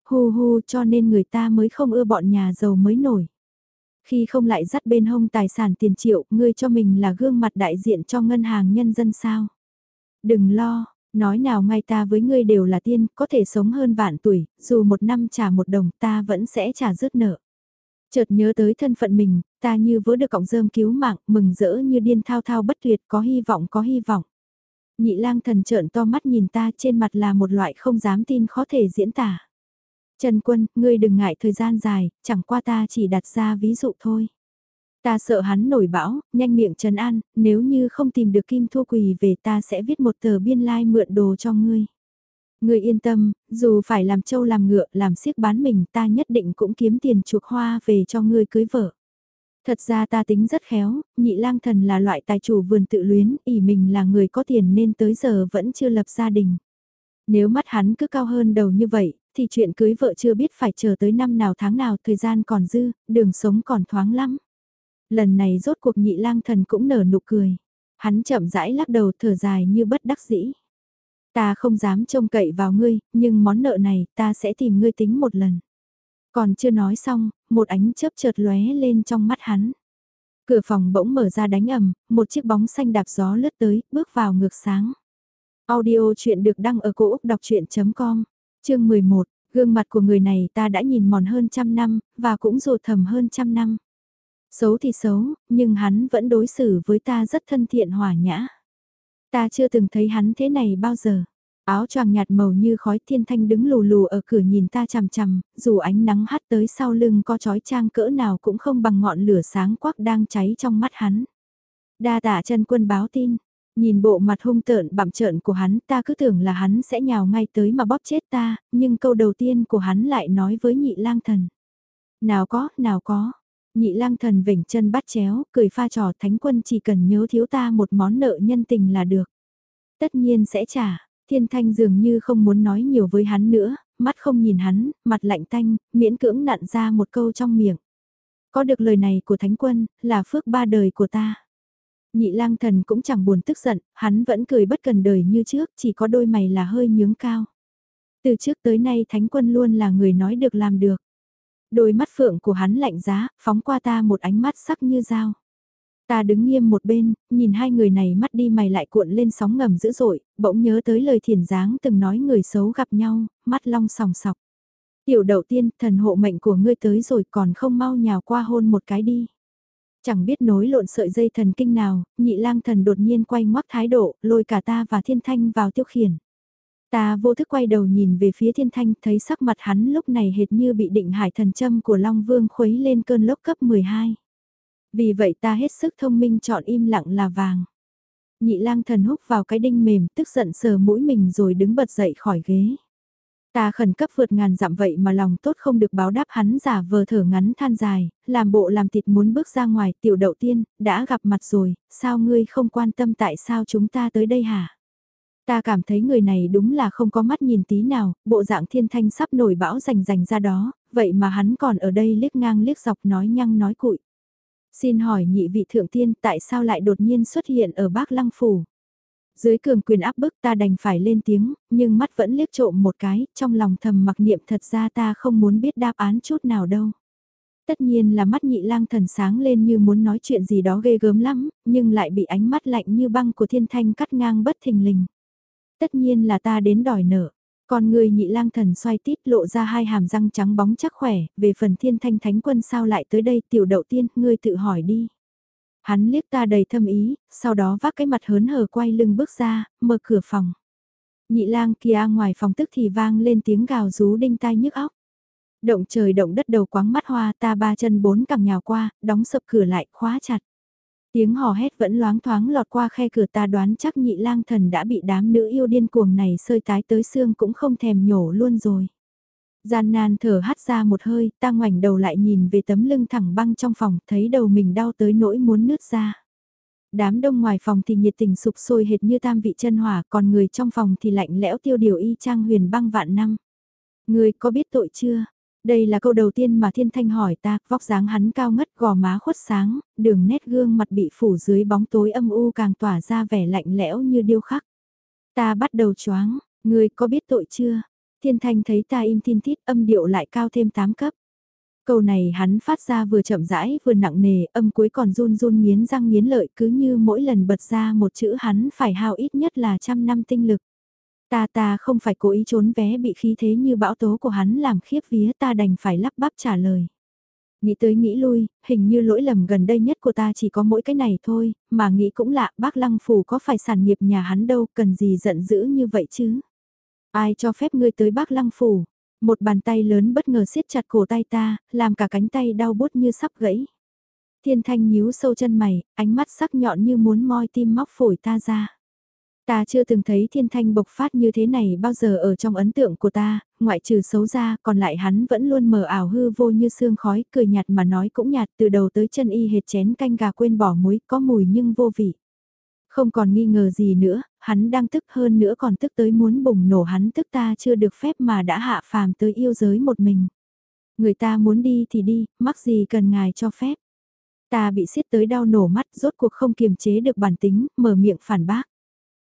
Hu hu cho nên người ta mới không ưa bọn nhà giàu mới nổi. Khi không lại dắt bên hông tài sản tiền triệu, ngươi cho mình là gương mặt đại diện cho ngân hàng nhân dân sao. Đừng lo, nói nào ngay ta với ngươi đều là tiên, có thể sống hơn vạn tuổi, dù một năm trả một đồng ta vẫn sẽ trả rứt nợ. Chợt nhớ tới thân phận mình, ta như vỡ được cọng rơm cứu mạng, mừng rỡ như điên thao thao bất tuyệt, có hy vọng có hy vọng. Nhị lang thần trợn to mắt nhìn ta trên mặt là một loại không dám tin khó thể diễn tả. Trần Quân, ngươi đừng ngại thời gian dài, chẳng qua ta chỉ đặt ra ví dụ thôi. Ta sợ hắn nổi bão, nhanh miệng trần an, nếu như không tìm được kim thua quỳ về ta sẽ viết một tờ biên lai like mượn đồ cho ngươi. Ngươi yên tâm, dù phải làm trâu làm ngựa, làm siếc bán mình ta nhất định cũng kiếm tiền chuộc hoa về cho ngươi cưới vợ. Thật ra ta tính rất khéo, nhị lang thần là loại tài chủ vườn tự luyến, ỉ mình là người có tiền nên tới giờ vẫn chưa lập gia đình. Nếu mắt hắn cứ cao hơn đầu như vậy, thì chuyện cưới vợ chưa biết phải chờ tới năm nào tháng nào thời gian còn dư, đường sống còn thoáng lắm. Lần này rốt cuộc nhị lang thần cũng nở nụ cười. Hắn chậm rãi lắc đầu thở dài như bất đắc dĩ. Ta không dám trông cậy vào ngươi, nhưng món nợ này ta sẽ tìm ngươi tính một lần. Còn chưa nói xong, một ánh chớp chợt lóe lên trong mắt hắn. Cửa phòng bỗng mở ra đánh ầm, một chiếc bóng xanh đạp gió lướt tới, bước vào ngược sáng. Audio chuyện được đăng ở cổ Úc đọc chuyện.com, chương 11, gương mặt của người này ta đã nhìn mòn hơn trăm năm, và cũng rồ thầm hơn trăm năm. Xấu thì xấu, nhưng hắn vẫn đối xử với ta rất thân thiện hòa nhã. Ta chưa từng thấy hắn thế này bao giờ. Áo choàng nhạt màu như khói thiên thanh đứng lù lù ở cửa nhìn ta chằm chằm, dù ánh nắng hắt tới sau lưng có trói trang cỡ nào cũng không bằng ngọn lửa sáng quắc đang cháy trong mắt hắn. Đa tạ chân quân báo tin, nhìn bộ mặt hung tợn bặm trợn của hắn ta cứ tưởng là hắn sẽ nhào ngay tới mà bóp chết ta, nhưng câu đầu tiên của hắn lại nói với nhị lang thần. Nào có, nào có, Nhị lang thần vểnh chân bắt chéo, cười pha trò thánh quân chỉ cần nhớ thiếu ta một món nợ nhân tình là được. Tất nhiên sẽ trả, thiên thanh dường như không muốn nói nhiều với hắn nữa, mắt không nhìn hắn, mặt lạnh tanh, miễn cưỡng nặn ra một câu trong miệng. Có được lời này của thánh quân, là phước ba đời của ta. Nhị lang thần cũng chẳng buồn tức giận, hắn vẫn cười bất cần đời như trước, chỉ có đôi mày là hơi nhướng cao. Từ trước tới nay thánh quân luôn là người nói được làm được. Đôi mắt phượng của hắn lạnh giá, phóng qua ta một ánh mắt sắc như dao. Ta đứng nghiêm một bên, nhìn hai người này mắt đi mày lại cuộn lên sóng ngầm dữ dội, bỗng nhớ tới lời thiền dáng từng nói người xấu gặp nhau, mắt long sòng sọc. Tiểu đầu tiên, thần hộ mệnh của ngươi tới rồi còn không mau nhào qua hôn một cái đi. Chẳng biết nối lộn sợi dây thần kinh nào, nhị lang thần đột nhiên quay ngoắc thái độ, lôi cả ta và thiên thanh vào tiêu khiển. Ta vô thức quay đầu nhìn về phía thiên thanh thấy sắc mặt hắn lúc này hệt như bị định hải thần châm của Long Vương khuấy lên cơn lốc cấp 12. Vì vậy ta hết sức thông minh chọn im lặng là vàng. Nhị lang thần húc vào cái đinh mềm tức giận sờ mũi mình rồi đứng bật dậy khỏi ghế. Ta khẩn cấp vượt ngàn dặm vậy mà lòng tốt không được báo đáp hắn giả vờ thở ngắn than dài, làm bộ làm thịt muốn bước ra ngoài tiểu đậu tiên, đã gặp mặt rồi, sao ngươi không quan tâm tại sao chúng ta tới đây hả? Ta cảm thấy người này đúng là không có mắt nhìn tí nào, bộ dạng thiên thanh sắp nổi bão rành rành ra đó, vậy mà hắn còn ở đây liếc ngang liếc dọc nói nhăng nói cụi. Xin hỏi nhị vị thượng tiên tại sao lại đột nhiên xuất hiện ở bác lăng phủ? Dưới cường quyền áp bức ta đành phải lên tiếng, nhưng mắt vẫn liếc trộm một cái, trong lòng thầm mặc niệm thật ra ta không muốn biết đáp án chút nào đâu. Tất nhiên là mắt nhị lang thần sáng lên như muốn nói chuyện gì đó ghê gớm lắm, nhưng lại bị ánh mắt lạnh như băng của thiên thanh cắt ngang bất thình lình. Tất nhiên là ta đến đòi nợ. Còn người nhị lang thần xoay tít lộ ra hai hàm răng trắng bóng chắc khỏe, về phần thiên thanh thánh quân sao lại tới đây tiểu đậu tiên, ngươi tự hỏi đi. Hắn liếc ta đầy thâm ý, sau đó vác cái mặt hớn hở quay lưng bước ra, mở cửa phòng. Nhị lang kia ngoài phòng tức thì vang lên tiếng gào rú đinh tai nhức óc. Động trời động đất đầu quáng mắt hoa ta ba chân bốn cẳng nhào qua, đóng sập cửa lại, khóa chặt. Tiếng hò hét vẫn loáng thoáng lọt qua khe cửa ta đoán chắc nhị lang thần đã bị đám nữ yêu điên cuồng này sơi tái tới xương cũng không thèm nhổ luôn rồi. Gian nan thở hắt ra một hơi, ta ngoảnh đầu lại nhìn về tấm lưng thẳng băng trong phòng, thấy đầu mình đau tới nỗi muốn nứt ra. Đám đông ngoài phòng thì nhiệt tình sụp sôi hệt như tam vị chân hỏa, còn người trong phòng thì lạnh lẽo tiêu điều y trang huyền băng vạn năm. Người có biết tội chưa? Đây là câu đầu tiên mà Thiên Thanh hỏi ta, vóc dáng hắn cao ngất gò má khuất sáng, đường nét gương mặt bị phủ dưới bóng tối âm u càng tỏa ra vẻ lạnh lẽo như điêu khắc. Ta bắt đầu choáng, người có biết tội chưa? Thiên Thanh thấy ta im tin tít âm điệu lại cao thêm 8 cấp. Câu này hắn phát ra vừa chậm rãi vừa nặng nề, âm cuối còn run run nghiến răng nghiến lợi cứ như mỗi lần bật ra một chữ hắn phải hao ít nhất là trăm năm tinh lực. Ta ta không phải cố ý trốn vé bị khí thế như bão tố của hắn làm khiếp vía ta đành phải lắp bắp trả lời. Nghĩ tới nghĩ lui, hình như lỗi lầm gần đây nhất của ta chỉ có mỗi cái này thôi, mà nghĩ cũng lạ bác lăng phủ có phải sản nghiệp nhà hắn đâu cần gì giận dữ như vậy chứ. Ai cho phép ngươi tới bác lăng phủ, một bàn tay lớn bất ngờ siết chặt cổ tay ta, làm cả cánh tay đau bút như sắp gãy. Thiên thanh nhíu sâu chân mày, ánh mắt sắc nhọn như muốn moi tim móc phổi ta ra. Ta chưa từng thấy thiên thanh bộc phát như thế này bao giờ ở trong ấn tượng của ta, ngoại trừ xấu ra, còn lại hắn vẫn luôn mờ ảo hư vô như sương khói, cười nhạt mà nói cũng nhạt từ đầu tới chân y hệt chén canh gà quên bỏ muối, có mùi nhưng vô vị. Không còn nghi ngờ gì nữa, hắn đang tức hơn nữa còn tức tới muốn bùng nổ hắn tức ta chưa được phép mà đã hạ phàm tới yêu giới một mình. Người ta muốn đi thì đi, mắc gì cần ngài cho phép. Ta bị siết tới đau nổ mắt rốt cuộc không kiềm chế được bản tính, mở miệng phản bác.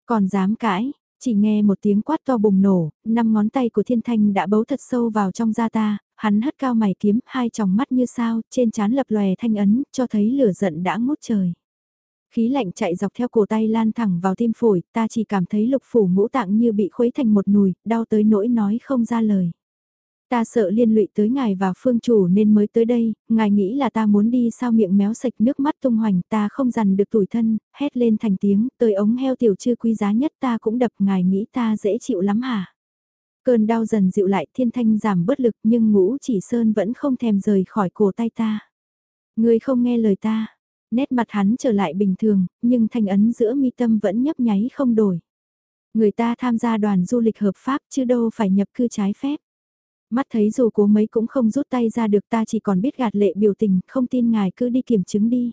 Còn dám cãi, chỉ nghe một tiếng quát to bùng nổ, năm ngón tay của thiên thanh đã bấu thật sâu vào trong da ta, hắn hất cao mày kiếm, hai tròng mắt như sao, trên trán lập lòe thanh ấn, cho thấy lửa giận đã ngút trời. Khí lạnh chạy dọc theo cổ tay lan thẳng vào tim phổi, ta chỉ cảm thấy lục phủ ngũ tạng như bị khuấy thành một nùi, đau tới nỗi nói không ra lời. Ta sợ liên lụy tới ngài và phương chủ nên mới tới đây, ngài nghĩ là ta muốn đi sao miệng méo sạch nước mắt tung hoành ta không dằn được tủi thân, hét lên thành tiếng, tới ống heo tiểu chưa quý giá nhất ta cũng đập ngài nghĩ ta dễ chịu lắm hả? Cơn đau dần dịu lại thiên thanh giảm bất lực nhưng ngũ chỉ sơn vẫn không thèm rời khỏi cổ tay ta. Người không nghe lời ta, nét mặt hắn trở lại bình thường, nhưng thanh ấn giữa mi tâm vẫn nhấp nháy không đổi. Người ta tham gia đoàn du lịch hợp pháp chứ đâu phải nhập cư trái phép. Mắt thấy dù cố mấy cũng không rút tay ra được ta chỉ còn biết gạt lệ biểu tình, không tin ngài cứ đi kiểm chứng đi.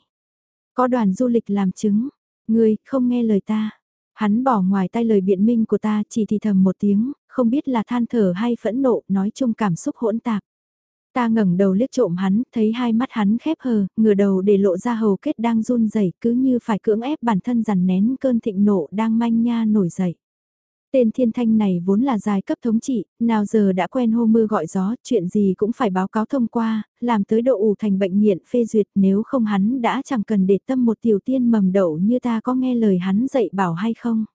Có đoàn du lịch làm chứng, người không nghe lời ta. Hắn bỏ ngoài tay lời biện minh của ta chỉ thì thầm một tiếng, không biết là than thở hay phẫn nộ, nói chung cảm xúc hỗn tạp. Ta ngẩng đầu liếc trộm hắn, thấy hai mắt hắn khép hờ, ngửa đầu để lộ ra hầu kết đang run rẩy, cứ như phải cưỡng ép bản thân dằn nén cơn thịnh nộ đang manh nha nổi dậy. Tên thiên thanh này vốn là giai cấp thống trị, nào giờ đã quen hô mưa gọi gió, chuyện gì cũng phải báo cáo thông qua, làm tới độ ủ thành bệnh nghiện phê duyệt nếu không hắn đã chẳng cần để tâm một tiểu tiên mầm đậu như ta có nghe lời hắn dạy bảo hay không.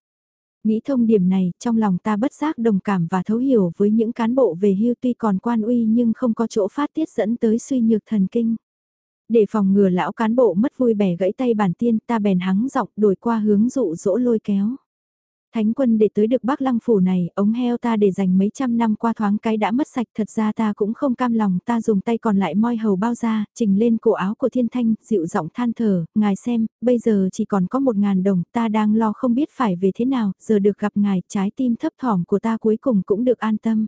Nghĩ thông điểm này, trong lòng ta bất giác đồng cảm và thấu hiểu với những cán bộ về hưu tuy còn quan uy nhưng không có chỗ phát tiết dẫn tới suy nhược thần kinh. Để phòng ngừa lão cán bộ mất vui bẻ gãy tay bản tiên ta bèn hắng giọng đổi qua hướng dụ dỗ lôi kéo. Thánh quân để tới được Bắc Lăng Phủ này, ống heo ta để dành mấy trăm năm qua thoáng cái đã mất sạch thật ra ta cũng không cam lòng ta dùng tay còn lại moi hầu bao ra, trình lên cổ áo của thiên thanh, dịu giọng than thở, ngài xem, bây giờ chỉ còn có một ngàn đồng, ta đang lo không biết phải về thế nào, giờ được gặp ngài, trái tim thấp thỏm của ta cuối cùng cũng được an tâm.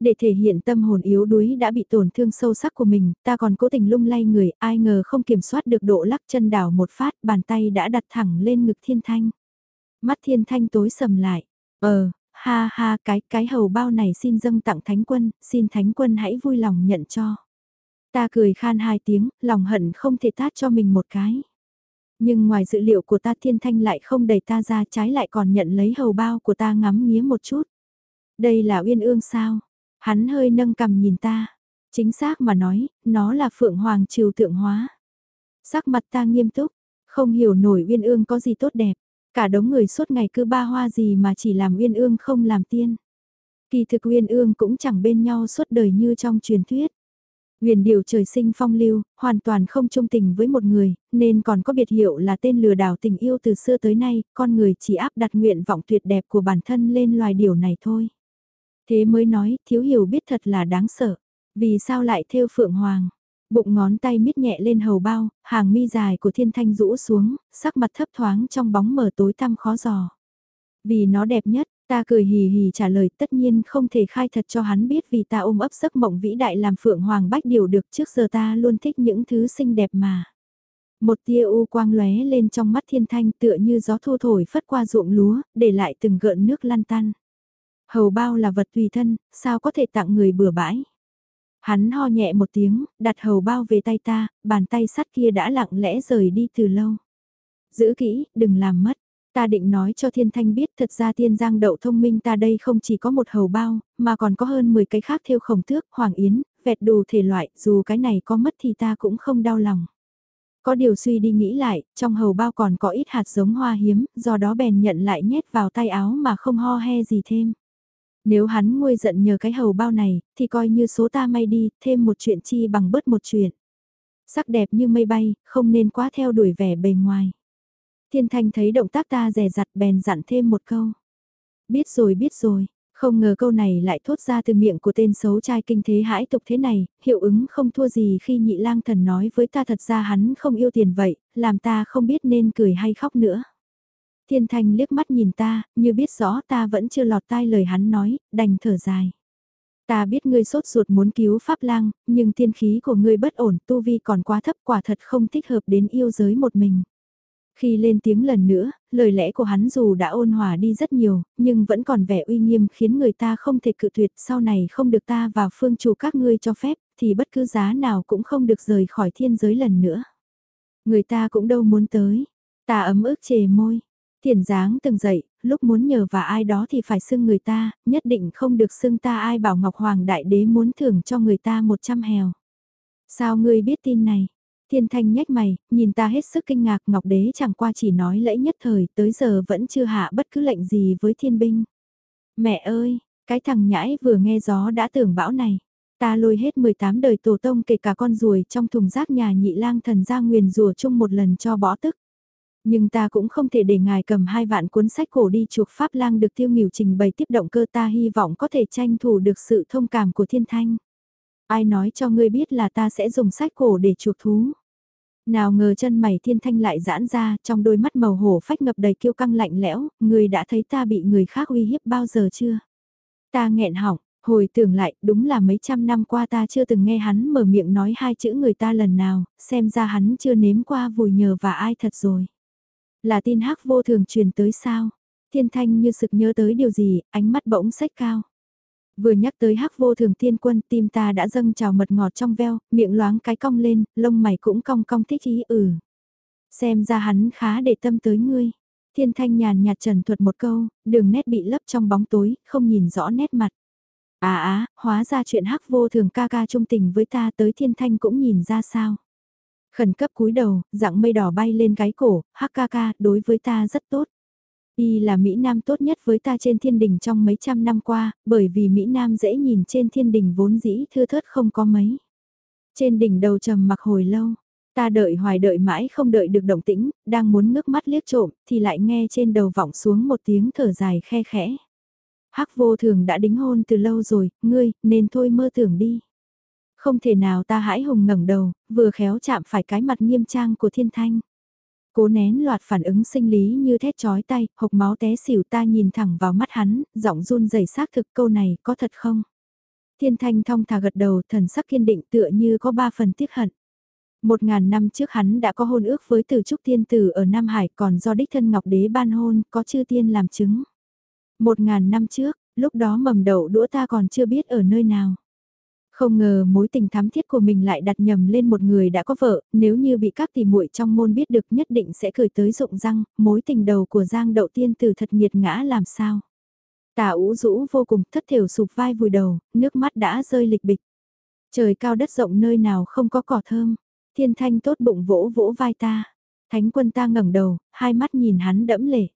Để thể hiện tâm hồn yếu đuối đã bị tổn thương sâu sắc của mình, ta còn cố tình lung lay người, ai ngờ không kiểm soát được độ lắc chân đảo một phát, bàn tay đã đặt thẳng lên ngực thiên thanh. Mắt thiên thanh tối sầm lại. Ờ, ha ha cái cái hầu bao này xin dâng tặng thánh quân, xin thánh quân hãy vui lòng nhận cho. Ta cười khan hai tiếng, lòng hận không thể tát cho mình một cái. Nhưng ngoài dự liệu của ta thiên thanh lại không đẩy ta ra trái lại còn nhận lấy hầu bao của ta ngắm nghía một chút. Đây là uyên ương sao? Hắn hơi nâng cầm nhìn ta. Chính xác mà nói, nó là phượng hoàng triều tượng hóa. Sắc mặt ta nghiêm túc, không hiểu nổi uyên ương có gì tốt đẹp. Cả đống người suốt ngày cứ ba hoa gì mà chỉ làm uyên ương không làm tiên. Kỳ thực uyên ương cũng chẳng bên nhau suốt đời như trong truyền thuyết. Huyền điều trời sinh phong lưu, hoàn toàn không trung tình với một người, nên còn có biệt hiệu là tên lừa đảo tình yêu từ xưa tới nay, con người chỉ áp đặt nguyện vọng tuyệt đẹp của bản thân lên loài điều này thôi. Thế mới nói, thiếu hiểu biết thật là đáng sợ. Vì sao lại theo phượng hoàng? Bụng ngón tay miết nhẹ lên hầu bao, hàng mi dài của thiên thanh rũ xuống, sắc mặt thấp thoáng trong bóng mờ tối tăm khó giò. Vì nó đẹp nhất, ta cười hì hì trả lời tất nhiên không thể khai thật cho hắn biết vì ta ôm ấp giấc mộng vĩ đại làm phượng hoàng bách điều được trước giờ ta luôn thích những thứ xinh đẹp mà. Một tia u quang lóe lên trong mắt thiên thanh tựa như gió thu thổi phất qua ruộng lúa, để lại từng gợn nước lăn tăn. Hầu bao là vật tùy thân, sao có thể tặng người bừa bãi. Hắn ho nhẹ một tiếng, đặt hầu bao về tay ta, bàn tay sắt kia đã lặng lẽ rời đi từ lâu. Giữ kỹ, đừng làm mất. Ta định nói cho thiên thanh biết thật ra tiên giang đậu thông minh ta đây không chỉ có một hầu bao, mà còn có hơn 10 cái khác theo khổng thước, hoàng yến, vẹt đủ thể loại, dù cái này có mất thì ta cũng không đau lòng. Có điều suy đi nghĩ lại, trong hầu bao còn có ít hạt giống hoa hiếm, do đó bèn nhận lại nhét vào tay áo mà không ho he gì thêm. Nếu hắn nguôi giận nhờ cái hầu bao này, thì coi như số ta may đi, thêm một chuyện chi bằng bớt một chuyện. Sắc đẹp như mây bay, không nên quá theo đuổi vẻ bề ngoài. Thiên Thanh thấy động tác ta rè rặt bèn dặn thêm một câu. Biết rồi biết rồi, không ngờ câu này lại thốt ra từ miệng của tên xấu trai kinh thế hãi tục thế này, hiệu ứng không thua gì khi nhị lang thần nói với ta thật ra hắn không yêu tiền vậy, làm ta không biết nên cười hay khóc nữa. Thiên Thanh liếc mắt nhìn ta, như biết rõ ta vẫn chưa lọt tai lời hắn nói, đành thở dài. Ta biết ngươi sốt ruột muốn cứu Pháp Lang, nhưng tiên khí của ngươi bất ổn, tu vi còn quá thấp quả thật không thích hợp đến yêu giới một mình. Khi lên tiếng lần nữa, lời lẽ của hắn dù đã ôn hòa đi rất nhiều, nhưng vẫn còn vẻ uy nghiêm khiến người ta không thể cự tuyệt sau này không được ta và phương chủ các ngươi cho phép, thì bất cứ giá nào cũng không được rời khỏi thiên giới lần nữa. Người ta cũng đâu muốn tới, ta ấm ức chề môi, Thiền dáng từng dậy, lúc muốn nhờ và ai đó thì phải xưng người ta, nhất định không được xưng ta ai bảo Ngọc Hoàng Đại Đế muốn thưởng cho người ta một trăm hèo. Sao ngươi biết tin này? Thiên Thanh nhếch mày, nhìn ta hết sức kinh ngạc Ngọc Đế chẳng qua chỉ nói lẫy nhất thời tới giờ vẫn chưa hạ bất cứ lệnh gì với thiên binh. Mẹ ơi, cái thằng nhãi vừa nghe gió đã tưởng bão này. Ta lôi hết 18 đời tổ tông kể cả con ruồi trong thùng rác nhà nhị lang thần ra nguyền rùa chung một lần cho bỏ tức. Nhưng ta cũng không thể để ngài cầm hai vạn cuốn sách cổ đi chuộc Pháp lang được tiêu nghỉu trình bày tiếp động cơ ta hy vọng có thể tranh thủ được sự thông cảm của thiên thanh. Ai nói cho ngươi biết là ta sẽ dùng sách cổ để chuộc thú. Nào ngờ chân mày thiên thanh lại giãn ra trong đôi mắt màu hổ phách ngập đầy kiêu căng lạnh lẽo, ngươi đã thấy ta bị người khác uy hiếp bao giờ chưa? Ta nghẹn họng, hồi tưởng lại, đúng là mấy trăm năm qua ta chưa từng nghe hắn mở miệng nói hai chữ người ta lần nào, xem ra hắn chưa nếm qua vùi nhờ và ai thật rồi. Là tin hắc vô thường truyền tới sao? Thiên thanh như sực nhớ tới điều gì, ánh mắt bỗng sách cao. Vừa nhắc tới hắc vô thường Thiên quân tim ta đã dâng trào mật ngọt trong veo, miệng loáng cái cong lên, lông mày cũng cong cong thích ý ừ. Xem ra hắn khá để tâm tới ngươi. Thiên thanh nhàn nhạt trần thuật một câu, đường nét bị lấp trong bóng tối, không nhìn rõ nét mặt. À á, hóa ra chuyện hắc vô thường ca ca trung tình với ta tới thiên thanh cũng nhìn ra sao. Khẩn cấp cúi đầu, dạng mây đỏ bay lên cái cổ, hắc ca ca, đối với ta rất tốt. Y là Mỹ Nam tốt nhất với ta trên thiên đình trong mấy trăm năm qua, bởi vì Mỹ Nam dễ nhìn trên thiên đình vốn dĩ thưa thớt không có mấy. Trên đỉnh đầu trầm mặc hồi lâu, ta đợi hoài đợi mãi không đợi được động tĩnh, đang muốn ngước mắt liếc trộm, thì lại nghe trên đầu vọng xuống một tiếng thở dài khe khẽ. Hắc vô thường đã đính hôn từ lâu rồi, ngươi, nên thôi mơ tưởng đi. Không thể nào ta hãi hùng ngẩng đầu, vừa khéo chạm phải cái mặt nghiêm trang của thiên thanh. Cố nén loạt phản ứng sinh lý như thét chói tay, hộc máu té xỉu ta nhìn thẳng vào mắt hắn, giọng run rẩy xác thực câu này có thật không? Thiên thanh thong thả gật đầu thần sắc kiên định tựa như có ba phần tiếc hận. Một ngàn năm trước hắn đã có hôn ước với tử trúc tiên tử ở Nam Hải còn do đích thân Ngọc Đế ban hôn, có chư tiên làm chứng. Một ngàn năm trước, lúc đó mầm đậu đũa ta còn chưa biết ở nơi nào. Không ngờ mối tình thắm thiết của mình lại đặt nhầm lên một người đã có vợ, nếu như bị các tỷ muội trong môn biết được nhất định sẽ cười tới rụng răng, mối tình đầu của Giang Đậu Tiên từ thật nghiệt ngã làm sao. Tà ủ rũ vô cùng thất thiểu sụp vai vùi đầu, nước mắt đã rơi lịch bịch. Trời cao đất rộng nơi nào không có cỏ thơm, thiên thanh tốt bụng vỗ vỗ vai ta. Thánh quân ta ngẩng đầu, hai mắt nhìn hắn đẫm lệ.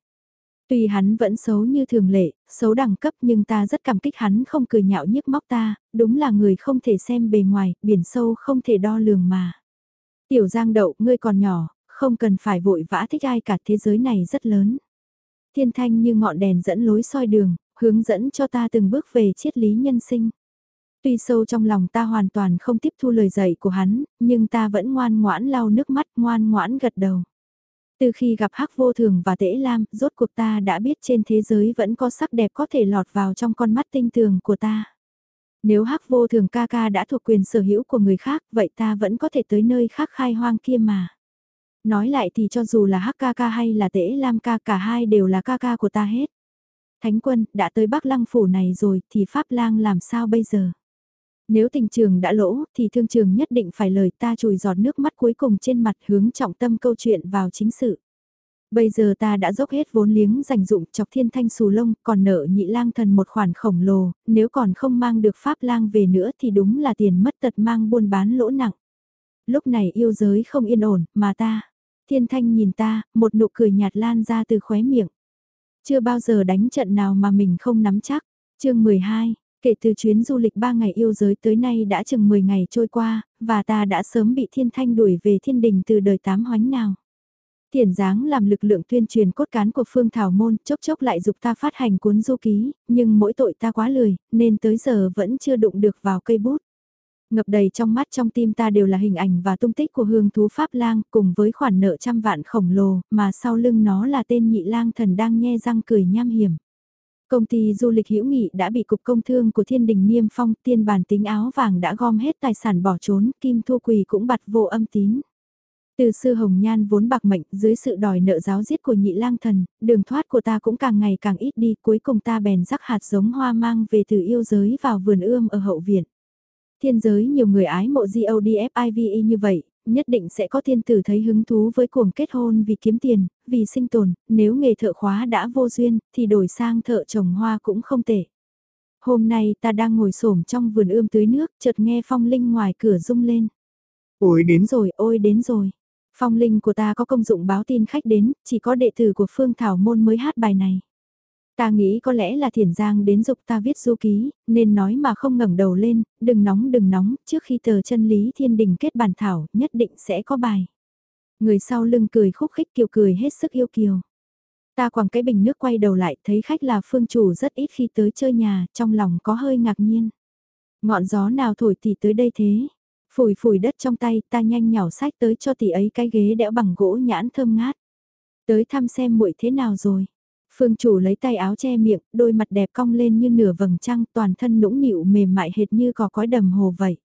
Tuy hắn vẫn xấu như thường lệ, xấu đẳng cấp nhưng ta rất cảm kích hắn không cười nhạo nhức móc ta, đúng là người không thể xem bề ngoài, biển sâu không thể đo lường mà. Tiểu Giang Đậu, ngươi còn nhỏ, không cần phải vội vã thích ai cả thế giới này rất lớn. Thiên thanh như ngọn đèn dẫn lối soi đường, hướng dẫn cho ta từng bước về triết lý nhân sinh. Tuy sâu trong lòng ta hoàn toàn không tiếp thu lời dạy của hắn, nhưng ta vẫn ngoan ngoãn lau nước mắt ngoan ngoãn gật đầu. Từ khi gặp Hắc Vô Thường và Tễ Lam, rốt cuộc ta đã biết trên thế giới vẫn có sắc đẹp có thể lọt vào trong con mắt tinh tường của ta. Nếu Hắc Vô Thường ca ca đã thuộc quyền sở hữu của người khác, vậy ta vẫn có thể tới nơi khác khai hoang kia mà. Nói lại thì cho dù là Hắc ca ca hay là Tễ Lam ca cả hai đều là ca ca của ta hết. Thánh quân, đã tới Bắc Lăng phủ này rồi thì Pháp Lang làm sao bây giờ? Nếu tình trường đã lỗ thì thương trường nhất định phải lời ta chùi giọt nước mắt cuối cùng trên mặt hướng trọng tâm câu chuyện vào chính sự. Bây giờ ta đã dốc hết vốn liếng dành dụng chọc thiên thanh xù lông, còn nợ nhị lang thần một khoản khổng lồ, nếu còn không mang được pháp lang về nữa thì đúng là tiền mất tật mang buôn bán lỗ nặng. Lúc này yêu giới không yên ổn, mà ta, thiên thanh nhìn ta, một nụ cười nhạt lan ra từ khóe miệng. Chưa bao giờ đánh trận nào mà mình không nắm chắc. chương 12, Kể từ chuyến du lịch 3 ngày yêu giới tới nay đã chừng 10 ngày trôi qua, và ta đã sớm bị thiên thanh đuổi về thiên đình từ đời tám hoánh nào. Thiển dáng làm lực lượng tuyên truyền cốt cán của Phương Thảo Môn, chốc chốc lại dục ta phát hành cuốn du ký, nhưng mỗi tội ta quá lười, nên tới giờ vẫn chưa đụng được vào cây bút. Ngập đầy trong mắt trong tim ta đều là hình ảnh và tung tích của hương thú Pháp lang cùng với khoản nợ trăm vạn khổng lồ, mà sau lưng nó là tên nhị lang thần đang nhe răng cười nham hiểm. Công ty du lịch hữu nghị đã bị cục công thương của thiên đình niêm phong tiên bản tính áo vàng đã gom hết tài sản bỏ trốn, kim thu quỳ cũng bặt vô âm tín. Từ sư hồng nhan vốn bạc mệnh dưới sự đòi nợ giáo giết của nhị lang thần, đường thoát của ta cũng càng ngày càng ít đi cuối cùng ta bèn rắc hạt giống hoa mang về từ yêu giới vào vườn ươm ở hậu viện. Thiên giới nhiều người ái mộ GODFIVE như vậy, nhất định sẽ có thiên tử thấy hứng thú với cuồng kết hôn vì kiếm tiền, vì sinh tồn, nếu nghề thợ khóa đã vô duyên, thì đổi sang thợ trồng hoa cũng không tệ. Hôm nay ta đang ngồi xổm trong vườn ươm tưới nước, chợt nghe phong linh ngoài cửa rung lên. Ôi đến rồi, ôi đến rồi. Phong linh của ta có công dụng báo tin khách đến, chỉ có đệ tử của Phương Thảo Môn mới hát bài này. Ta nghĩ có lẽ là thiền giang đến dục ta viết du ký, nên nói mà không ngẩng đầu lên, đừng nóng đừng nóng, trước khi tờ chân lý thiên đình kết bàn thảo, nhất định sẽ có bài. Người sau lưng cười khúc khích kiều cười hết sức yêu kiều. Ta quẳng cái bình nước quay đầu lại, thấy khách là phương chủ rất ít khi tới chơi nhà, trong lòng có hơi ngạc nhiên. Ngọn gió nào thổi thì tới đây thế? Phủi phủi đất trong tay, ta nhanh nhảu sách tới cho tỷ ấy cái ghế đẽo bằng gỗ nhãn thơm ngát. Tới thăm xem muội thế nào rồi. Phương chủ lấy tay áo che miệng, đôi mặt đẹp cong lên như nửa vầng trăng, toàn thân nũng nịu mềm mại hệt như có cói đầm hồ vậy.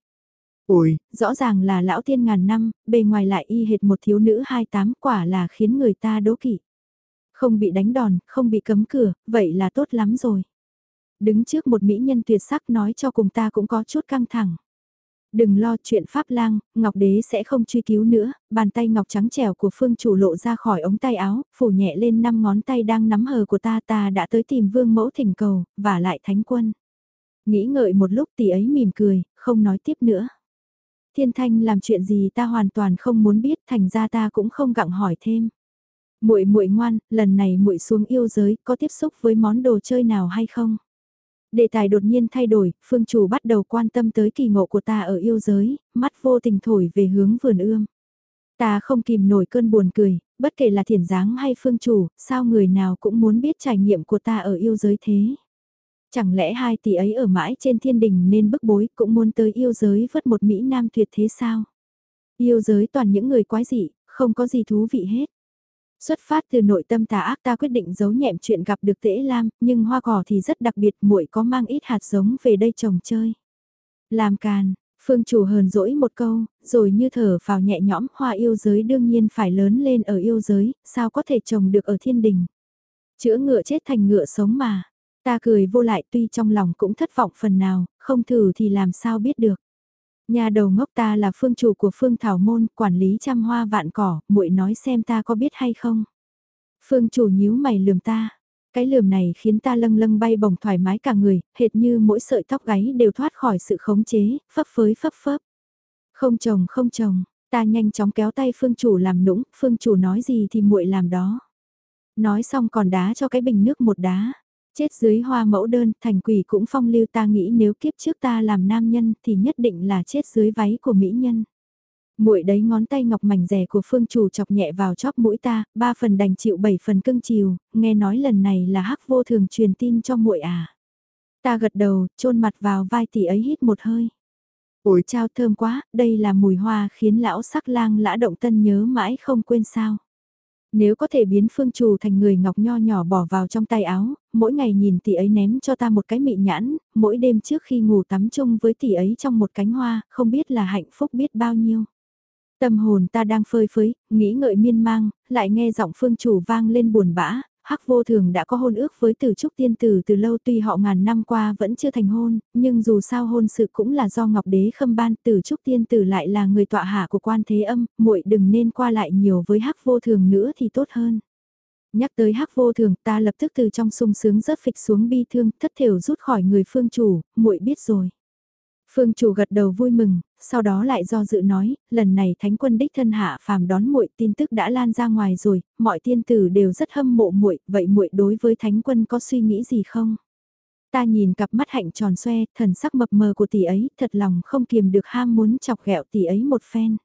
Ôi, rõ ràng là lão tiên ngàn năm, bề ngoài lại y hệt một thiếu nữ hai tám quả là khiến người ta đố kỵ. Không bị đánh đòn, không bị cấm cửa, vậy là tốt lắm rồi. Đứng trước một mỹ nhân tuyệt sắc nói cho cùng ta cũng có chút căng thẳng. Đừng lo chuyện Pháp lang, Ngọc Đế sẽ không truy cứu nữa, bàn tay ngọc trắng trẻo của phương chủ lộ ra khỏi ống tay áo, phủ nhẹ lên năm ngón tay đang nắm hờ của ta ta đã tới tìm vương mẫu thỉnh cầu, và lại thánh quân. Nghĩ ngợi một lúc tỷ ấy mỉm cười, không nói tiếp nữa. Thiên thanh làm chuyện gì ta hoàn toàn không muốn biết, thành ra ta cũng không gặng hỏi thêm. Muội muội ngoan, lần này muội xuống yêu giới, có tiếp xúc với món đồ chơi nào hay không? Đề tài đột nhiên thay đổi, phương chủ bắt đầu quan tâm tới kỳ ngộ của ta ở yêu giới, mắt vô tình thổi về hướng vườn ươm. Ta không kìm nổi cơn buồn cười, bất kể là thiền dáng hay phương chủ, sao người nào cũng muốn biết trải nghiệm của ta ở yêu giới thế. Chẳng lẽ hai tỷ ấy ở mãi trên thiên đình nên bức bối cũng muốn tới yêu giới vớt một Mỹ Nam tuyệt thế sao? Yêu giới toàn những người quái dị, không có gì thú vị hết. Xuất phát từ nội tâm tà ác ta quyết định giấu nhẹm chuyện gặp được tễ lam, nhưng hoa cỏ thì rất đặc biệt muội có mang ít hạt giống về đây trồng chơi. Làm càn, phương chủ hờn dỗi một câu, rồi như thở vào nhẹ nhõm hoa yêu giới đương nhiên phải lớn lên ở yêu giới, sao có thể trồng được ở thiên đình. Chữa ngựa chết thành ngựa sống mà. Ta cười vô lại tuy trong lòng cũng thất vọng phần nào, không thử thì làm sao biết được. Nhà đầu ngốc ta là phương chủ của phương thảo môn, quản lý trăm hoa vạn cỏ, muội nói xem ta có biết hay không. Phương chủ nhíu mày lườm ta. Cái lườm này khiến ta lâng lâng bay bổng thoải mái cả người, hệt như mỗi sợi tóc gáy đều thoát khỏi sự khống chế, phấp phới phấp phấp. Không chồng không chồng, ta nhanh chóng kéo tay phương chủ làm nũng, phương chủ nói gì thì muội làm đó. Nói xong còn đá cho cái bình nước một đá. Chết dưới hoa mẫu đơn, thành quỷ cũng phong lưu ta nghĩ nếu kiếp trước ta làm nam nhân thì nhất định là chết dưới váy của mỹ nhân. muội đấy ngón tay ngọc mảnh rẻ của phương chủ chọc nhẹ vào chóp mũi ta, ba phần đành chịu bảy phần cưng chiều, nghe nói lần này là hắc vô thường truyền tin cho muội à. Ta gật đầu, chôn mặt vào vai tỷ ấy hít một hơi. Ôi chao thơm quá, đây là mùi hoa khiến lão sắc lang lã động tân nhớ mãi không quên sao. Nếu có thể biến phương trù thành người ngọc nho nhỏ bỏ vào trong tay áo, mỗi ngày nhìn tỷ ấy ném cho ta một cái mị nhãn, mỗi đêm trước khi ngủ tắm chung với tỷ ấy trong một cánh hoa, không biết là hạnh phúc biết bao nhiêu. Tâm hồn ta đang phơi phới, nghĩ ngợi miên mang, lại nghe giọng phương chủ vang lên buồn bã, Hắc vô thường đã có hôn ước với tử trúc tiên tử từ lâu tuy họ ngàn năm qua vẫn chưa thành hôn, nhưng dù sao hôn sự cũng là do ngọc đế khâm ban tử trúc tiên tử lại là người tọa hạ của quan thế âm, muội đừng nên qua lại nhiều với hắc vô thường nữa thì tốt hơn. Nhắc tới hắc vô thường ta lập tức từ trong sung sướng rớt phịch xuống bi thương thất thiểu rút khỏi người phương chủ, muội biết rồi. Phương chủ gật đầu vui mừng, sau đó lại do dự nói, lần này thánh quân đích thân hạ phàm đón muội tin tức đã lan ra ngoài rồi, mọi tiên tử đều rất hâm mộ muội, vậy muội đối với thánh quân có suy nghĩ gì không? Ta nhìn cặp mắt hạnh tròn xoe, thần sắc mập mờ của tỷ ấy, thật lòng không kiềm được ham muốn chọc ghẹo tỷ ấy một phen.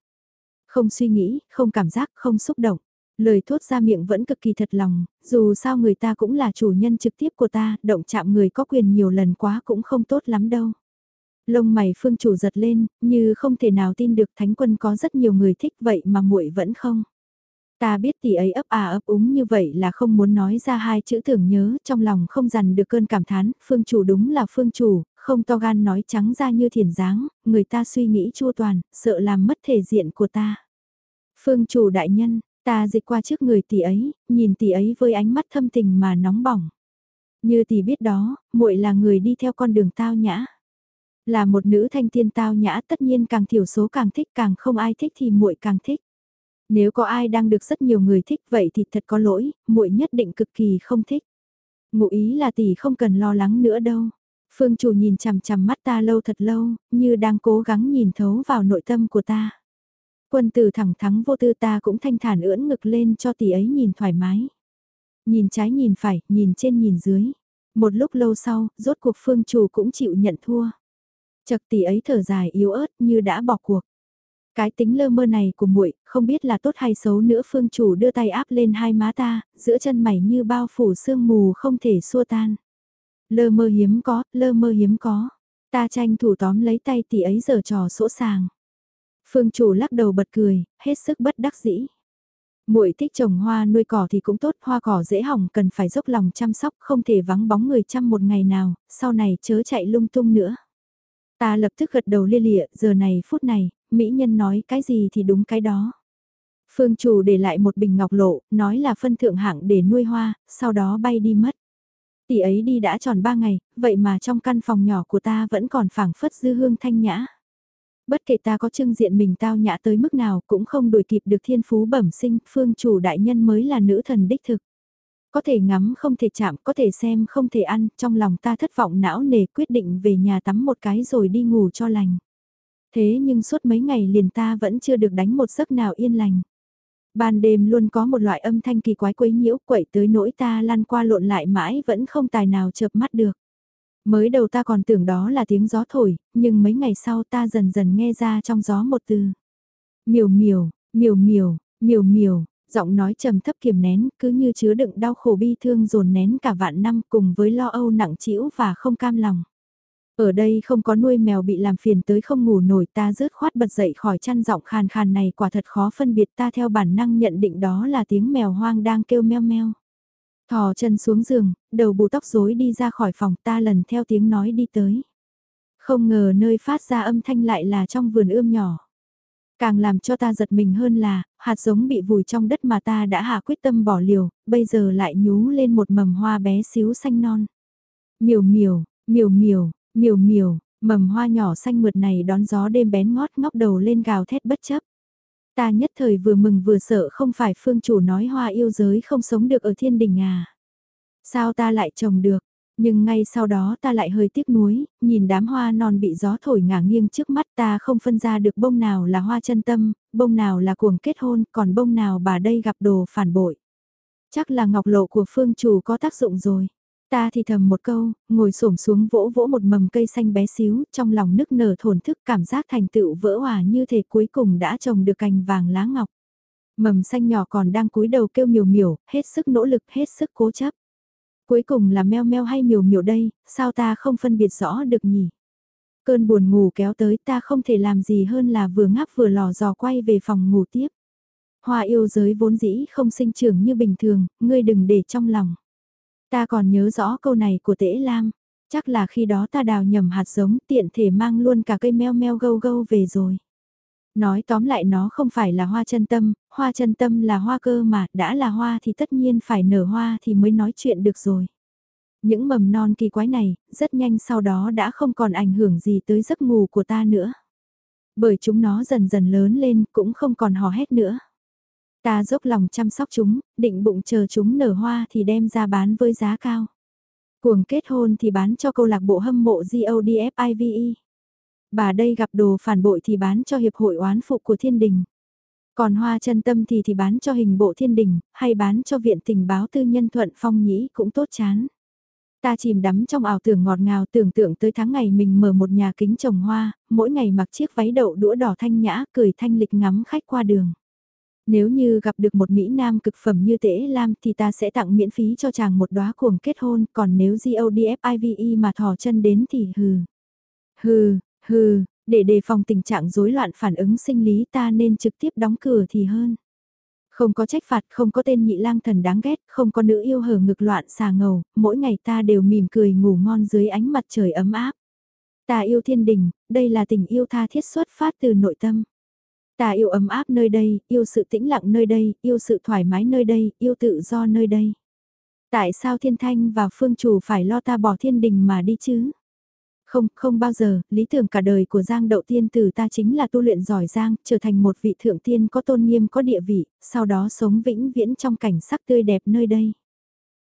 Không suy nghĩ, không cảm giác, không xúc động. Lời thốt ra miệng vẫn cực kỳ thật lòng, dù sao người ta cũng là chủ nhân trực tiếp của ta, động chạm người có quyền nhiều lần quá cũng không tốt lắm đâu. Lông mày phương chủ giật lên, như không thể nào tin được thánh quân có rất nhiều người thích vậy mà muội vẫn không. Ta biết tỷ ấy ấp à ấp úng như vậy là không muốn nói ra hai chữ tưởng nhớ, trong lòng không dằn được cơn cảm thán, phương chủ đúng là phương chủ, không to gan nói trắng ra như thiền dáng, người ta suy nghĩ chua toàn, sợ làm mất thể diện của ta. Phương chủ đại nhân, ta dịch qua trước người tỷ ấy, nhìn tỷ ấy với ánh mắt thâm tình mà nóng bỏng. Như tỷ biết đó, muội là người đi theo con đường tao nhã. Là một nữ thanh tiên tao nhã tất nhiên càng thiểu số càng thích càng không ai thích thì muội càng thích. Nếu có ai đang được rất nhiều người thích vậy thì thật có lỗi, muội nhất định cực kỳ không thích. Ngụ ý là tỷ không cần lo lắng nữa đâu. Phương chủ nhìn chằm chằm mắt ta lâu thật lâu, như đang cố gắng nhìn thấu vào nội tâm của ta. Quân tử thẳng thắng vô tư ta cũng thanh thản ưỡn ngực lên cho tỷ ấy nhìn thoải mái. Nhìn trái nhìn phải, nhìn trên nhìn dưới. Một lúc lâu sau, rốt cuộc phương chủ cũng chịu nhận thua. Chật tỷ ấy thở dài yếu ớt như đã bỏ cuộc. Cái tính lơ mơ này của muội không biết là tốt hay xấu nữa phương chủ đưa tay áp lên hai má ta, giữa chân mày như bao phủ sương mù không thể xua tan. Lơ mơ hiếm có, lơ mơ hiếm có. Ta tranh thủ tóm lấy tay tỷ ấy giờ trò sỗ sàng. Phương chủ lắc đầu bật cười, hết sức bất đắc dĩ. Muội thích trồng hoa nuôi cỏ thì cũng tốt, hoa cỏ dễ hỏng cần phải dốc lòng chăm sóc, không thể vắng bóng người chăm một ngày nào, sau này chớ chạy lung tung nữa. Ta lập tức gật đầu lia lịa, giờ này phút này, mỹ nhân nói cái gì thì đúng cái đó. Phương chủ để lại một bình ngọc lộ, nói là phân thượng hạng để nuôi hoa, sau đó bay đi mất. Tỷ ấy đi đã tròn ba ngày, vậy mà trong căn phòng nhỏ của ta vẫn còn phảng phất dư hương thanh nhã. Bất kể ta có trưng diện mình tao nhã tới mức nào cũng không đuổi kịp được thiên phú bẩm sinh, phương chủ đại nhân mới là nữ thần đích thực. Có thể ngắm không thể chạm, có thể xem không thể ăn, trong lòng ta thất vọng não nề quyết định về nhà tắm một cái rồi đi ngủ cho lành. Thế nhưng suốt mấy ngày liền ta vẫn chưa được đánh một giấc nào yên lành. Ban đêm luôn có một loại âm thanh kỳ quái quấy nhiễu quậy tới nỗi ta lăn qua lộn lại mãi vẫn không tài nào chợp mắt được. Mới đầu ta còn tưởng đó là tiếng gió thổi, nhưng mấy ngày sau ta dần dần nghe ra trong gió một từ. Miều miều, miều miều, miều miều, giọng nói trầm thấp kiềm nén, cứ như chứa đựng đau khổ bi thương dồn nén cả vạn năm cùng với lo âu nặng trĩu và không cam lòng. Ở đây không có nuôi mèo bị làm phiền tới không ngủ nổi ta rớt khoát bật dậy khỏi chăn giọng khàn khàn này quả thật khó phân biệt ta theo bản năng nhận định đó là tiếng mèo hoang đang kêu meo meo. Thò chân xuống giường, đầu bù tóc rối đi ra khỏi phòng ta lần theo tiếng nói đi tới. Không ngờ nơi phát ra âm thanh lại là trong vườn ươm nhỏ. Càng làm cho ta giật mình hơn là, hạt giống bị vùi trong đất mà ta đã hạ quyết tâm bỏ liều, bây giờ lại nhú lên một mầm hoa bé xíu xanh non. Miều miều, miều miều, miều miều, mầm hoa nhỏ xanh mượt này đón gió đêm bén ngót ngóc đầu lên gào thét bất chấp. Ta nhất thời vừa mừng vừa sợ không phải phương chủ nói hoa yêu giới không sống được ở thiên đình à. Sao ta lại trồng được, nhưng ngay sau đó ta lại hơi tiếc nuối, nhìn đám hoa non bị gió thổi ngả nghiêng trước mắt ta không phân ra được bông nào là hoa chân tâm, bông nào là cuồng kết hôn, còn bông nào bà đây gặp đồ phản bội. Chắc là ngọc lộ của phương chủ có tác dụng rồi. Ta thì thầm một câu, ngồi xổm xuống vỗ vỗ một mầm cây xanh bé xíu, trong lòng nức nở thổn thức cảm giác thành tựu vỡ hòa như thể cuối cùng đã trồng được cành vàng lá ngọc. Mầm xanh nhỏ còn đang cúi đầu kêu miều miều, hết sức nỗ lực, hết sức cố chấp. Cuối cùng là meo meo hay miều miều đây, sao ta không phân biệt rõ được nhỉ? Cơn buồn ngủ kéo tới ta không thể làm gì hơn là vừa ngáp vừa lò dò quay về phòng ngủ tiếp. Hoa yêu giới vốn dĩ không sinh trưởng như bình thường, ngươi đừng để trong lòng. Ta còn nhớ rõ câu này của tễ lam, chắc là khi đó ta đào nhầm hạt giống tiện thể mang luôn cả cây meo meo gâu gâu về rồi. Nói tóm lại nó không phải là hoa chân tâm, hoa chân tâm là hoa cơ mà, đã là hoa thì tất nhiên phải nở hoa thì mới nói chuyện được rồi. Những mầm non kỳ quái này, rất nhanh sau đó đã không còn ảnh hưởng gì tới giấc ngủ của ta nữa. Bởi chúng nó dần dần lớn lên cũng không còn hò hét nữa. Ta dốc lòng chăm sóc chúng, định bụng chờ chúng nở hoa thì đem ra bán với giá cao. Cuồng kết hôn thì bán cho câu lạc bộ hâm mộ GODFIVE. Bà đây gặp đồ phản bội thì bán cho hiệp hội oán phụ của thiên đình. Còn hoa chân tâm thì thì bán cho hình bộ thiên đình, hay bán cho viện tình báo tư nhân thuận phong nhĩ cũng tốt chán. Ta chìm đắm trong ảo tưởng ngọt ngào tưởng tượng tới tháng ngày mình mở một nhà kính trồng hoa, mỗi ngày mặc chiếc váy đậu đũa đỏ thanh nhã cười thanh lịch ngắm khách qua đường. Nếu như gặp được một Mỹ Nam cực phẩm như tế Lam thì ta sẽ tặng miễn phí cho chàng một đóa cuồng kết hôn, còn nếu GODFIVE mà thò chân đến thì hừ. Hừ, hừ, để đề phòng tình trạng rối loạn phản ứng sinh lý ta nên trực tiếp đóng cửa thì hơn. Không có trách phạt, không có tên nhị lang thần đáng ghét, không có nữ yêu hở ngực loạn xà ngầu, mỗi ngày ta đều mỉm cười ngủ ngon dưới ánh mặt trời ấm áp. Ta yêu thiên đình, đây là tình yêu tha thiết xuất phát từ nội tâm. Ta yêu ấm áp nơi đây, yêu sự tĩnh lặng nơi đây, yêu sự thoải mái nơi đây, yêu tự do nơi đây. Tại sao thiên thanh và phương chủ phải lo ta bỏ thiên đình mà đi chứ? Không, không bao giờ, lý tưởng cả đời của Giang Đậu Tiên Tử ta chính là tu luyện giỏi Giang, trở thành một vị thượng tiên có tôn nghiêm có địa vị, sau đó sống vĩnh viễn trong cảnh sắc tươi đẹp nơi đây.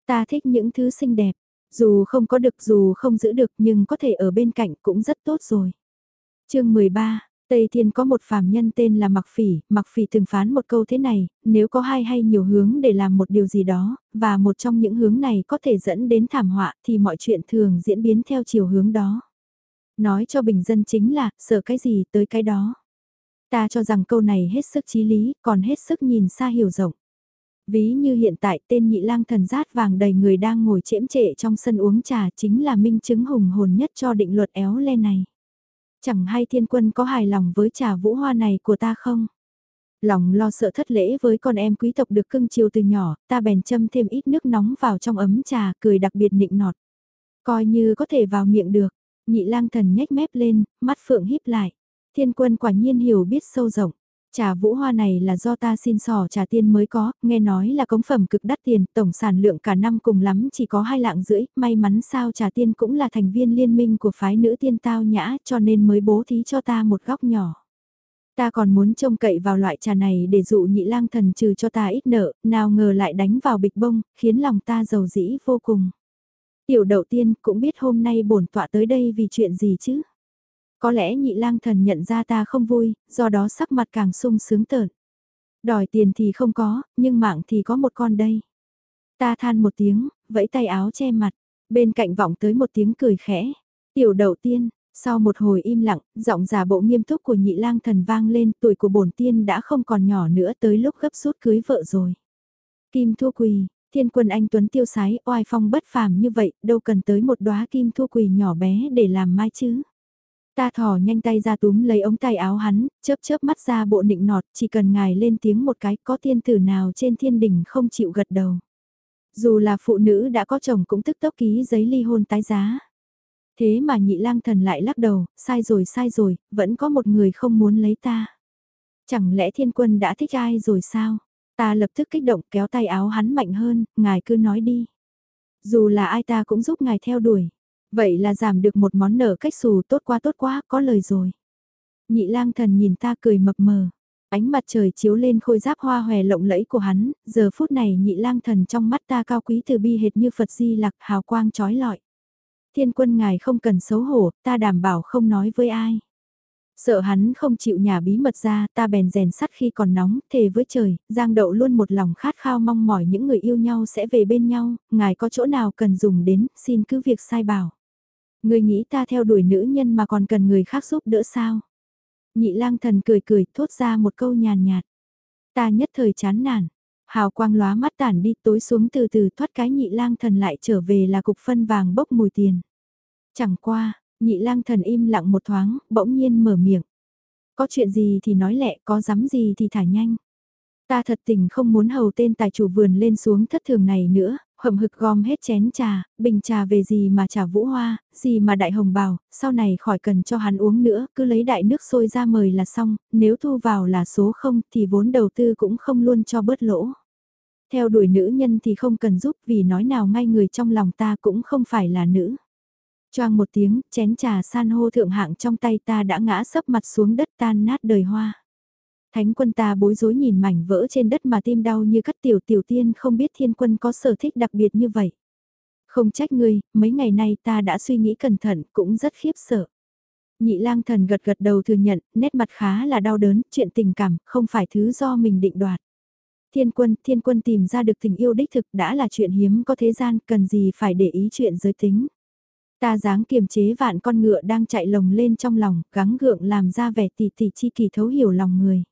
Ta thích những thứ xinh đẹp, dù không có được dù không giữ được nhưng có thể ở bên cạnh cũng rất tốt rồi. chương 13 Tây Thiên có một phàm nhân tên là Mặc Phỉ, Mặc Phỉ từng phán một câu thế này, nếu có hai hay nhiều hướng để làm một điều gì đó, và một trong những hướng này có thể dẫn đến thảm họa thì mọi chuyện thường diễn biến theo chiều hướng đó. Nói cho bình dân chính là, sợ cái gì tới cái đó. Ta cho rằng câu này hết sức trí lý, còn hết sức nhìn xa hiểu rộng. Ví như hiện tại tên nhị lang thần rát vàng đầy người đang ngồi chễm trệ trong sân uống trà chính là minh chứng hùng hồn nhất cho định luật éo le này. Chẳng hay thiên quân có hài lòng với trà vũ hoa này của ta không? Lòng lo sợ thất lễ với con em quý tộc được cưng chiều từ nhỏ, ta bèn châm thêm ít nước nóng vào trong ấm trà, cười đặc biệt nịnh nọt. Coi như có thể vào miệng được, nhị lang thần nhếch mép lên, mắt phượng híp lại. Thiên quân quả nhiên hiểu biết sâu rộng. Trà vũ hoa này là do ta xin sò trà tiên mới có, nghe nói là cống phẩm cực đắt tiền, tổng sản lượng cả năm cùng lắm chỉ có hai lạng rưỡi, may mắn sao trà tiên cũng là thành viên liên minh của phái nữ tiên tao nhã cho nên mới bố thí cho ta một góc nhỏ. Ta còn muốn trông cậy vào loại trà này để dụ nhị lang thần trừ cho ta ít nợ, nào ngờ lại đánh vào bịch bông, khiến lòng ta giàu dĩ vô cùng. Tiểu đậu tiên cũng biết hôm nay bổn tọa tới đây vì chuyện gì chứ? Có lẽ nhị lang thần nhận ra ta không vui, do đó sắc mặt càng sung sướng tợn. Đòi tiền thì không có, nhưng mạng thì có một con đây. Ta than một tiếng, vẫy tay áo che mặt, bên cạnh vọng tới một tiếng cười khẽ. Tiểu đầu tiên, sau một hồi im lặng, giọng giả bộ nghiêm túc của nhị lang thần vang lên, tuổi của bổn tiên đã không còn nhỏ nữa tới lúc gấp rút cưới vợ rồi. Kim thua quỳ, thiên quân anh Tuấn tiêu sái, oai phong bất phàm như vậy, đâu cần tới một đóa kim thu quỳ nhỏ bé để làm mai chứ. Ta thò nhanh tay ra túm lấy ống tay áo hắn, chớp chớp mắt ra bộ nịnh nọt, chỉ cần ngài lên tiếng một cái có tiên tử nào trên thiên đỉnh không chịu gật đầu. Dù là phụ nữ đã có chồng cũng tức tốc ký giấy ly hôn tái giá. Thế mà nhị lang thần lại lắc đầu, sai rồi sai rồi, vẫn có một người không muốn lấy ta. Chẳng lẽ thiên quân đã thích ai rồi sao? Ta lập tức kích động kéo tay áo hắn mạnh hơn, ngài cứ nói đi. Dù là ai ta cũng giúp ngài theo đuổi. Vậy là giảm được một món nợ cách xù tốt quá tốt quá, có lời rồi. Nhị lang thần nhìn ta cười mập mờ. Ánh mặt trời chiếu lên khôi giáp hoa hòe lộng lẫy của hắn, giờ phút này nhị lang thần trong mắt ta cao quý từ bi hệt như Phật di lặc hào quang trói lọi. Thiên quân ngài không cần xấu hổ, ta đảm bảo không nói với ai. Sợ hắn không chịu nhà bí mật ra, ta bèn rèn sắt khi còn nóng, thề với trời, Giang Đậu luôn một lòng khát khao mong mỏi những người yêu nhau sẽ về bên nhau, ngài có chỗ nào cần dùng đến, xin cứ việc sai bảo. Người nghĩ ta theo đuổi nữ nhân mà còn cần người khác giúp đỡ sao? Nhị lang thần cười cười, thốt ra một câu nhàn nhạt. Ta nhất thời chán nản, hào quang lóa mắt tản đi tối xuống từ từ thoát cái nhị lang thần lại trở về là cục phân vàng bốc mùi tiền. Chẳng qua, nhị lang thần im lặng một thoáng, bỗng nhiên mở miệng. Có chuyện gì thì nói lẹ, có dám gì thì thả nhanh. Ta thật tình không muốn hầu tên tài chủ vườn lên xuống thất thường này nữa, hậm hực gom hết chén trà, bình trà về gì mà trà vũ hoa, gì mà đại hồng bào, sau này khỏi cần cho hắn uống nữa, cứ lấy đại nước sôi ra mời là xong, nếu thu vào là số không thì vốn đầu tư cũng không luôn cho bớt lỗ. Theo đuổi nữ nhân thì không cần giúp vì nói nào ngay người trong lòng ta cũng không phải là nữ. Choang một tiếng, chén trà san hô thượng hạng trong tay ta đã ngã sấp mặt xuống đất tan nát đời hoa. Thánh quân ta bối rối nhìn mảnh vỡ trên đất mà tim đau như cắt tiểu tiểu tiên không biết thiên quân có sở thích đặc biệt như vậy. Không trách ngươi, mấy ngày nay ta đã suy nghĩ cẩn thận cũng rất khiếp sợ. Nhị lang thần gật gật đầu thừa nhận, nét mặt khá là đau đớn, chuyện tình cảm, không phải thứ do mình định đoạt. Thiên quân, thiên quân tìm ra được tình yêu đích thực đã là chuyện hiếm có thế gian, cần gì phải để ý chuyện giới tính. Ta dáng kiềm chế vạn con ngựa đang chạy lồng lên trong lòng, gắng gượng làm ra vẻ tỉ tỉ chi kỳ thấu hiểu lòng người.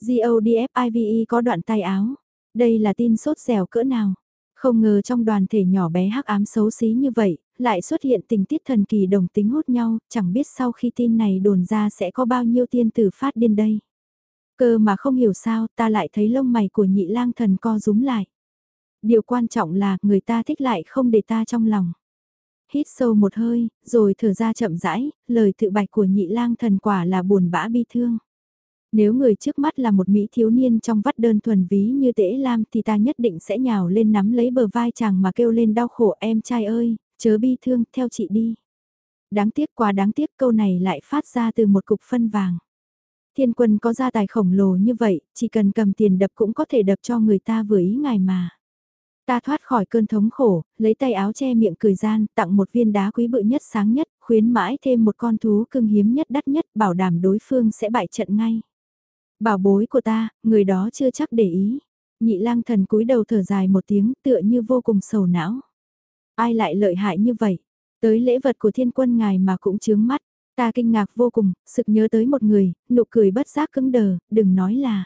GODFIVE có đoạn tay áo. Đây là tin sốt dẻo cỡ nào. Không ngờ trong đoàn thể nhỏ bé hắc ám xấu xí như vậy, lại xuất hiện tình tiết thần kỳ đồng tính hút nhau, chẳng biết sau khi tin này đồn ra sẽ có bao nhiêu tiên tử phát điên đây. Cơ mà không hiểu sao ta lại thấy lông mày của nhị lang thần co rúm lại. Điều quan trọng là người ta thích lại không để ta trong lòng. Hít sâu một hơi, rồi thở ra chậm rãi, lời tự bạch của nhị lang thần quả là buồn bã bi thương. Nếu người trước mắt là một Mỹ thiếu niên trong vắt đơn thuần ví như tễ lam thì ta nhất định sẽ nhào lên nắm lấy bờ vai chàng mà kêu lên đau khổ em trai ơi, chớ bi thương, theo chị đi. Đáng tiếc quá đáng tiếc câu này lại phát ra từ một cục phân vàng. Thiên quân có gia tài khổng lồ như vậy, chỉ cần cầm tiền đập cũng có thể đập cho người ta vừa ý ngài mà. Ta thoát khỏi cơn thống khổ, lấy tay áo che miệng cười gian, tặng một viên đá quý bự nhất sáng nhất, khuyến mãi thêm một con thú cưng hiếm nhất đắt nhất, bảo đảm đối phương sẽ bại trận ngay. Bảo bối của ta, người đó chưa chắc để ý. Nhị lang thần cúi đầu thở dài một tiếng tựa như vô cùng sầu não. Ai lại lợi hại như vậy? Tới lễ vật của thiên quân ngài mà cũng chướng mắt. Ta kinh ngạc vô cùng, sực nhớ tới một người, nụ cười bất giác cứng đờ, đừng nói là.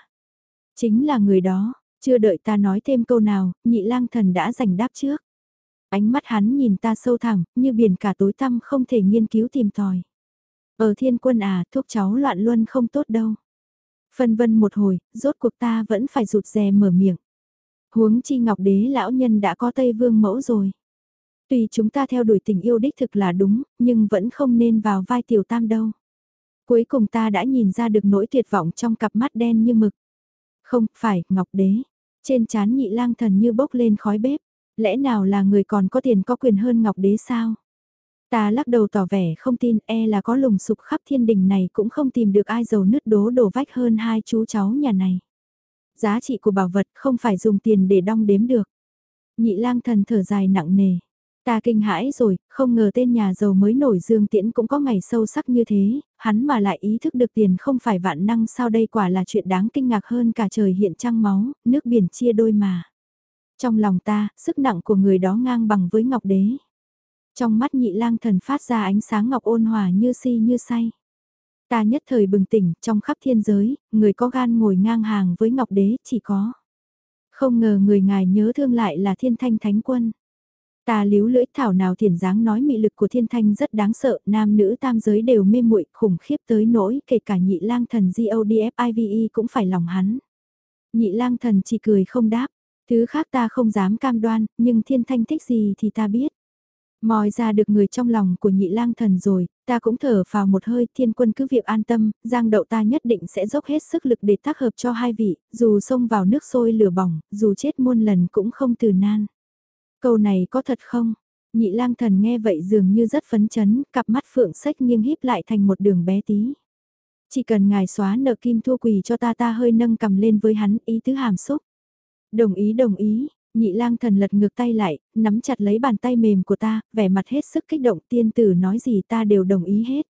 Chính là người đó, chưa đợi ta nói thêm câu nào, nhị lang thần đã giành đáp trước. Ánh mắt hắn nhìn ta sâu thẳng, như biển cả tối tăm không thể nghiên cứu tìm tòi. Ở thiên quân à, thuốc cháu loạn luân không tốt đâu. Phân vân một hồi, rốt cuộc ta vẫn phải rụt rè mở miệng. Huống chi ngọc đế lão nhân đã có Tây Vương mẫu rồi. Tuy chúng ta theo đuổi tình yêu đích thực là đúng, nhưng vẫn không nên vào vai tiểu tam đâu. Cuối cùng ta đã nhìn ra được nỗi tuyệt vọng trong cặp mắt đen như mực. Không, phải, ngọc đế. Trên chán nhị lang thần như bốc lên khói bếp. Lẽ nào là người còn có tiền có quyền hơn ngọc đế sao? Ta lắc đầu tỏ vẻ không tin e là có lùng sụp khắp thiên đình này cũng không tìm được ai giàu nứt đố đổ vách hơn hai chú cháu nhà này. Giá trị của bảo vật không phải dùng tiền để đong đếm được. Nhị lang thần thở dài nặng nề. Ta kinh hãi rồi, không ngờ tên nhà giàu mới nổi Dương Tiễn cũng có ngày sâu sắc như thế, hắn mà lại ý thức được tiền không phải vạn năng sao đây quả là chuyện đáng kinh ngạc hơn cả trời hiện trăng máu, nước biển chia đôi mà. Trong lòng ta, sức nặng của người đó ngang bằng với ngọc đế. Trong mắt nhị lang thần phát ra ánh sáng ngọc ôn hòa như si như say. Ta nhất thời bừng tỉnh, trong khắp thiên giới, người có gan ngồi ngang hàng với ngọc đế chỉ có. Không ngờ người ngài nhớ thương lại là thiên thanh thánh quân. Ta líu lưỡi thảo nào thiền dáng nói mị lực của thiên thanh rất đáng sợ, nam nữ tam giới đều mê muội khủng khiếp tới nỗi kể cả nhị lang thần GODFIVE cũng phải lòng hắn. Nhị lang thần chỉ cười không đáp, thứ khác ta không dám cam đoan, nhưng thiên thanh thích gì thì ta biết. Moi ra được người trong lòng của nhị lang thần rồi, ta cũng thở vào một hơi thiên quân cứ việc an tâm, giang đậu ta nhất định sẽ dốc hết sức lực để tác hợp cho hai vị, dù xông vào nước sôi lửa bỏng, dù chết muôn lần cũng không từ nan. Câu này có thật không? Nhị lang thần nghe vậy dường như rất phấn chấn, cặp mắt phượng sách nghiêng híp lại thành một đường bé tí. Chỉ cần ngài xóa nợ kim thua quỳ cho ta ta hơi nâng cầm lên với hắn ý tứ hàm xúc. Đồng ý đồng ý, nhị lang thần lật ngược tay lại, nắm chặt lấy bàn tay mềm của ta, vẻ mặt hết sức kích động tiên tử nói gì ta đều đồng ý hết.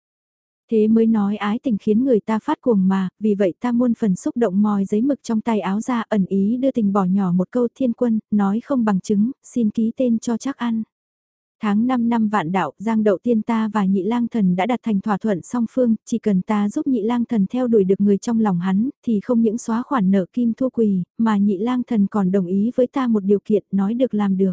Thế mới nói ái tình khiến người ta phát cuồng mà, vì vậy ta muôn phần xúc động mòi giấy mực trong tay áo ra ẩn ý đưa tình bỏ nhỏ một câu thiên quân, nói không bằng chứng, xin ký tên cho chắc ăn. Tháng 5 năm vạn đạo, Giang Đậu Tiên ta và Nhị Lang Thần đã đặt thành thỏa thuận song phương, chỉ cần ta giúp Nhị Lang Thần theo đuổi được người trong lòng hắn, thì không những xóa khoản nợ kim thua quỳ, mà Nhị Lang Thần còn đồng ý với ta một điều kiện nói được làm được.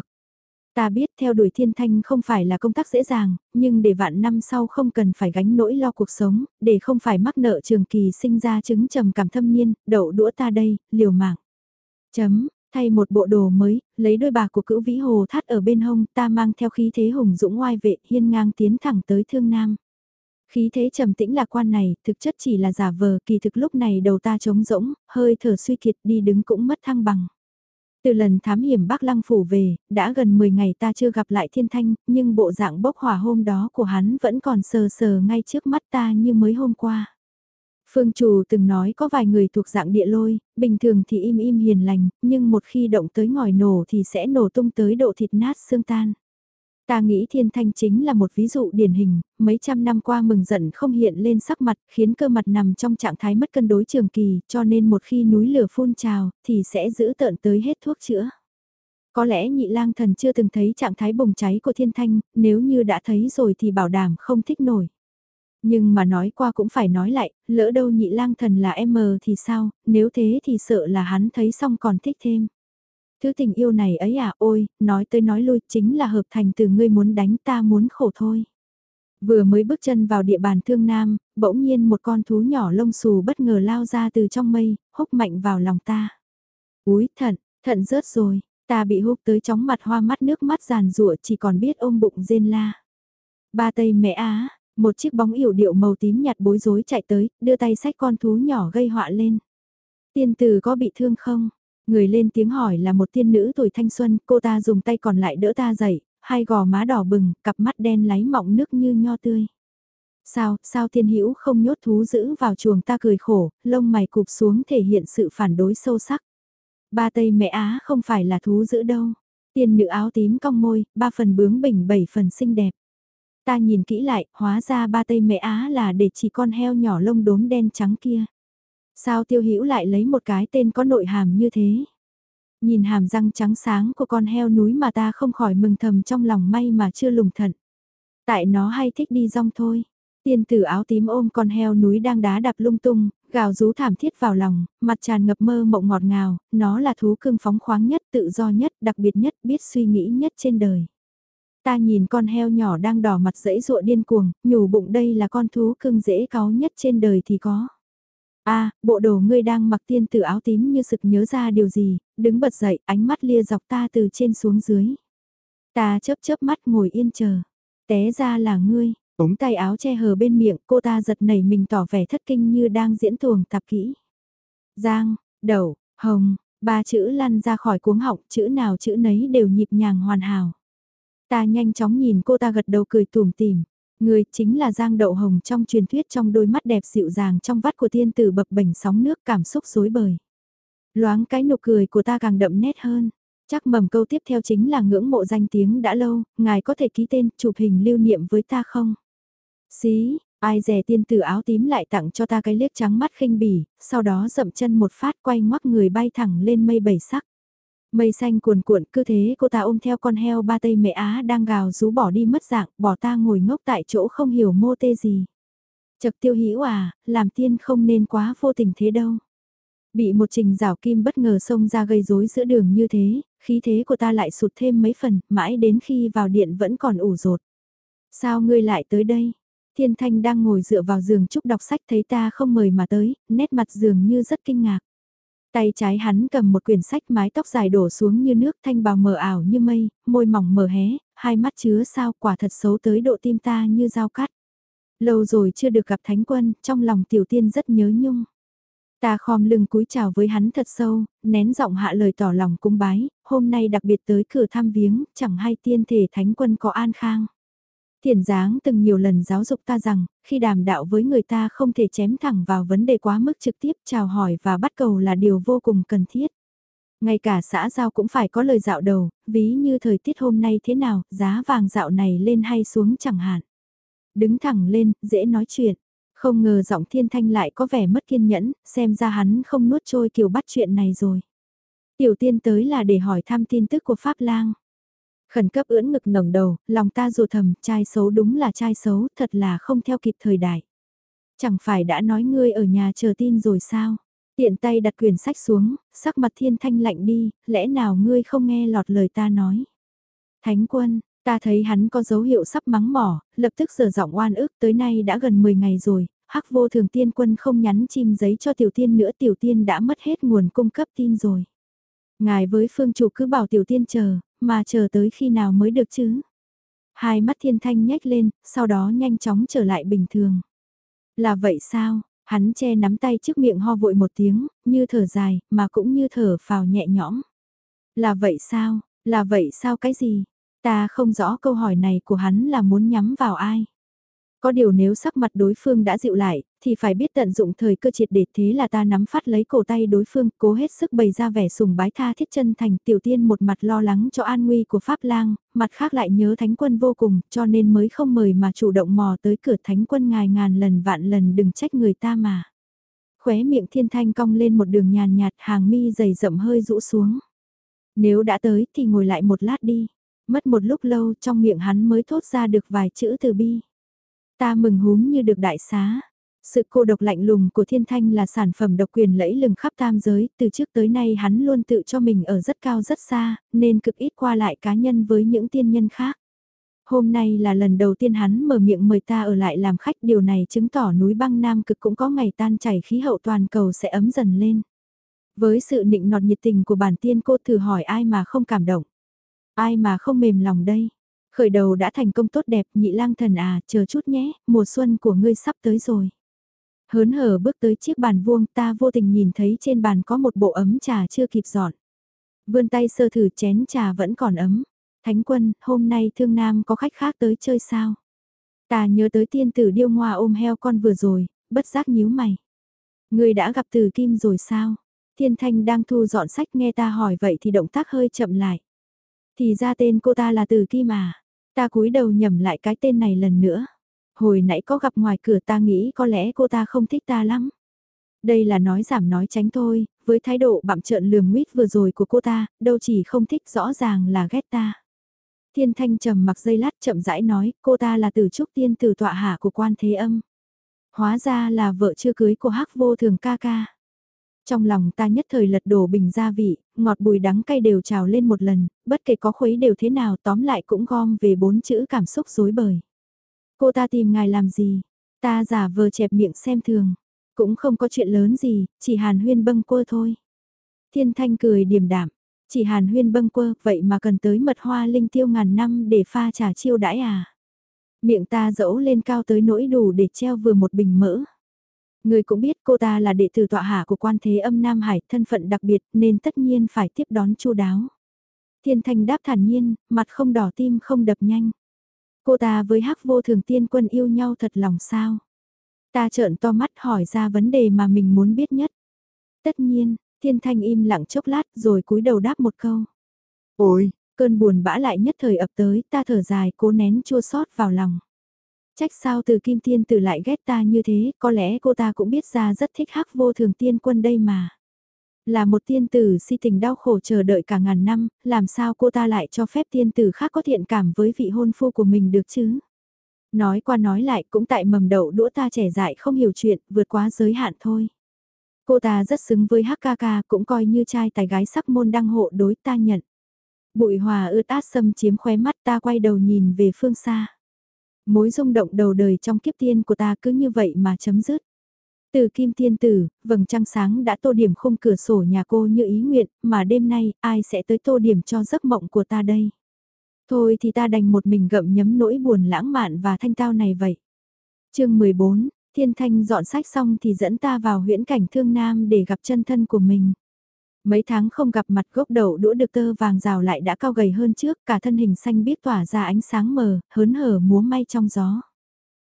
Ta biết theo đuổi thiên thanh không phải là công tác dễ dàng, nhưng để vạn năm sau không cần phải gánh nỗi lo cuộc sống, để không phải mắc nợ trường kỳ sinh ra chứng trầm cảm thâm nhiên đậu đũa ta đây, liều mạng. Chấm, thay một bộ đồ mới, lấy đôi bà của cữu vĩ hồ thắt ở bên hông, ta mang theo khí thế hùng dũng oai vệ hiên ngang tiến thẳng tới thương nam. Khí thế trầm tĩnh lạc quan này, thực chất chỉ là giả vờ, kỳ thực lúc này đầu ta trống rỗng, hơi thở suy kiệt đi đứng cũng mất thăng bằng. Từ lần thám hiểm Bắc Lăng Phủ về, đã gần 10 ngày ta chưa gặp lại thiên thanh, nhưng bộ dạng bốc hỏa hôm đó của hắn vẫn còn sờ sờ ngay trước mắt ta như mới hôm qua. Phương Chủ từng nói có vài người thuộc dạng địa lôi, bình thường thì im im hiền lành, nhưng một khi động tới ngòi nổ thì sẽ nổ tung tới độ thịt nát xương tan. Ta nghĩ thiên thanh chính là một ví dụ điển hình, mấy trăm năm qua mừng giận không hiện lên sắc mặt, khiến cơ mặt nằm trong trạng thái mất cân đối trường kỳ, cho nên một khi núi lửa phun trào, thì sẽ giữ tợn tới hết thuốc chữa. Có lẽ nhị lang thần chưa từng thấy trạng thái bùng cháy của thiên thanh, nếu như đã thấy rồi thì bảo đảm không thích nổi. Nhưng mà nói qua cũng phải nói lại, lỡ đâu nhị lang thần là em mờ thì sao, nếu thế thì sợ là hắn thấy xong còn thích thêm. Thứ tình yêu này ấy à, ôi, nói tới nói lui, chính là hợp thành từ ngươi muốn đánh ta muốn khổ thôi. Vừa mới bước chân vào địa bàn thương nam, bỗng nhiên một con thú nhỏ lông xù bất ngờ lao ra từ trong mây, húc mạnh vào lòng ta. Úi thận, thận rớt rồi, ta bị húc tới chóng mặt hoa mắt nước mắt giàn rụa chỉ còn biết ôm bụng rên la. Ba tây mẹ á, một chiếc bóng yểu điệu màu tím nhạt bối rối chạy tới, đưa tay sách con thú nhỏ gây họa lên. Tiên tử có bị thương không? Người lên tiếng hỏi là một tiên nữ tuổi thanh xuân, cô ta dùng tay còn lại đỡ ta dậy, hai gò má đỏ bừng, cặp mắt đen láy mọng nước như nho tươi. Sao, sao tiên hữu không nhốt thú giữ vào chuồng ta cười khổ, lông mày cụp xuống thể hiện sự phản đối sâu sắc. Ba tây mẹ á không phải là thú giữ đâu. Tiên nữ áo tím cong môi, ba phần bướng bỉnh bảy phần xinh đẹp. Ta nhìn kỹ lại, hóa ra ba tây mẹ á là để chỉ con heo nhỏ lông đốm đen trắng kia. Sao tiêu hữu lại lấy một cái tên có nội hàm như thế? Nhìn hàm răng trắng sáng của con heo núi mà ta không khỏi mừng thầm trong lòng may mà chưa lùng thận. Tại nó hay thích đi rong thôi. Tiên tử áo tím ôm con heo núi đang đá đạp lung tung, gào rú thảm thiết vào lòng, mặt tràn ngập mơ mộng ngọt ngào, nó là thú cưng phóng khoáng nhất, tự do nhất, đặc biệt nhất, biết suy nghĩ nhất trên đời. Ta nhìn con heo nhỏ đang đỏ mặt dẫy dụa điên cuồng, nhủ bụng đây là con thú cưng dễ cáu nhất trên đời thì có a bộ đồ ngươi đang mặc tiên tử áo tím như sực nhớ ra điều gì, đứng bật dậy, ánh mắt lia dọc ta từ trên xuống dưới. Ta chớp chớp mắt ngồi yên chờ. Té ra là ngươi, ống tay áo che hờ bên miệng, cô ta giật nảy mình tỏ vẻ thất kinh như đang diễn tuồng tạp kỹ. Giang, đầu, hồng, ba chữ lăn ra khỏi cuống họng, chữ nào chữ nấy đều nhịp nhàng hoàn hảo. Ta nhanh chóng nhìn cô ta gật đầu cười tủm tìm. Người chính là Giang Đậu Hồng trong truyền thuyết trong đôi mắt đẹp dịu dàng trong vắt của tiên tử bập bềnh sóng nước cảm xúc rối bời. Loáng cái nụ cười của ta càng đậm nét hơn. Chắc mầm câu tiếp theo chính là ngưỡng mộ danh tiếng đã lâu, ngài có thể ký tên, chụp hình lưu niệm với ta không? Xí, ai rẻ tiên tử áo tím lại tặng cho ta cái liếc trắng mắt khinh bỉ, sau đó dậm chân một phát quay ngoắc người bay thẳng lên mây bảy sắc. Mây xanh cuồn cuộn cứ thế cô ta ôm theo con heo ba tây mẹ Á đang gào rú bỏ đi mất dạng, bỏ ta ngồi ngốc tại chỗ không hiểu mô tê gì. Chật tiêu hữu à, làm tiên không nên quá vô tình thế đâu. Bị một trình rào kim bất ngờ xông ra gây rối giữa đường như thế, khí thế của ta lại sụt thêm mấy phần, mãi đến khi vào điện vẫn còn ủ rột. Sao ngươi lại tới đây? Thiên Thanh đang ngồi dựa vào giường trúc đọc sách thấy ta không mời mà tới, nét mặt dường như rất kinh ngạc. Tay trái hắn cầm một quyển sách mái tóc dài đổ xuống như nước thanh bào mờ ảo như mây, môi mỏng mờ hé, hai mắt chứa sao quả thật xấu tới độ tim ta như dao cắt. Lâu rồi chưa được gặp thánh quân, trong lòng tiểu tiên rất nhớ nhung. Ta khom lưng cúi chào với hắn thật sâu, nén giọng hạ lời tỏ lòng cung bái, hôm nay đặc biệt tới cửa thăm viếng, chẳng hay tiên thể thánh quân có an khang. Thiền giáng từng nhiều lần giáo dục ta rằng, khi đàm đạo với người ta không thể chém thẳng vào vấn đề quá mức trực tiếp chào hỏi và bắt cầu là điều vô cùng cần thiết. Ngay cả xã giao cũng phải có lời dạo đầu, ví như thời tiết hôm nay thế nào, giá vàng dạo này lên hay xuống chẳng hạn. Đứng thẳng lên, dễ nói chuyện. Không ngờ giọng thiên thanh lại có vẻ mất kiên nhẫn, xem ra hắn không nuốt trôi kiểu bắt chuyện này rồi. Tiểu tiên tới là để hỏi thăm tin tức của Pháp lang. Khẩn cấp ưỡn ngực ngẩng đầu, lòng ta dù thầm, trai xấu đúng là trai xấu, thật là không theo kịp thời đại. Chẳng phải đã nói ngươi ở nhà chờ tin rồi sao? Tiện tay đặt quyển sách xuống, sắc mặt thiên thanh lạnh đi, lẽ nào ngươi không nghe lọt lời ta nói? Thánh quân, ta thấy hắn có dấu hiệu sắp mắng mỏ, lập tức giờ giọng oan ức tới nay đã gần 10 ngày rồi, hắc vô thường tiên quân không nhắn chim giấy cho tiểu tiên nữa tiểu tiên đã mất hết nguồn cung cấp tin rồi. Ngài với phương chủ cứ bảo tiểu tiên chờ, mà chờ tới khi nào mới được chứ? Hai mắt thiên thanh nhếch lên, sau đó nhanh chóng trở lại bình thường. Là vậy sao? Hắn che nắm tay trước miệng ho vội một tiếng, như thở dài, mà cũng như thở phào nhẹ nhõm. Là vậy sao? Là vậy sao cái gì? Ta không rõ câu hỏi này của hắn là muốn nhắm vào ai. Có điều nếu sắc mặt đối phương đã dịu lại, thì phải biết tận dụng thời cơ triệt để thế là ta nắm phát lấy cổ tay đối phương, cố hết sức bày ra vẻ sùng bái tha thiết chân thành tiểu tiên một mặt lo lắng cho an nguy của Pháp lang, mặt khác lại nhớ thánh quân vô cùng, cho nên mới không mời mà chủ động mò tới cửa thánh quân ngài ngàn lần vạn lần đừng trách người ta mà. Khóe miệng thiên thanh cong lên một đường nhàn nhạt hàng mi dày rậm hơi rũ xuống. Nếu đã tới thì ngồi lại một lát đi. Mất một lúc lâu trong miệng hắn mới thốt ra được vài chữ từ bi. Ta mừng húm như được đại xá. Sự cô độc lạnh lùng của thiên thanh là sản phẩm độc quyền lẫy lừng khắp tam giới, từ trước tới nay hắn luôn tự cho mình ở rất cao rất xa, nên cực ít qua lại cá nhân với những tiên nhân khác. Hôm nay là lần đầu tiên hắn mở miệng mời ta ở lại làm khách điều này chứng tỏ núi băng nam cực cũng có ngày tan chảy khí hậu toàn cầu sẽ ấm dần lên. Với sự nịnh nọt nhiệt tình của bản tiên cô thử hỏi ai mà không cảm động. Ai mà không mềm lòng đây. Khởi đầu đã thành công tốt đẹp, nhị lang thần à, chờ chút nhé, mùa xuân của ngươi sắp tới rồi. Hớn hở bước tới chiếc bàn vuông ta vô tình nhìn thấy trên bàn có một bộ ấm trà chưa kịp dọn. Vươn tay sơ thử chén trà vẫn còn ấm. Thánh quân, hôm nay thương nam có khách khác tới chơi sao? Ta nhớ tới tiên tử điêu ngoa ôm heo con vừa rồi, bất giác nhíu mày. Người đã gặp từ kim rồi sao? Thiên thanh đang thu dọn sách nghe ta hỏi vậy thì động tác hơi chậm lại. Thì ra tên cô ta là từ kim à? Ta cúi đầu nhầm lại cái tên này lần nữa. Hồi nãy có gặp ngoài cửa ta nghĩ có lẽ cô ta không thích ta lắm. Đây là nói giảm nói tránh thôi, với thái độ bặm trợn lườm nguyết vừa rồi của cô ta, đâu chỉ không thích rõ ràng là ghét ta. Thiên thanh trầm mặc dây lát chậm rãi nói, cô ta là tử trúc tiên tử tọa hạ của quan thế âm. Hóa ra là vợ chưa cưới của hắc vô thường ca ca. Trong lòng ta nhất thời lật đổ bình gia vị, ngọt bùi đắng cay đều trào lên một lần, bất kể có khuấy đều thế nào tóm lại cũng gom về bốn chữ cảm xúc dối bời. Cô ta tìm ngài làm gì? Ta giả vờ chẹp miệng xem thường. Cũng không có chuyện lớn gì, chỉ hàn huyên bâng quơ thôi. Thiên thanh cười điềm đạm. Chỉ hàn huyên bâng quơ, vậy mà cần tới mật hoa linh tiêu ngàn năm để pha trà chiêu đãi à? Miệng ta dẫu lên cao tới nỗi đủ để treo vừa một bình mỡ. Người cũng biết cô ta là đệ tử tọa hạ của quan thế âm Nam Hải, thân phận đặc biệt nên tất nhiên phải tiếp đón chu đáo. Thiên thanh đáp thản nhiên, mặt không đỏ tim không đập nhanh. Cô ta với hắc vô thường tiên quân yêu nhau thật lòng sao? Ta trợn to mắt hỏi ra vấn đề mà mình muốn biết nhất. Tất nhiên, thiên thanh im lặng chốc lát rồi cúi đầu đáp một câu. Ôi, cơn buồn bã lại nhất thời ập tới, ta thở dài cố nén chua xót vào lòng. Trách sao từ kim tiên tử lại ghét ta như thế, có lẽ cô ta cũng biết ra rất thích hắc vô thường tiên quân đây mà. Là một tiên tử si tình đau khổ chờ đợi cả ngàn năm, làm sao cô ta lại cho phép tiên tử khác có thiện cảm với vị hôn phu của mình được chứ? Nói qua nói lại cũng tại mầm đậu đũa ta trẻ dại không hiểu chuyện, vượt quá giới hạn thôi. Cô ta rất xứng với HKK cũng coi như trai tài gái sắc môn đăng hộ đối ta nhận. Bụi hòa ướt át xâm chiếm khóe mắt ta quay đầu nhìn về phương xa. Mối rung động đầu đời trong kiếp tiên của ta cứ như vậy mà chấm dứt. Từ kim tiên tử, vầng trăng sáng đã tô điểm khung cửa sổ nhà cô như ý nguyện, mà đêm nay ai sẽ tới tô điểm cho giấc mộng của ta đây? Thôi thì ta đành một mình gậm nhấm nỗi buồn lãng mạn và thanh tao này vậy. chương 14, Thiên Thanh dọn sách xong thì dẫn ta vào huyễn cảnh thương nam để gặp chân thân của mình. Mấy tháng không gặp mặt gốc đầu đũa được tơ vàng rào lại đã cao gầy hơn trước, cả thân hình xanh biết tỏa ra ánh sáng mờ, hớn hở múa may trong gió.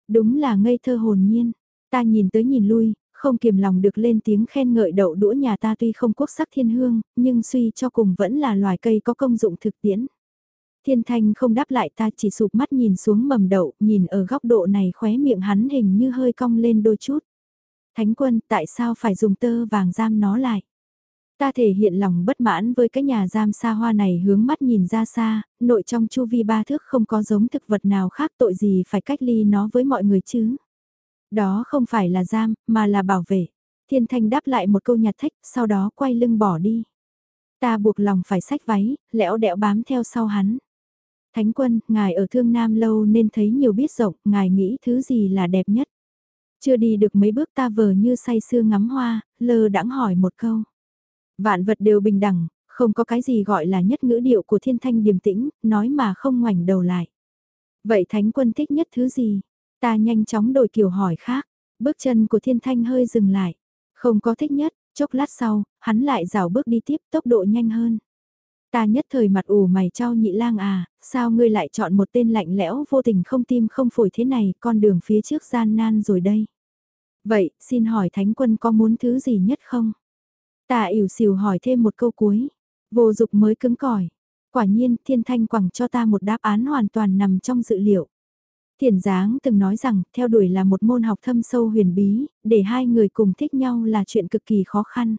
Đúng là ngây thơ hồn nhiên, ta nhìn tới nhìn lui, không kiềm lòng được lên tiếng khen ngợi đậu đũa nhà ta tuy không quốc sắc thiên hương, nhưng suy cho cùng vẫn là loài cây có công dụng thực tiễn. Thiên Thanh không đáp lại ta chỉ sụp mắt nhìn xuống mầm đậu, nhìn ở góc độ này khóe miệng hắn hình như hơi cong lên đôi chút. Thánh quân tại sao phải dùng tơ vàng giam nó lại? Ta thể hiện lòng bất mãn với cái nhà giam xa hoa này hướng mắt nhìn ra xa, nội trong chu vi ba thước không có giống thực vật nào khác tội gì phải cách ly nó với mọi người chứ. Đó không phải là giam, mà là bảo vệ. Thiên Thanh đáp lại một câu nhạt thách, sau đó quay lưng bỏ đi. Ta buộc lòng phải sách váy, lẽo đẽo bám theo sau hắn. Thánh quân, ngài ở thương nam lâu nên thấy nhiều biết rộng, ngài nghĩ thứ gì là đẹp nhất. Chưa đi được mấy bước ta vờ như say sưa ngắm hoa, lơ đãng hỏi một câu. Vạn vật đều bình đẳng, không có cái gì gọi là nhất ngữ điệu của thiên thanh điềm tĩnh, nói mà không ngoảnh đầu lại. Vậy thánh quân thích nhất thứ gì? Ta nhanh chóng đổi kiểu hỏi khác, bước chân của thiên thanh hơi dừng lại. Không có thích nhất, chốc lát sau, hắn lại rào bước đi tiếp tốc độ nhanh hơn. Ta nhất thời mặt ủ mày trao nhị lang à, sao ngươi lại chọn một tên lạnh lẽo vô tình không tim không phổi thế này, con đường phía trước gian nan rồi đây. Vậy, xin hỏi thánh quân có muốn thứ gì nhất không? Ta ỉu xìu hỏi thêm một câu cuối. Vô dục mới cứng cỏi. Quả nhiên, thiên thanh quẳng cho ta một đáp án hoàn toàn nằm trong dự liệu. Thiền giáng từng nói rằng, theo đuổi là một môn học thâm sâu huyền bí, để hai người cùng thích nhau là chuyện cực kỳ khó khăn.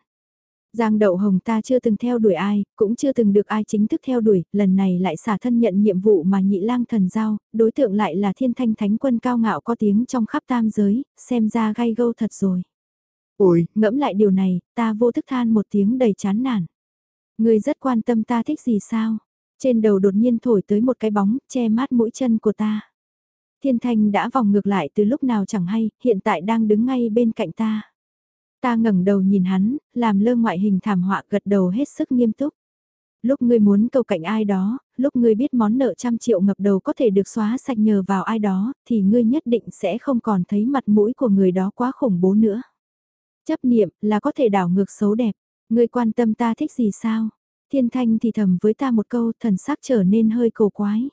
Giang Đậu Hồng ta chưa từng theo đuổi ai, cũng chưa từng được ai chính thức theo đuổi, lần này lại xả thân nhận nhiệm vụ mà nhị lang thần giao, đối tượng lại là thiên thanh thánh quân cao ngạo có tiếng trong khắp tam giới, xem ra gai gâu thật rồi. Ôi, ngẫm lại điều này, ta vô thức than một tiếng đầy chán nản. Ngươi rất quan tâm ta thích gì sao? Trên đầu đột nhiên thổi tới một cái bóng, che mát mũi chân của ta. Thiên thanh đã vòng ngược lại từ lúc nào chẳng hay, hiện tại đang đứng ngay bên cạnh ta. Ta ngẩng đầu nhìn hắn, làm lơ ngoại hình thảm họa gật đầu hết sức nghiêm túc. Lúc ngươi muốn cầu cạnh ai đó, lúc ngươi biết món nợ trăm triệu ngập đầu có thể được xóa sạch nhờ vào ai đó, thì ngươi nhất định sẽ không còn thấy mặt mũi của người đó quá khủng bố nữa. Chấp niệm là có thể đảo ngược xấu đẹp. Ngươi quan tâm ta thích gì sao? Thiên thanh thì thầm với ta một câu thần sắc trở nên hơi cổ quái.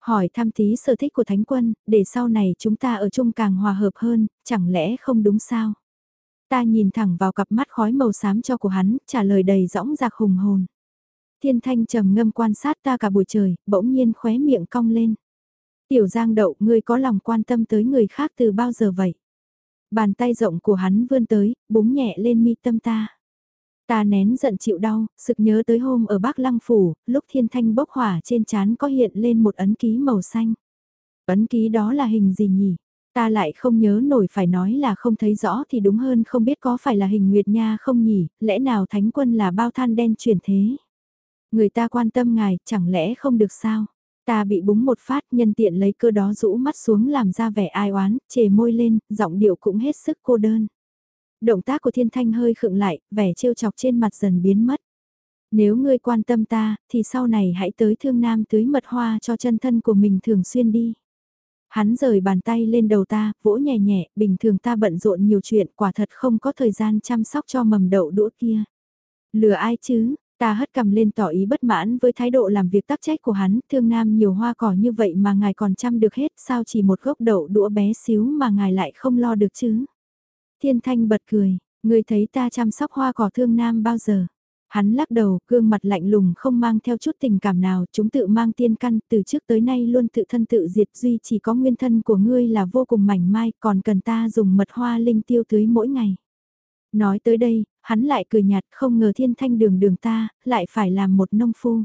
Hỏi thăm tí sở thích của thánh quân, để sau này chúng ta ở chung càng hòa hợp hơn, chẳng lẽ không đúng sao? Ta nhìn thẳng vào cặp mắt khói màu xám cho của hắn, trả lời đầy rõng rạc hùng hồn. Thiên thanh trầm ngâm quan sát ta cả buổi trời, bỗng nhiên khóe miệng cong lên. Tiểu giang đậu, ngươi có lòng quan tâm tới người khác từ bao giờ vậy? Bàn tay rộng của hắn vươn tới, búng nhẹ lên mi tâm ta. Ta nén giận chịu đau, sực nhớ tới hôm ở Bắc Lăng Phủ, lúc thiên thanh bốc hỏa trên chán có hiện lên một ấn ký màu xanh. Ấn ký đó là hình gì nhỉ? Ta lại không nhớ nổi phải nói là không thấy rõ thì đúng hơn không biết có phải là hình Nguyệt Nha không nhỉ, lẽ nào Thánh Quân là bao than đen chuyển thế? Người ta quan tâm ngài, chẳng lẽ không được sao? Ta bị búng một phát nhân tiện lấy cơ đó rũ mắt xuống làm ra vẻ ai oán, chề môi lên, giọng điệu cũng hết sức cô đơn. Động tác của thiên thanh hơi khựng lại, vẻ trêu chọc trên mặt dần biến mất. Nếu ngươi quan tâm ta, thì sau này hãy tới thương nam tưới mật hoa cho chân thân của mình thường xuyên đi. Hắn rời bàn tay lên đầu ta, vỗ nhẹ nhẹ, bình thường ta bận rộn nhiều chuyện, quả thật không có thời gian chăm sóc cho mầm đậu đũa kia. Lừa ai chứ, ta hất cầm lên tỏ ý bất mãn với thái độ làm việc tắc trách của hắn, thương nam nhiều hoa cỏ như vậy mà ngài còn chăm được hết, sao chỉ một gốc đậu đũa bé xíu mà ngài lại không lo được chứ. Thiên thanh bật cười, người thấy ta chăm sóc hoa cỏ thương nam bao giờ. Hắn lắc đầu, gương mặt lạnh lùng không mang theo chút tình cảm nào, chúng tự mang tiên căn, từ trước tới nay luôn tự thân tự diệt duy chỉ có nguyên thân của ngươi là vô cùng mảnh mai, còn cần ta dùng mật hoa linh tiêu tưới mỗi ngày. Nói tới đây, hắn lại cười nhạt không ngờ thiên thanh đường đường ta, lại phải làm một nông phu.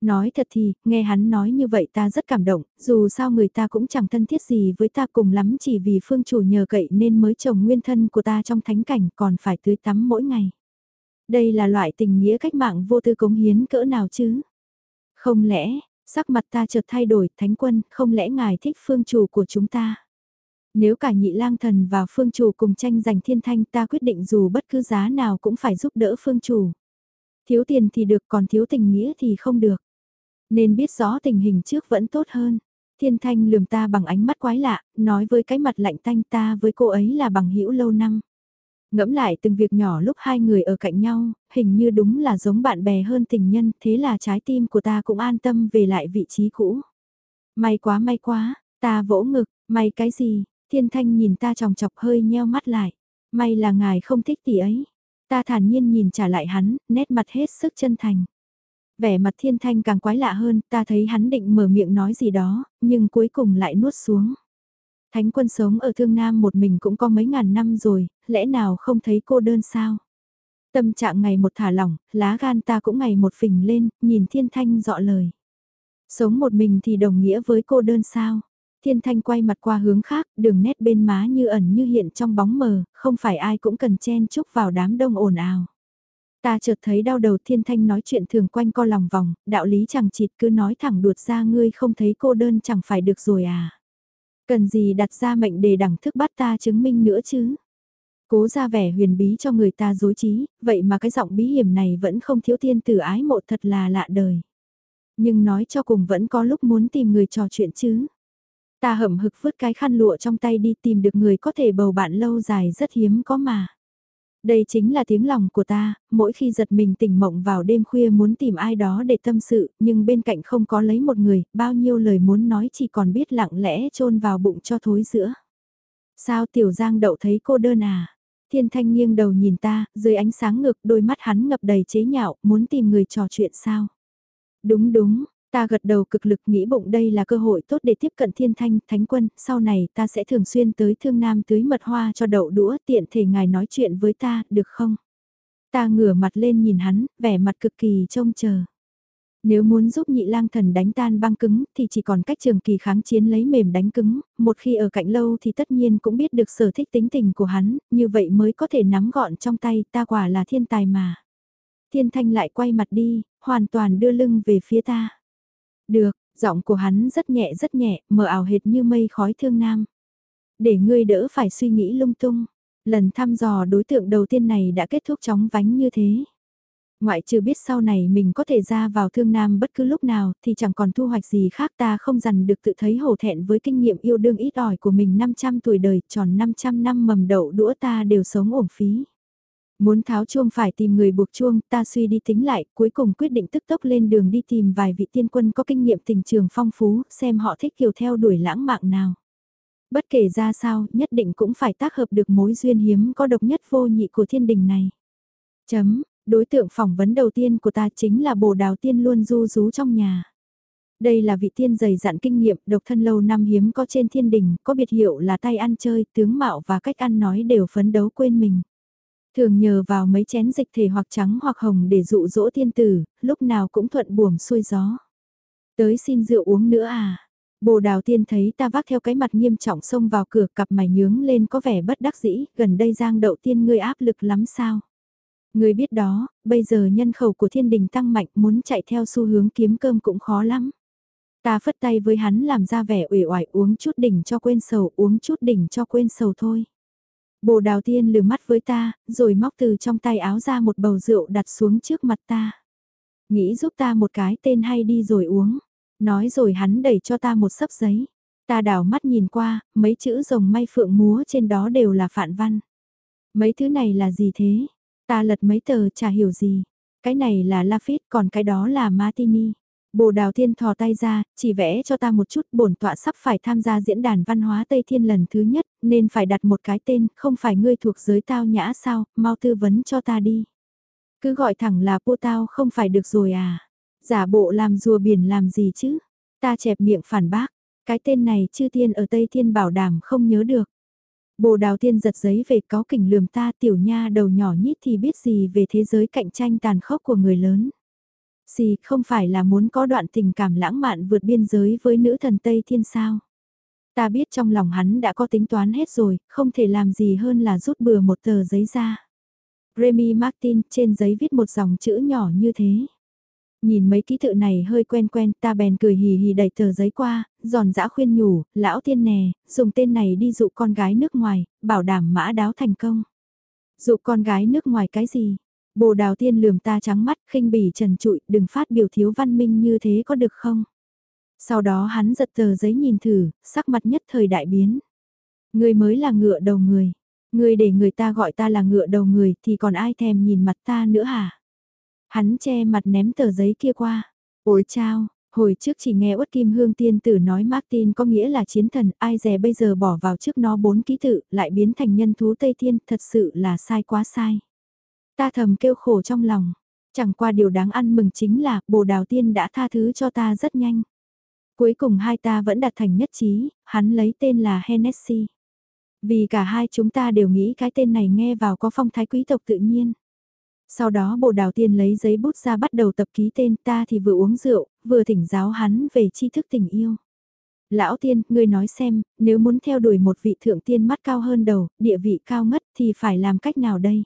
Nói thật thì, nghe hắn nói như vậy ta rất cảm động, dù sao người ta cũng chẳng thân thiết gì với ta cùng lắm chỉ vì phương chủ nhờ cậy nên mới trồng nguyên thân của ta trong thánh cảnh còn phải tưới tắm mỗi ngày. Đây là loại tình nghĩa cách mạng vô tư cống hiến cỡ nào chứ? Không lẽ, sắc mặt ta chợt thay đổi, thánh quân, không lẽ ngài thích phương chủ của chúng ta? Nếu cả nhị lang thần và phương chủ cùng tranh giành thiên thanh ta quyết định dù bất cứ giá nào cũng phải giúp đỡ phương chủ. Thiếu tiền thì được còn thiếu tình nghĩa thì không được. Nên biết rõ tình hình trước vẫn tốt hơn. Thiên thanh lườm ta bằng ánh mắt quái lạ, nói với cái mặt lạnh tanh ta với cô ấy là bằng hữu lâu năm. Ngẫm lại từng việc nhỏ lúc hai người ở cạnh nhau, hình như đúng là giống bạn bè hơn tình nhân, thế là trái tim của ta cũng an tâm về lại vị trí cũ. May quá may quá, ta vỗ ngực, may cái gì, thiên thanh nhìn ta tròng chọc hơi nheo mắt lại. May là ngài không thích tỷ ấy. Ta thản nhiên nhìn trả lại hắn, nét mặt hết sức chân thành. Vẻ mặt thiên thanh càng quái lạ hơn, ta thấy hắn định mở miệng nói gì đó, nhưng cuối cùng lại nuốt xuống. Thánh quân sống ở Thương Nam một mình cũng có mấy ngàn năm rồi, lẽ nào không thấy cô đơn sao? Tâm trạng ngày một thả lỏng, lá gan ta cũng ngày một phình lên, nhìn thiên thanh dọ lời. Sống một mình thì đồng nghĩa với cô đơn sao? Thiên thanh quay mặt qua hướng khác, đường nét bên má như ẩn như hiện trong bóng mờ, không phải ai cũng cần chen chúc vào đám đông ồn ào. Ta chợt thấy đau đầu thiên thanh nói chuyện thường quanh co lòng vòng, đạo lý chẳng chịt cứ nói thẳng đuột ra ngươi không thấy cô đơn chẳng phải được rồi à. Cần gì đặt ra mệnh đề đẳng thức bắt ta chứng minh nữa chứ. Cố ra vẻ huyền bí cho người ta dối trí, vậy mà cái giọng bí hiểm này vẫn không thiếu tiên tử ái mộ thật là lạ đời. Nhưng nói cho cùng vẫn có lúc muốn tìm người trò chuyện chứ. Ta hậm hực vứt cái khăn lụa trong tay đi tìm được người có thể bầu bạn lâu dài rất hiếm có mà. Đây chính là tiếng lòng của ta, mỗi khi giật mình tỉnh mộng vào đêm khuya muốn tìm ai đó để tâm sự, nhưng bên cạnh không có lấy một người, bao nhiêu lời muốn nói chỉ còn biết lặng lẽ chôn vào bụng cho thối giữa. Sao tiểu giang đậu thấy cô đơn à? Thiên thanh nghiêng đầu nhìn ta, dưới ánh sáng ngực đôi mắt hắn ngập đầy chế nhạo, muốn tìm người trò chuyện sao? Đúng đúng, Ta gật đầu cực lực nghĩ bụng đây là cơ hội tốt để tiếp cận thiên thanh, thánh quân, sau này ta sẽ thường xuyên tới thương nam tưới mật hoa cho đậu đũa tiện thể ngài nói chuyện với ta, được không? Ta ngửa mặt lên nhìn hắn, vẻ mặt cực kỳ trông chờ. Nếu muốn giúp nhị lang thần đánh tan băng cứng thì chỉ còn cách trường kỳ kháng chiến lấy mềm đánh cứng, một khi ở cạnh lâu thì tất nhiên cũng biết được sở thích tính tình của hắn, như vậy mới có thể nắm gọn trong tay ta quả là thiên tài mà. Thiên thanh lại quay mặt đi, hoàn toàn đưa lưng về phía ta. Được, giọng của hắn rất nhẹ rất nhẹ, mờ ảo hệt như mây khói thương nam. Để ngươi đỡ phải suy nghĩ lung tung, lần thăm dò đối tượng đầu tiên này đã kết thúc chóng vánh như thế. Ngoại trừ biết sau này mình có thể ra vào thương nam bất cứ lúc nào thì chẳng còn thu hoạch gì khác ta không dằn được tự thấy hổ thẹn với kinh nghiệm yêu đương ít ỏi của mình 500 tuổi đời tròn 500 năm mầm đậu đũa ta đều sống ổn phí. Muốn tháo chuông phải tìm người buộc chuông, ta suy đi tính lại, cuối cùng quyết định tức tốc lên đường đi tìm vài vị tiên quân có kinh nghiệm tình trường phong phú, xem họ thích kiểu theo đuổi lãng mạn nào. Bất kể ra sao, nhất định cũng phải tác hợp được mối duyên hiếm có độc nhất vô nhị của thiên đình này. Chấm, đối tượng phỏng vấn đầu tiên của ta chính là bồ đào tiên luôn du rú trong nhà. Đây là vị tiên dày dặn kinh nghiệm, độc thân lâu năm hiếm có trên thiên đình, có biệt hiệu là tay ăn chơi, tướng mạo và cách ăn nói đều phấn đấu quên mình. Thường nhờ vào mấy chén dịch thể hoặc trắng hoặc hồng để dụ dỗ tiên tử, lúc nào cũng thuận buồm xuôi gió. Tới xin rượu uống nữa à? Bồ đào tiên thấy ta vác theo cái mặt nghiêm trọng xông vào cửa cặp mày nhướng lên có vẻ bất đắc dĩ, gần đây giang đậu tiên ngươi áp lực lắm sao? Ngươi biết đó, bây giờ nhân khẩu của thiên đình tăng mạnh muốn chạy theo xu hướng kiếm cơm cũng khó lắm. Ta phất tay với hắn làm ra vẻ ủy oải uống chút đỉnh cho quên sầu uống chút đỉnh cho quên sầu thôi. Bồ đào tiên lừa mắt với ta, rồi móc từ trong tay áo ra một bầu rượu đặt xuống trước mặt ta. Nghĩ giúp ta một cái tên hay đi rồi uống. Nói rồi hắn đẩy cho ta một sấp giấy. Ta đảo mắt nhìn qua, mấy chữ rồng may phượng múa trên đó đều là phản văn. Mấy thứ này là gì thế? Ta lật mấy tờ chả hiểu gì. Cái này là Lafitte còn cái đó là Martini. Bồ Đào Thiên thò tay ra, chỉ vẽ cho ta một chút bổn tọa sắp phải tham gia diễn đàn văn hóa Tây Thiên lần thứ nhất, nên phải đặt một cái tên, không phải ngươi thuộc giới tao nhã sao, mau tư vấn cho ta đi. Cứ gọi thẳng là cô tao không phải được rồi à. Giả bộ làm rùa biển làm gì chứ. Ta chẹp miệng phản bác, cái tên này chư tiên ở Tây Thiên bảo đảm không nhớ được. Bồ Đào Thiên giật giấy về có kỉnh lườm ta tiểu nha đầu nhỏ nhít thì biết gì về thế giới cạnh tranh tàn khốc của người lớn xì không phải là muốn có đoạn tình cảm lãng mạn vượt biên giới với nữ thần Tây Thiên sao? Ta biết trong lòng hắn đã có tính toán hết rồi, không thể làm gì hơn là rút bừa một tờ giấy ra. Remy Martin trên giấy viết một dòng chữ nhỏ như thế. Nhìn mấy ký tự này hơi quen quen ta bèn cười hì hì đẩy tờ giấy qua, giòn giã khuyên nhủ, lão tiên nè, dùng tên này đi dụ con gái nước ngoài, bảo đảm mã đáo thành công. Dụ con gái nước ngoài cái gì? Bồ đào tiên lườm ta trắng mắt, khinh bỉ trần trụi, đừng phát biểu thiếu văn minh như thế có được không? Sau đó hắn giật tờ giấy nhìn thử, sắc mặt nhất thời đại biến. Người mới là ngựa đầu người. Người để người ta gọi ta là ngựa đầu người thì còn ai thèm nhìn mặt ta nữa hả? Hắn che mặt ném tờ giấy kia qua. Ôi chao, hồi trước chỉ nghe uất kim hương tiên tử nói Martin có nghĩa là chiến thần, ai dè bây giờ bỏ vào trước nó bốn ký tự, lại biến thành nhân thú Tây Thiên, thật sự là sai quá sai. Ta thầm kêu khổ trong lòng. Chẳng qua điều đáng ăn mừng chính là bồ đào tiên đã tha thứ cho ta rất nhanh. Cuối cùng hai ta vẫn đạt thành nhất trí, hắn lấy tên là Hennessy. Vì cả hai chúng ta đều nghĩ cái tên này nghe vào có phong thái quý tộc tự nhiên. Sau đó bồ đào tiên lấy giấy bút ra bắt đầu tập ký tên ta thì vừa uống rượu, vừa thỉnh giáo hắn về tri thức tình yêu. Lão tiên, ngươi nói xem, nếu muốn theo đuổi một vị thượng tiên mắt cao hơn đầu, địa vị cao ngất thì phải làm cách nào đây?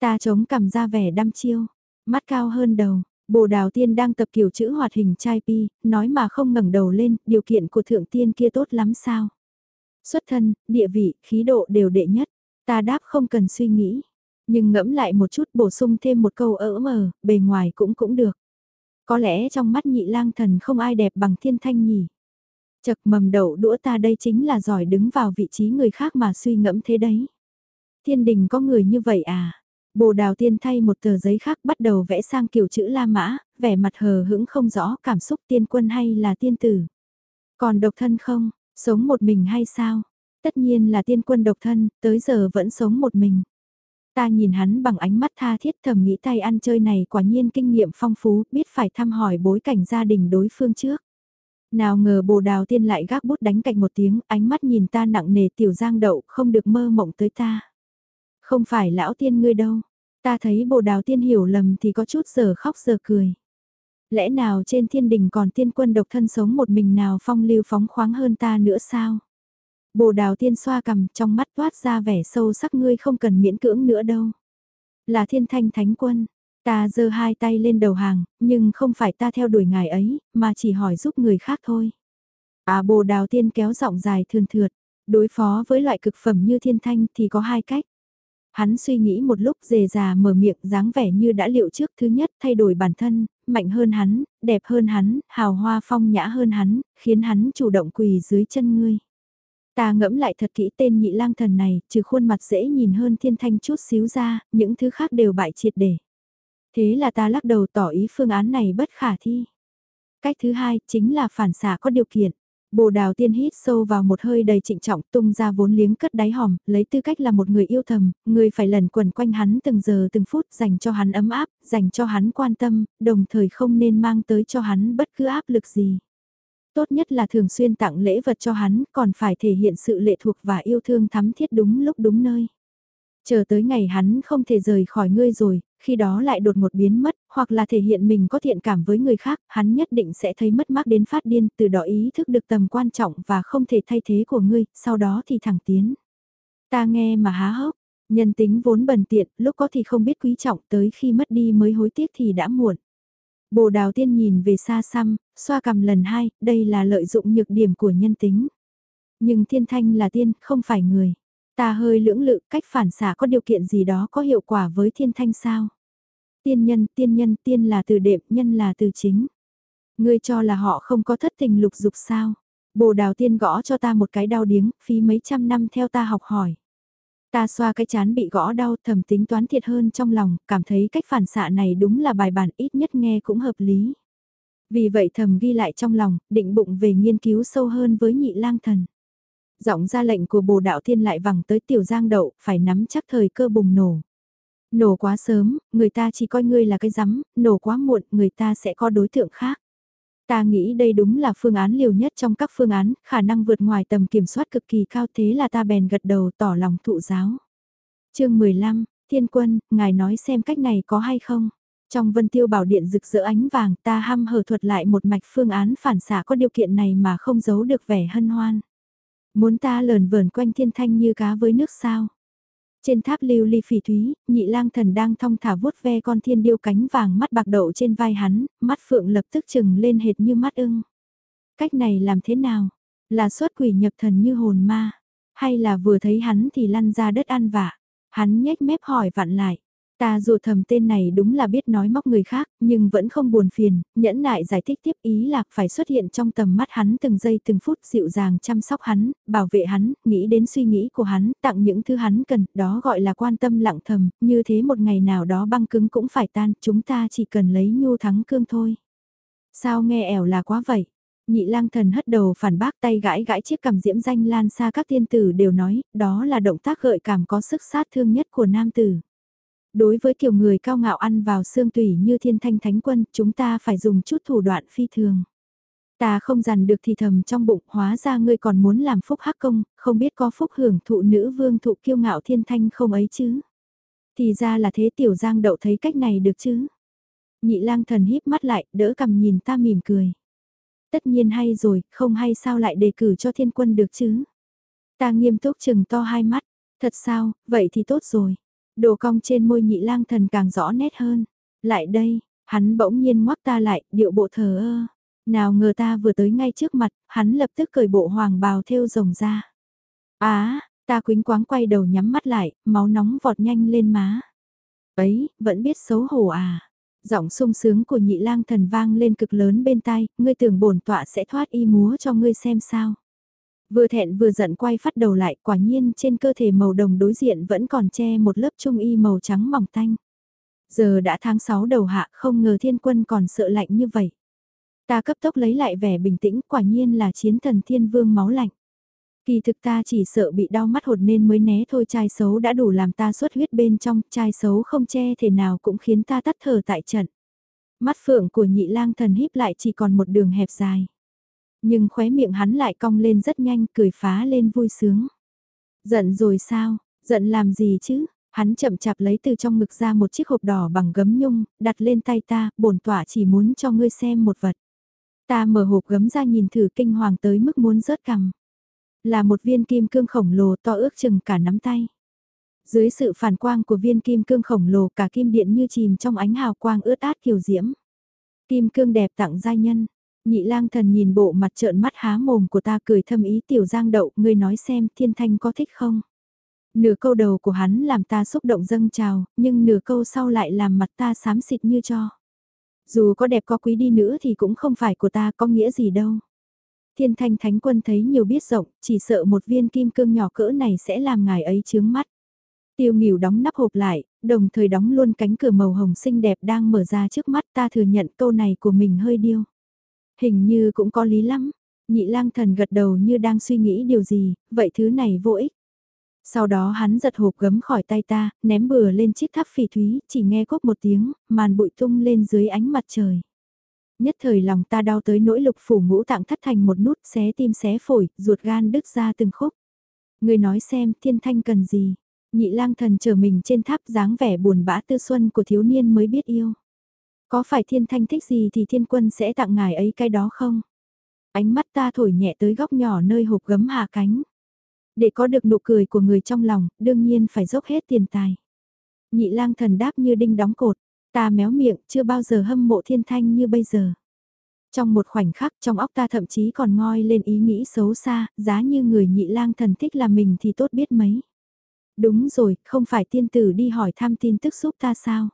Ta chống cầm ra vẻ đăm chiêu, mắt cao hơn đầu, bồ đào tiên đang tập kiểu chữ hoạt hình trai pi, nói mà không ngẩng đầu lên, điều kiện của thượng tiên kia tốt lắm sao? Xuất thân, địa vị, khí độ đều đệ nhất, ta đáp không cần suy nghĩ. Nhưng ngẫm lại một chút bổ sung thêm một câu ỡ mờ, bề ngoài cũng cũng được. Có lẽ trong mắt nhị lang thần không ai đẹp bằng thiên thanh nhỉ. Chật mầm đậu đũa ta đây chính là giỏi đứng vào vị trí người khác mà suy ngẫm thế đấy. Thiên đình có người như vậy à? Bồ đào tiên thay một tờ giấy khác bắt đầu vẽ sang kiểu chữ La Mã, vẻ mặt hờ hững không rõ cảm xúc tiên quân hay là tiên tử. Còn độc thân không, sống một mình hay sao? Tất nhiên là tiên quân độc thân, tới giờ vẫn sống một mình. Ta nhìn hắn bằng ánh mắt tha thiết thầm nghĩ tay ăn chơi này quả nhiên kinh nghiệm phong phú, biết phải thăm hỏi bối cảnh gia đình đối phương trước. Nào ngờ bồ đào tiên lại gác bút đánh cạnh một tiếng, ánh mắt nhìn ta nặng nề tiểu giang đậu, không được mơ mộng tới ta. Không phải lão tiên ngươi đâu, ta thấy bồ đào tiên hiểu lầm thì có chút giờ khóc giờ cười. Lẽ nào trên thiên đình còn tiên quân độc thân sống một mình nào phong lưu phóng khoáng hơn ta nữa sao? Bồ đào tiên xoa cầm trong mắt toát ra vẻ sâu sắc ngươi không cần miễn cưỡng nữa đâu. Là thiên thanh thánh quân, ta giơ hai tay lên đầu hàng, nhưng không phải ta theo đuổi ngài ấy, mà chỉ hỏi giúp người khác thôi. À bồ đào tiên kéo giọng dài thườn thượt, đối phó với loại cực phẩm như thiên thanh thì có hai cách. Hắn suy nghĩ một lúc dề già mở miệng dáng vẻ như đã liệu trước thứ nhất thay đổi bản thân, mạnh hơn hắn, đẹp hơn hắn, hào hoa phong nhã hơn hắn, khiến hắn chủ động quỳ dưới chân ngươi. Ta ngẫm lại thật kỹ tên nhị lang thần này, trừ khuôn mặt dễ nhìn hơn thiên thanh chút xíu ra, những thứ khác đều bại triệt để. Thế là ta lắc đầu tỏ ý phương án này bất khả thi. Cách thứ hai chính là phản xạ có điều kiện. Bồ đào tiên hít sâu vào một hơi đầy trịnh trọng tung ra vốn liếng cất đáy hòm, lấy tư cách là một người yêu thầm, người phải lần quần quanh hắn từng giờ từng phút dành cho hắn ấm áp, dành cho hắn quan tâm, đồng thời không nên mang tới cho hắn bất cứ áp lực gì. Tốt nhất là thường xuyên tặng lễ vật cho hắn, còn phải thể hiện sự lệ thuộc và yêu thương thắm thiết đúng lúc đúng nơi. Chờ tới ngày hắn không thể rời khỏi ngươi rồi, khi đó lại đột một biến mất, hoặc là thể hiện mình có thiện cảm với người khác, hắn nhất định sẽ thấy mất mát đến phát điên, từ đó ý thức được tầm quan trọng và không thể thay thế của ngươi, sau đó thì thẳng tiến. Ta nghe mà há hốc, nhân tính vốn bần tiện, lúc có thì không biết quý trọng tới khi mất đi mới hối tiếc thì đã muộn. Bồ đào tiên nhìn về xa xăm, xoa cầm lần hai, đây là lợi dụng nhược điểm của nhân tính. Nhưng thiên thanh là tiên, không phải người. Ta hơi lưỡng lự cách phản xả có điều kiện gì đó có hiệu quả với thiên thanh sao? Tiên nhân, tiên nhân, tiên là từ đệm, nhân là từ chính. Ngươi cho là họ không có thất tình lục dục sao? Bồ đào tiên gõ cho ta một cái đau điếng, phí mấy trăm năm theo ta học hỏi. Ta xoa cái chán bị gõ đau thầm tính toán thiệt hơn trong lòng, cảm thấy cách phản xạ này đúng là bài bản ít nhất nghe cũng hợp lý. Vì vậy thầm ghi lại trong lòng, định bụng về nghiên cứu sâu hơn với nhị lang thần. Giọng ra lệnh của bồ đạo thiên lại vẳng tới tiểu giang đậu, phải nắm chắc thời cơ bùng nổ. Nổ quá sớm, người ta chỉ coi ngươi là cái rắm, nổ quá muộn, người ta sẽ có đối tượng khác. Ta nghĩ đây đúng là phương án liều nhất trong các phương án, khả năng vượt ngoài tầm kiểm soát cực kỳ cao thế là ta bèn gật đầu tỏ lòng thụ giáo. chương 15, Thiên Quân, ngài nói xem cách này có hay không? Trong vân tiêu bảo điện rực rỡ ánh vàng ta hăm hở thuật lại một mạch phương án phản xạ có điều kiện này mà không giấu được vẻ hân hoan. Muốn ta lờn vờn quanh thiên thanh như cá với nước sao? Trên tháp lưu ly phỉ thúy, nhị lang thần đang thong thả vuốt ve con thiên điêu cánh vàng mắt bạc đậu trên vai hắn, mắt phượng lập tức chừng lên hệt như mắt ưng. Cách này làm thế nào? Là xuất quỷ nhập thần như hồn ma? Hay là vừa thấy hắn thì lăn ra đất ăn vạ? Hắn nhếch mép hỏi vặn lại. Ta dù thầm tên này đúng là biết nói móc người khác, nhưng vẫn không buồn phiền, nhẫn nại giải thích tiếp ý là phải xuất hiện trong tầm mắt hắn từng giây từng phút dịu dàng chăm sóc hắn, bảo vệ hắn, nghĩ đến suy nghĩ của hắn, tặng những thứ hắn cần, đó gọi là quan tâm lặng thầm, như thế một ngày nào đó băng cứng cũng phải tan, chúng ta chỉ cần lấy nhu thắng cương thôi. Sao nghe ẻo là quá vậy? Nhị lang thần hất đầu phản bác tay gãi gãi chiếc cằm diễm danh lan xa các tiên tử đều nói, đó là động tác gợi cảm có sức sát thương nhất của nam tử. Đối với kiểu người cao ngạo ăn vào xương tủy như thiên thanh thánh quân, chúng ta phải dùng chút thủ đoạn phi thường. Ta không dằn được thì thầm trong bụng, hóa ra ngươi còn muốn làm phúc hắc công, không biết có phúc hưởng thụ nữ vương thụ kiêu ngạo thiên thanh không ấy chứ. Thì ra là thế tiểu giang đậu thấy cách này được chứ. Nhị lang thần híp mắt lại, đỡ cầm nhìn ta mỉm cười. Tất nhiên hay rồi, không hay sao lại đề cử cho thiên quân được chứ. Ta nghiêm túc chừng to hai mắt, thật sao, vậy thì tốt rồi. Đồ cong trên môi nhị lang thần càng rõ nét hơn. Lại đây, hắn bỗng nhiên ngoắc ta lại, điệu bộ thờ ơ. Nào ngờ ta vừa tới ngay trước mặt, hắn lập tức cởi bộ hoàng bào thêu rồng ra. Á, ta quính quáng quay đầu nhắm mắt lại, máu nóng vọt nhanh lên má. Ấy, vẫn biết xấu hổ à. Giọng sung sướng của nhị lang thần vang lên cực lớn bên tai, ngươi tưởng bổn tọa sẽ thoát y múa cho ngươi xem sao. Vừa thẹn vừa giận quay phát đầu lại, quả nhiên trên cơ thể màu đồng đối diện vẫn còn che một lớp trung y màu trắng mỏng tanh. Giờ đã tháng 6 đầu hạ, không ngờ thiên quân còn sợ lạnh như vậy. Ta cấp tốc lấy lại vẻ bình tĩnh, quả nhiên là chiến thần thiên vương máu lạnh. Kỳ thực ta chỉ sợ bị đau mắt hột nên mới né thôi trai xấu đã đủ làm ta xuất huyết bên trong, trai xấu không che thể nào cũng khiến ta tắt thở tại trận. Mắt phượng của nhị lang thần híp lại chỉ còn một đường hẹp dài. Nhưng khóe miệng hắn lại cong lên rất nhanh, cười phá lên vui sướng. Giận rồi sao, giận làm gì chứ? Hắn chậm chạp lấy từ trong ngực ra một chiếc hộp đỏ bằng gấm nhung, đặt lên tay ta, bổn tỏa chỉ muốn cho ngươi xem một vật. Ta mở hộp gấm ra nhìn thử kinh hoàng tới mức muốn rớt cằm. Là một viên kim cương khổng lồ to ước chừng cả nắm tay. Dưới sự phản quang của viên kim cương khổng lồ cả kim điện như chìm trong ánh hào quang ướt át kiều diễm. Kim cương đẹp tặng giai nhân. Nhị lang thần nhìn bộ mặt trợn mắt há mồm của ta cười thâm ý tiểu giang đậu, ngươi nói xem thiên thanh có thích không? Nửa câu đầu của hắn làm ta xúc động dâng trào, nhưng nửa câu sau lại làm mặt ta xám xịt như cho. Dù có đẹp có quý đi nữa thì cũng không phải của ta có nghĩa gì đâu. Thiên thanh thánh quân thấy nhiều biết rộng, chỉ sợ một viên kim cương nhỏ cỡ này sẽ làm ngài ấy chướng mắt. Tiêu nghỉu đóng nắp hộp lại, đồng thời đóng luôn cánh cửa màu hồng xinh đẹp đang mở ra trước mắt ta thừa nhận câu này của mình hơi điêu. Hình như cũng có lý lắm, nhị lang thần gật đầu như đang suy nghĩ điều gì, vậy thứ này vô ích. Sau đó hắn giật hộp gấm khỏi tay ta, ném bừa lên chiếc tháp phỉ thúy, chỉ nghe cốc một tiếng, màn bụi tung lên dưới ánh mặt trời. Nhất thời lòng ta đau tới nỗi lục phủ ngũ tạng thắt thành một nút xé tim xé phổi, ruột gan đứt ra từng khúc. Người nói xem thiên thanh cần gì, nhị lang thần chờ mình trên tháp dáng vẻ buồn bã tư xuân của thiếu niên mới biết yêu. Có phải thiên thanh thích gì thì thiên quân sẽ tặng ngài ấy cái đó không? Ánh mắt ta thổi nhẹ tới góc nhỏ nơi hộp gấm hạ cánh. Để có được nụ cười của người trong lòng, đương nhiên phải dốc hết tiền tài. Nhị lang thần đáp như đinh đóng cột, ta méo miệng chưa bao giờ hâm mộ thiên thanh như bây giờ. Trong một khoảnh khắc trong óc ta thậm chí còn ngoi lên ý nghĩ xấu xa, giá như người nhị lang thần thích là mình thì tốt biết mấy. Đúng rồi, không phải tiên tử đi hỏi thăm tin tức giúp ta sao?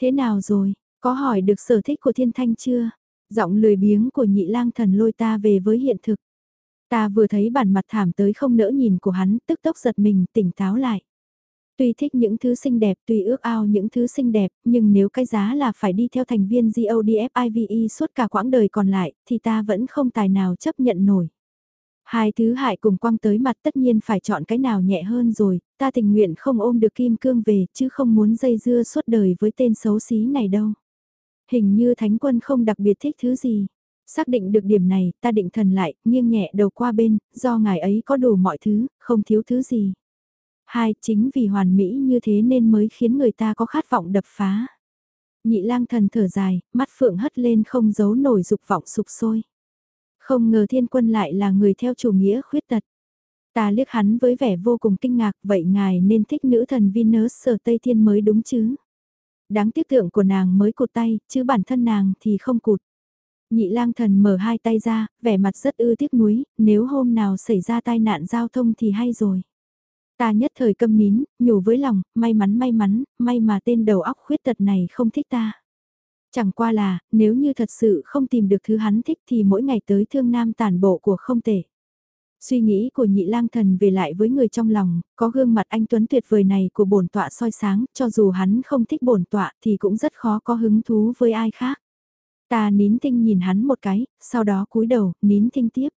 Thế nào rồi, có hỏi được sở thích của thiên thanh chưa? Giọng lười biếng của nhị lang thần lôi ta về với hiện thực. Ta vừa thấy bản mặt thảm tới không nỡ nhìn của hắn, tức tốc giật mình, tỉnh táo lại. Tuy thích những thứ xinh đẹp, tuy ước ao những thứ xinh đẹp, nhưng nếu cái giá là phải đi theo thành viên GODFIVE suốt cả quãng đời còn lại, thì ta vẫn không tài nào chấp nhận nổi. Hai thứ hại cùng quăng tới mặt tất nhiên phải chọn cái nào nhẹ hơn rồi, ta tình nguyện không ôm được kim cương về chứ không muốn dây dưa suốt đời với tên xấu xí này đâu. Hình như thánh quân không đặc biệt thích thứ gì. Xác định được điểm này, ta định thần lại, nghiêng nhẹ đầu qua bên, do ngài ấy có đủ mọi thứ, không thiếu thứ gì. Hai, chính vì hoàn mỹ như thế nên mới khiến người ta có khát vọng đập phá. Nhị lang thần thở dài, mắt phượng hất lên không giấu nổi dục vọng sụp sôi. Không ngờ thiên quân lại là người theo chủ nghĩa khuyết tật. Ta liếc hắn với vẻ vô cùng kinh ngạc, vậy ngài nên thích nữ thần Venus sở Tây Thiên mới đúng chứ. Đáng tiếc tượng của nàng mới cụt tay, chứ bản thân nàng thì không cụt. Nhị lang thần mở hai tay ra, vẻ mặt rất ư tiếc nuối, nếu hôm nào xảy ra tai nạn giao thông thì hay rồi. Ta nhất thời câm nín, nhủ với lòng, may mắn may mắn, may mà tên đầu óc khuyết tật này không thích ta. Chẳng qua là, nếu như thật sự không tìm được thứ hắn thích thì mỗi ngày tới thương nam tàn bộ của không tệ. Suy nghĩ của nhị lang thần về lại với người trong lòng, có gương mặt anh Tuấn tuyệt vời này của bổn tọa soi sáng, cho dù hắn không thích bổn tọa thì cũng rất khó có hứng thú với ai khác. Ta nín tinh nhìn hắn một cái, sau đó cúi đầu, nín tinh tiếp.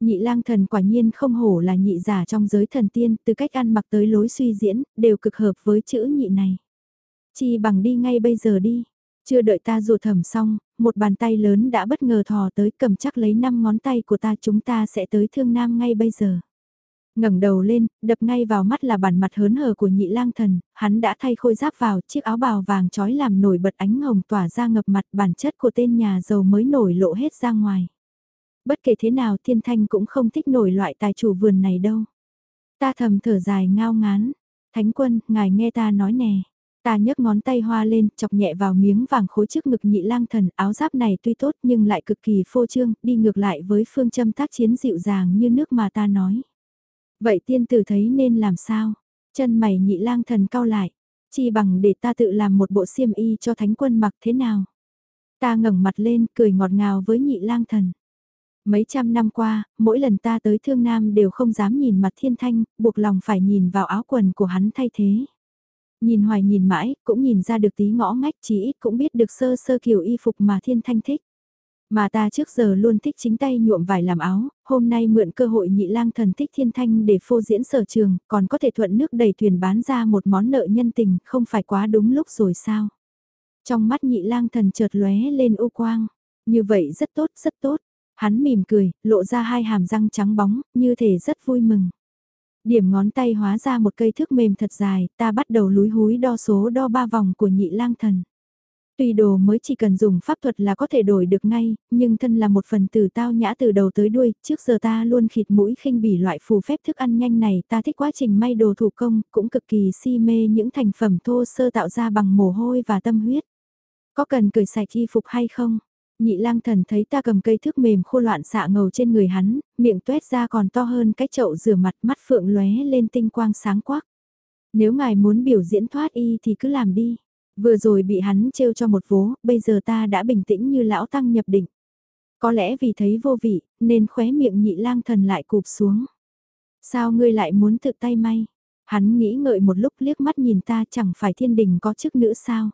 Nhị lang thần quả nhiên không hổ là nhị giả trong giới thần tiên, từ cách ăn mặc tới lối suy diễn, đều cực hợp với chữ nhị này. Chi bằng đi ngay bây giờ đi. Chưa đợi ta rùa thầm xong, một bàn tay lớn đã bất ngờ thò tới cầm chắc lấy năm ngón tay của ta chúng ta sẽ tới thương nam ngay bây giờ ngẩng đầu lên, đập ngay vào mắt là bản mặt hớn hở của nhị lang thần, hắn đã thay khôi giáp vào, chiếc áo bào vàng trói làm nổi bật ánh hồng tỏa ra ngập mặt bản chất của tên nhà giàu mới nổi lộ hết ra ngoài. Bất kể thế nào thiên thanh cũng không thích nổi loại tài chủ vườn này đâu. Ta thầm thở dài ngao ngán, thánh quân, ngài nghe ta nói nè. Ta nhấc ngón tay hoa lên, chọc nhẹ vào miếng vàng khối trước ngực nhị lang thần, áo giáp này tuy tốt nhưng lại cực kỳ phô trương, đi ngược lại với phương châm tác chiến dịu dàng như nước mà ta nói. Vậy tiên tử thấy nên làm sao? Chân mày nhị lang thần cao lại. Chi bằng để ta tự làm một bộ xiêm y cho thánh quân mặc thế nào? Ta ngẩng mặt lên cười ngọt ngào với nhị lang thần. Mấy trăm năm qua, mỗi lần ta tới thương nam đều không dám nhìn mặt thiên thanh, buộc lòng phải nhìn vào áo quần của hắn thay thế. Nhìn hoài nhìn mãi, cũng nhìn ra được tí ngõ ngách chí ít cũng biết được sơ sơ kiểu y phục mà thiên thanh thích. Mà ta trước giờ luôn thích chính tay nhuộm vải làm áo, hôm nay mượn cơ hội nhị lang thần thích thiên thanh để phô diễn sở trường, còn có thể thuận nước đầy thuyền bán ra một món nợ nhân tình, không phải quá đúng lúc rồi sao? Trong mắt nhị lang thần chợt lóe lên ô quang, như vậy rất tốt, rất tốt. Hắn mỉm cười, lộ ra hai hàm răng trắng bóng, như thể rất vui mừng. Điểm ngón tay hóa ra một cây thước mềm thật dài, ta bắt đầu lúi húi đo số đo ba vòng của nhị lang thần. Tuy đồ mới chỉ cần dùng pháp thuật là có thể đổi được ngay, nhưng thân là một phần từ tao nhã từ đầu tới đuôi, trước giờ ta luôn khịt mũi khinh bỉ loại phù phép thức ăn nhanh này, ta thích quá trình may đồ thủ công, cũng cực kỳ si mê những thành phẩm thô sơ tạo ra bằng mồ hôi và tâm huyết. Có cần cởi sạch y phục hay không? Nhị lang thần thấy ta cầm cây thước mềm khô loạn xạ ngầu trên người hắn, miệng tuét ra còn to hơn cái chậu rửa mặt mắt phượng lóe lên tinh quang sáng quắc. Nếu ngài muốn biểu diễn thoát y thì cứ làm đi. Vừa rồi bị hắn trêu cho một vố, bây giờ ta đã bình tĩnh như lão tăng nhập định. Có lẽ vì thấy vô vị, nên khóe miệng nhị lang thần lại cụp xuống. Sao ngươi lại muốn tự tay may? Hắn nghĩ ngợi một lúc liếc mắt nhìn ta chẳng phải thiên đình có chức nữ sao?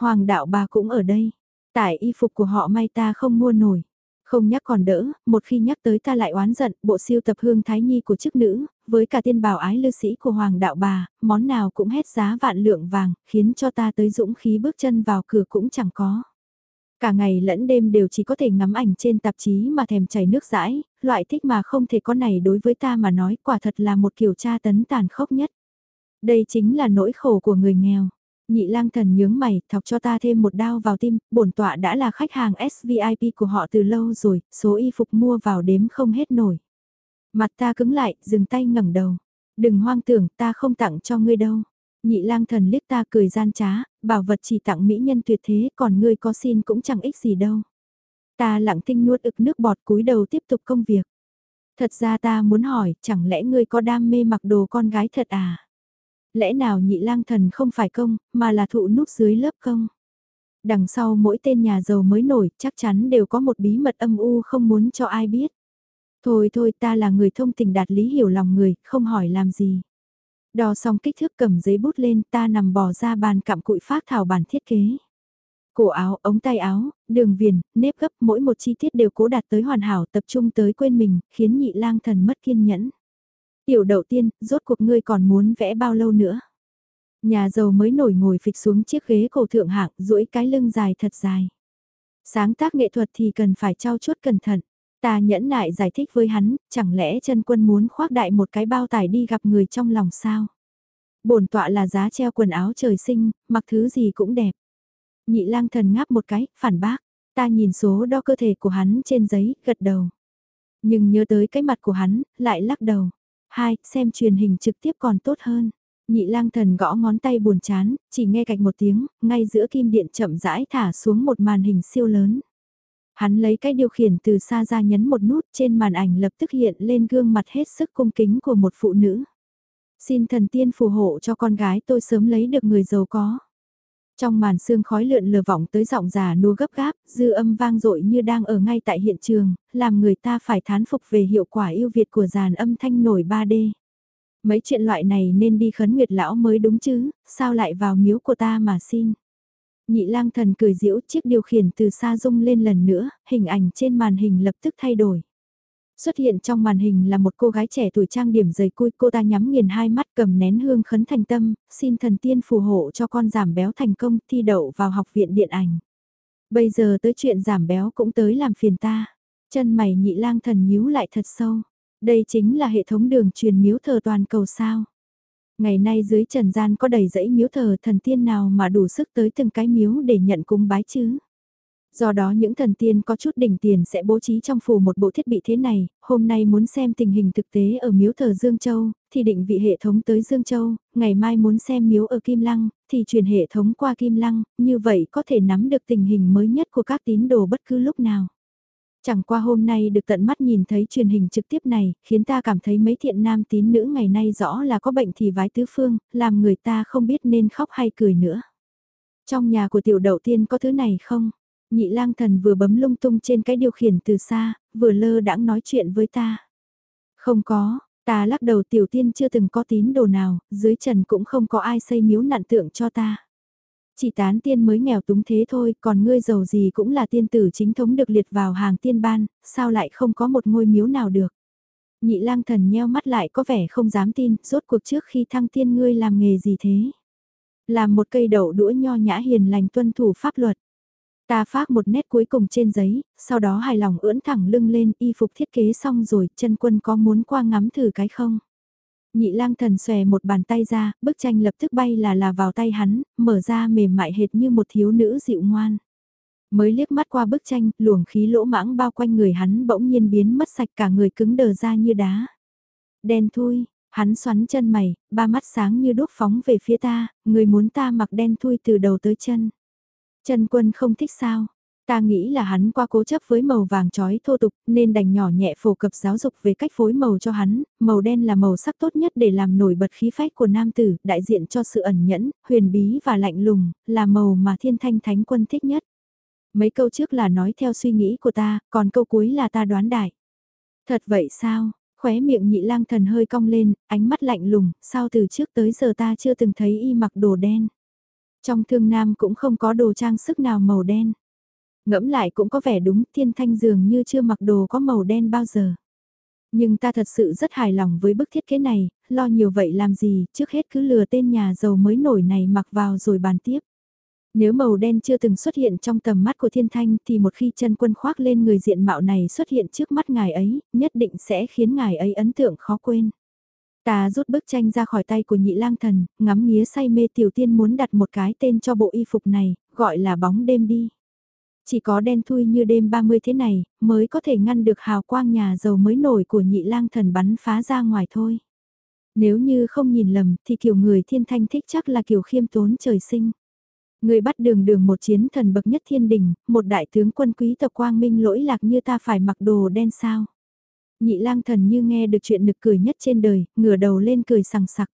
Hoàng đạo bà cũng ở đây. Tại y phục của họ may ta không mua nổi. Không nhắc còn đỡ, một khi nhắc tới ta lại oán giận, bộ siêu tập hương thái nhi của chức nữ, với cả tiên bảo ái lư sĩ của hoàng đạo bà, món nào cũng hết giá vạn lượng vàng, khiến cho ta tới dũng khí bước chân vào cửa cũng chẳng có. Cả ngày lẫn đêm đều chỉ có thể ngắm ảnh trên tạp chí mà thèm chảy nước rãi, loại thích mà không thể có này đối với ta mà nói quả thật là một kiểu tra tấn tàn khốc nhất. Đây chính là nỗi khổ của người nghèo. Nhị lang thần nhướng mày, thọc cho ta thêm một đao vào tim, bổn tọa đã là khách hàng SVIP của họ từ lâu rồi, số y phục mua vào đếm không hết nổi. Mặt ta cứng lại, dừng tay ngẩng đầu. Đừng hoang tưởng, ta không tặng cho ngươi đâu. Nhị lang thần liếc ta cười gian trá, bảo vật chỉ tặng mỹ nhân tuyệt thế, còn ngươi có xin cũng chẳng ích gì đâu. Ta lặng tinh nuốt ực nước bọt cúi đầu tiếp tục công việc. Thật ra ta muốn hỏi, chẳng lẽ ngươi có đam mê mặc đồ con gái thật à? Lẽ nào nhị lang thần không phải công, mà là thụ núp dưới lớp công? Đằng sau mỗi tên nhà giàu mới nổi chắc chắn đều có một bí mật âm u không muốn cho ai biết. Thôi thôi ta là người thông tình đạt lý hiểu lòng người, không hỏi làm gì. Đo xong kích thước cầm giấy bút lên ta nằm bò ra bàn cặm cụi phát thảo bản thiết kế. Cổ áo, ống tay áo, đường viền, nếp gấp mỗi một chi tiết đều cố đạt tới hoàn hảo tập trung tới quên mình, khiến nhị lang thần mất kiên nhẫn. Tiểu đầu tiên, rốt cuộc ngươi còn muốn vẽ bao lâu nữa? Nhà giàu mới nổi ngồi phịch xuống chiếc ghế cổ thượng hạng, duỗi cái lưng dài thật dài. Sáng tác nghệ thuật thì cần phải trao chuốt cẩn thận. Ta nhẫn nại giải thích với hắn, chẳng lẽ chân quân muốn khoác đại một cái bao tải đi gặp người trong lòng sao? bổn tọa là giá treo quần áo trời sinh, mặc thứ gì cũng đẹp. Nhị lang thần ngáp một cái, phản bác. Ta nhìn số đo cơ thể của hắn trên giấy, gật đầu. Nhưng nhớ tới cái mặt của hắn, lại lắc đầu. Hai, xem truyền hình trực tiếp còn tốt hơn. Nhị lang thần gõ ngón tay buồn chán, chỉ nghe cạch một tiếng, ngay giữa kim điện chậm rãi thả xuống một màn hình siêu lớn. Hắn lấy cái điều khiển từ xa ra nhấn một nút trên màn ảnh lập tức hiện lên gương mặt hết sức cung kính của một phụ nữ. Xin thần tiên phù hộ cho con gái tôi sớm lấy được người giàu có. Trong màn sương khói lượn lờ vọng tới giọng già nua gấp gáp, dư âm vang dội như đang ở ngay tại hiện trường, làm người ta phải thán phục về hiệu quả yêu Việt của dàn âm thanh nổi 3D. Mấy chuyện loại này nên đi khấn nguyệt lão mới đúng chứ, sao lại vào miếu của ta mà xin. Nhị lang thần cười diễu chiếc điều khiển từ xa rung lên lần nữa, hình ảnh trên màn hình lập tức thay đổi. Xuất hiện trong màn hình là một cô gái trẻ tuổi trang điểm dày cui, cô ta nhắm nghiền hai mắt cầm nén hương khấn thành tâm, xin thần tiên phù hộ cho con giảm béo thành công thi đậu vào học viện điện ảnh. Bây giờ tới chuyện giảm béo cũng tới làm phiền ta. Chân mày nhị lang thần nhíu lại thật sâu. Đây chính là hệ thống đường truyền miếu thờ toàn cầu sao. Ngày nay dưới trần gian có đầy dãy miếu thờ thần tiên nào mà đủ sức tới từng cái miếu để nhận cung bái chứ. Do đó những thần tiên có chút đỉnh tiền sẽ bố trí trong phủ một bộ thiết bị thế này, hôm nay muốn xem tình hình thực tế ở miếu thờ Dương Châu, thì định vị hệ thống tới Dương Châu, ngày mai muốn xem miếu ở Kim Lăng, thì truyền hệ thống qua Kim Lăng, như vậy có thể nắm được tình hình mới nhất của các tín đồ bất cứ lúc nào. Chẳng qua hôm nay được tận mắt nhìn thấy truyền hình trực tiếp này, khiến ta cảm thấy mấy thiện nam tín nữ ngày nay rõ là có bệnh thì vái tứ phương, làm người ta không biết nên khóc hay cười nữa. Trong nhà của tiểu đậu tiên có thứ này không? Nhị lang thần vừa bấm lung tung trên cái điều khiển từ xa, vừa lơ đãng nói chuyện với ta. Không có, ta lắc đầu tiểu tiên chưa từng có tín đồ nào, dưới trần cũng không có ai xây miếu nặn tượng cho ta. Chỉ tán tiên mới nghèo túng thế thôi, còn ngươi giàu gì cũng là tiên tử chính thống được liệt vào hàng tiên ban, sao lại không có một ngôi miếu nào được. Nhị lang thần nheo mắt lại có vẻ không dám tin, rốt cuộc trước khi thăng tiên ngươi làm nghề gì thế? Làm một cây đậu đũa nho nhã hiền lành tuân thủ pháp luật. Ta phát một nét cuối cùng trên giấy, sau đó hài lòng ưỡn thẳng lưng lên y phục thiết kế xong rồi, chân quân có muốn qua ngắm thử cái không? Nhị lang thần xòe một bàn tay ra, bức tranh lập tức bay là là vào tay hắn, mở ra mềm mại hệt như một thiếu nữ dịu ngoan. Mới liếc mắt qua bức tranh, luồng khí lỗ mãng bao quanh người hắn bỗng nhiên biến mất sạch cả người cứng đờ ra như đá. Đen thui, hắn xoắn chân mày, ba mắt sáng như đốt phóng về phía ta, người muốn ta mặc đen thui từ đầu tới chân. Chân quân không thích sao? Ta nghĩ là hắn qua cố chấp với màu vàng trói thô tục nên đành nhỏ nhẹ phổ cập giáo dục về cách phối màu cho hắn, màu đen là màu sắc tốt nhất để làm nổi bật khí phách của nam tử, đại diện cho sự ẩn nhẫn, huyền bí và lạnh lùng, là màu mà thiên thanh thánh quân thích nhất. Mấy câu trước là nói theo suy nghĩ của ta, còn câu cuối là ta đoán đại. Thật vậy sao? Khóe miệng nhị lang thần hơi cong lên, ánh mắt lạnh lùng, sao từ trước tới giờ ta chưa từng thấy y mặc đồ đen. Trong thương nam cũng không có đồ trang sức nào màu đen. Ngẫm lại cũng có vẻ đúng, thiên thanh dường như chưa mặc đồ có màu đen bao giờ. Nhưng ta thật sự rất hài lòng với bức thiết kế này, lo nhiều vậy làm gì, trước hết cứ lừa tên nhà giàu mới nổi này mặc vào rồi bàn tiếp. Nếu màu đen chưa từng xuất hiện trong tầm mắt của thiên thanh thì một khi chân quân khoác lên người diện mạo này xuất hiện trước mắt ngài ấy, nhất định sẽ khiến ngài ấy ấn tượng khó quên. Ta rút bức tranh ra khỏi tay của nhị lang thần, ngắm nghía say mê tiểu tiên muốn đặt một cái tên cho bộ y phục này, gọi là bóng đêm đi. Chỉ có đen thui như đêm 30 thế này, mới có thể ngăn được hào quang nhà giàu mới nổi của nhị lang thần bắn phá ra ngoài thôi. Nếu như không nhìn lầm thì kiểu người thiên thanh thích chắc là kiểu khiêm tốn trời sinh. Người bắt đường đường một chiến thần bậc nhất thiên đình, một đại tướng quân quý tộc quang minh lỗi lạc như ta phải mặc đồ đen sao. Nhị lang thần như nghe được chuyện nực cười nhất trên đời, ngửa đầu lên cười sằng sặc.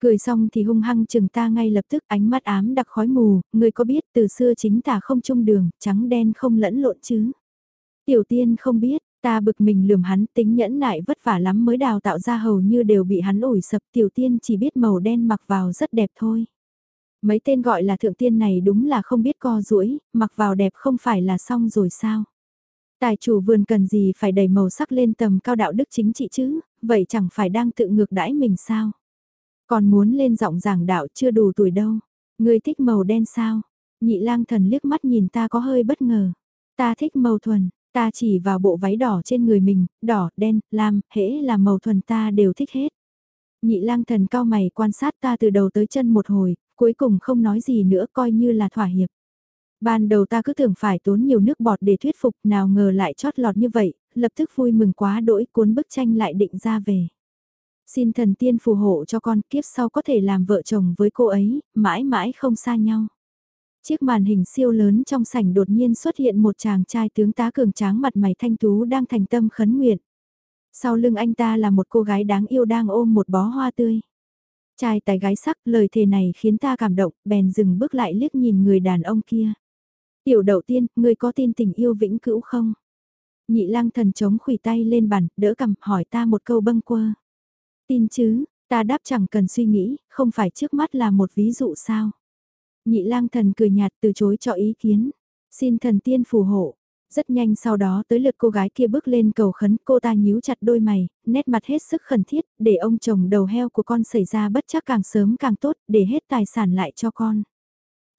Cười xong thì hung hăng chừng ta ngay lập tức ánh mắt ám đặc khói mù, người có biết từ xưa chính tả không chung đường, trắng đen không lẫn lộn chứ. Tiểu tiên không biết, ta bực mình lườm hắn tính nhẫn nại vất vả lắm mới đào tạo ra hầu như đều bị hắn ủi sập tiểu tiên chỉ biết màu đen mặc vào rất đẹp thôi. Mấy tên gọi là thượng tiên này đúng là không biết co duỗi mặc vào đẹp không phải là xong rồi sao. Tài chủ vườn cần gì phải đẩy màu sắc lên tầm cao đạo đức chính trị chứ, vậy chẳng phải đang tự ngược đãi mình sao? Còn muốn lên giọng giảng đạo chưa đủ tuổi đâu. Người thích màu đen sao? Nhị lang thần liếc mắt nhìn ta có hơi bất ngờ. Ta thích màu thuần, ta chỉ vào bộ váy đỏ trên người mình, đỏ, đen, lam, hễ là màu thuần ta đều thích hết. Nhị lang thần cao mày quan sát ta từ đầu tới chân một hồi, cuối cùng không nói gì nữa coi như là thỏa hiệp. Ban đầu ta cứ tưởng phải tốn nhiều nước bọt để thuyết phục nào ngờ lại chót lọt như vậy, lập tức vui mừng quá đỗi cuốn bức tranh lại định ra về. Xin thần tiên phù hộ cho con kiếp sau có thể làm vợ chồng với cô ấy, mãi mãi không xa nhau. Chiếc màn hình siêu lớn trong sảnh đột nhiên xuất hiện một chàng trai tướng tá cường tráng mặt mày thanh tú đang thành tâm khấn nguyện. Sau lưng anh ta là một cô gái đáng yêu đang ôm một bó hoa tươi. Trai tài gái sắc lời thề này khiến ta cảm động, bèn dừng bước lại liếc nhìn người đàn ông kia. Tiểu đầu tiên, ngươi có tin tình yêu vĩnh cữu không? Nhị lang thần chống khủy tay lên bàn, đỡ cầm, hỏi ta một câu bâng quơ. Tin chứ, ta đáp chẳng cần suy nghĩ, không phải trước mắt là một ví dụ sao? Nhị lang thần cười nhạt từ chối cho ý kiến. Xin thần tiên phù hộ. Rất nhanh sau đó tới lượt cô gái kia bước lên cầu khấn cô ta nhíu chặt đôi mày, nét mặt hết sức khẩn thiết, để ông chồng đầu heo của con xảy ra bất chắc càng sớm càng tốt, để hết tài sản lại cho con.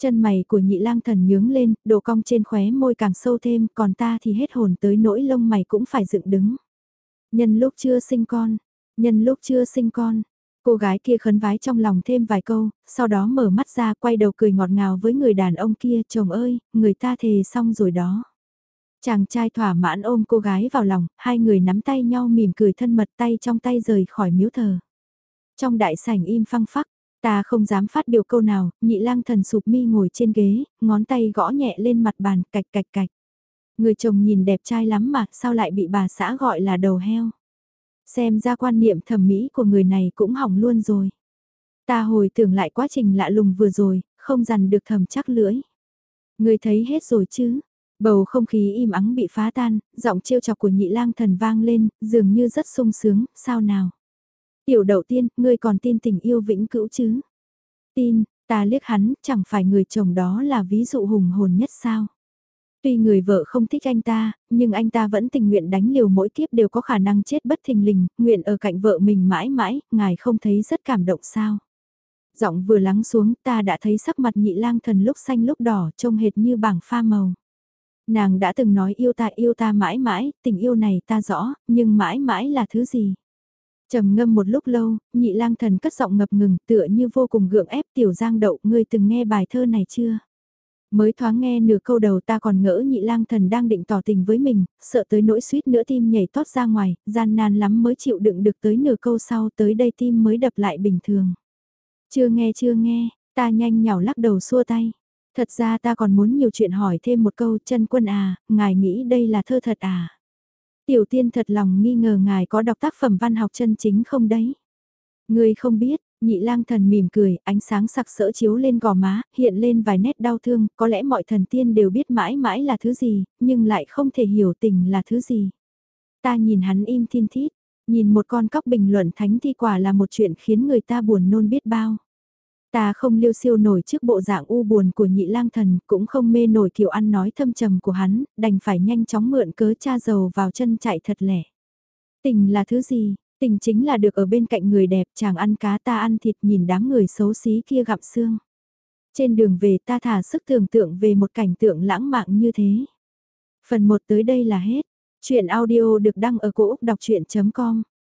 Chân mày của nhị lang thần nhướng lên, đồ cong trên khóe môi càng sâu thêm, còn ta thì hết hồn tới nỗi lông mày cũng phải dựng đứng. Nhân lúc chưa sinh con, nhân lúc chưa sinh con, Cô gái kia khấn vái trong lòng thêm vài câu, sau đó mở mắt ra quay đầu cười ngọt ngào với người đàn ông kia, chồng ơi, người ta thề xong rồi đó. Chàng trai thỏa mãn ôm cô gái vào lòng, hai người nắm tay nhau mỉm cười thân mật tay trong tay rời khỏi miếu thờ. Trong đại sảnh im phăng phắc, ta không dám phát biểu câu nào, nhị lang thần sụp mi ngồi trên ghế, ngón tay gõ nhẹ lên mặt bàn, cạch cạch cạch. Người chồng nhìn đẹp trai lắm mà, sao lại bị bà xã gọi là đầu heo. Xem ra quan niệm thẩm mỹ của người này cũng hỏng luôn rồi. Ta hồi tưởng lại quá trình lạ lùng vừa rồi, không dằn được thầm chắc lưỡi. Người thấy hết rồi chứ, Bầu không khí im ắng bị phá tan, giọng trêu chọc của nhị lang thần vang lên, dường như rất sung sướng, sao nào? Tiểu đầu tiên, ngươi còn tin tình yêu vĩnh cữu chứ? Tin, ta liếc hắn, chẳng phải người chồng đó là ví dụ hùng hồn nhất sao? Tuy người vợ không thích anh ta, nhưng anh ta vẫn tình nguyện đánh liều mỗi kiếp đều có khả năng chết bất thình lình, nguyện ở cạnh vợ mình mãi mãi, ngài không thấy rất cảm động sao? Giọng vừa lắng xuống ta đã thấy sắc mặt nhị lang thần lúc xanh lúc đỏ trông hệt như bảng pha màu. Nàng đã từng nói yêu ta yêu ta mãi mãi, tình yêu này ta rõ, nhưng mãi mãi là thứ gì? Trầm ngâm một lúc lâu, nhị lang thần cất giọng ngập ngừng tựa như vô cùng gượng ép tiểu giang đậu, ngươi từng nghe bài thơ này chưa? Mới thoáng nghe nửa câu đầu ta còn ngỡ nhị lang thần đang định tỏ tình với mình, sợ tới nỗi suýt nữa tim nhảy tót ra ngoài, gian nan lắm mới chịu đựng được tới nửa câu sau tới đây tim mới đập lại bình thường. Chưa nghe chưa nghe, ta nhanh nhỏ lắc đầu xua tay. Thật ra ta còn muốn nhiều chuyện hỏi thêm một câu chân quân à, ngài nghĩ đây là thơ thật à? Tiểu tiên thật lòng nghi ngờ ngài có đọc tác phẩm văn học chân chính không đấy? Người không biết, nhị lang thần mỉm cười, ánh sáng sặc sỡ chiếu lên gò má, hiện lên vài nét đau thương, có lẽ mọi thần tiên đều biết mãi mãi là thứ gì, nhưng lại không thể hiểu tình là thứ gì. Ta nhìn hắn im thiên thít, nhìn một con cóc bình luận thánh thi quả là một chuyện khiến người ta buồn nôn biết bao. Ta không liêu siêu nổi trước bộ dạng u buồn của nhị lang thần, cũng không mê nổi kiểu ăn nói thâm trầm của hắn, đành phải nhanh chóng mượn cớ cha dầu vào chân chạy thật lẻ. Tình là thứ gì? Tình chính là được ở bên cạnh người đẹp, chàng ăn cá ta ăn thịt nhìn đám người xấu xí kia gặm xương. Trên đường về ta thả sức tưởng tượng về một cảnh tượng lãng mạn như thế. Phần 1 tới đây là hết. Chuyện audio được đăng ở cổ Úc đọc chuyện.com